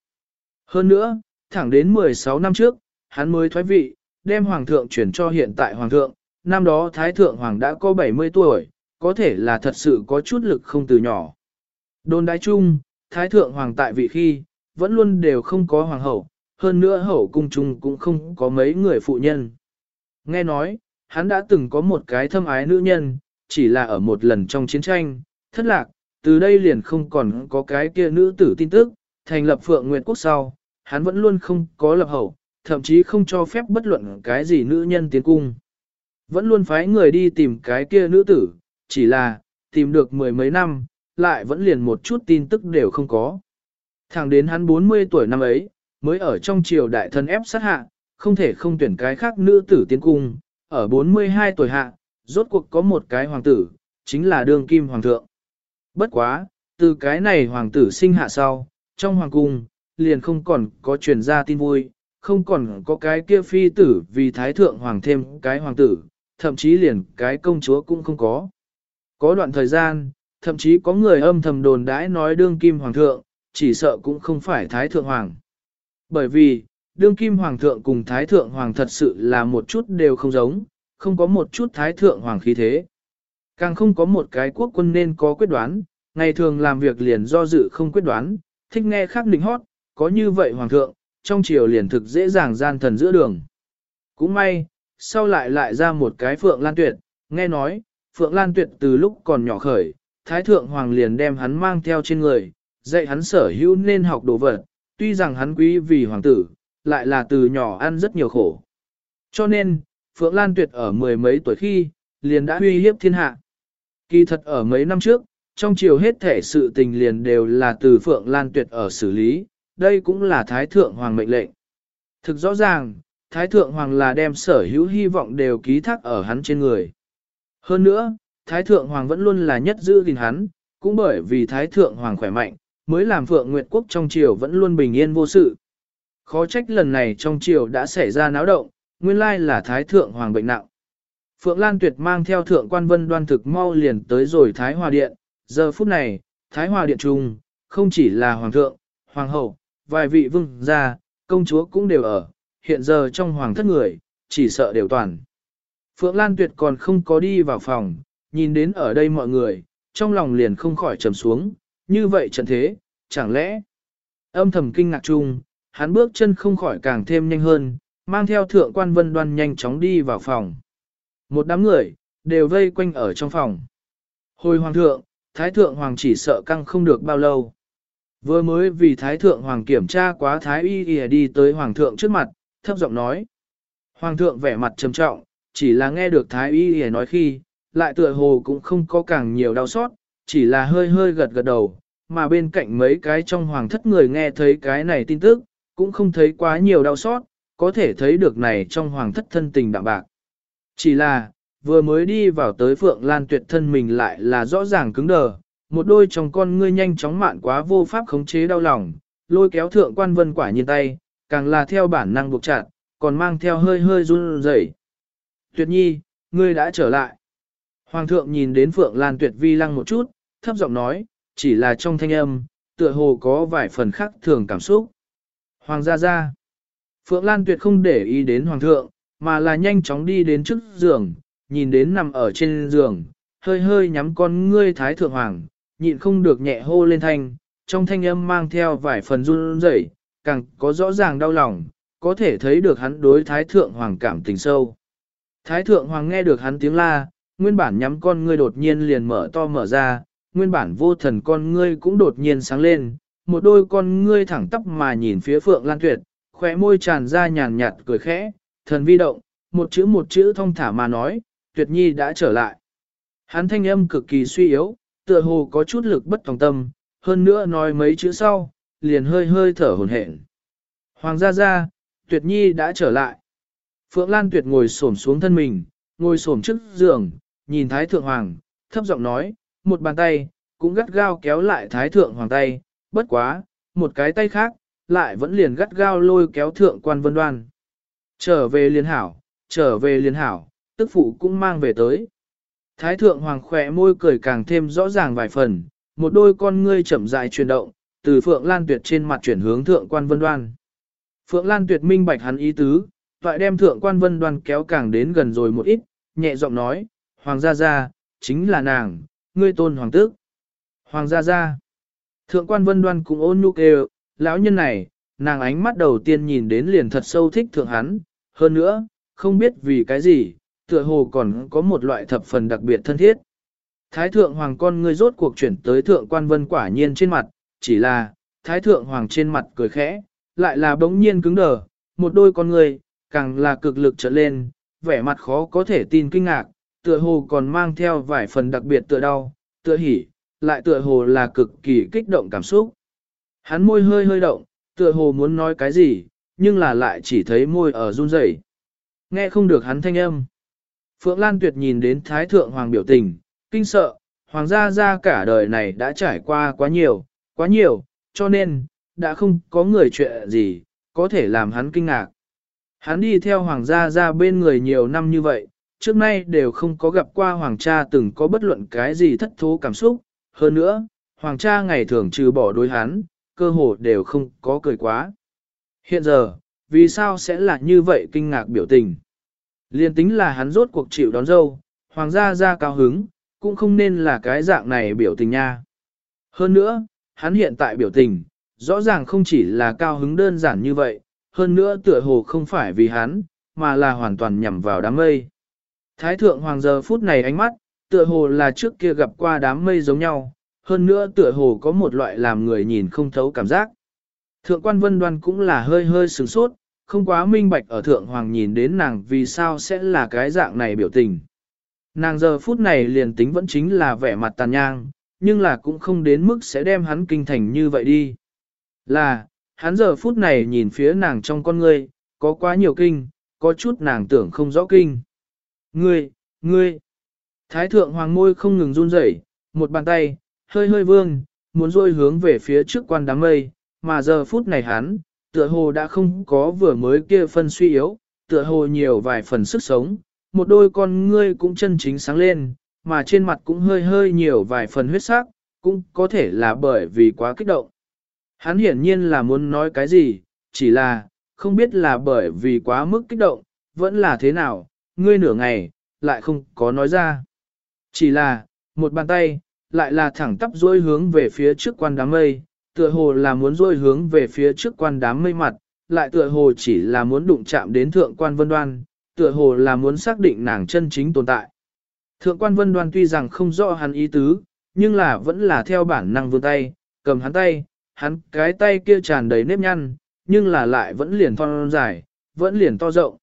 Hơn nữa, thẳng đến 16 năm trước, hắn mới thoái vị, đem Hoàng thượng chuyển cho hiện tại Hoàng thượng, năm đó Thái Thượng Hoàng đã có 70 tuổi, có thể là thật sự có chút lực không từ nhỏ. Đồn đái chung, Thái Thượng Hoàng tại vị khi, vẫn luôn đều không có Hoàng hậu, hơn nữa hậu cung chung cũng không có mấy người phụ nhân. Nghe nói, hắn đã từng có một cái thâm ái nữ nhân, chỉ là ở một lần trong chiến tranh, thất lạc, từ đây liền không còn có cái kia nữ tử tin tức, thành lập Phượng Nguyệt Quốc sau, hắn vẫn luôn không có lập hậu, thậm chí không cho phép bất luận cái gì nữ nhân tiến cung. Vẫn luôn phái người đi tìm cái kia nữ tử, chỉ là, tìm được mười mấy năm, lại vẫn liền một chút tin tức đều không có. Thẳng đến hắn 40 tuổi năm ấy, mới ở trong triều đại thân ép sát hạ, không thể không tuyển cái khác nữ tử tiến cung, ở 42 tuổi hạ, rốt cuộc có một cái hoàng tử, chính là đương kim hoàng thượng. Bất quá, từ cái này hoàng tử sinh hạ sau, trong hoàng cung, liền không còn có truyền ra tin vui, không còn có cái kia phi tử vì thái thượng hoàng thêm cái hoàng tử, thậm chí liền cái công chúa cũng không có. Có đoạn thời gian, thậm chí có người âm thầm đồn đãi nói đương kim hoàng thượng, chỉ sợ cũng không phải thái thượng hoàng. Bởi vì, đương kim hoàng thượng cùng thái thượng hoàng thật sự là một chút đều không giống, không có một chút thái thượng hoàng khí thế. Càng không có một cái quốc quân nên có quyết đoán, ngày thường làm việc liền do dự không quyết đoán, thích nghe khác định hót, có như vậy hoàng thượng, trong triều liền thực dễ dàng gian thần giữa đường. Cũng may, sau lại lại ra một cái Phượng Lan Tuyệt, nghe nói, Phượng Lan Tuyệt từ lúc còn nhỏ khởi, Thái Thượng Hoàng liền đem hắn mang theo trên người, dạy hắn sở hữu nên học đồ vật, tuy rằng hắn quý vì hoàng tử, lại là từ nhỏ ăn rất nhiều khổ. Cho nên, Phượng Lan Tuyệt ở mười mấy tuổi khi, liền đã uy hiếp thiên hạ. Kỳ thật ở mấy năm trước, trong chiều hết thể sự tình liền đều là từ Phượng Lan Tuyệt ở xử lý, đây cũng là Thái Thượng Hoàng mệnh lệnh. Thực rõ ràng, Thái Thượng Hoàng là đem sở hữu hy vọng đều ký thác ở hắn trên người. Hơn nữa, Thái Thượng Hoàng vẫn luôn là nhất giữ gìn hắn, cũng bởi vì Thái Thượng Hoàng khỏe mạnh, mới làm Phượng Nguyệt Quốc trong triều vẫn luôn bình yên vô sự. Khó trách lần này trong triều đã xảy ra náo động, nguyên lai là Thái Thượng Hoàng bệnh nặng. Phượng Lan Tuyệt mang theo Thượng quan Vân đoan thực mau liền tới rồi Thái Hòa Điện, giờ phút này, Thái Hòa Điện trung, không chỉ là Hoàng thượng, Hoàng hậu, vài vị vương gia, công chúa cũng đều ở, hiện giờ trong Hoàng thất người, chỉ sợ đều toàn. Phượng Lan Tuyệt còn không có đi vào phòng, nhìn đến ở đây mọi người, trong lòng liền không khỏi trầm xuống, như vậy trận thế, chẳng lẽ âm thầm kinh ngạc chung, hắn bước chân không khỏi càng thêm nhanh hơn, mang theo thượng quan vân đoan nhanh chóng đi vào phòng. Một đám người, đều vây quanh ở trong phòng. Hồi hoàng thượng, thái thượng hoàng chỉ sợ căng không được bao lâu. Vừa mới vì thái thượng hoàng kiểm tra quá thái y y đi tới hoàng thượng trước mặt, thấp giọng nói. Hoàng thượng vẻ mặt trầm trọng, chỉ là nghe được thái y y nói khi, lại tựa hồ cũng không có càng nhiều đau xót, chỉ là hơi hơi gật gật đầu, mà bên cạnh mấy cái trong hoàng thất người nghe thấy cái này tin tức, cũng không thấy quá nhiều đau xót, có thể thấy được này trong hoàng thất thân tình đạm bạc. Chỉ là, vừa mới đi vào tới Phượng Lan tuyệt thân mình lại là rõ ràng cứng đờ, một đôi trong con ngươi nhanh chóng mạn quá vô pháp khống chế đau lòng, lôi kéo thượng quan vân quả nhìn tay, càng là theo bản năng buộc chặt, còn mang theo hơi hơi run rẩy. Tuyệt nhi, ngươi đã trở lại. Hoàng thượng nhìn đến Phượng Lan tuyệt vi lăng một chút, thấp giọng nói, chỉ là trong thanh âm, tựa hồ có vài phần khác thường cảm xúc. Hoàng gia gia. Phượng Lan tuyệt không để ý đến Hoàng thượng, mà là nhanh chóng đi đến trước giường, nhìn đến nằm ở trên giường, hơi hơi nhắm con ngươi thái thượng hoàng, nhịn không được nhẹ hô lên thanh, trong thanh âm mang theo vài phần run rẩy, càng có rõ ràng đau lòng, có thể thấy được hắn đối thái thượng hoàng cảm tình sâu. Thái thượng hoàng nghe được hắn tiếng la, nguyên bản nhắm con ngươi đột nhiên liền mở to mở ra, nguyên bản vô thần con ngươi cũng đột nhiên sáng lên, một đôi con ngươi thẳng tắp mà nhìn phía Phượng Lan Tuyệt, khóe môi tràn ra nhàn nhạt cười khẽ, thần vi động, một chữ một chữ thông thả mà nói, Tuyệt Nhi đã trở lại. Hắn thanh âm cực kỳ suy yếu, tựa hồ có chút lực bất tòng tâm, hơn nữa nói mấy chữ sau, liền hơi hơi thở hồn hển. Hoàng gia gia, Tuyệt Nhi đã trở lại. Phượng Lan Tuyệt ngồi xổm xuống thân mình, ngồi xổm trước giường, nhìn Thái Thượng Hoàng, thấp giọng nói, một bàn tay, cũng gắt gao kéo lại Thái Thượng Hoàng tay, bất quá, một cái tay khác, lại vẫn liền gắt gao lôi kéo Thượng Quan Vân Đoan. Trở về liên hảo, trở về liên hảo, tức phụ cũng mang về tới. Thái Thượng Hoàng khỏe môi cười càng thêm rõ ràng vài phần, một đôi con ngươi chậm rãi chuyển động, từ Phượng Lan Tuyệt trên mặt chuyển hướng Thượng Quan Vân Đoan. Phượng Lan Tuyệt minh bạch hắn ý tứ, toại đem Thượng Quan Vân Đoan kéo càng đến gần rồi một ít, nhẹ giọng nói, Hoàng gia gia, chính là nàng, ngươi tôn hoàng tước. Hoàng gia gia. Thượng quan vân đoan cũng ôn nhu kêu, lão nhân này, nàng ánh mắt đầu tiên nhìn đến liền thật sâu thích thượng hắn, hơn nữa, không biết vì cái gì, tựa hồ còn có một loại thập phần đặc biệt thân thiết. Thái thượng hoàng con ngươi rốt cuộc chuyển tới thượng quan vân quả nhiên trên mặt, chỉ là, thái thượng hoàng trên mặt cười khẽ, lại là bỗng nhiên cứng đờ, một đôi con ngươi, càng là cực lực trở lên, vẻ mặt khó có thể tin kinh ngạc, tựa hồ còn mang theo vài phần đặc biệt tựa đau, tựa hỉ, lại tựa hồ là cực kỳ kích động cảm xúc. Hắn môi hơi hơi động, tựa hồ muốn nói cái gì, nhưng là lại chỉ thấy môi ở run rẩy. Nghe không được hắn thanh âm. Phượng Lan Tuyệt nhìn đến Thái Thượng Hoàng biểu tình, kinh sợ, Hoàng gia gia cả đời này đã trải qua quá nhiều, quá nhiều, cho nên, đã không có người chuyện gì, có thể làm hắn kinh ngạc. Hắn đi theo Hoàng gia gia bên người nhiều năm như vậy, trước nay đều không có gặp qua Hoàng cha từng có bất luận cái gì thất thố cảm xúc, hơn nữa, Hoàng cha ngày thường trừ bỏ đối hắn, cơ hồ đều không có cười quá. Hiện giờ, vì sao sẽ là như vậy kinh ngạc biểu tình? Liên tính là hắn rốt cuộc chịu đón dâu, hoàng gia ra cao hứng, cũng không nên là cái dạng này biểu tình nha. Hơn nữa, hắn hiện tại biểu tình, rõ ràng không chỉ là cao hứng đơn giản như vậy, hơn nữa tựa hồ không phải vì hắn, mà là hoàn toàn nhằm vào đám mây. Thái thượng hoàng giờ phút này ánh mắt, tựa hồ là trước kia gặp qua đám mây giống nhau, hơn nữa tựa hồ có một loại làm người nhìn không thấu cảm giác. Thượng quan vân đoan cũng là hơi hơi sửng sốt, không quá minh bạch ở thượng hoàng nhìn đến nàng vì sao sẽ là cái dạng này biểu tình. Nàng giờ phút này liền tính vẫn chính là vẻ mặt tàn nhang, nhưng là cũng không đến mức sẽ đem hắn kinh thành như vậy đi. Là, hắn giờ phút này nhìn phía nàng trong con ngươi, có quá nhiều kinh, có chút nàng tưởng không rõ kinh. Ngươi, ngươi, thái thượng hoàng môi không ngừng run rẩy, một bàn tay, hơi hơi vương, muốn rôi hướng về phía trước quan đám mây, mà giờ phút này hắn, tựa hồ đã không có vừa mới kia phân suy yếu, tựa hồ nhiều vài phần sức sống, một đôi con ngươi cũng chân chính sáng lên, mà trên mặt cũng hơi hơi nhiều vài phần huyết sắc, cũng có thể là bởi vì quá kích động. Hắn hiển nhiên là muốn nói cái gì, chỉ là, không biết là bởi vì quá mức kích động, vẫn là thế nào, ngươi nửa ngày, lại không có nói ra. Chỉ là, một bàn tay, lại là thẳng tắp dôi hướng về phía trước quan đám mây, tựa hồ là muốn dôi hướng về phía trước quan đám mây mặt, lại tựa hồ chỉ là muốn đụng chạm đến thượng quan vân đoan, tựa hồ là muốn xác định nàng chân chính tồn tại. Thượng quan vân đoan tuy rằng không rõ hắn ý tứ, nhưng là vẫn là theo bản năng vươn tay, cầm hắn tay, hắn cái tay kia tràn đầy nếp nhăn, nhưng là lại vẫn liền thon dài, vẫn liền to rộng.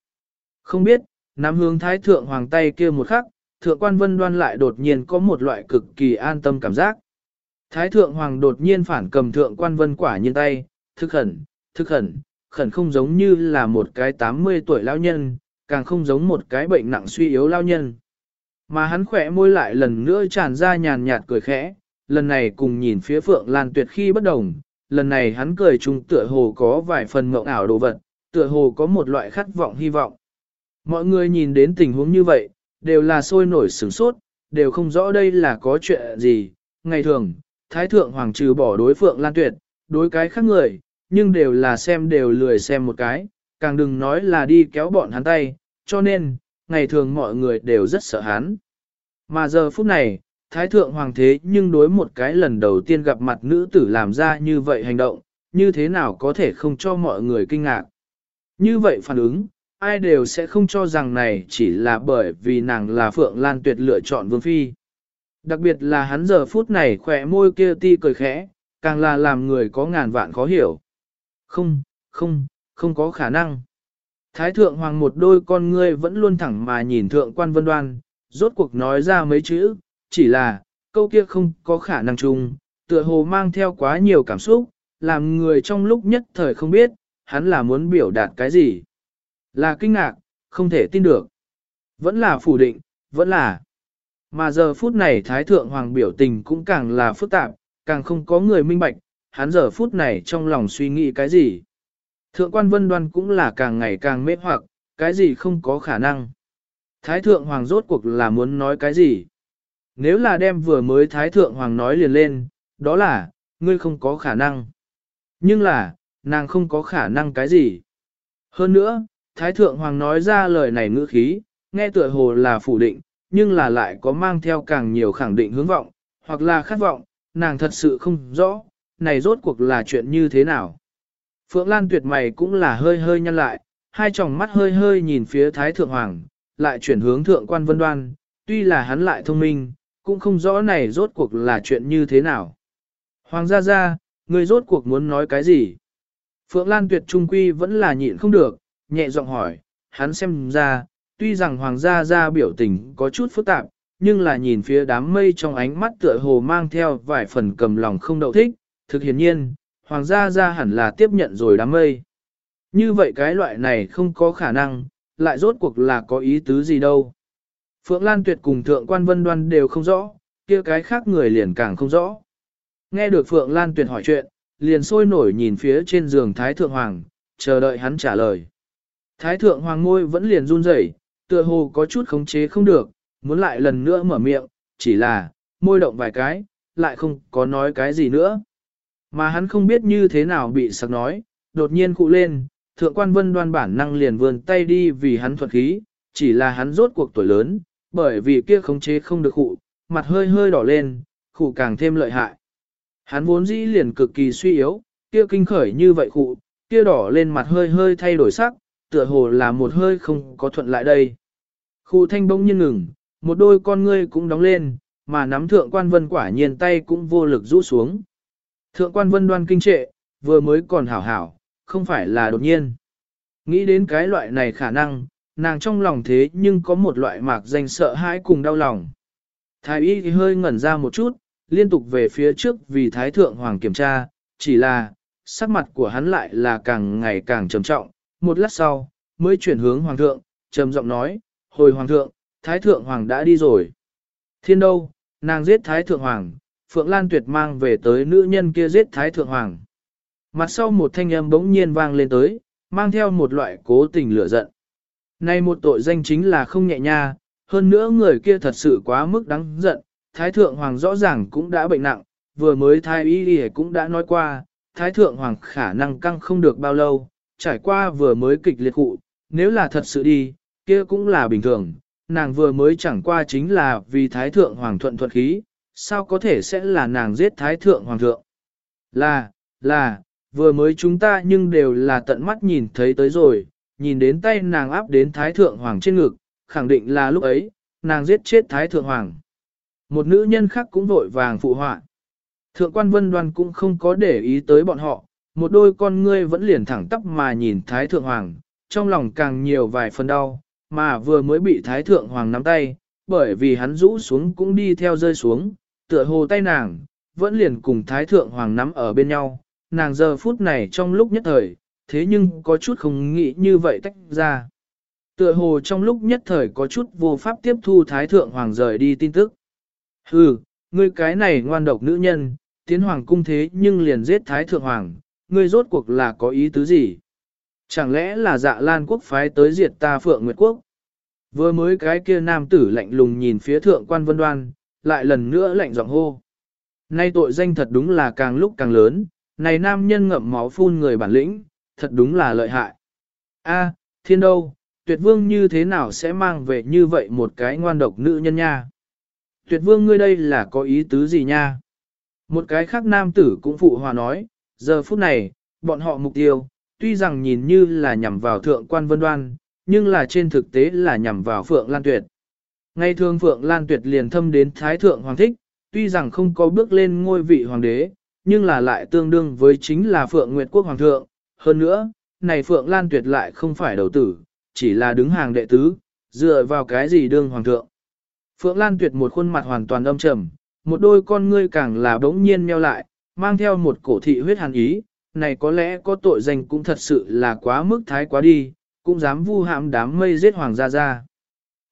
Không biết, nắm hướng thái thượng hoàng tay kia một khắc, thượng quan vân đoan lại đột nhiên có một loại cực kỳ an tâm cảm giác. Thái thượng hoàng đột nhiên phản cầm thượng quan vân quả nhiên tay, thức khẩn, thức khẩn, khẩn không giống như là một cái 80 tuổi lao nhân, càng không giống một cái bệnh nặng suy yếu lao nhân. Mà hắn khỏe môi lại lần nữa tràn ra nhàn nhạt cười khẽ, lần này cùng nhìn phía phượng lan tuyệt khi bất đồng, lần này hắn cười chung tựa hồ có vài phần mộng ảo đồ vật, tựa hồ có một loại khát vọng hy vọng. Mọi người nhìn đến tình huống như vậy, đều là sôi nổi sửng sốt, đều không rõ đây là có chuyện gì, ngày thường, Thái Thượng Hoàng trừ bỏ đối Phượng Lan Tuyệt, đối cái khác người, nhưng đều là xem đều lười xem một cái, càng đừng nói là đi kéo bọn hắn tay, cho nên, ngày thường mọi người đều rất sợ hắn. Mà giờ phút này, Thái Thượng Hoàng thế nhưng đối một cái lần đầu tiên gặp mặt nữ tử làm ra như vậy hành động, như thế nào có thể không cho mọi người kinh ngạc. Như vậy phản ứng, ai đều sẽ không cho rằng này chỉ là bởi vì nàng là Phượng Lan Tuyệt lựa chọn Vương Phi. Đặc biệt là hắn giờ phút này khỏe môi kia ti cười khẽ, càng là làm người có ngàn vạn khó hiểu. Không, không, không có khả năng. Thái thượng hoàng một đôi con ngươi vẫn luôn thẳng mà nhìn thượng quan vân đoan, rốt cuộc nói ra mấy chữ, chỉ là, câu kia không có khả năng chung, tựa hồ mang theo quá nhiều cảm xúc, làm người trong lúc nhất thời không biết, hắn là muốn biểu đạt cái gì. Là kinh ngạc, không thể tin được. Vẫn là phủ định, vẫn là. Mà giờ phút này Thái Thượng Hoàng biểu tình cũng càng là phức tạp, càng không có người minh bạch, hắn giờ phút này trong lòng suy nghĩ cái gì. Thượng quan vân đoan cũng là càng ngày càng mê hoặc, cái gì không có khả năng. Thái Thượng Hoàng rốt cuộc là muốn nói cái gì? Nếu là đem vừa mới Thái Thượng Hoàng nói liền lên, đó là, ngươi không có khả năng. Nhưng là, nàng không có khả năng cái gì. Hơn nữa, Thái Thượng Hoàng nói ra lời này ngữ khí, nghe tựa hồ là phủ định, nhưng là lại có mang theo càng nhiều khẳng định hướng vọng, hoặc là khát vọng, nàng thật sự không rõ, này rốt cuộc là chuyện như thế nào. Phượng Lan tuyệt mày cũng là hơi hơi nhăn lại, hai tròng mắt hơi hơi nhìn phía Thái Thượng Hoàng, lại chuyển hướng Thượng quan Vân Đoan, tuy là hắn lại thông minh, cũng không rõ này rốt cuộc là chuyện như thế nào. Hoàng gia gia, người rốt cuộc muốn nói cái gì? Phượng Lan Tuyệt Trung Quy vẫn là nhịn không được, nhẹ giọng hỏi, hắn xem ra, tuy rằng Hoàng gia gia biểu tình có chút phức tạp, nhưng là nhìn phía đám mây trong ánh mắt tựa hồ mang theo vài phần cầm lòng không đậu thích, thực hiển nhiên, Hoàng gia gia hẳn là tiếp nhận rồi đám mây. Như vậy cái loại này không có khả năng, lại rốt cuộc là có ý tứ gì đâu. Phượng Lan Tuyệt cùng Thượng quan Vân Đoan đều không rõ, kia cái khác người liền càng không rõ. Nghe được Phượng Lan Tuyệt hỏi chuyện, liền sôi nổi nhìn phía trên giường Thái Thượng Hoàng, chờ đợi hắn trả lời. Thái Thượng Hoàng ngôi vẫn liền run rẩy, tựa hồ có chút khống chế không được, muốn lại lần nữa mở miệng, chỉ là, môi động vài cái, lại không có nói cái gì nữa. Mà hắn không biết như thế nào bị sặc nói, đột nhiên cụ lên, thượng quan vân đoan bản năng liền vươn tay đi vì hắn thuật khí, chỉ là hắn rốt cuộc tuổi lớn, bởi vì kia khống chế không được cụ, mặt hơi hơi đỏ lên, cụ càng thêm lợi hại. Hắn vốn dĩ liền cực kỳ suy yếu, kia kinh khởi như vậy cụ, kia đỏ lên mặt hơi hơi thay đổi sắc, tựa hồ là một hơi không có thuận lại đây. Khu thanh bỗng nhiên ngừng, một đôi con ngươi cũng đóng lên, mà nắm thượng quan vân quả nhiên tay cũng vô lực rũ xuống. Thượng quan vân đoan kinh trệ, vừa mới còn hảo hảo, không phải là đột nhiên. Nghĩ đến cái loại này khả năng, nàng trong lòng thế nhưng có một loại mạc danh sợ hãi cùng đau lòng. Thái y thì hơi ngẩn ra một chút, liên tục về phía trước vì Thái Thượng Hoàng kiểm tra, chỉ là, sắc mặt của hắn lại là càng ngày càng trầm trọng. Một lát sau, mới chuyển hướng Hoàng thượng, trầm giọng nói, hồi Hoàng thượng, Thái Thượng Hoàng đã đi rồi. Thiên đâu, nàng giết Thái Thượng Hoàng, Phượng Lan Tuyệt mang về tới nữ nhân kia giết Thái Thượng Hoàng. Mặt sau một thanh âm bỗng nhiên vang lên tới, mang theo một loại cố tình lửa giận. Này một tội danh chính là không nhẹ nha, hơn nữa người kia thật sự quá mức đáng giận, Thái Thượng Hoàng rõ ràng cũng đã bệnh nặng, vừa mới Thái Y Y cũng đã nói qua, Thái Thượng Hoàng khả năng căng không được bao lâu, trải qua vừa mới kịch liệt cụ, nếu là thật sự đi, kia cũng là bình thường, nàng vừa mới chẳng qua chính là vì Thái Thượng Hoàng thuận thuận khí, sao có thể sẽ là nàng giết Thái Thượng Hoàng thượng? Là, là, vừa mới chúng ta nhưng đều là tận mắt nhìn thấy tới rồi, nhìn đến tay nàng áp đến Thái Thượng Hoàng trên ngực, khẳng định là lúc ấy, nàng giết chết Thái Thượng Hoàng. Một nữ nhân khác cũng vội vàng phụ họa. Thượng quan vân đoan cũng không có để ý tới bọn họ, một đôi con ngươi vẫn liền thẳng tắp mà nhìn Thái Thượng Hoàng, trong lòng càng nhiều vài phần đau, mà vừa mới bị Thái Thượng Hoàng nắm tay, bởi vì hắn rũ xuống cũng đi theo rơi xuống, tựa hồ tay nàng, vẫn liền cùng Thái Thượng Hoàng nắm ở bên nhau, nàng giờ phút này trong lúc nhất thời, thế nhưng có chút không nghĩ như vậy tách ra. Tựa hồ trong lúc nhất thời có chút vô pháp tiếp thu Thái Thượng Hoàng rời đi tin tức. Hừ, ngươi cái này ngoan độc nữ nhân, tiến hoàng cung thế nhưng liền giết Thái Thượng Hoàng, ngươi rốt cuộc là có ý tứ gì? Chẳng lẽ là dạ lan quốc phái tới diệt ta Phượng Nguyệt Quốc? Vừa mới cái kia nam tử lạnh lùng nhìn phía thượng quan vân đoan, lại lần nữa lạnh giọng hô. Nay tội danh thật đúng là càng lúc càng lớn, này nam nhân ngậm máu phun người bản lĩnh, thật đúng là lợi hại. A, thiên đâu, tuyệt vương như thế nào sẽ mang về như vậy một cái ngoan độc nữ nhân nha? Tuyệt vương ngươi đây là có ý tứ gì nha? Một cái khác nam tử cũng phụ hòa nói, giờ phút này, bọn họ mục tiêu, tuy rằng nhìn như là nhằm vào thượng quan vân đoan, nhưng là trên thực tế là nhằm vào Phượng Lan Tuyệt. Ngay thường Phượng Lan Tuyệt liền thâm đến Thái Thượng Hoàng Thích, tuy rằng không có bước lên ngôi vị Hoàng đế, nhưng là lại tương đương với chính là Phượng Nguyệt Quốc Hoàng thượng. Hơn nữa, này Phượng Lan Tuyệt lại không phải đầu tử, chỉ là đứng hàng đệ tứ, dựa vào cái gì đương Hoàng thượng. Phượng Lan Tuyệt một khuôn mặt hoàn toàn âm trầm, một đôi con ngươi càng là đống nhiên meo lại, mang theo một cổ thị huyết hàn ý, này có lẽ có tội danh cũng thật sự là quá mức thái quá đi, cũng dám vu hãm đám mây giết hoàng gia gia.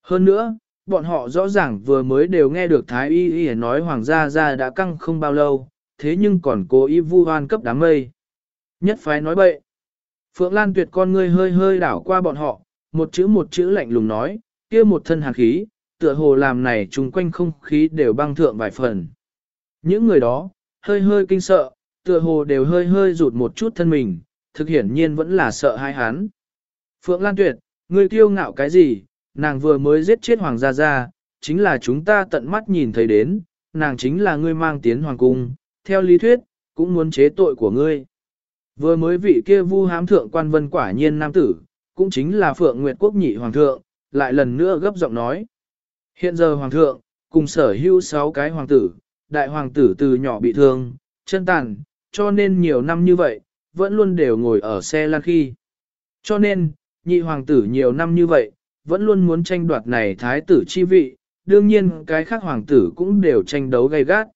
Hơn nữa, bọn họ rõ ràng vừa mới đều nghe được Thái Y Y nói hoàng gia gia đã căng không bao lâu, thế nhưng còn cố ý vu hoan cấp đám mây. Nhất phái nói bậy. Phượng Lan tuyệt con ngươi hơi hơi đảo qua bọn họ, một chữ một chữ lạnh lùng nói, kia một thân hàn khí, tựa hồ làm này chung quanh không khí đều băng thượng vài phần. Những người đó, hơi hơi kinh sợ, tựa hồ đều hơi hơi rụt một chút thân mình, thực hiển nhiên vẫn là sợ hai hắn. Phượng Lan Tuyệt, ngươi kiêu ngạo cái gì, nàng vừa mới giết chết Hoàng gia gia, chính là chúng ta tận mắt nhìn thấy đến, nàng chính là ngươi mang tiến Hoàng cung, theo lý thuyết, cũng muốn chế tội của ngươi. Vừa mới vị kia vu hám thượng quan vân quả nhiên nam tử, cũng chính là Phượng Nguyệt Quốc nhị Hoàng thượng, lại lần nữa gấp giọng nói. Hiện giờ Hoàng thượng, cùng sở hữu sáu cái hoàng tử, đại hoàng tử từ nhỏ bị thương, chân tàn, cho nên nhiều năm như vậy, vẫn luôn đều ngồi ở xe lan khi. Cho nên, nhị hoàng tử nhiều năm như vậy, vẫn luôn muốn tranh đoạt này thái tử chi vị, đương nhiên cái khác hoàng tử cũng đều tranh đấu gay gắt.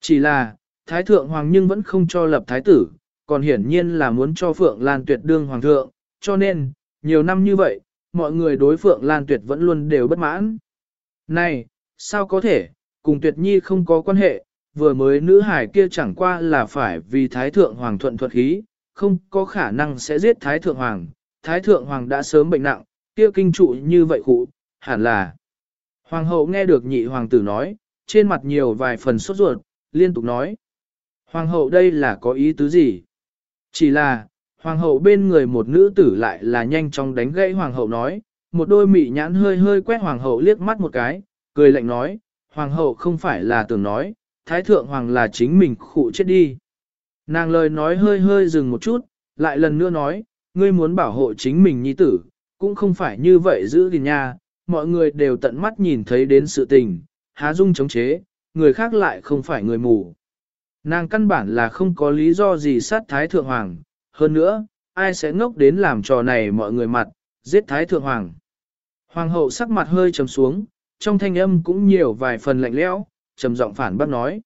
Chỉ là, thái thượng hoàng nhưng vẫn không cho lập thái tử, còn hiển nhiên là muốn cho Phượng Lan Tuyệt đương hoàng thượng, cho nên, nhiều năm như vậy, mọi người đối Phượng Lan Tuyệt vẫn luôn đều bất mãn. Này, sao có thể, cùng Tuyệt Nhi không có quan hệ, vừa mới nữ hải kia chẳng qua là phải vì Thái Thượng Hoàng thuận thuật khí, không có khả năng sẽ giết Thái Thượng Hoàng. Thái Thượng Hoàng đã sớm bệnh nặng, kia kinh trụ như vậy khụ, hẳn là. Hoàng hậu nghe được nhị hoàng tử nói, trên mặt nhiều vài phần sốt ruột, liên tục nói. Hoàng hậu đây là có ý tứ gì? Chỉ là, hoàng hậu bên người một nữ tử lại là nhanh chóng đánh gãy hoàng hậu nói, một đôi mị nhãn hơi hơi quét hoàng hậu liếc mắt một cái, cười lạnh nói, hoàng hậu không phải là tưởng nói, thái thượng hoàng là chính mình khụ chết đi. Nàng lời nói hơi hơi dừng một chút, lại lần nữa nói, ngươi muốn bảo hộ chính mình nhi tử, cũng không phải như vậy giữ gìn nha, mọi người đều tận mắt nhìn thấy đến sự tình, há dung chống chế, người khác lại không phải người mù. Nàng căn bản là không có lý do gì sát Thái Thượng Hoàng, hơn nữa, ai sẽ ngốc đến làm trò này mọi người mặt, giết Thái Thượng Hoàng. Hoàng hậu sắc mặt hơi trầm xuống, trong thanh âm cũng nhiều vài phần lạnh lẽo, trầm giọng phản bác nói.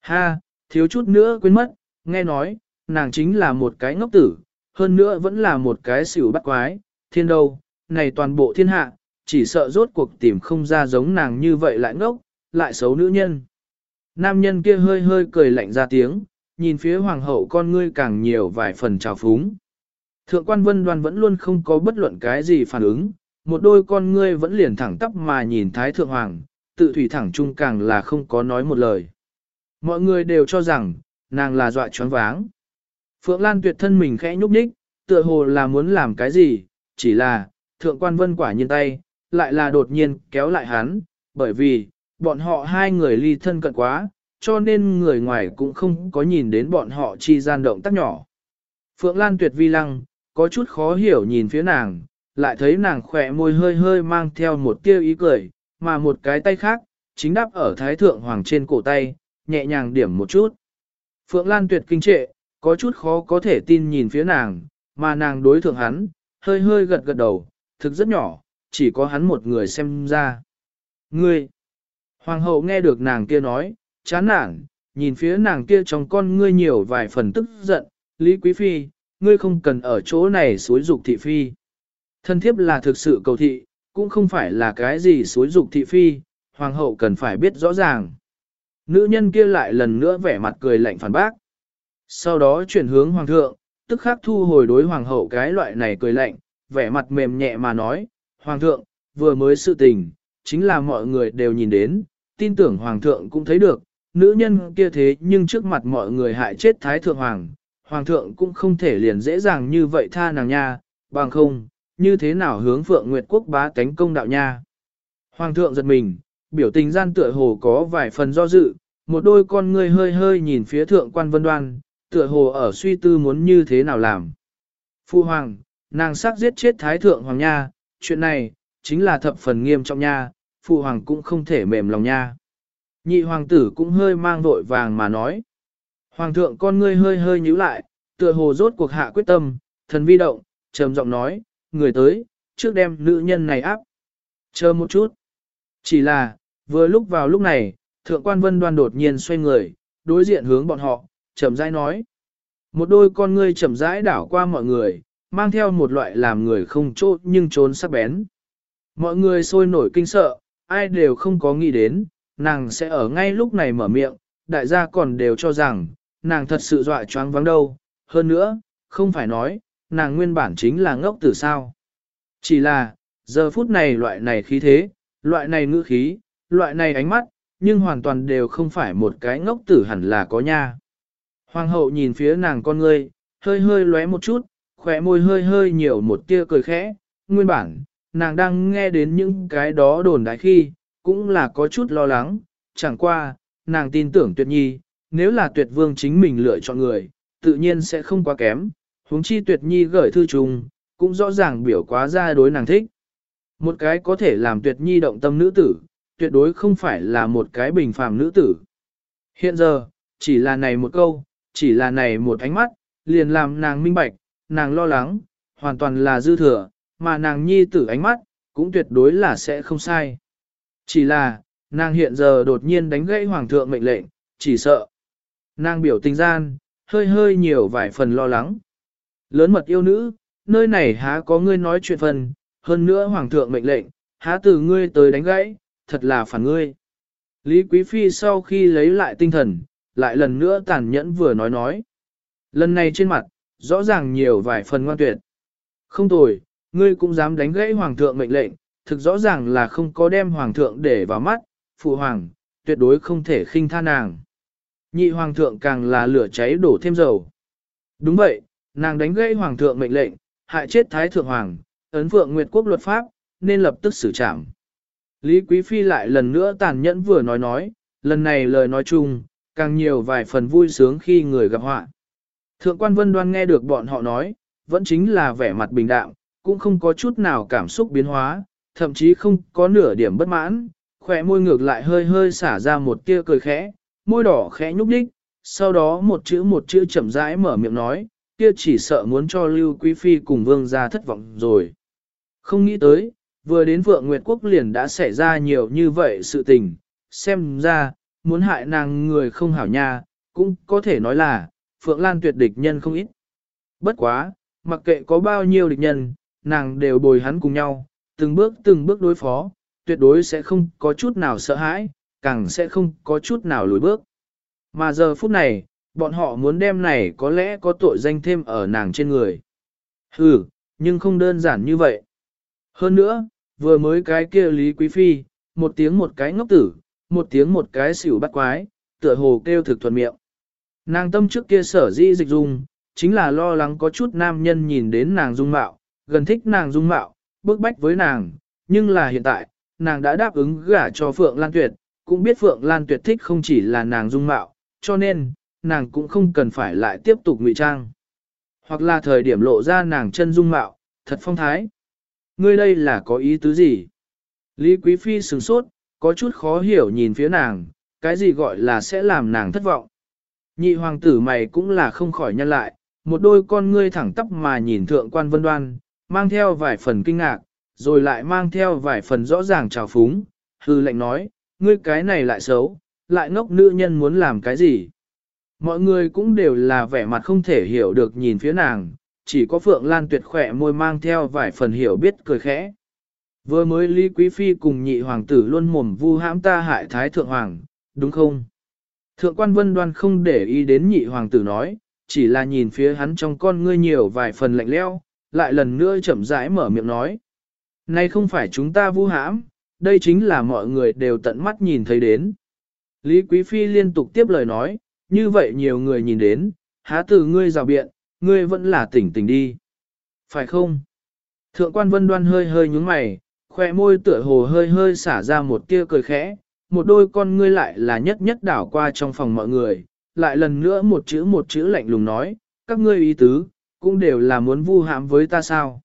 Ha, thiếu chút nữa quên mất, nghe nói, nàng chính là một cái ngốc tử, hơn nữa vẫn là một cái xỉu bắt quái, thiên đâu, này toàn bộ thiên hạ, chỉ sợ rốt cuộc tìm không ra giống nàng như vậy lại ngốc, lại xấu nữ nhân. Nam nhân kia hơi hơi cười lạnh ra tiếng, nhìn phía hoàng hậu con ngươi càng nhiều vài phần trào phúng. Thượng quan vân đoan vẫn luôn không có bất luận cái gì phản ứng, một đôi con ngươi vẫn liền thẳng tắp mà nhìn thái thượng hoàng, tự thủy thẳng trung càng là không có nói một lời. Mọi người đều cho rằng, nàng là dọa choáng váng. Phượng Lan tuyệt thân mình khẽ nhúc nhích, tựa hồ là muốn làm cái gì, chỉ là, thượng quan vân quả nhiên tay, lại là đột nhiên kéo lại hắn, bởi vì, bọn họ hai người ly thân cận quá, cho nên người ngoài cũng không có nhìn đến bọn họ chi gian động tác nhỏ. Phượng Lan tuyệt vi lăng, có chút khó hiểu nhìn phía nàng, lại thấy nàng khỏe môi hơi hơi mang theo một tia ý cười, mà một cái tay khác, chính đáp ở thái thượng hoàng trên cổ tay, nhẹ nhàng điểm một chút. Phượng Lan tuyệt kinh trệ, có chút khó có thể tin nhìn phía nàng, mà nàng đối thượng hắn, hơi hơi gật gật đầu, thực rất nhỏ, chỉ có hắn một người xem ra. Ngươi! Hoàng hậu nghe được nàng kia nói, chán nản, nhìn phía nàng kia trong con ngươi nhiều vài phần tức giận, Lý Quý Phi, ngươi không cần ở chỗ này xối dục thị phi. Thân thiếp là thực sự cầu thị, cũng không phải là cái gì xối dục thị phi, hoàng hậu cần phải biết rõ ràng. Nữ nhân kia lại lần nữa vẻ mặt cười lạnh phản bác. Sau đó chuyển hướng hoàng thượng, tức khắc thu hồi đối hoàng hậu cái loại này cười lạnh, vẻ mặt mềm nhẹ mà nói, hoàng thượng, vừa mới sự tình, chính là mọi người đều nhìn đến, tin tưởng hoàng thượng cũng thấy được, nữ nhân kia thế nhưng trước mặt mọi người hại chết thái thượng hoàng, hoàng thượng cũng không thể liền dễ dàng như vậy tha nàng nha, bằng không, như thế nào hướng phượng nguyệt quốc bá tánh công đạo nha. Hoàng thượng giật mình, biểu tình gian tựa hồ có vài phần do dự, một đôi con ngươi hơi hơi nhìn phía thượng quan vân đoan, tựa hồ ở suy tư muốn như thế nào làm. Phu hoàng, nàng sắc giết chết thái thượng hoàng nha, chuyện này, chính là thập phần nghiêm trọng nha, phụ hoàng cũng không thể mềm lòng nha. Nhị hoàng tử cũng hơi mang vội vàng mà nói. Hoàng thượng con ngươi hơi hơi nhíu lại, tựa hồ rốt cuộc hạ quyết tâm, thần vi động, trầm giọng nói, người tới, trước đem nữ nhân này áp. Chờ một chút. Chỉ là, vừa lúc vào lúc này, thượng quan vân đoan đột nhiên xoay người, đối diện hướng bọn họ, chậm rãi nói. Một đôi con ngươi chậm rãi đảo qua mọi người, mang theo một loại làm người không chốt nhưng trốn sắc bén. Mọi người sôi nổi kinh sợ, ai đều không có nghĩ đến, nàng sẽ ở ngay lúc này mở miệng, đại gia còn đều cho rằng, nàng thật sự dọa choáng vắng đâu, hơn nữa, không phải nói, nàng nguyên bản chính là ngốc tử sao. Chỉ là, giờ phút này loại này khí thế, loại này ngữ khí, loại này ánh mắt, nhưng hoàn toàn đều không phải một cái ngốc tử hẳn là có nha. Hoàng hậu nhìn phía nàng con ngươi, hơi hơi lóe một chút, khỏe môi hơi hơi nhiều một tia cười khẽ, nguyên bản, nàng đang nghe đến những cái đó đồn đại khi, cũng là có chút lo lắng, chẳng qua, nàng tin tưởng tuyệt nhi, nếu là tuyệt vương chính mình lựa chọn người, tự nhiên sẽ không quá kém, huống chi tuyệt nhi gửi thư trùng, cũng rõ ràng biểu quá ra đối nàng thích. Một cái có thể làm tuyệt nhi động tâm nữ tử, tuyệt đối không phải là một cái bình phàm nữ tử. Hiện giờ, chỉ là này một câu, chỉ là này một ánh mắt, liền làm nàng minh bạch, nàng lo lắng, hoàn toàn là dư thừa, mà nàng nhi tử ánh mắt, cũng tuyệt đối là sẽ không sai. Chỉ là, nàng hiện giờ đột nhiên đánh gãy hoàng thượng mệnh lệnh, chỉ sợ. Nàng biểu tình gian, hơi hơi nhiều vài phần lo lắng. Lớn mật yêu nữ, nơi này há có ngươi nói chuyện phần, hơn nữa hoàng thượng mệnh lệnh, há từ ngươi tới đánh gãy, thật là phản ngươi. Lý Quý Phi sau khi lấy lại tinh thần, lại lần nữa tàn nhẫn vừa nói nói. Lần này trên mặt, rõ ràng nhiều vài phần ngoan tuyệt. Không tồi, ngươi cũng dám đánh gãy hoàng thượng mệnh lệnh, thực rõ ràng là không có đem hoàng thượng để vào mắt, phụ hoàng, tuyệt đối không thể khinh tha nàng. Nhị hoàng thượng càng là lửa cháy đổ thêm dầu. Đúng vậy, nàng đánh gãy hoàng thượng mệnh lệnh, hại chết thái thượng hoàng, ấn vượng nguyệt quốc luật pháp, nên lập tức xử trảm. Lý Quý Phi lại lần nữa tàn nhẫn vừa nói nói, lần này lời nói chung, càng nhiều vài phần vui sướng khi người gặp họa. Thượng quan vân đoan nghe được bọn họ nói, vẫn chính là vẻ mặt bình đạm, cũng không có chút nào cảm xúc biến hóa, thậm chí không có nửa điểm bất mãn, khỏe môi ngược lại hơi hơi xả ra một tia cười khẽ, môi đỏ khẽ nhúc đích sau đó một chữ một chữ chậm rãi mở miệng nói, kia chỉ sợ muốn cho Lưu Quý Phi cùng vương gia thất vọng rồi. Không nghĩ tới, vừa đến Vượng Nguyệt Quốc liền đã xảy ra nhiều như vậy sự tình, xem ra, muốn hại nàng người không hảo nha, cũng có thể nói là, Phượng Lan tuyệt địch nhân không ít. Bất quá, mặc kệ có bao nhiêu địch nhân, nàng đều bồi hắn cùng nhau, từng bước từng bước đối phó, tuyệt đối sẽ không có chút nào sợ hãi, càng sẽ không có chút nào lùi bước. Mà giờ phút này, bọn họ muốn đem này có lẽ có tội danh thêm ở nàng trên người. Ừ, nhưng không đơn giản như vậy. Hơn nữa, vừa mới cái kia Lý Quý Phi, một tiếng một cái ngốc tử, một tiếng một cái xỉu bắt quái, tựa hồ kêu thực thuận miệng. Nàng tâm trước kia sở di dịch dung, chính là lo lắng có chút nam nhân nhìn đến nàng dung mạo, gần thích nàng dung mạo, bức bách với nàng, nhưng là hiện tại, nàng đã đáp ứng gả cho Phượng Lan Tuyệt, cũng biết Phượng Lan Tuyệt thích không chỉ là nàng dung mạo, cho nên, nàng cũng không cần phải lại tiếp tục ngụy trang. Hoặc là thời điểm lộ ra nàng chân dung mạo, thật phong thái. Ngươi đây là có ý tứ gì? Lý Quý Phi sừng sốt, có chút khó hiểu nhìn phía nàng, cái gì gọi là sẽ làm nàng thất vọng. Nhị hoàng tử mày cũng là không khỏi nhân lại, một đôi con ngươi thẳng tắp mà nhìn thượng quan vân đoan, mang theo vài phần kinh ngạc, rồi lại mang theo vài phần rõ ràng trào phúng, hư lệnh nói, ngươi cái này lại xấu, lại ngốc nữ nhân muốn làm cái gì. Mọi người cũng đều là vẻ mặt không thể hiểu được nhìn phía nàng, chỉ có Phượng Lan tuyệt khỏe môi mang theo vài phần hiểu biết cười khẽ. Vừa mới Lý Quý Phi cùng nhị hoàng tử luôn mồm vu hãm ta hại Thái Thượng Hoàng, đúng không? Thượng quan vân đoan không để ý đến nhị hoàng tử nói, chỉ là nhìn phía hắn trong con ngươi nhiều vài phần lạnh leo, lại lần nữa chậm rãi mở miệng nói. Này không phải chúng ta vu hãm, đây chính là mọi người đều tận mắt nhìn thấy đến. Lý Quý Phi liên tục tiếp lời nói, như vậy nhiều người nhìn đến, há từ ngươi rào biện, ngươi vẫn là tỉnh tỉnh đi. Phải không? Thượng quan vân đoan hơi hơi nhúng mày, khoe môi tựa hồ hơi hơi xả ra một tia cười khẽ, một đôi con ngươi lại là nhất nhất đảo qua trong phòng mọi người, lại lần nữa một chữ một chữ lạnh lùng nói, các ngươi ý tứ, cũng đều là muốn vu hãm với ta sao.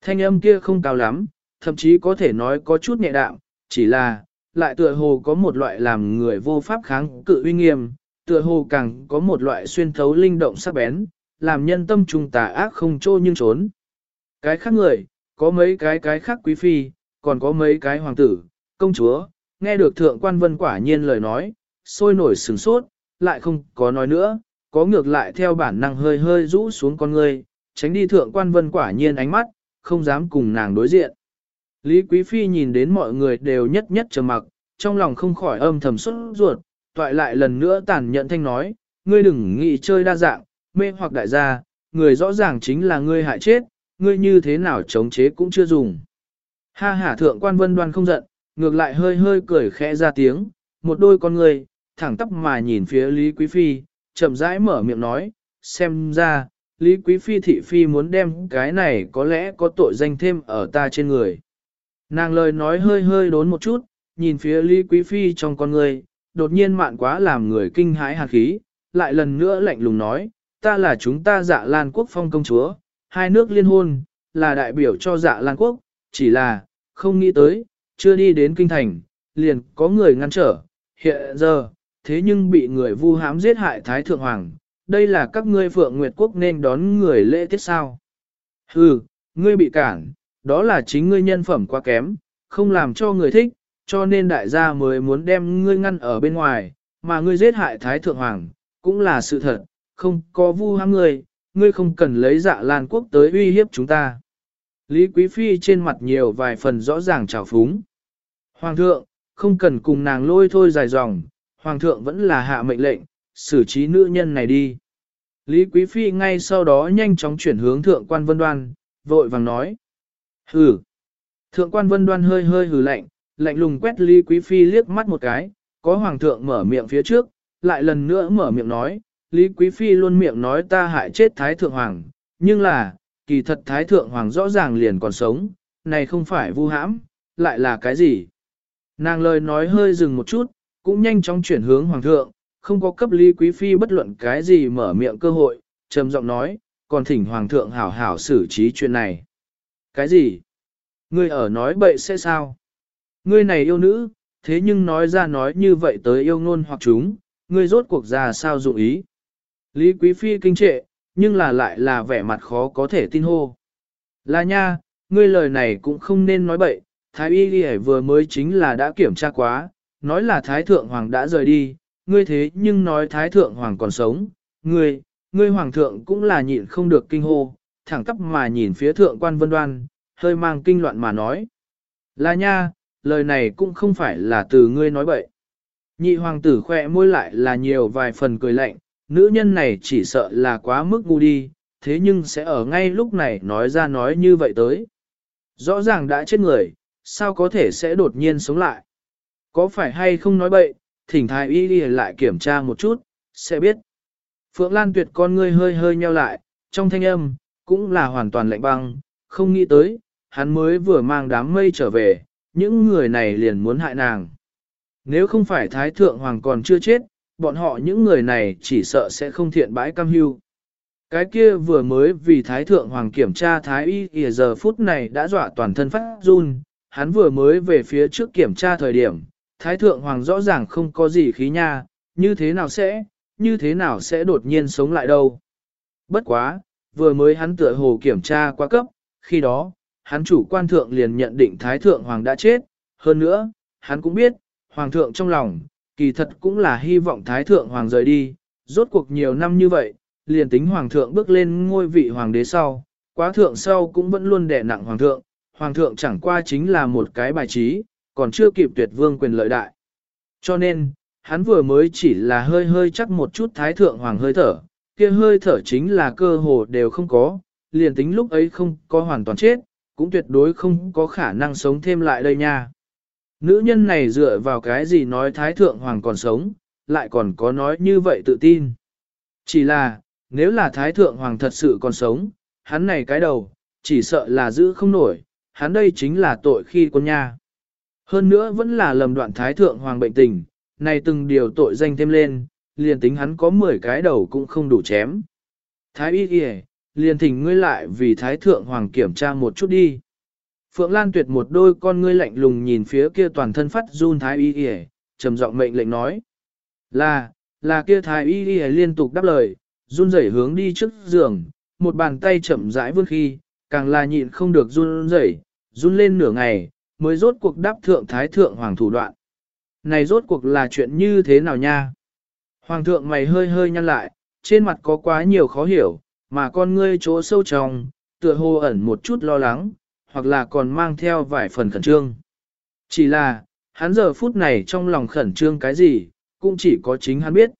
Thanh âm kia không cao lắm, thậm chí có thể nói có chút nhẹ đạm, chỉ là, lại tựa hồ có một loại làm người vô pháp kháng cự uy nghiêm, tựa hồ càng có một loại xuyên thấu linh động sắc bén, làm nhân tâm trung tà ác không trô nhưng trốn. Cái khác người, có mấy cái cái khác quý phi, còn có mấy cái hoàng tử, công chúa, nghe được thượng quan vân quả nhiên lời nói, sôi nổi sừng sốt, lại không có nói nữa, có ngược lại theo bản năng hơi hơi rũ xuống con người, tránh đi thượng quan vân quả nhiên ánh mắt, không dám cùng nàng đối diện. Lý Quý Phi nhìn đến mọi người đều nhất nhất trầm mặc, trong lòng không khỏi âm thầm xuất ruột, toại lại lần nữa tàn nhẫn thanh nói, ngươi đừng nghĩ chơi đa dạng, mê hoặc đại gia, người rõ ràng chính là ngươi hại chết, ngươi như thế nào chống chế cũng chưa dùng. Ha hả thượng quan vân đoan không giận, ngược lại hơi hơi cười khẽ ra tiếng, một đôi con người, thẳng tắp mà nhìn phía Lý Quý Phi, chậm rãi mở miệng nói, xem ra, Lý Quý Phi thị phi muốn đem cái này có lẽ có tội danh thêm ở ta trên người. Nàng lời nói hơi hơi đốn một chút, nhìn phía Lý Quý Phi trong con người, đột nhiên mạn quá làm người kinh hãi hạt khí, lại lần nữa lạnh lùng nói, ta là chúng ta dạ Lan Quốc phong công chúa, hai nước liên hôn, là đại biểu cho dạ Lan Quốc, chỉ là, không nghĩ tới, chưa đi đến kinh thành, liền có người ngăn trở, hiện giờ, thế nhưng bị người vu hãm giết hại Thái Thượng Hoàng, đây là các ngươi Phượng Nguyệt Quốc nên đón người lễ tiết sao. Hừ, ngươi bị cản, đó là chính ngươi nhân phẩm quá kém, không làm cho người thích, cho nên đại gia mới muốn đem ngươi ngăn ở bên ngoài, mà ngươi giết hại Thái Thượng Hoàng, cũng là sự thật, không có vu hãm ngươi, ngươi không cần lấy dạ lan quốc tới uy hiếp chúng ta. Lý Quý Phi trên mặt nhiều vài phần rõ ràng trào phúng. Hoàng thượng, không cần cùng nàng lôi thôi dài dòng, Hoàng thượng vẫn là hạ mệnh lệnh, xử trí nữ nhân này đi. Lý Quý Phi ngay sau đó nhanh chóng chuyển hướng thượng quan vân đoan, vội vàng nói. Hừ. Thượng quan vân đoan hơi hơi hừ lạnh, lạnh lùng quét Lý Quý Phi liếc mắt một cái, có Hoàng thượng mở miệng phía trước, lại lần nữa mở miệng nói, Lý Quý Phi luôn miệng nói ta hại chết Thái Thượng Hoàng, nhưng là, kỳ thật Thái Thượng Hoàng rõ ràng liền còn sống, này không phải vu hãm, lại là cái gì? Nàng lời nói hơi dừng một chút, cũng nhanh chóng chuyển hướng Hoàng thượng, không có cấp Lý Quý Phi bất luận cái gì mở miệng cơ hội, trầm giọng nói, còn thỉnh Hoàng thượng hảo hảo xử trí chuyện này. Cái gì? Ngươi ở nói bậy sẽ sao? Ngươi này yêu nữ, thế nhưng nói ra nói như vậy tới yêu ngôn hoặc chúng, ngươi rốt cuộc ra sao dụng ý? Lý Quý Phi kinh trệ, nhưng là lại là vẻ mặt khó có thể tin hô. Là nha, ngươi lời này cũng không nên nói bậy, Thái Y Ghi vừa mới chính là đã kiểm tra quá, nói là Thái Thượng Hoàng đã rời đi, ngươi thế nhưng nói Thái Thượng Hoàng còn sống, ngươi, ngươi Hoàng Thượng cũng là nhịn không được kinh hô, thẳng tắp mà nhìn phía Thượng quan vân đoan, hơi mang kinh loạn mà nói. Là nha, lời này cũng không phải là từ ngươi nói bậy. Nhị hoàng tử khỏe môi lại là nhiều vài phần cười lạnh, nữ nhân này chỉ sợ là quá mức ngu đi, thế nhưng sẽ ở ngay lúc này nói ra nói như vậy tới. Rõ ràng đã chết người, sao có thể sẽ đột nhiên sống lại? Có phải hay không nói bậy, thỉnh thái y đi lại kiểm tra một chút, sẽ biết. Phượng Lan tuyệt con ngươi hơi hơi nheo lại, trong thanh âm, cũng là hoàn toàn lạnh băng, không nghĩ tới, hắn mới vừa mang đám mây trở về, những người này liền muốn hại nàng. Nếu không phải Thái Thượng Hoàng còn chưa chết, bọn họ những người này chỉ sợ sẽ không thiện bãi cam hưu. Cái kia vừa mới vì Thái Thượng Hoàng kiểm tra Thái Y kìa giờ phút này đã dọa toàn thân phát run, hắn vừa mới về phía trước kiểm tra thời điểm, Thái Thượng Hoàng rõ ràng không có gì khí nha, như thế nào sẽ, như thế nào sẽ đột nhiên sống lại đâu. Bất quá, vừa mới hắn tựa hồ kiểm tra quá cấp, khi đó, hắn chủ quan thượng liền nhận định Thái Thượng Hoàng đã chết, hơn nữa, hắn cũng biết, Hoàng thượng trong lòng, kỳ thật cũng là hy vọng Thái Thượng Hoàng rời đi, rốt cuộc nhiều năm như vậy, liền tính Hoàng thượng bước lên ngôi vị Hoàng đế sau, quá thượng sau cũng vẫn luôn đè nặng Hoàng thượng, Hoàng thượng chẳng qua chính là một cái bài trí, còn chưa kịp tuyệt vương quyền lợi đại. Cho nên, hắn vừa mới chỉ là hơi hơi chắc một chút Thái Thượng Hoàng hơi thở, kia hơi thở chính là cơ hồ đều không có, liền tính lúc ấy không có hoàn toàn chết, cũng tuyệt đối không có khả năng sống thêm lại đây nha. Nữ nhân này dựa vào cái gì nói Thái Thượng Hoàng còn sống, lại còn có nói như vậy tự tin. Chỉ là, nếu là Thái Thượng Hoàng thật sự còn sống, hắn này cái đầu, chỉ sợ là giữ không nổi, hắn đây chính là tội khi con nha. Hơn nữa vẫn là lầm đoạn Thái Thượng Hoàng bệnh tình, này từng điều tội danh thêm lên, liền tính hắn có 10 cái đầu cũng không đủ chém. Thái y kìa, liền thỉnh ngươi lại vì Thái Thượng Hoàng kiểm tra một chút đi. Phượng Lan tuyệt một đôi con ngươi lạnh lùng nhìn phía kia toàn thân phát run thái y y trầm giọng mệnh lệnh nói. Là, là kia thái y y liên tục đáp lời, run rẩy hướng đi trước giường, một bàn tay chậm rãi vươn khi, càng là nhịn không được run rẩy, run lên nửa ngày, mới rốt cuộc đáp thượng thái thượng hoàng thủ đoạn. Này rốt cuộc là chuyện như thế nào nha? Hoàng thượng mày hơi hơi nhăn lại, trên mặt có quá nhiều khó hiểu, mà con ngươi chỗ sâu trong, tựa hồ ẩn một chút lo lắng, hoặc là còn mang theo vài phần khẩn trương. Chỉ là, hắn giờ phút này trong lòng khẩn trương cái gì, cũng chỉ có chính hắn biết.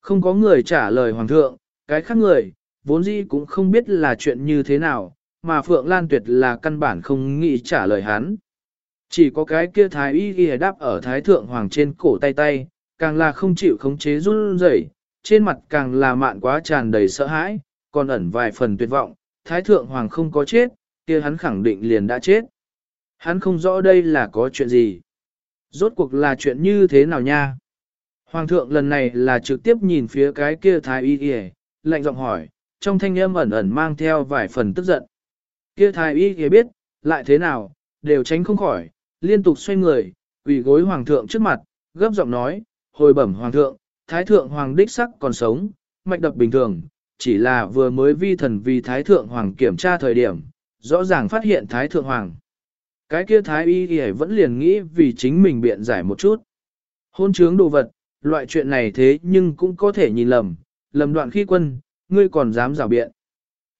Không có người trả lời hoàng thượng, cái khác người, vốn dĩ cũng không biết là chuyện như thế nào, mà Phượng Lan Tuyệt là căn bản không nghĩ trả lời hắn. Chỉ có cái kia thái y ghi đáp ở thái thượng hoàng trên cổ tay tay, càng là không chịu khống chế run rẩy, trên mặt càng là mạn quá tràn đầy sợ hãi, còn ẩn vài phần tuyệt vọng, thái thượng hoàng không có chết, kia hắn khẳng định liền đã chết. Hắn không rõ đây là có chuyện gì. Rốt cuộc là chuyện như thế nào nha? Hoàng thượng lần này là trực tiếp nhìn phía cái kia thái y y, lạnh giọng hỏi, trong thanh âm ẩn ẩn mang theo vài phần tức giận. Kia thái y y biết, lại thế nào, đều tránh không khỏi, liên tục xoay người, quỳ gối hoàng thượng trước mặt, gấp giọng nói, hồi bẩm hoàng thượng, thái thượng hoàng đích sắc còn sống, mạch đập bình thường, chỉ là vừa mới vi thần vì thái thượng hoàng kiểm tra thời điểm, rõ ràng phát hiện thái thượng hoàng. Cái kia thái y y vẫn liền nghĩ vì chính mình biện giải một chút. Hôn trướng đồ vật, loại chuyện này thế nhưng cũng có thể nhìn lầm, lầm đoạn khi quân, ngươi còn dám rào biện.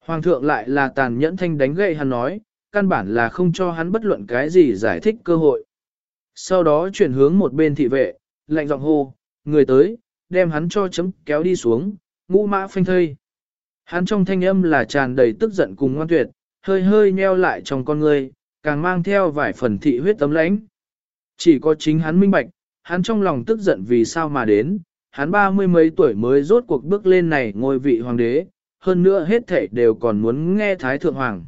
Hoàng thượng lại là tàn nhẫn thanh đánh gậy hắn nói, căn bản là không cho hắn bất luận cái gì giải thích cơ hội. Sau đó chuyển hướng một bên thị vệ, lạnh giọng hô, người tới, đem hắn cho chấm kéo đi xuống, ngũ mã phanh thây. Hắn trong thanh âm là tràn đầy tức giận cùng ngoan tuyệt, hơi hơi nheo lại trong con người, càng mang theo vài phần thị huyết tấm lãnh. Chỉ có chính hắn minh bạch, hắn trong lòng tức giận vì sao mà đến, hắn ba mươi mấy tuổi mới rốt cuộc bước lên này ngôi vị hoàng đế, hơn nữa hết thảy đều còn muốn nghe Thái Thượng Hoàng.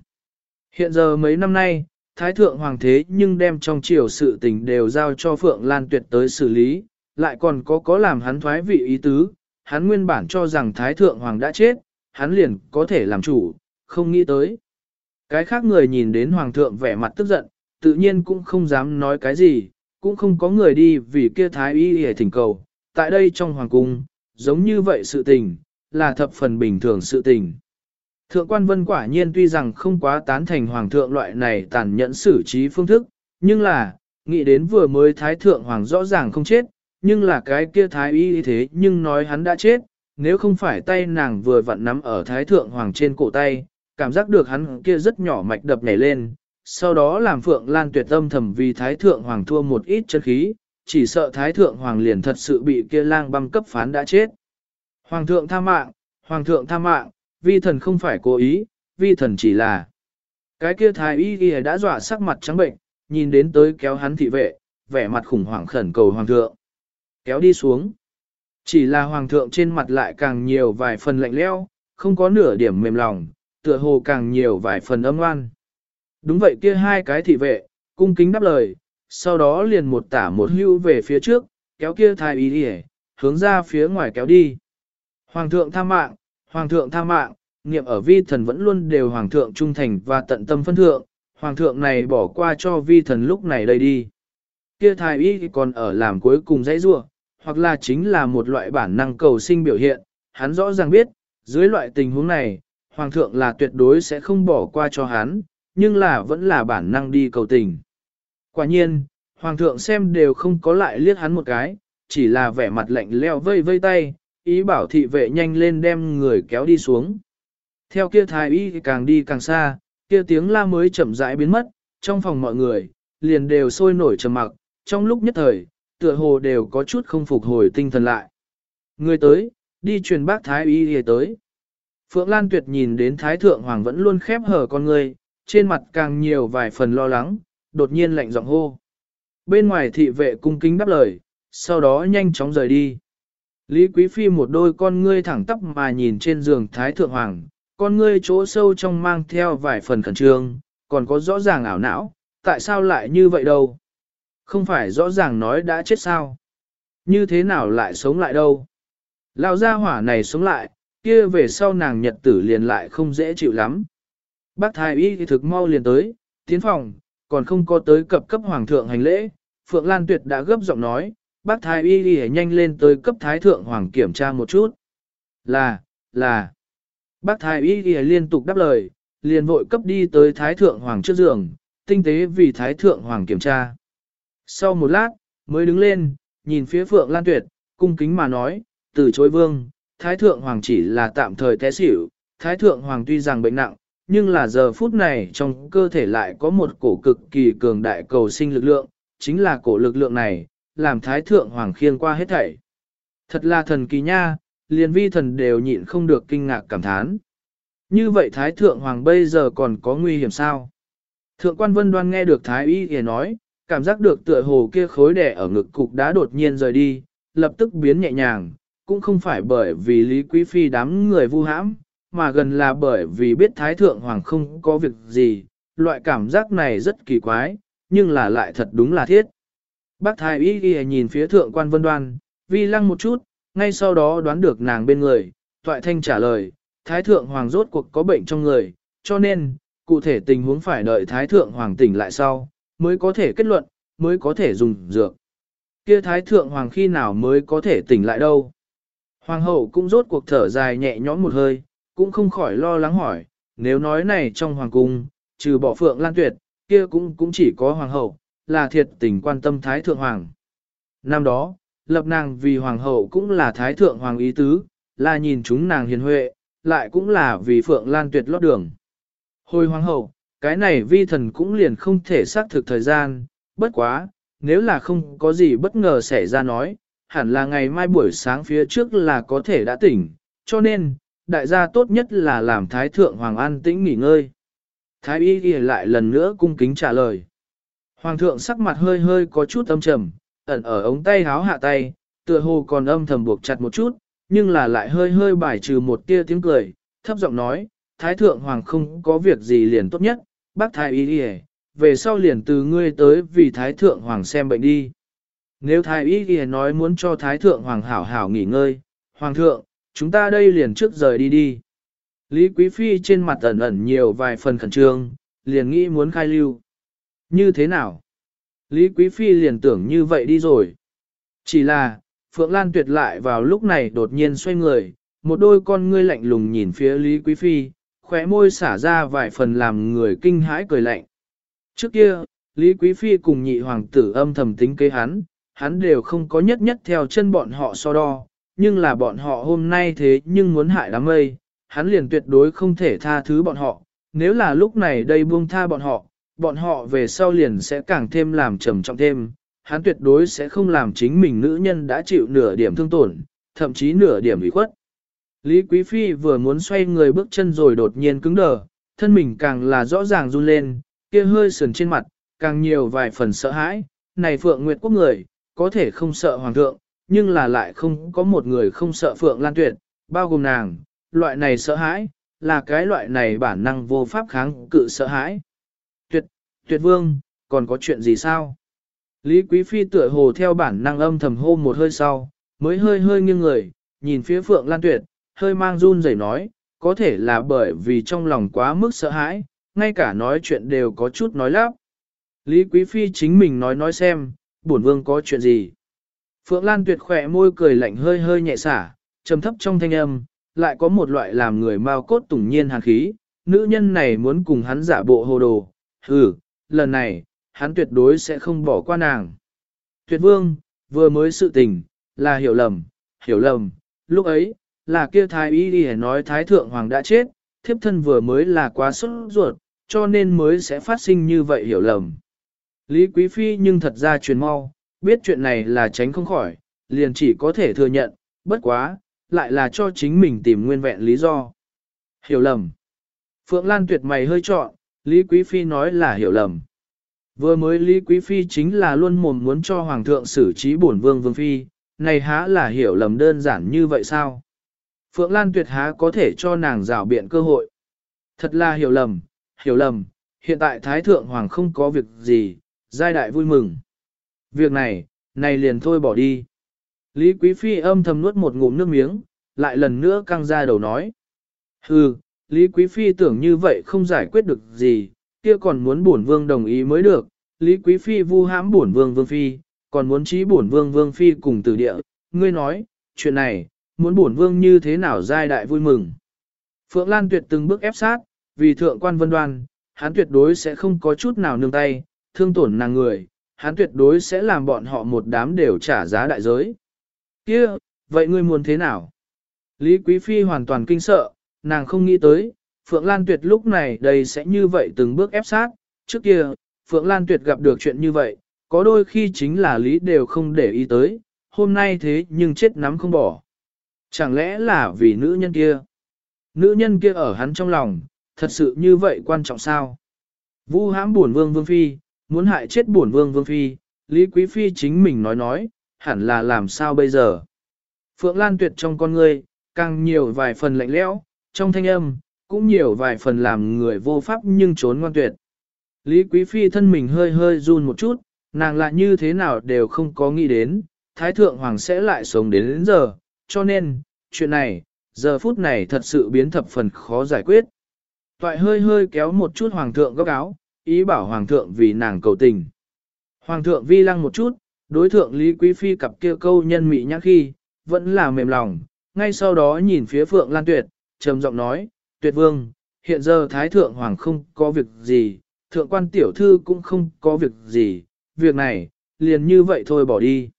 Hiện giờ mấy năm nay, Thái Thượng Hoàng thế nhưng đem trong triều sự tình đều giao cho Phượng Lan Tuyệt tới xử lý, lại còn có có làm hắn thoái vị ý tứ, hắn nguyên bản cho rằng Thái Thượng Hoàng đã chết, hắn liền có thể làm chủ, không nghĩ tới. Cái khác người nhìn đến Hoàng thượng vẻ mặt tức giận, tự nhiên cũng không dám nói cái gì, cũng không có người đi vì kia Thái y hề thỉnh cầu. Tại đây trong Hoàng cung, giống như vậy sự tình, là thập phần bình thường sự tình. Thượng quan vân quả nhiên tuy rằng không quá tán thành Hoàng thượng loại này tàn nhẫn xử trí phương thức, nhưng là, nghĩ đến vừa mới Thái Thượng Hoàng rõ ràng không chết, nhưng là cái kia Thái y thế nhưng nói hắn đã chết, nếu không phải tay nàng vừa vặn nắm ở Thái Thượng Hoàng trên cổ tay, cảm giác được hắn kia rất nhỏ mạch đập nhảy lên, sau đó làm Phượng Lan tuyệt tâm thầm vì Thái Thượng Hoàng thua một ít chân khí, chỉ sợ Thái Thượng Hoàng liền thật sự bị kia lang băm cấp phán đã chết. Hoàng thượng tha mạng, Hoàng thượng tha mạng, vi thần không phải cố ý, vi thần chỉ là. Cái kia thái y kia đã dọa sắc mặt trắng bệnh, nhìn đến tới kéo hắn thị vệ, vẻ mặt khủng hoảng khẩn cầu Hoàng thượng. Kéo đi xuống. Chỉ là Hoàng thượng trên mặt lại càng nhiều vài phần lạnh leo, không có nửa điểm mềm lòng, tựa hồ càng nhiều vài phần âm oan. Đúng vậy kia hai cái thị vệ, cung kính đáp lời, sau đó liền một tả một hưu về phía trước, kéo kia thái y đi hướng ra phía ngoài kéo đi. Hoàng thượng tha mạng, hoàng thượng tha mạng, niệm ở vi thần vẫn luôn đều hoàng thượng trung thành và tận tâm phân thượng, hoàng thượng này bỏ qua cho vi thần lúc này đây đi. Kia thái y còn ở làm cuối cùng dãy rua, hoặc là chính là một loại bản năng cầu sinh biểu hiện, hắn rõ ràng biết, dưới loại tình huống này, hoàng thượng là tuyệt đối sẽ không bỏ qua cho hắn, nhưng là vẫn là bản năng đi cầu tình. Quả nhiên, hoàng thượng xem đều không có lại liếc hắn một cái, chỉ là vẻ mặt lạnh leo vây vây tay, ý bảo thị vệ nhanh lên đem người kéo đi xuống. Theo kia thái y càng đi càng xa, kia tiếng la mới chậm rãi biến mất, trong phòng mọi người, liền đều sôi nổi trầm mặc, trong lúc nhất thời, tựa hồ đều có chút không phục hồi tinh thần lại. Người tới, đi truyền bác thái y tới. Phượng Lan Tuyệt nhìn đến Thái Thượng Hoàng vẫn luôn khép hở con người, trên mặt càng nhiều vài phần lo lắng, đột nhiên lạnh giọng hô. Bên ngoài thị vệ cung kính đáp lời, sau đó nhanh chóng rời đi. Lý Quý Phi một đôi con ngươi thẳng tắp mà nhìn trên giường Thái Thượng Hoàng, con ngươi chỗ sâu trong mang theo vài phần khẩn trương, còn có rõ ràng ảo não, tại sao lại như vậy đâu? Không phải rõ ràng nói đã chết sao? Như thế nào lại sống lại đâu? Lão gia hỏa này sống lại, kia về sau nàng nhật tử liền lại không dễ chịu lắm. Bác thái y thì thực mau liền tới, tiến phòng, còn không có tới cập cấp hoàng thượng hành lễ, Phượng Lan Tuyệt đã gấp giọng nói, bác thái y đi nhanh lên tới cấp thái thượng hoàng kiểm tra một chút. Là, là. Bác thái y đi liên tục đáp lời, liền vội cấp đi tới thái thượng hoàng trước giường, tinh tế vì thái thượng hoàng kiểm tra. Sau một lát, mới đứng lên, nhìn phía Phượng Lan Tuyệt, cung kính mà nói, từ chối vương, Thái Thượng Hoàng chỉ là tạm thời té xỉu, Thái Thượng Hoàng tuy rằng bệnh nặng, nhưng là giờ phút này trong cơ thể lại có một cổ cực kỳ cường đại cầu sinh lực lượng, chính là cổ lực lượng này, làm Thái Thượng Hoàng khiên qua hết thảy. Thật là thần kỳ nha, liền vi thần đều nhịn không được kinh ngạc cảm thán. Như vậy Thái Thượng Hoàng bây giờ còn có nguy hiểm sao? Thượng quan vân đoan nghe được Thái Y thì nói, cảm giác được tựa hồ kia khối đẻ ở ngực cục đã đột nhiên rời đi, lập tức biến nhẹ nhàng, cũng không phải bởi vì Lý Quý Phi đám người vu hãm, mà gần là bởi vì biết Thái Thượng Hoàng không có việc gì, loại cảm giác này rất kỳ quái, nhưng là lại thật đúng là thiết. Bác Thái Y ghi nhìn phía Thượng quan Vân Đoan, vi lăng một chút, ngay sau đó đoán được nàng bên người, toại thanh trả lời, Thái Thượng Hoàng rốt cuộc có bệnh trong người, cho nên, cụ thể tình huống phải đợi Thái Thượng Hoàng tỉnh lại sau, mới có thể kết luận, mới có thể dùng dược. Kia thái thượng hoàng khi nào mới có thể tỉnh lại đâu. Hoàng hậu cũng rốt cuộc thở dài nhẹ nhõm một hơi, cũng không khỏi lo lắng hỏi, nếu nói này trong hoàng cung, trừ bỏ phượng lan tuyệt, kia cũng cũng chỉ có hoàng hậu, là thiệt tình quan tâm thái thượng hoàng. Năm đó, lập nàng vì hoàng hậu cũng là thái thượng hoàng ý tứ, là nhìn chúng nàng hiền huệ, lại cũng là vì phượng lan tuyệt lót đường. Hồi hoàng hậu, cái này vi thần cũng liền không thể xác thực thời gian, bất quá, nếu là không có gì bất ngờ xảy ra nói, hẳn là ngày mai buổi sáng phía trước là có thể đã tỉnh, cho nên, đại gia tốt nhất là làm Thái Thượng Hoàng an tĩnh nghỉ ngơi. Thái Y ghi lại lần nữa cung kính trả lời. Hoàng thượng sắc mặt hơi hơi có chút âm trầm, ẩn ở ống tay háo hạ tay, tựa hồ còn âm thầm buộc chặt một chút, nhưng là lại hơi hơi bài trừ một tia tiếng cười, thấp giọng nói, Thái Thượng Hoàng không có việc gì liền tốt nhất, bác Thái Y đi về sau liền từ ngươi tới vì Thái Thượng Hoàng xem bệnh đi. Nếu Thái Y đi nói muốn cho Thái Thượng Hoàng hảo hảo nghỉ ngơi, Hoàng thượng, chúng ta đây liền trước rời đi đi. Lý Quý Phi trên mặt ẩn ẩn nhiều vài phần khẩn trương, liền nghĩ muốn khai lưu. Như thế nào? Lý Quý Phi liền tưởng như vậy đi rồi. Chỉ là, Phượng Lan tuyệt lại vào lúc này đột nhiên xoay người, một đôi con ngươi lạnh lùng nhìn phía Lý Quý Phi, khóe môi xả ra vài phần làm người kinh hãi cười lạnh. Trước kia, Lý Quý Phi cùng nhị hoàng tử âm thầm tính kế hắn, hắn đều không có nhất nhất theo chân bọn họ so đo, nhưng là bọn họ hôm nay thế nhưng muốn hại đám mây, hắn liền tuyệt đối không thể tha thứ bọn họ, nếu là lúc này đây buông tha bọn họ, bọn họ về sau liền sẽ càng thêm làm trầm trọng thêm, hắn tuyệt đối sẽ không làm chính mình nữ nhân đã chịu nửa điểm thương tổn, thậm chí nửa điểm ủy khuất. Lý Quý Phi vừa muốn xoay người bước chân rồi đột nhiên cứng đờ, thân mình càng là rõ ràng run lên, kia hơi sườn trên mặt, càng nhiều vài phần sợ hãi, này Phượng Nguyệt Quốc người, có thể không sợ Hoàng thượng, nhưng là lại không có một người không sợ Phượng Lan Tuyệt, bao gồm nàng, loại này sợ hãi, là cái loại này bản năng vô pháp kháng cự sợ hãi. Tuyệt, tuyệt vương, còn có chuyện gì sao? Lý Quý Phi tựa hồ theo bản năng âm thầm hô một hơi sau, mới hơi hơi nghiêng người, nhìn phía Phượng Lan Tuyệt, hơi mang run rẩy nói, có thể là bởi vì trong lòng quá mức sợ hãi, ngay cả nói chuyện đều có chút nói lắp. Lý Quý Phi chính mình nói nói xem, bổn vương có chuyện gì. Phượng Lan Tuyệt khỏe môi cười lạnh hơi hơi nhẹ xả, trầm thấp trong thanh âm, lại có một loại làm người mau cốt tủng nhiên hàn khí, nữ nhân này muốn cùng hắn giả bộ hồ đồ, hừ, lần này, hắn tuyệt đối sẽ không bỏ qua nàng. Tuyệt vương, vừa mới sự tình, là hiểu lầm, hiểu lầm, lúc ấy, là kia thái y đi nói thái thượng hoàng đã chết, thiếp thân vừa mới là quá sốt ruột, cho nên mới sẽ phát sinh như vậy hiểu lầm. Lý Quý Phi nhưng thật ra truyền mau, biết chuyện này là tránh không khỏi, liền chỉ có thể thừa nhận, bất quá, lại là cho chính mình tìm nguyên vẹn lý do. Hiểu lầm. Phượng Lan tuyệt mày hơi trọn, Lý Quý Phi nói là hiểu lầm. Vừa mới Lý Quý Phi chính là luôn mồm muốn cho Hoàng thượng xử trí bổn vương vương phi, này há là hiểu lầm đơn giản như vậy sao? Phượng Lan tuyệt há có thể cho nàng rào biện cơ hội. Thật là hiểu lầm, hiểu lầm, hiện tại Thái Thượng Hoàng không có việc gì, giai đại vui mừng. Việc này, này liền thôi bỏ đi. Lý Quý Phi âm thầm nuốt một ngụm nước miếng, lại lần nữa căng ra đầu nói. Hừ, Lý Quý Phi tưởng như vậy không giải quyết được gì, kia còn muốn bổn vương đồng ý mới được. Lý Quý Phi vu hãm bổn vương vương phi, còn muốn trí bổn vương vương phi cùng từ địa. Ngươi nói, chuyện này, muốn bổn vương như thế nào giai đại vui mừng. Phượng Lan tuyệt từng bước ép sát, vì thượng quan vân đoan, hắn tuyệt đối sẽ không có chút nào nương tay, thương tổn nàng người, hắn tuyệt đối sẽ làm bọn họ một đám đều trả giá đại giới. Kia, vậy ngươi muốn thế nào? Lý Quý Phi hoàn toàn kinh sợ, nàng không nghĩ tới, Phượng Lan Tuyệt lúc này đây sẽ như vậy từng bước ép sát, trước kia, Phượng Lan Tuyệt gặp được chuyện như vậy, có đôi khi chính là Lý đều không để ý tới, hôm nay thế nhưng chết nắm không bỏ. Chẳng lẽ là vì nữ nhân kia? Nữ nhân kia ở hắn trong lòng, thật sự như vậy quan trọng sao? Vu hãm buồn vương vương phi, muốn hại chết buồn vương vương phi, Lý Quý Phi chính mình nói nói, hẳn là làm sao bây giờ? Phượng Lan tuyệt trong con ngươi, càng nhiều vài phần lạnh lẽo, trong thanh âm, cũng nhiều vài phần làm người vô pháp nhưng trốn ngoan tuyệt. Lý Quý Phi thân mình hơi hơi run một chút, nàng lại như thế nào đều không có nghĩ đến, Thái Thượng Hoàng sẽ lại sống đến, đến giờ, cho nên, chuyện này, giờ phút này thật sự biến thập phần khó giải quyết. Toại hơi hơi kéo một chút Hoàng thượng góc áo, ý bảo Hoàng thượng vì nàng cầu tình. Hoàng thượng vi lăng một chút, đối thượng Lý Quý Phi cặp kia câu nhân mị nhắc khi, vẫn là mềm lòng, ngay sau đó nhìn phía Phượng Lan Tuyệt, trầm giọng nói, Tuyệt Vương, hiện giờ Thái Thượng Hoàng không có việc gì, Thượng quan Tiểu Thư cũng không có việc gì, việc này, liền như vậy thôi bỏ đi.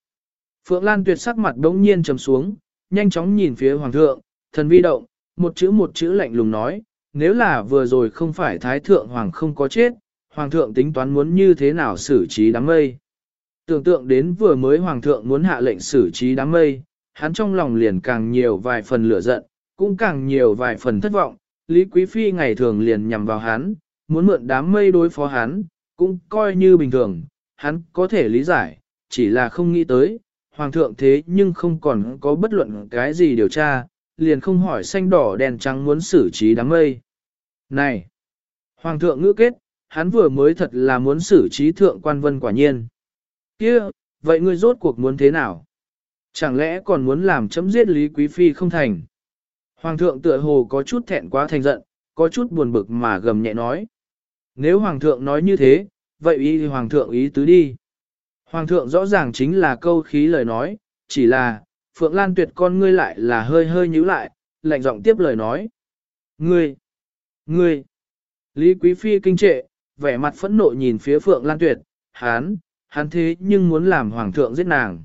Phượng Lan Tuyệt sắc mặt đống nhiên trầm xuống, nhanh chóng nhìn phía Hoàng thượng, thần vi động, một chữ một chữ lạnh lùng nói, nếu là vừa rồi không phải Thái Thượng Hoàng không có chết, Hoàng thượng tính toán muốn như thế nào xử trí đám mây. Tưởng tượng đến vừa mới Hoàng thượng muốn hạ lệnh xử trí đám mây, hắn trong lòng liền càng nhiều vài phần lửa giận, cũng càng nhiều vài phần thất vọng. Lý Quý Phi ngày thường liền nhằm vào hắn, muốn mượn đám mây đối phó hắn, cũng coi như bình thường, hắn có thể lý giải, chỉ là không nghĩ tới, Hoàng thượng thế nhưng không còn có bất luận cái gì điều tra, liền không hỏi xanh đỏ đèn trắng muốn xử trí đám mây. Này! Hoàng thượng ngữ kết, hắn vừa mới thật là muốn xử trí thượng quan vân quả nhiên. kia vậy ngươi rốt cuộc muốn thế nào? Chẳng lẽ còn muốn làm chấm giết Lý Quý Phi không thành? Hoàng thượng tựa hồ có chút thẹn quá thành giận, có chút buồn bực mà gầm nhẹ nói. Nếu Hoàng thượng nói như thế, vậy ý thì Hoàng thượng ý tứ đi. Hoàng thượng rõ ràng chính là câu khí lời nói, chỉ là, Phượng Lan tuyệt con ngươi lại là hơi hơi nhíu lại, lạnh giọng tiếp lời nói. Ngươi! Ngươi! Lý Quý Phi kinh trệ, vẻ mặt phẫn nộ nhìn phía Phượng Lan tuyệt, hán, hán thế nhưng muốn làm Hoàng thượng giết nàng.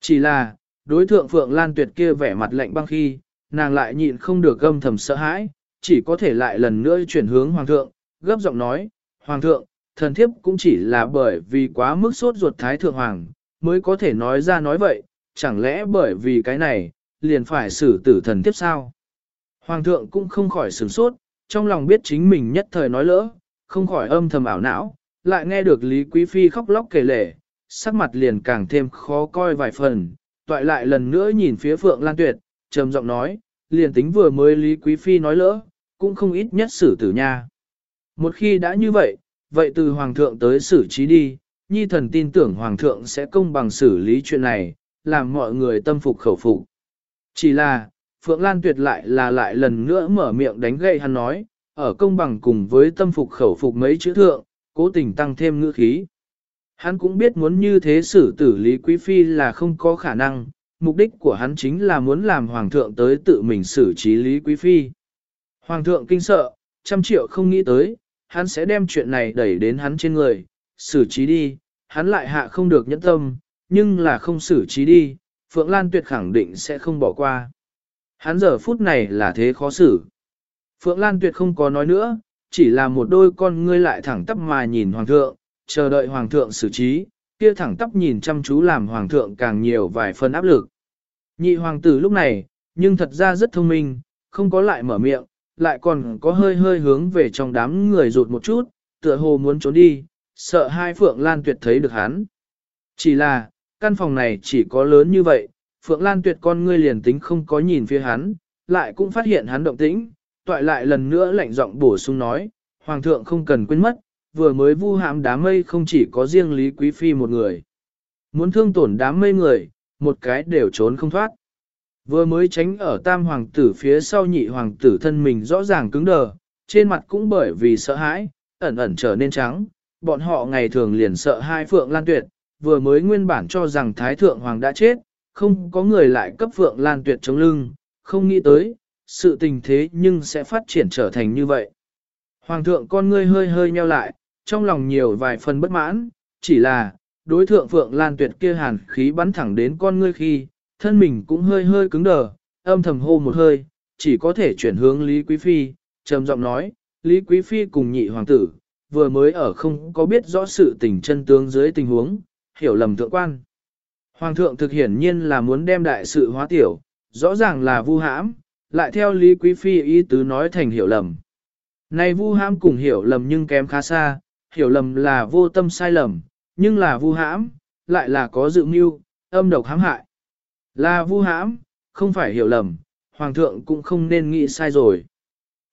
Chỉ là, đối thượng Phượng Lan tuyệt kia vẻ mặt lạnh băng khi, nàng lại nhịn không được gâm thầm sợ hãi, chỉ có thể lại lần nữa chuyển hướng Hoàng thượng, gấp giọng nói, Hoàng thượng, thần thiếp cũng chỉ là bởi vì quá mức sốt ruột Thái Thượng Hoàng, mới có thể nói ra nói vậy, chẳng lẽ bởi vì cái này, liền phải xử tử thần thiếp sao? Hoàng thượng cũng không khỏi sửng sốt, trong lòng biết chính mình nhất thời nói lỡ, không khỏi âm thầm ảo não, lại nghe được Lý Quý Phi khóc lóc kể lể, sắc mặt liền càng thêm khó coi vài phần, toại lại lần nữa nhìn phía Phượng Lan Tuyệt, trầm giọng nói, liền tính vừa mới Lý Quý Phi nói lỡ, cũng không ít nhất xử tử nha. Một khi đã như vậy, vậy từ Hoàng thượng tới xử trí đi, nhi thần tin tưởng Hoàng thượng sẽ công bằng xử lý chuyện này, làm mọi người tâm phục khẩu phục. Chỉ là, Phượng Lan Tuyệt lại là lại lần nữa mở miệng đánh gậy hắn nói, ở công bằng cùng với tâm phục khẩu phục mấy chữ thượng, cố tình tăng thêm ngữ khí. Hắn cũng biết muốn như thế xử tử Lý Quý Phi là không có khả năng, mục đích của hắn chính là muốn làm Hoàng thượng tới tự mình xử trí Lý Quý Phi. Hoàng thượng kinh sợ, trăm triệu không nghĩ tới, hắn sẽ đem chuyện này đẩy đến hắn trên người, xử trí đi, hắn lại hạ không được nhẫn tâm, nhưng là không xử trí đi, Phượng Lan Tuyệt khẳng định sẽ không bỏ qua. Hắn giờ phút này là thế khó xử. Phượng Lan Tuyệt không có nói nữa, chỉ là một đôi con ngươi lại thẳng tắp mà nhìn Hoàng thượng, chờ đợi Hoàng thượng xử trí, kia thẳng tắp nhìn chăm chú làm Hoàng thượng càng nhiều vài phần áp lực. Nhị Hoàng tử lúc này, nhưng thật ra rất thông minh, không có lại mở miệng, lại còn có hơi hơi hướng về trong đám người rụt một chút, tựa hồ muốn trốn đi, sợ hai Phượng Lan Tuyệt thấy được hắn. Chỉ là, căn phòng này chỉ có lớn như vậy, Phượng Lan Tuyệt con ngươi liền tính không có nhìn phía hắn, lại cũng phát hiện hắn động tĩnh, toại lại lần nữa lạnh giọng bổ sung nói, Hoàng thượng không cần quên mất, vừa mới vu hãm đám mây không chỉ có riêng Lý Quý Phi một người. Muốn thương tổn đám mây người, một cái đều trốn không thoát. Vừa mới tránh ở tam hoàng tử phía sau nhị hoàng tử thân mình rõ ràng cứng đờ, trên mặt cũng bởi vì sợ hãi, ẩn ẩn trở nên trắng, bọn họ ngày thường liền sợ hai phượng lan tuyệt, vừa mới nguyên bản cho rằng thái thượng hoàng đã chết, không có người lại cấp phượng lan tuyệt chống lưng, không nghĩ tới, sự tình thế nhưng sẽ phát triển trở thành như vậy. Hoàng thượng con ngươi hơi hơi nheo lại, trong lòng nhiều vài phần bất mãn, chỉ là, đối thượng Phượng Lan Tuyệt kia hàn khí bắn thẳng đến con ngươi khi, thân mình cũng hơi hơi cứng đờ, âm thầm hô một hơi, chỉ có thể chuyển hướng Lý Quý Phi, trầm giọng nói, Lý Quý Phi cùng nhị hoàng tử, vừa mới ở không có biết rõ sự tình chân tướng dưới tình huống, hiểu lầm thượng quan. Hoàng thượng thực hiển nhiên là muốn đem đại sự hóa tiểu, rõ ràng là vu hãm, lại theo Lý Quý Phi ý tứ nói thành hiểu lầm. Này vu hãm cùng hiểu lầm nhưng kém khá xa, hiểu lầm là vô tâm sai lầm, nhưng là vu hãm, lại là có dự mưu, âm độc hãm hại. Là vu hãm, không phải hiểu lầm, hoàng thượng cũng không nên nghĩ sai rồi.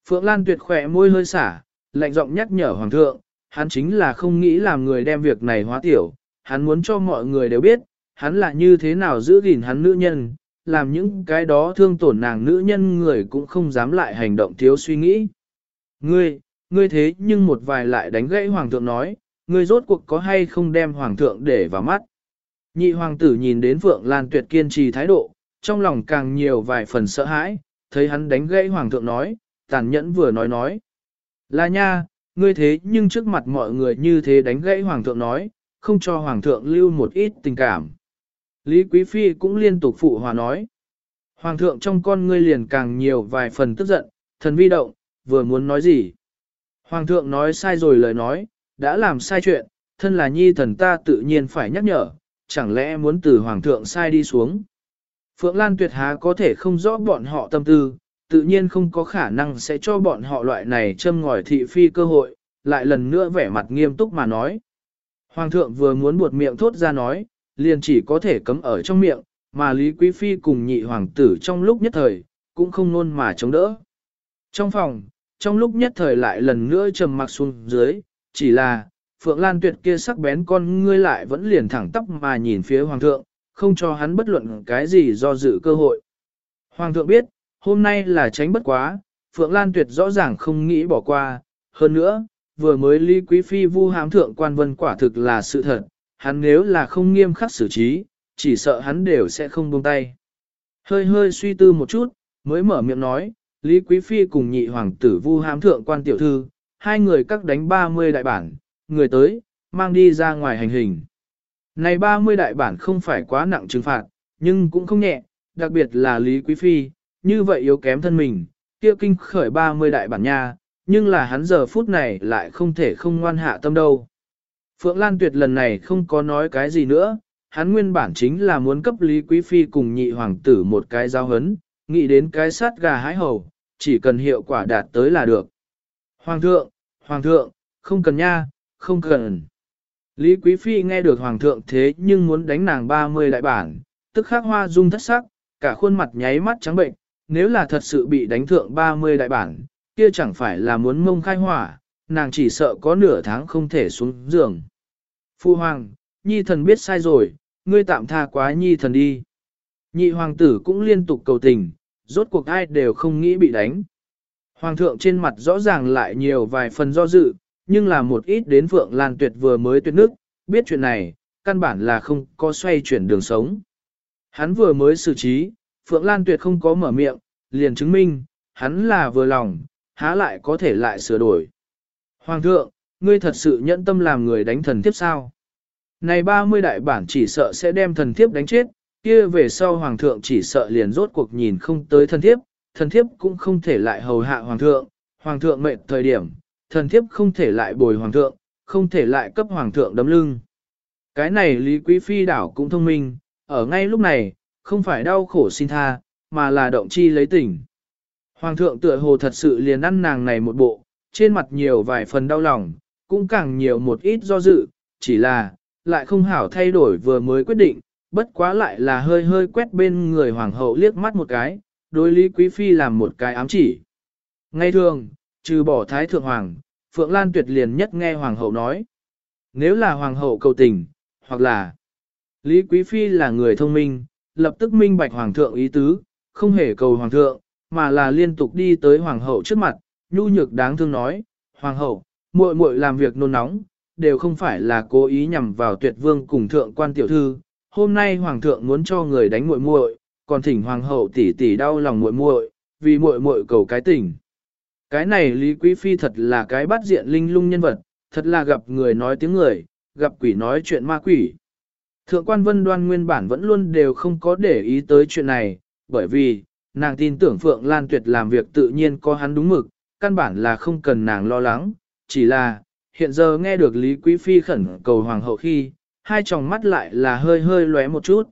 Phượng Lan tuyệt khỏe môi hơi xả, lạnh giọng nhắc nhở hoàng thượng, hắn chính là không nghĩ làm người đem việc này hóa tiểu, hắn muốn cho mọi người đều biết, hắn là như thế nào giữ gìn hắn nữ nhân, làm những cái đó thương tổn nàng nữ nhân người cũng không dám lại hành động thiếu suy nghĩ. Ngươi, ngươi thế nhưng một vài lại đánh gãy hoàng thượng nói, ngươi rốt cuộc có hay không đem hoàng thượng để vào mắt. Nhị hoàng tử nhìn đến Phượng Lan Tuyệt kiên trì thái độ, trong lòng càng nhiều vài phần sợ hãi, thấy hắn đánh gãy hoàng thượng nói, tàn nhẫn vừa nói nói. Là nha, ngươi thế nhưng trước mặt mọi người như thế đánh gãy hoàng thượng nói, không cho hoàng thượng lưu một ít tình cảm. Lý Quý Phi cũng liên tục phụ hòa nói. Hoàng thượng trong con ngươi liền càng nhiều vài phần tức giận, thần vi động, vừa muốn nói gì. Hoàng thượng nói sai rồi lời nói, đã làm sai chuyện, thân là nhi thần ta tự nhiên phải nhắc nhở, chẳng lẽ muốn từ hoàng thượng sai đi xuống. Phượng Lan tuyệt há có thể không rõ bọn họ tâm tư, tự nhiên không có khả năng sẽ cho bọn họ loại này châm ngòi thị phi cơ hội, lại lần nữa vẻ mặt nghiêm túc mà nói. Hoàng thượng vừa muốn buột miệng thốt ra nói, liền chỉ có thể cấm ở trong miệng, mà Lý Quý Phi cùng nhị hoàng tử trong lúc nhất thời, cũng không nôn mà chống đỡ. Trong phòng, trong lúc nhất thời lại lần nữa trầm mặc xuống dưới, chỉ là, Phượng Lan Tuyệt kia sắc bén con ngươi lại vẫn liền thẳng tóc mà nhìn phía Hoàng thượng, không cho hắn bất luận cái gì do dự cơ hội. Hoàng thượng biết, hôm nay là tránh bất quá, Phượng Lan Tuyệt rõ ràng không nghĩ bỏ qua, hơn nữa, vừa mới Lý Quý Phi vu hám thượng quan vân quả thực là sự thật, hắn nếu là không nghiêm khắc xử trí, chỉ sợ hắn đều sẽ không buông tay. Hơi hơi suy tư một chút, mới mở miệng nói, Lý Quý Phi cùng nhị hoàng tử vu hám thượng quan tiểu thư, hai người các đánh 30 đại bản, người tới, mang đi ra ngoài hành hình. Này 30 đại bản không phải quá nặng trừng phạt, nhưng cũng không nhẹ, đặc biệt là Lý Quý Phi, như vậy yếu kém thân mình, kia kinh khởi 30 đại bản nha, nhưng là hắn giờ phút này lại không thể không ngoan hạ tâm đâu. Phượng Lan Tuyệt lần này không có nói cái gì nữa, hắn nguyên bản chính là muốn cấp Lý Quý Phi cùng nhị hoàng tử một cái giao hấn, nghĩ đến cái sát gà hái hầu, chỉ cần hiệu quả đạt tới là được. Hoàng thượng, hoàng thượng, không cần nha, không cần. Lý Quý Phi nghe được hoàng thượng thế nhưng muốn đánh nàng 30 đại bản, tức khắc hoa dung thất sắc, cả khuôn mặt nháy mắt trắng bệnh, nếu là thật sự bị đánh thượng 30 đại bản, kia chẳng phải là muốn mông khai hỏa, nàng chỉ sợ có nửa tháng không thể xuống giường. Phu hoàng, nhi thần biết sai rồi, ngươi tạm tha quá nhi thần đi. Nhị hoàng tử cũng liên tục cầu tình, rốt cuộc ai đều không nghĩ bị đánh. Hoàng thượng trên mặt rõ ràng lại nhiều vài phần do dự, nhưng là một ít đến Phượng Lan Tuyệt vừa mới tuyệt nước, biết chuyện này, căn bản là không có xoay chuyển đường sống. Hắn vừa mới xử trí, Phượng Lan Tuyệt không có mở miệng, liền chứng minh, hắn là vừa lòng, há lại có thể lại sửa đổi. Hoàng thượng, ngươi thật sự nhẫn tâm làm người đánh thần thiếp sao? Này 30 đại bản chỉ sợ sẽ đem thần thiếp đánh chết, kia về sau hoàng thượng chỉ sợ liền rốt cuộc nhìn không tới thần thiếp, thần thiếp cũng không thể lại hầu hạ hoàng thượng, hoàng thượng mệnh thời điểm, thần thiếp không thể lại bồi hoàng thượng, không thể lại cấp hoàng thượng đấm lưng. Cái này Lý Quý Phi đảo cũng thông minh, ở ngay lúc này, không phải đau khổ xin tha, mà là động chi lấy tỉnh. Hoàng thượng tựa hồ thật sự liền ăn nàng này một bộ, trên mặt nhiều vài phần đau lòng, cũng càng nhiều một ít do dự, chỉ là, lại không hảo thay đổi vừa mới quyết định, bất quá lại là hơi hơi quét bên người hoàng hậu liếc mắt một cái, đối Lý Quý Phi làm một cái ám chỉ. Ngay thường, trừ bỏ Thái Thượng Hoàng, Phượng Lan Tuyệt liền nhất nghe Hoàng hậu nói. Nếu là Hoàng hậu cầu tình, hoặc là Lý Quý Phi là người thông minh, lập tức minh bạch Hoàng thượng ý tứ, không hề cầu Hoàng thượng, mà là liên tục đi tới Hoàng hậu trước mặt, nhu nhược đáng thương nói, Hoàng hậu, muội muội làm việc nôn nóng, đều không phải là cố ý nhằm vào tuyệt vương cùng thượng quan tiểu thư. Hôm nay Hoàng thượng muốn cho người đánh muội muội, còn thỉnh Hoàng hậu tỷ tỷ đau lòng muội muội, vì muội muội cầu cái tình. Cái này Lý Quý Phi thật là cái bắt diện linh lung nhân vật, thật là gặp người nói tiếng người, gặp quỷ nói chuyện ma quỷ. Thượng quan vân đoan nguyên bản vẫn luôn đều không có để ý tới chuyện này, bởi vì, nàng tin tưởng Phượng Lan Tuyệt làm việc tự nhiên có hắn đúng mực, căn bản là không cần nàng lo lắng, chỉ là, hiện giờ nghe được Lý Quý Phi khẩn cầu hoàng hậu khi, hai tròng mắt lại là hơi hơi lóe một chút.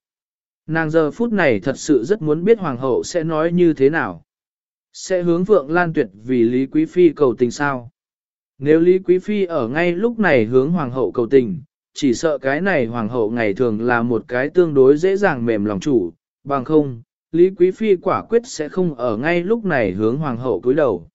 Nàng giờ phút này thật sự rất muốn biết hoàng hậu sẽ nói như thế nào. Sẽ hướng Phượng Lan Tuyệt vì Lý Quý Phi cầu tình sao? Nếu Lý Quý Phi ở ngay lúc này hướng Hoàng hậu cầu tình, chỉ sợ cái này Hoàng hậu ngày thường là một cái tương đối dễ dàng mềm lòng chủ, bằng không, Lý Quý Phi quả quyết sẽ không ở ngay lúc này hướng Hoàng hậu cúi đầu.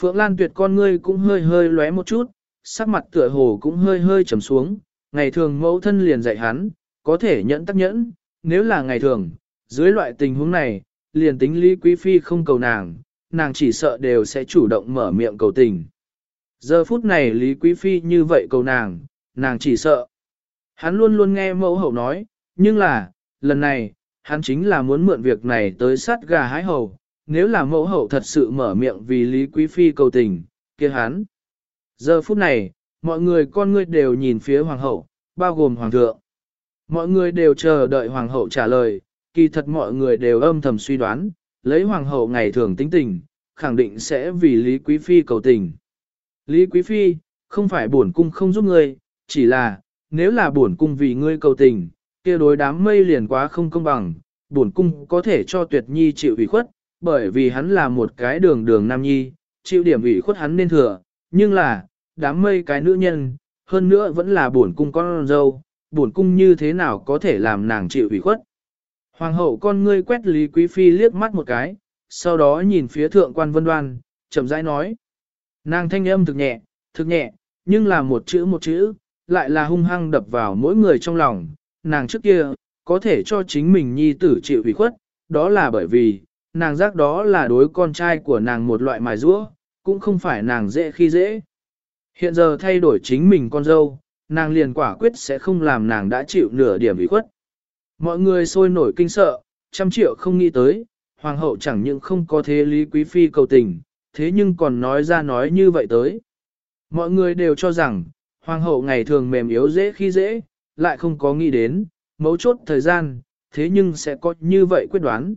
Phượng Lan Tuyệt con ngươi cũng hơi hơi lóe một chút, sắc mặt tựa hồ cũng hơi hơi trầm xuống, ngày thường mẫu thân liền dạy hắn, có thể nhẫn tắc nhẫn, nếu là ngày thường, dưới loại tình huống này, liền tính Lý Quý Phi không cầu nàng, nàng chỉ sợ đều sẽ chủ động mở miệng cầu tình. Giờ phút này Lý Quý Phi như vậy cầu nàng, nàng chỉ sợ. Hắn luôn luôn nghe mẫu hậu nói, nhưng là, lần này, hắn chính là muốn mượn việc này tới sát gà hái hầu, nếu là mẫu hậu thật sự mở miệng vì Lý Quý Phi cầu tình, kia hắn. Giờ phút này, mọi người con ngươi đều nhìn phía hoàng hậu, bao gồm hoàng thượng. Mọi người đều chờ đợi hoàng hậu trả lời, kỳ thật mọi người đều âm thầm suy đoán, lấy hoàng hậu ngày thường tính tình, khẳng định sẽ vì Lý Quý Phi cầu tình. Lý Quý Phi, không phải bổn cung không giúp ngươi, chỉ là, nếu là bổn cung vì ngươi cầu tình, kia đối đám mây liền quá không công bằng, bổn cung có thể cho tuyệt nhi chịu ủy khuất, bởi vì hắn là một cái đường đường nam nhi, chịu điểm ủy khuất hắn nên thừa, nhưng là, đám mây cái nữ nhân, hơn nữa vẫn là bổn cung con dâu, bổn cung như thế nào có thể làm nàng chịu ủy khuất. Hoàng hậu con ngươi quét Lý Quý Phi liếc mắt một cái, sau đó nhìn phía thượng quan vân đoan, chậm rãi nói. Nàng thanh âm thực nhẹ, thực nhẹ, nhưng là một chữ một chữ, lại là hung hăng đập vào mỗi người trong lòng. Nàng trước kia, có thể cho chính mình nhi tử chịu ủy khuất, đó là bởi vì, nàng giác đó là đối con trai của nàng một loại mài rũa, cũng không phải nàng dễ khi dễ. Hiện giờ thay đổi chính mình con dâu, nàng liền quả quyết sẽ không làm nàng đã chịu nửa điểm ủy khuất. Mọi người sôi nổi kinh sợ, trăm triệu không nghĩ tới, hoàng hậu chẳng những không có thế lý quý phi cầu tình, thế nhưng còn nói ra nói như vậy tới. Mọi người đều cho rằng, hoàng hậu ngày thường mềm yếu dễ khi dễ, lại không có nghĩ đến, mấu chốt thời gian, thế nhưng sẽ có như vậy quyết đoán.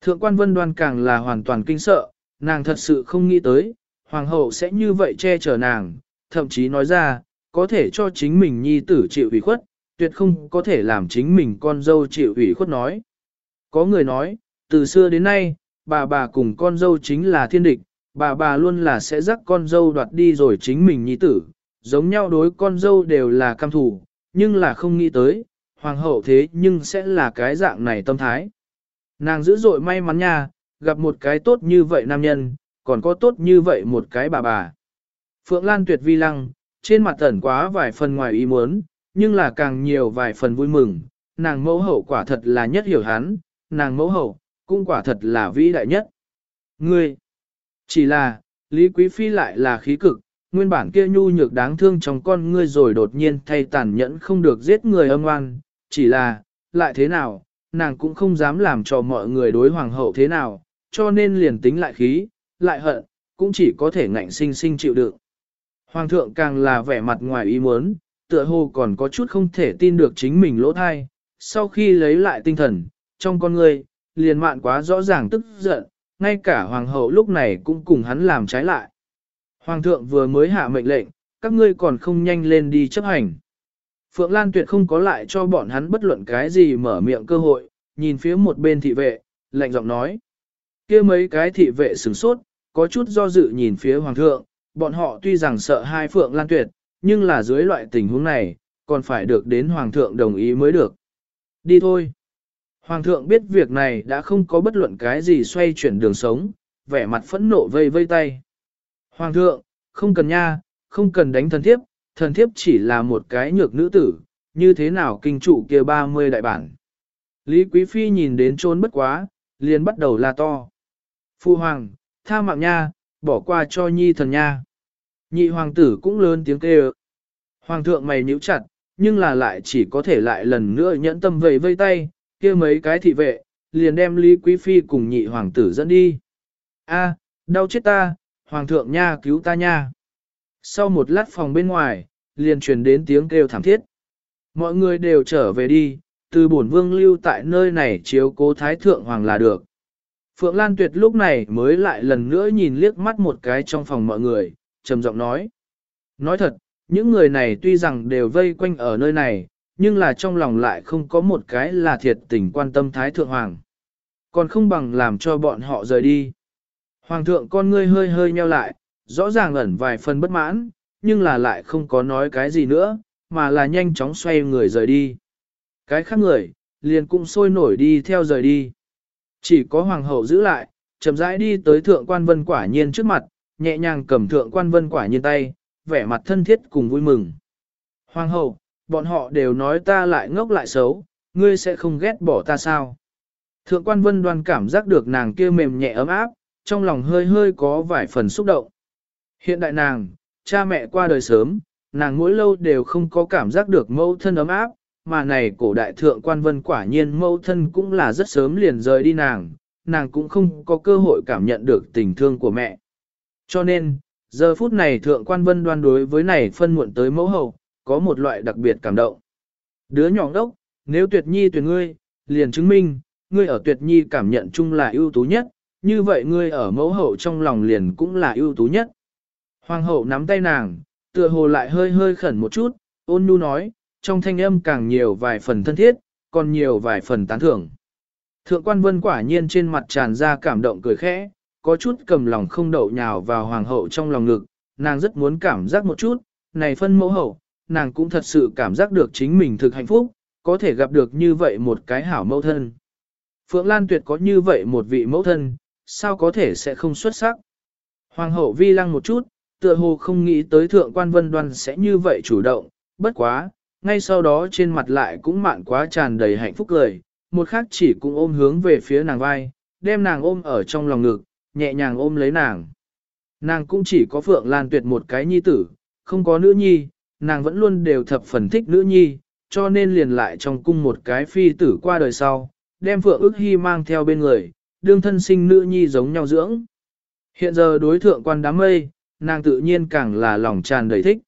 Thượng quan vân đoan càng là hoàn toàn kinh sợ, nàng thật sự không nghĩ tới, hoàng hậu sẽ như vậy che chở nàng, thậm chí nói ra, có thể cho chính mình nhi tử chịu ủy khuất, tuyệt không có thể làm chính mình con dâu chịu ủy khuất nói. Có người nói, từ xưa đến nay, bà bà cùng con dâu chính là thiên địch, bà bà luôn là sẽ dắt con dâu đoạt đi rồi chính mình nhi tử, giống nhau đối con dâu đều là cam thủ, nhưng là không nghĩ tới, hoàng hậu thế nhưng sẽ là cái dạng này tâm thái. Nàng dữ dội may mắn nha, gặp một cái tốt như vậy nam nhân, còn có tốt như vậy một cái bà bà. Phượng Lan tuyệt vi lăng, trên mặt tẩn quá vài phần ngoài ý muốn, nhưng là càng nhiều vài phần vui mừng, nàng mẫu hậu quả thật là nhất hiểu hắn, nàng mẫu hậu, cũng quả thật là vĩ đại nhất. Ngươi, chỉ là, Lý Quý Phi lại là khí cực, nguyên bản kia nhu nhược đáng thương trong con ngươi rồi đột nhiên thay tàn nhẫn không được giết người âm oan, chỉ là, lại thế nào, nàng cũng không dám làm cho mọi người đối hoàng hậu thế nào, cho nên liền tính lại khí, lại hận, cũng chỉ có thể ngạnh sinh sinh chịu đựng. Hoàng thượng càng là vẻ mặt ngoài ý muốn, tựa hồ còn có chút không thể tin được chính mình lỗ thai, sau khi lấy lại tinh thần, trong con người, liền mạn quá rõ ràng tức giận, ngay cả hoàng hậu lúc này cũng cùng hắn làm trái lại. Hoàng thượng vừa mới hạ mệnh lệnh, các ngươi còn không nhanh lên đi chấp hành. Phượng Lan Tuyệt không có lại cho bọn hắn bất luận cái gì mở miệng cơ hội, nhìn phía một bên thị vệ, lạnh giọng nói. kia mấy cái thị vệ sửng sốt, có chút do dự nhìn phía hoàng thượng, bọn họ tuy rằng sợ hai Phượng Lan Tuyệt, nhưng là dưới loại tình huống này, còn phải được đến hoàng thượng đồng ý mới được. Đi thôi. Hoàng thượng biết việc này đã không có bất luận cái gì xoay chuyển đường sống, vẻ mặt phẫn nộ vây vây tay. Hoàng thượng, không cần nha, không cần đánh thần thiếp, thần thiếp chỉ là một cái nhược nữ tử, như thế nào kinh trụ kia 30 đại bản. Lý Quý Phi nhìn đến trốn bất quá, liền bắt đầu la to. Phu Hoàng, tha mạng nha, bỏ qua cho nhi thần nha. Nhị hoàng tử cũng lớn tiếng kêu. Hoàng thượng mày nhíu chặt, nhưng là lại chỉ có thể lại lần nữa nhẫn tâm vầy vây tay, kia mấy cái thị vệ, liền đem Lý Quý Phi cùng nhị hoàng tử dẫn đi. A, đau chết ta, hoàng thượng nha cứu ta nha. Sau một lát phòng bên ngoài, liền truyền đến tiếng kêu thảm thiết. Mọi người đều trở về đi, từ bổn vương lưu tại nơi này chiếu cố thái thượng hoàng là được. Phượng Lan Tuyệt lúc này mới lại lần nữa nhìn liếc mắt một cái trong phòng mọi người, trầm giọng nói. Nói thật, những người này tuy rằng đều vây quanh ở nơi này, nhưng là trong lòng lại không có một cái là thiệt tình quan tâm Thái Thượng Hoàng. Còn không bằng làm cho bọn họ rời đi. Hoàng thượng con ngươi hơi hơi nheo lại, rõ ràng ẩn vài phần bất mãn, nhưng là lại không có nói cái gì nữa, mà là nhanh chóng xoay người rời đi. Cái khác người, liền cũng sôi nổi đi theo rời đi. Chỉ có hoàng hậu giữ lại, chậm rãi đi tới thượng quan vân quả nhiên trước mặt, nhẹ nhàng cầm thượng quan vân quả nhiên tay, vẻ mặt thân thiết cùng vui mừng. Hoàng hậu, bọn họ đều nói ta lại ngốc lại xấu, ngươi sẽ không ghét bỏ ta sao? Thượng quan vân đoan cảm giác được nàng kia mềm nhẹ ấm áp, trong lòng hơi hơi có vài phần xúc động. Hiện đại nàng, cha mẹ qua đời sớm, nàng mỗi lâu đều không có cảm giác được mẫu thân ấm áp, mà này cổ đại thượng quan vân quả nhiên mẫu thân cũng là rất sớm liền rời đi nàng, nàng cũng không có cơ hội cảm nhận được tình thương của mẹ. Cho nên, giờ phút này thượng quan vân đoan đối với này phân muộn tới mẫu hậu, có một loại đặc biệt cảm động. Đứa nhỏ đốc, nếu tuyệt nhi tuyệt ngươi, liền chứng minh, ngươi ở tuyệt nhi cảm nhận chung là ưu tú nhất, như vậy ngươi ở mẫu hậu trong lòng liền cũng là ưu tú nhất. Hoàng hậu nắm tay nàng, tựa hồ lại hơi hơi khẩn một chút, ôn nhu nói, trong thanh âm càng nhiều vài phần thân thiết, còn nhiều vài phần tán thưởng. Thượng quan vân quả nhiên trên mặt tràn ra cảm động cười khẽ, có chút cầm lòng không đậu nhào vào hoàng hậu trong lòng ngực, nàng rất muốn cảm giác một chút, này phân mẫu hậu, nàng cũng thật sự cảm giác được chính mình thực hạnh phúc, có thể gặp được như vậy một cái hảo mẫu thân. Phượng Lan Tuyệt có như vậy một vị mẫu thân, sao có thể sẽ không xuất sắc. Hoàng hậu vi lăng một chút, tựa hồ không nghĩ tới thượng quan vân đoan sẽ như vậy chủ động, bất quá, ngay sau đó trên mặt lại cũng mạn quá tràn đầy hạnh phúc cười, một khác chỉ cũng ôm hướng về phía nàng vai, đem nàng ôm ở trong lòng ngực, nhẹ nhàng ôm lấy nàng. Nàng cũng chỉ có Phượng Lan Tuyệt một cái nhi tử, không có nữ nhi, nàng vẫn luôn đều thập phần thích nữ nhi, cho nên liền lại trong cung một cái phi tử qua đời sau, đem Phượng ước hy mang theo bên người, đương thân sinh nữ nhi giống nhau dưỡng. Hiện giờ đối thượng quan đám mây, nàng tự nhiên càng là lòng tràn đầy thích.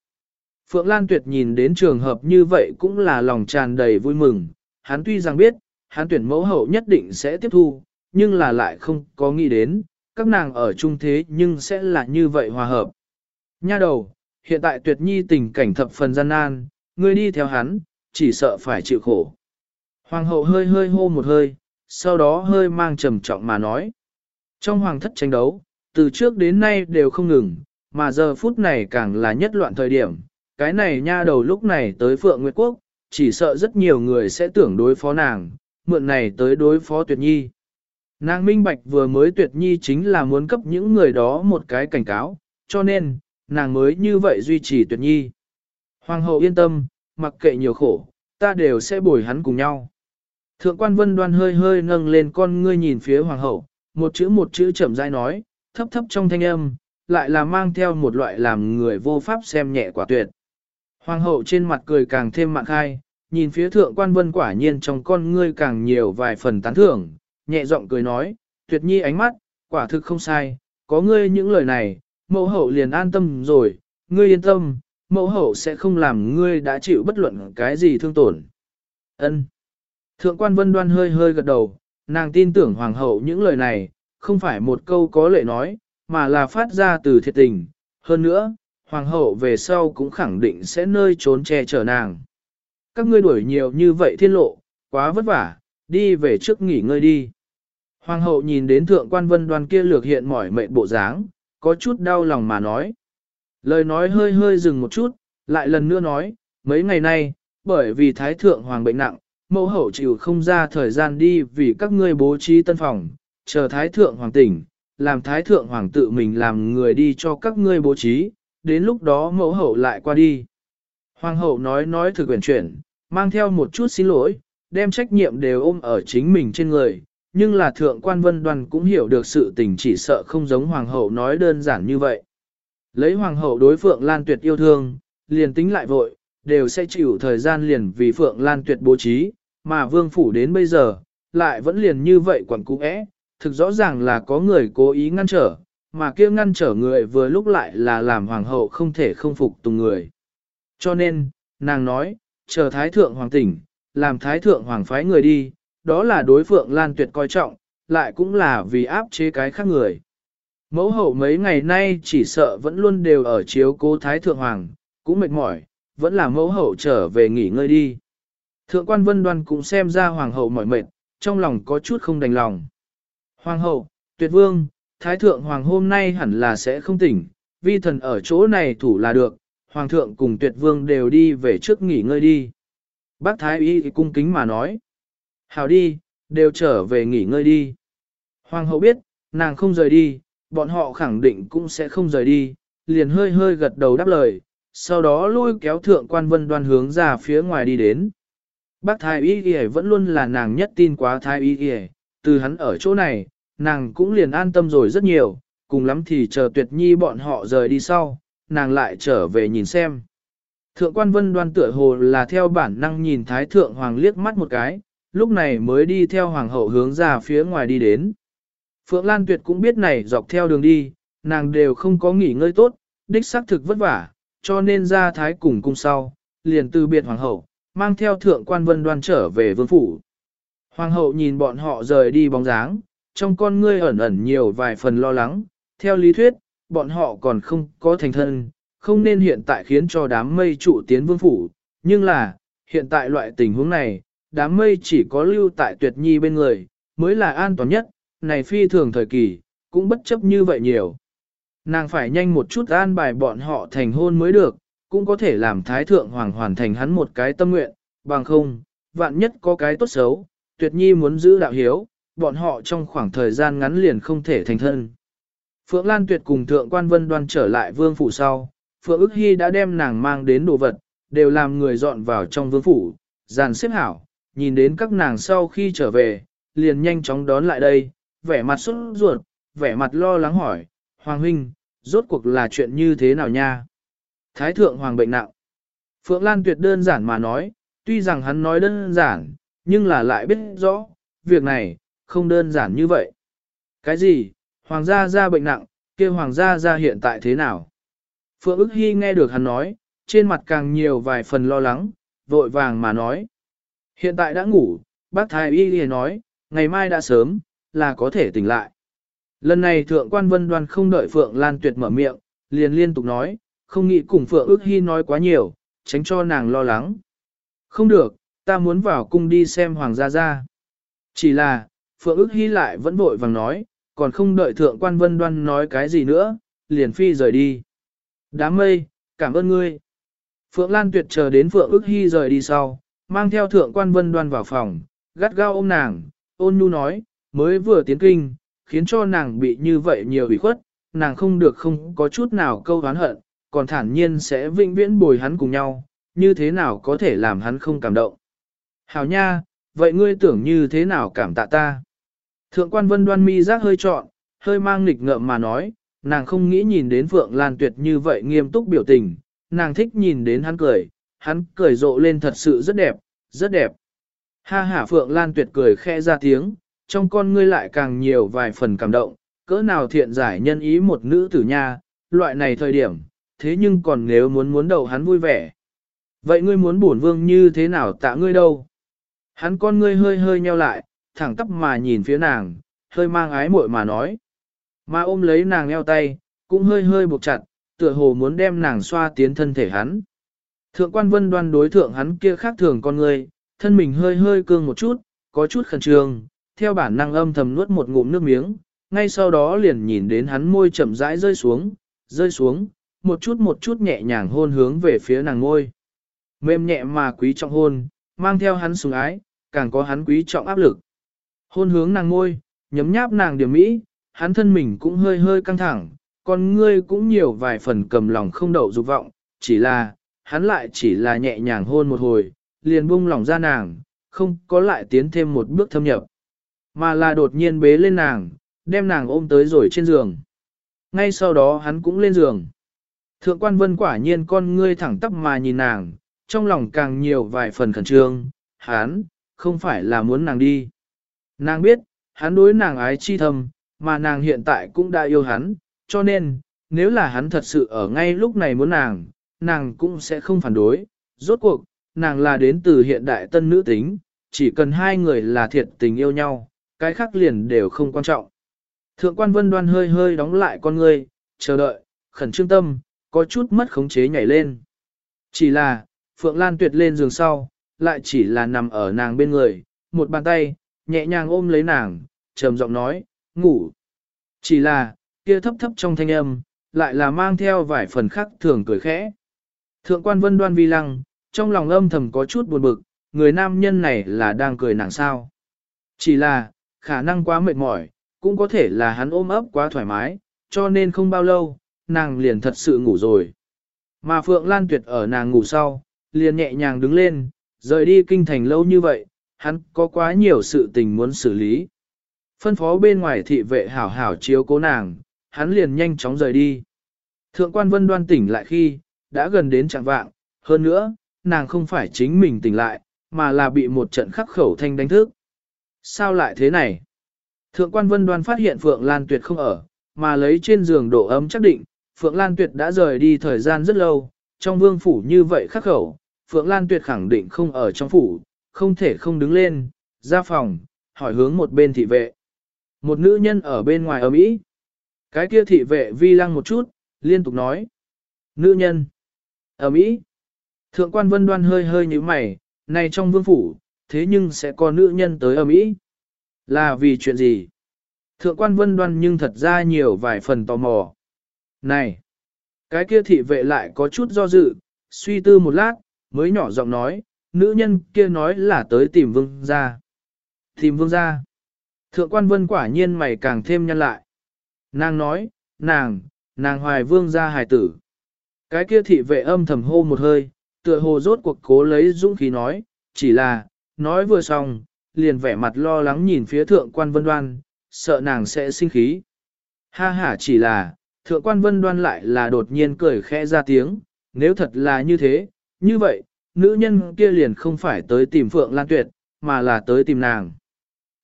Phượng Lan Tuyệt nhìn đến trường hợp như vậy cũng là lòng tràn đầy vui mừng, hắn tuy rằng biết, hắn tuyển mẫu hậu nhất định sẽ tiếp thu, nhưng là lại không có nghĩ đến, các nàng ở chung thế nhưng sẽ là như vậy hòa hợp. Nha đầu, hiện tại tuyệt nhi tình cảnh thập phần gian nan, ngươi đi theo hắn, chỉ sợ phải chịu khổ. Hoàng hậu hơi hơi hô một hơi, sau đó hơi mang trầm trọng mà nói. Trong hoàng thất tranh đấu, từ trước đến nay đều không ngừng, mà giờ phút này càng là nhất loạn thời điểm. Cái này nha đầu lúc này tới Phượng Nguyệt Quốc, chỉ sợ rất nhiều người sẽ tưởng đối phó nàng, mượn này tới đối phó Tuyệt Nhi. Nàng minh bạch vừa mới Tuyệt Nhi chính là muốn cấp những người đó một cái cảnh cáo, cho nên, nàng mới như vậy duy trì Tuyệt Nhi. Hoàng hậu yên tâm, mặc kệ nhiều khổ, ta đều sẽ bồi hắn cùng nhau. Thượng quan vân đoan hơi hơi nâng lên con ngươi nhìn phía hoàng hậu, một chữ một chữ chậm rãi nói, thấp thấp trong thanh âm, lại là mang theo một loại làm người vô pháp xem nhẹ quả tuyệt. Hoàng hậu trên mặt cười càng thêm mạn khai, nhìn phía thượng quan vân quả nhiên trong con ngươi càng nhiều vài phần tán thưởng, nhẹ giọng cười nói, tuyệt nhi ánh mắt, quả thực không sai, có ngươi những lời này, mẫu hậu liền an tâm rồi, ngươi yên tâm, mẫu hậu sẽ không làm ngươi đã chịu bất luận cái gì thương tổn. Ân. Thượng quan vân đoan hơi hơi gật đầu, nàng tin tưởng hoàng hậu những lời này, không phải một câu có lệ nói, mà là phát ra từ thiệt tình. Hơn nữa, hoàng hậu về sau cũng khẳng định sẽ nơi trốn che chở nàng. Các ngươi đuổi nhiều như vậy thiên lộ, quá vất vả, đi về trước nghỉ ngơi đi. Hoàng hậu nhìn đến thượng quan vân đoan kia lược hiện mỏi mệt bộ dáng, có chút đau lòng mà nói. Lời nói hơi hơi dừng một chút, lại lần nữa nói, mấy ngày nay, bởi vì thái thượng hoàng bệnh nặng, mẫu hậu chịu không ra thời gian đi vì các ngươi bố trí tân phòng, chờ thái thượng hoàng tỉnh, làm thái thượng hoàng tự mình làm người đi cho các ngươi bố trí, đến lúc đó mẫu hậu lại qua đi. Hoàng hậu nói nói thực quyển chuyển, mang theo một chút xin lỗi, đem trách nhiệm đều ôm ở chính mình trên người, nhưng là thượng quan vân đoàn cũng hiểu được sự tình chỉ sợ không giống hoàng hậu nói đơn giản như vậy. Lấy hoàng hậu đối phượng lan tuyệt yêu thương, liền tính lại vội, đều sẽ chịu thời gian liền vì phượng lan tuyệt bố trí, mà vương phủ đến bây giờ, lại vẫn liền như vậy quẩn cũ ẽ, thực rõ ràng là có người cố ý ngăn trở, mà kia ngăn trở người vừa lúc lại là làm hoàng hậu không thể không phục tùng người. Cho nên, nàng nói, chờ thái thượng hoàng tỉnh, làm thái thượng hoàng phái người đi, đó là đối phượng lan tuyệt coi trọng, lại cũng là vì áp chế cái khác người. Mẫu hậu mấy ngày nay chỉ sợ vẫn luôn đều ở chiếu cố thái thượng hoàng, cũng mệt mỏi, vẫn là mẫu hậu trở về nghỉ ngơi đi. Thượng quan vân đoan cũng xem ra hoàng hậu mỏi mệt, trong lòng có chút không đành lòng. Hoàng hậu, tuyệt vương, thái thượng hoàng hôm nay hẳn là sẽ không tỉnh, vi thần ở chỗ này thủ là được, hoàng thượng cùng tuyệt vương đều đi về trước nghỉ ngơi đi. Bác thái y cung kính mà nói. Hào đi, đều trở về nghỉ ngơi đi. Hoàng hậu biết, nàng không rời đi, bọn họ khẳng định cũng sẽ không rời đi, liền hơi hơi gật đầu đáp lời, sau đó lôi kéo thượng quan vân đoan hướng ra phía ngoài đi đến. Bác thái y y vẫn luôn là nàng nhất tin quá thái y y, từ hắn ở chỗ này, nàng cũng liền an tâm rồi rất nhiều, cùng lắm thì chờ tuyệt nhi bọn họ rời đi sau, nàng lại trở về nhìn xem. Thượng quan vân đoan tựa hồ là theo bản năng nhìn Thái Thượng Hoàng liếc mắt một cái, lúc này mới đi theo Hoàng hậu hướng ra phía ngoài đi đến. Phượng Lan Tuyệt cũng biết này dọc theo đường đi, nàng đều không có nghỉ ngơi tốt, đích xác thực vất vả, cho nên ra Thái cùng cung sau, liền từ biệt Hoàng hậu, mang theo Thượng quan vân đoan trở về vương phủ. Hoàng hậu nhìn bọn họ rời đi bóng dáng, trong con ngươi ẩn ẩn nhiều vài phần lo lắng, theo lý thuyết, bọn họ còn không có thành thân, không nên hiện tại khiến cho đám mây trụ tiến vương phủ, nhưng là, hiện tại loại tình huống này, đám mây chỉ có lưu tại tuyệt nhi bên người, mới là an toàn nhất, này phi thường thời kỳ, cũng bất chấp như vậy nhiều. Nàng phải nhanh một chút an bài bọn họ thành hôn mới được, cũng có thể làm thái thượng hoàng hoàn thành hắn một cái tâm nguyện, bằng không, vạn nhất có cái tốt xấu, tuyệt nhi muốn giữ đạo hiếu, bọn họ trong khoảng thời gian ngắn liền không thể thành thân. Phượng Lan Tuyệt cùng Thượng Quan Vân Đoan trở lại vương phủ sau, Phượng ức hy đã đem nàng mang đến đồ vật, đều làm người dọn vào trong vương phủ, dàn xếp hảo, nhìn đến các nàng sau khi trở về, liền nhanh chóng đón lại đây, vẻ mặt sốt ruột, vẻ mặt lo lắng hỏi, Hoàng huynh, rốt cuộc là chuyện như thế nào nha? Thái thượng hoàng bệnh nặng. Phượng Lan tuyệt đơn giản mà nói, tuy rằng hắn nói đơn giản, nhưng là lại biết rõ, việc này, không đơn giản như vậy. Cái gì, hoàng gia ra bệnh nặng, kia hoàng gia ra hiện tại thế nào? Phượng ức hy nghe được hắn nói, trên mặt càng nhiều vài phần lo lắng, vội vàng mà nói. Hiện tại đã ngủ, bác thái y liền nói, ngày mai đã sớm, là có thể tỉnh lại. Lần này thượng quan vân đoan không đợi Phượng Lan Tuyệt mở miệng, liền liên tục nói, không nghĩ cùng Phượng ước hy nói quá nhiều, tránh cho nàng lo lắng. Không được, ta muốn vào cung đi xem Hoàng gia gia. Chỉ là, Phượng ước hy lại vẫn vội vàng nói, còn không đợi thượng quan vân đoan nói cái gì nữa, liền phi rời đi. Đám mây, cảm ơn ngươi. Phượng Lan Tuyệt chờ đến Phượng ước hy rời đi sau, mang theo thượng quan vân đoan vào phòng, gắt gao ôm nàng, ôn nhu nói, mới vừa tiến kinh, khiến cho nàng bị như vậy nhiều ủy khuất, nàng không được không có chút nào câu hán hận, còn thản nhiên sẽ vĩnh viễn bồi hắn cùng nhau, như thế nào có thể làm hắn không cảm động. Hảo nha, vậy ngươi tưởng như thế nào cảm tạ ta? Thượng quan vân đoan mi giác hơi trọn, hơi mang nghịch ngợm mà nói, nàng không nghĩ nhìn đến Phượng Lan Tuyệt như vậy nghiêm túc biểu tình, nàng thích nhìn đến hắn cười, hắn cười rộ lên thật sự rất đẹp, rất đẹp. Ha ha Phượng Lan Tuyệt cười khẽ ra tiếng, trong con ngươi lại càng nhiều vài phần cảm động, cỡ nào thiện giải nhân ý một nữ tử nha, loại này thời điểm, thế nhưng còn nếu muốn muốn đầu hắn vui vẻ. Vậy ngươi muốn bổn vương như thế nào tạ ngươi đâu? Hắn con ngươi hơi hơi nheo lại, thẳng tắp mà nhìn phía nàng, hơi mang ái muội mà nói. Mà ôm lấy nàng eo tay, cũng hơi hơi buộc chặt, tựa hồ muốn đem nàng xoa tiến thân thể hắn. Thượng quan vân đoan đối thượng hắn kia khác thường con người, thân mình hơi hơi cương một chút, có chút khẩn trương, theo bản năng âm thầm nuốt một ngụm nước miếng, ngay sau đó liền nhìn đến hắn môi chậm rãi rơi xuống, rơi xuống, một chút một chút nhẹ nhàng hôn hướng về phía nàng môi. Mềm nhẹ mà quý trọng hôn, mang theo hắn sủng ái, càng có hắn quý trọng áp lực. Hôn hướng nàng môi, nhấm nháp nàng điểm mỹ, hắn thân mình cũng hơi hơi căng thẳng, con ngươi cũng nhiều vài phần cầm lòng không đậu dục vọng, chỉ là, hắn lại chỉ là nhẹ nhàng hôn một hồi, liền buông lỏng ra nàng, không có lại tiến thêm một bước thâm nhập. Mà là đột nhiên bế lên nàng, đem nàng ôm tới rồi trên giường. Ngay sau đó hắn cũng lên giường. Thượng quan vân quả nhiên con ngươi thẳng tắp mà nhìn nàng, trong lòng càng nhiều vài phần khẩn trương, hắn, không phải là muốn nàng đi. Nàng biết, hắn đối nàng ái chi thầm, mà nàng hiện tại cũng đã yêu hắn, cho nên, nếu là hắn thật sự ở ngay lúc này muốn nàng, nàng cũng sẽ không phản đối. Rốt cuộc, nàng là đến từ hiện đại tân nữ tính, chỉ cần hai người là thiệt tình yêu nhau, cái khác liền đều không quan trọng. Thượng quan vân đoan hơi hơi đóng lại con ngươi, chờ đợi, khẩn trương tâm, có chút mất khống chế nhảy lên. Chỉ là, Phượng Lan tuyệt lên giường sau, lại chỉ là nằm ở nàng bên người, một bàn tay, nhẹ nhàng ôm lấy nàng, trầm giọng nói, ngủ. Chỉ là, kia thấp thấp trong thanh âm, lại là mang theo vài phần khác thường cười khẽ. Thượng quan vân đoan vi lăng, trong lòng âm thầm có chút buồn bực, người nam nhân này là đang cười nàng sao. Chỉ là, khả năng quá mệt mỏi, cũng có thể là hắn ôm ấp quá thoải mái, cho nên không bao lâu, nàng liền thật sự ngủ rồi. Mà Phượng Lan Tuyệt ở nàng ngủ sau, liền nhẹ nhàng đứng lên, rời đi kinh thành lâu như vậy, hắn có quá nhiều sự tình muốn xử lý. Phân phó bên ngoài thị vệ hảo hảo chiếu cố nàng, hắn liền nhanh chóng rời đi. Thượng quan vân đoan tỉnh lại khi, đã gần đến trạng vạng, hơn nữa, nàng không phải chính mình tỉnh lại, mà là bị một trận khắc khẩu thanh đánh thức. Sao lại thế này? Thượng quan vân đoan phát hiện Phượng Lan Tuyệt không ở, mà lấy trên giường độ ấm chắc định, Phượng Lan Tuyệt đã rời đi thời gian rất lâu, trong vương phủ như vậy khắc khẩu, Phượng Lan Tuyệt khẳng định không ở trong phủ, không thể không đứng lên, ra phòng, hỏi hướng một bên thị vệ. Một nữ nhân ở bên ngoài ở Mỹ. Cái kia thị vệ vi lăng một chút, liên tục nói. Nữ nhân. Ở Mỹ. Thượng quan vân đoan hơi hơi như mày, này trong vương phủ, thế nhưng sẽ có nữ nhân tới ở Mỹ. Là vì chuyện gì? Thượng quan vân đoan nhưng thật ra nhiều vài phần tò mò. Này! Cái kia thị vệ lại có chút do dự, suy tư một lát, mới nhỏ giọng nói, nữ nhân kia nói là tới tìm vương gia. Tìm vương gia. Thượng quan vân quả nhiên mày càng thêm nhăn lại. Nàng nói, nàng, nàng hoài vương gia hài tử. Cái kia thị vệ âm thầm hô một hơi, tựa hồ rốt cuộc cố lấy dũng khí nói, chỉ là, nói vừa xong, liền vẻ mặt lo lắng nhìn phía thượng quan vân đoan, sợ nàng sẽ sinh khí. Ha ha chỉ là, thượng quan vân đoan lại là đột nhiên cười khẽ ra tiếng, nếu thật là như thế, như vậy, nữ nhân kia liền không phải tới tìm Phượng Lan Tuyệt, mà là tới tìm nàng.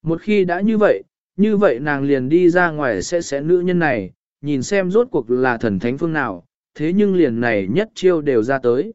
Một khi đã như vậy, như vậy nàng liền đi ra ngoài sẽ sẽ nữ nhân này, nhìn xem rốt cuộc là thần thánh phương nào, thế nhưng liền này nhất chiêu đều ra tới.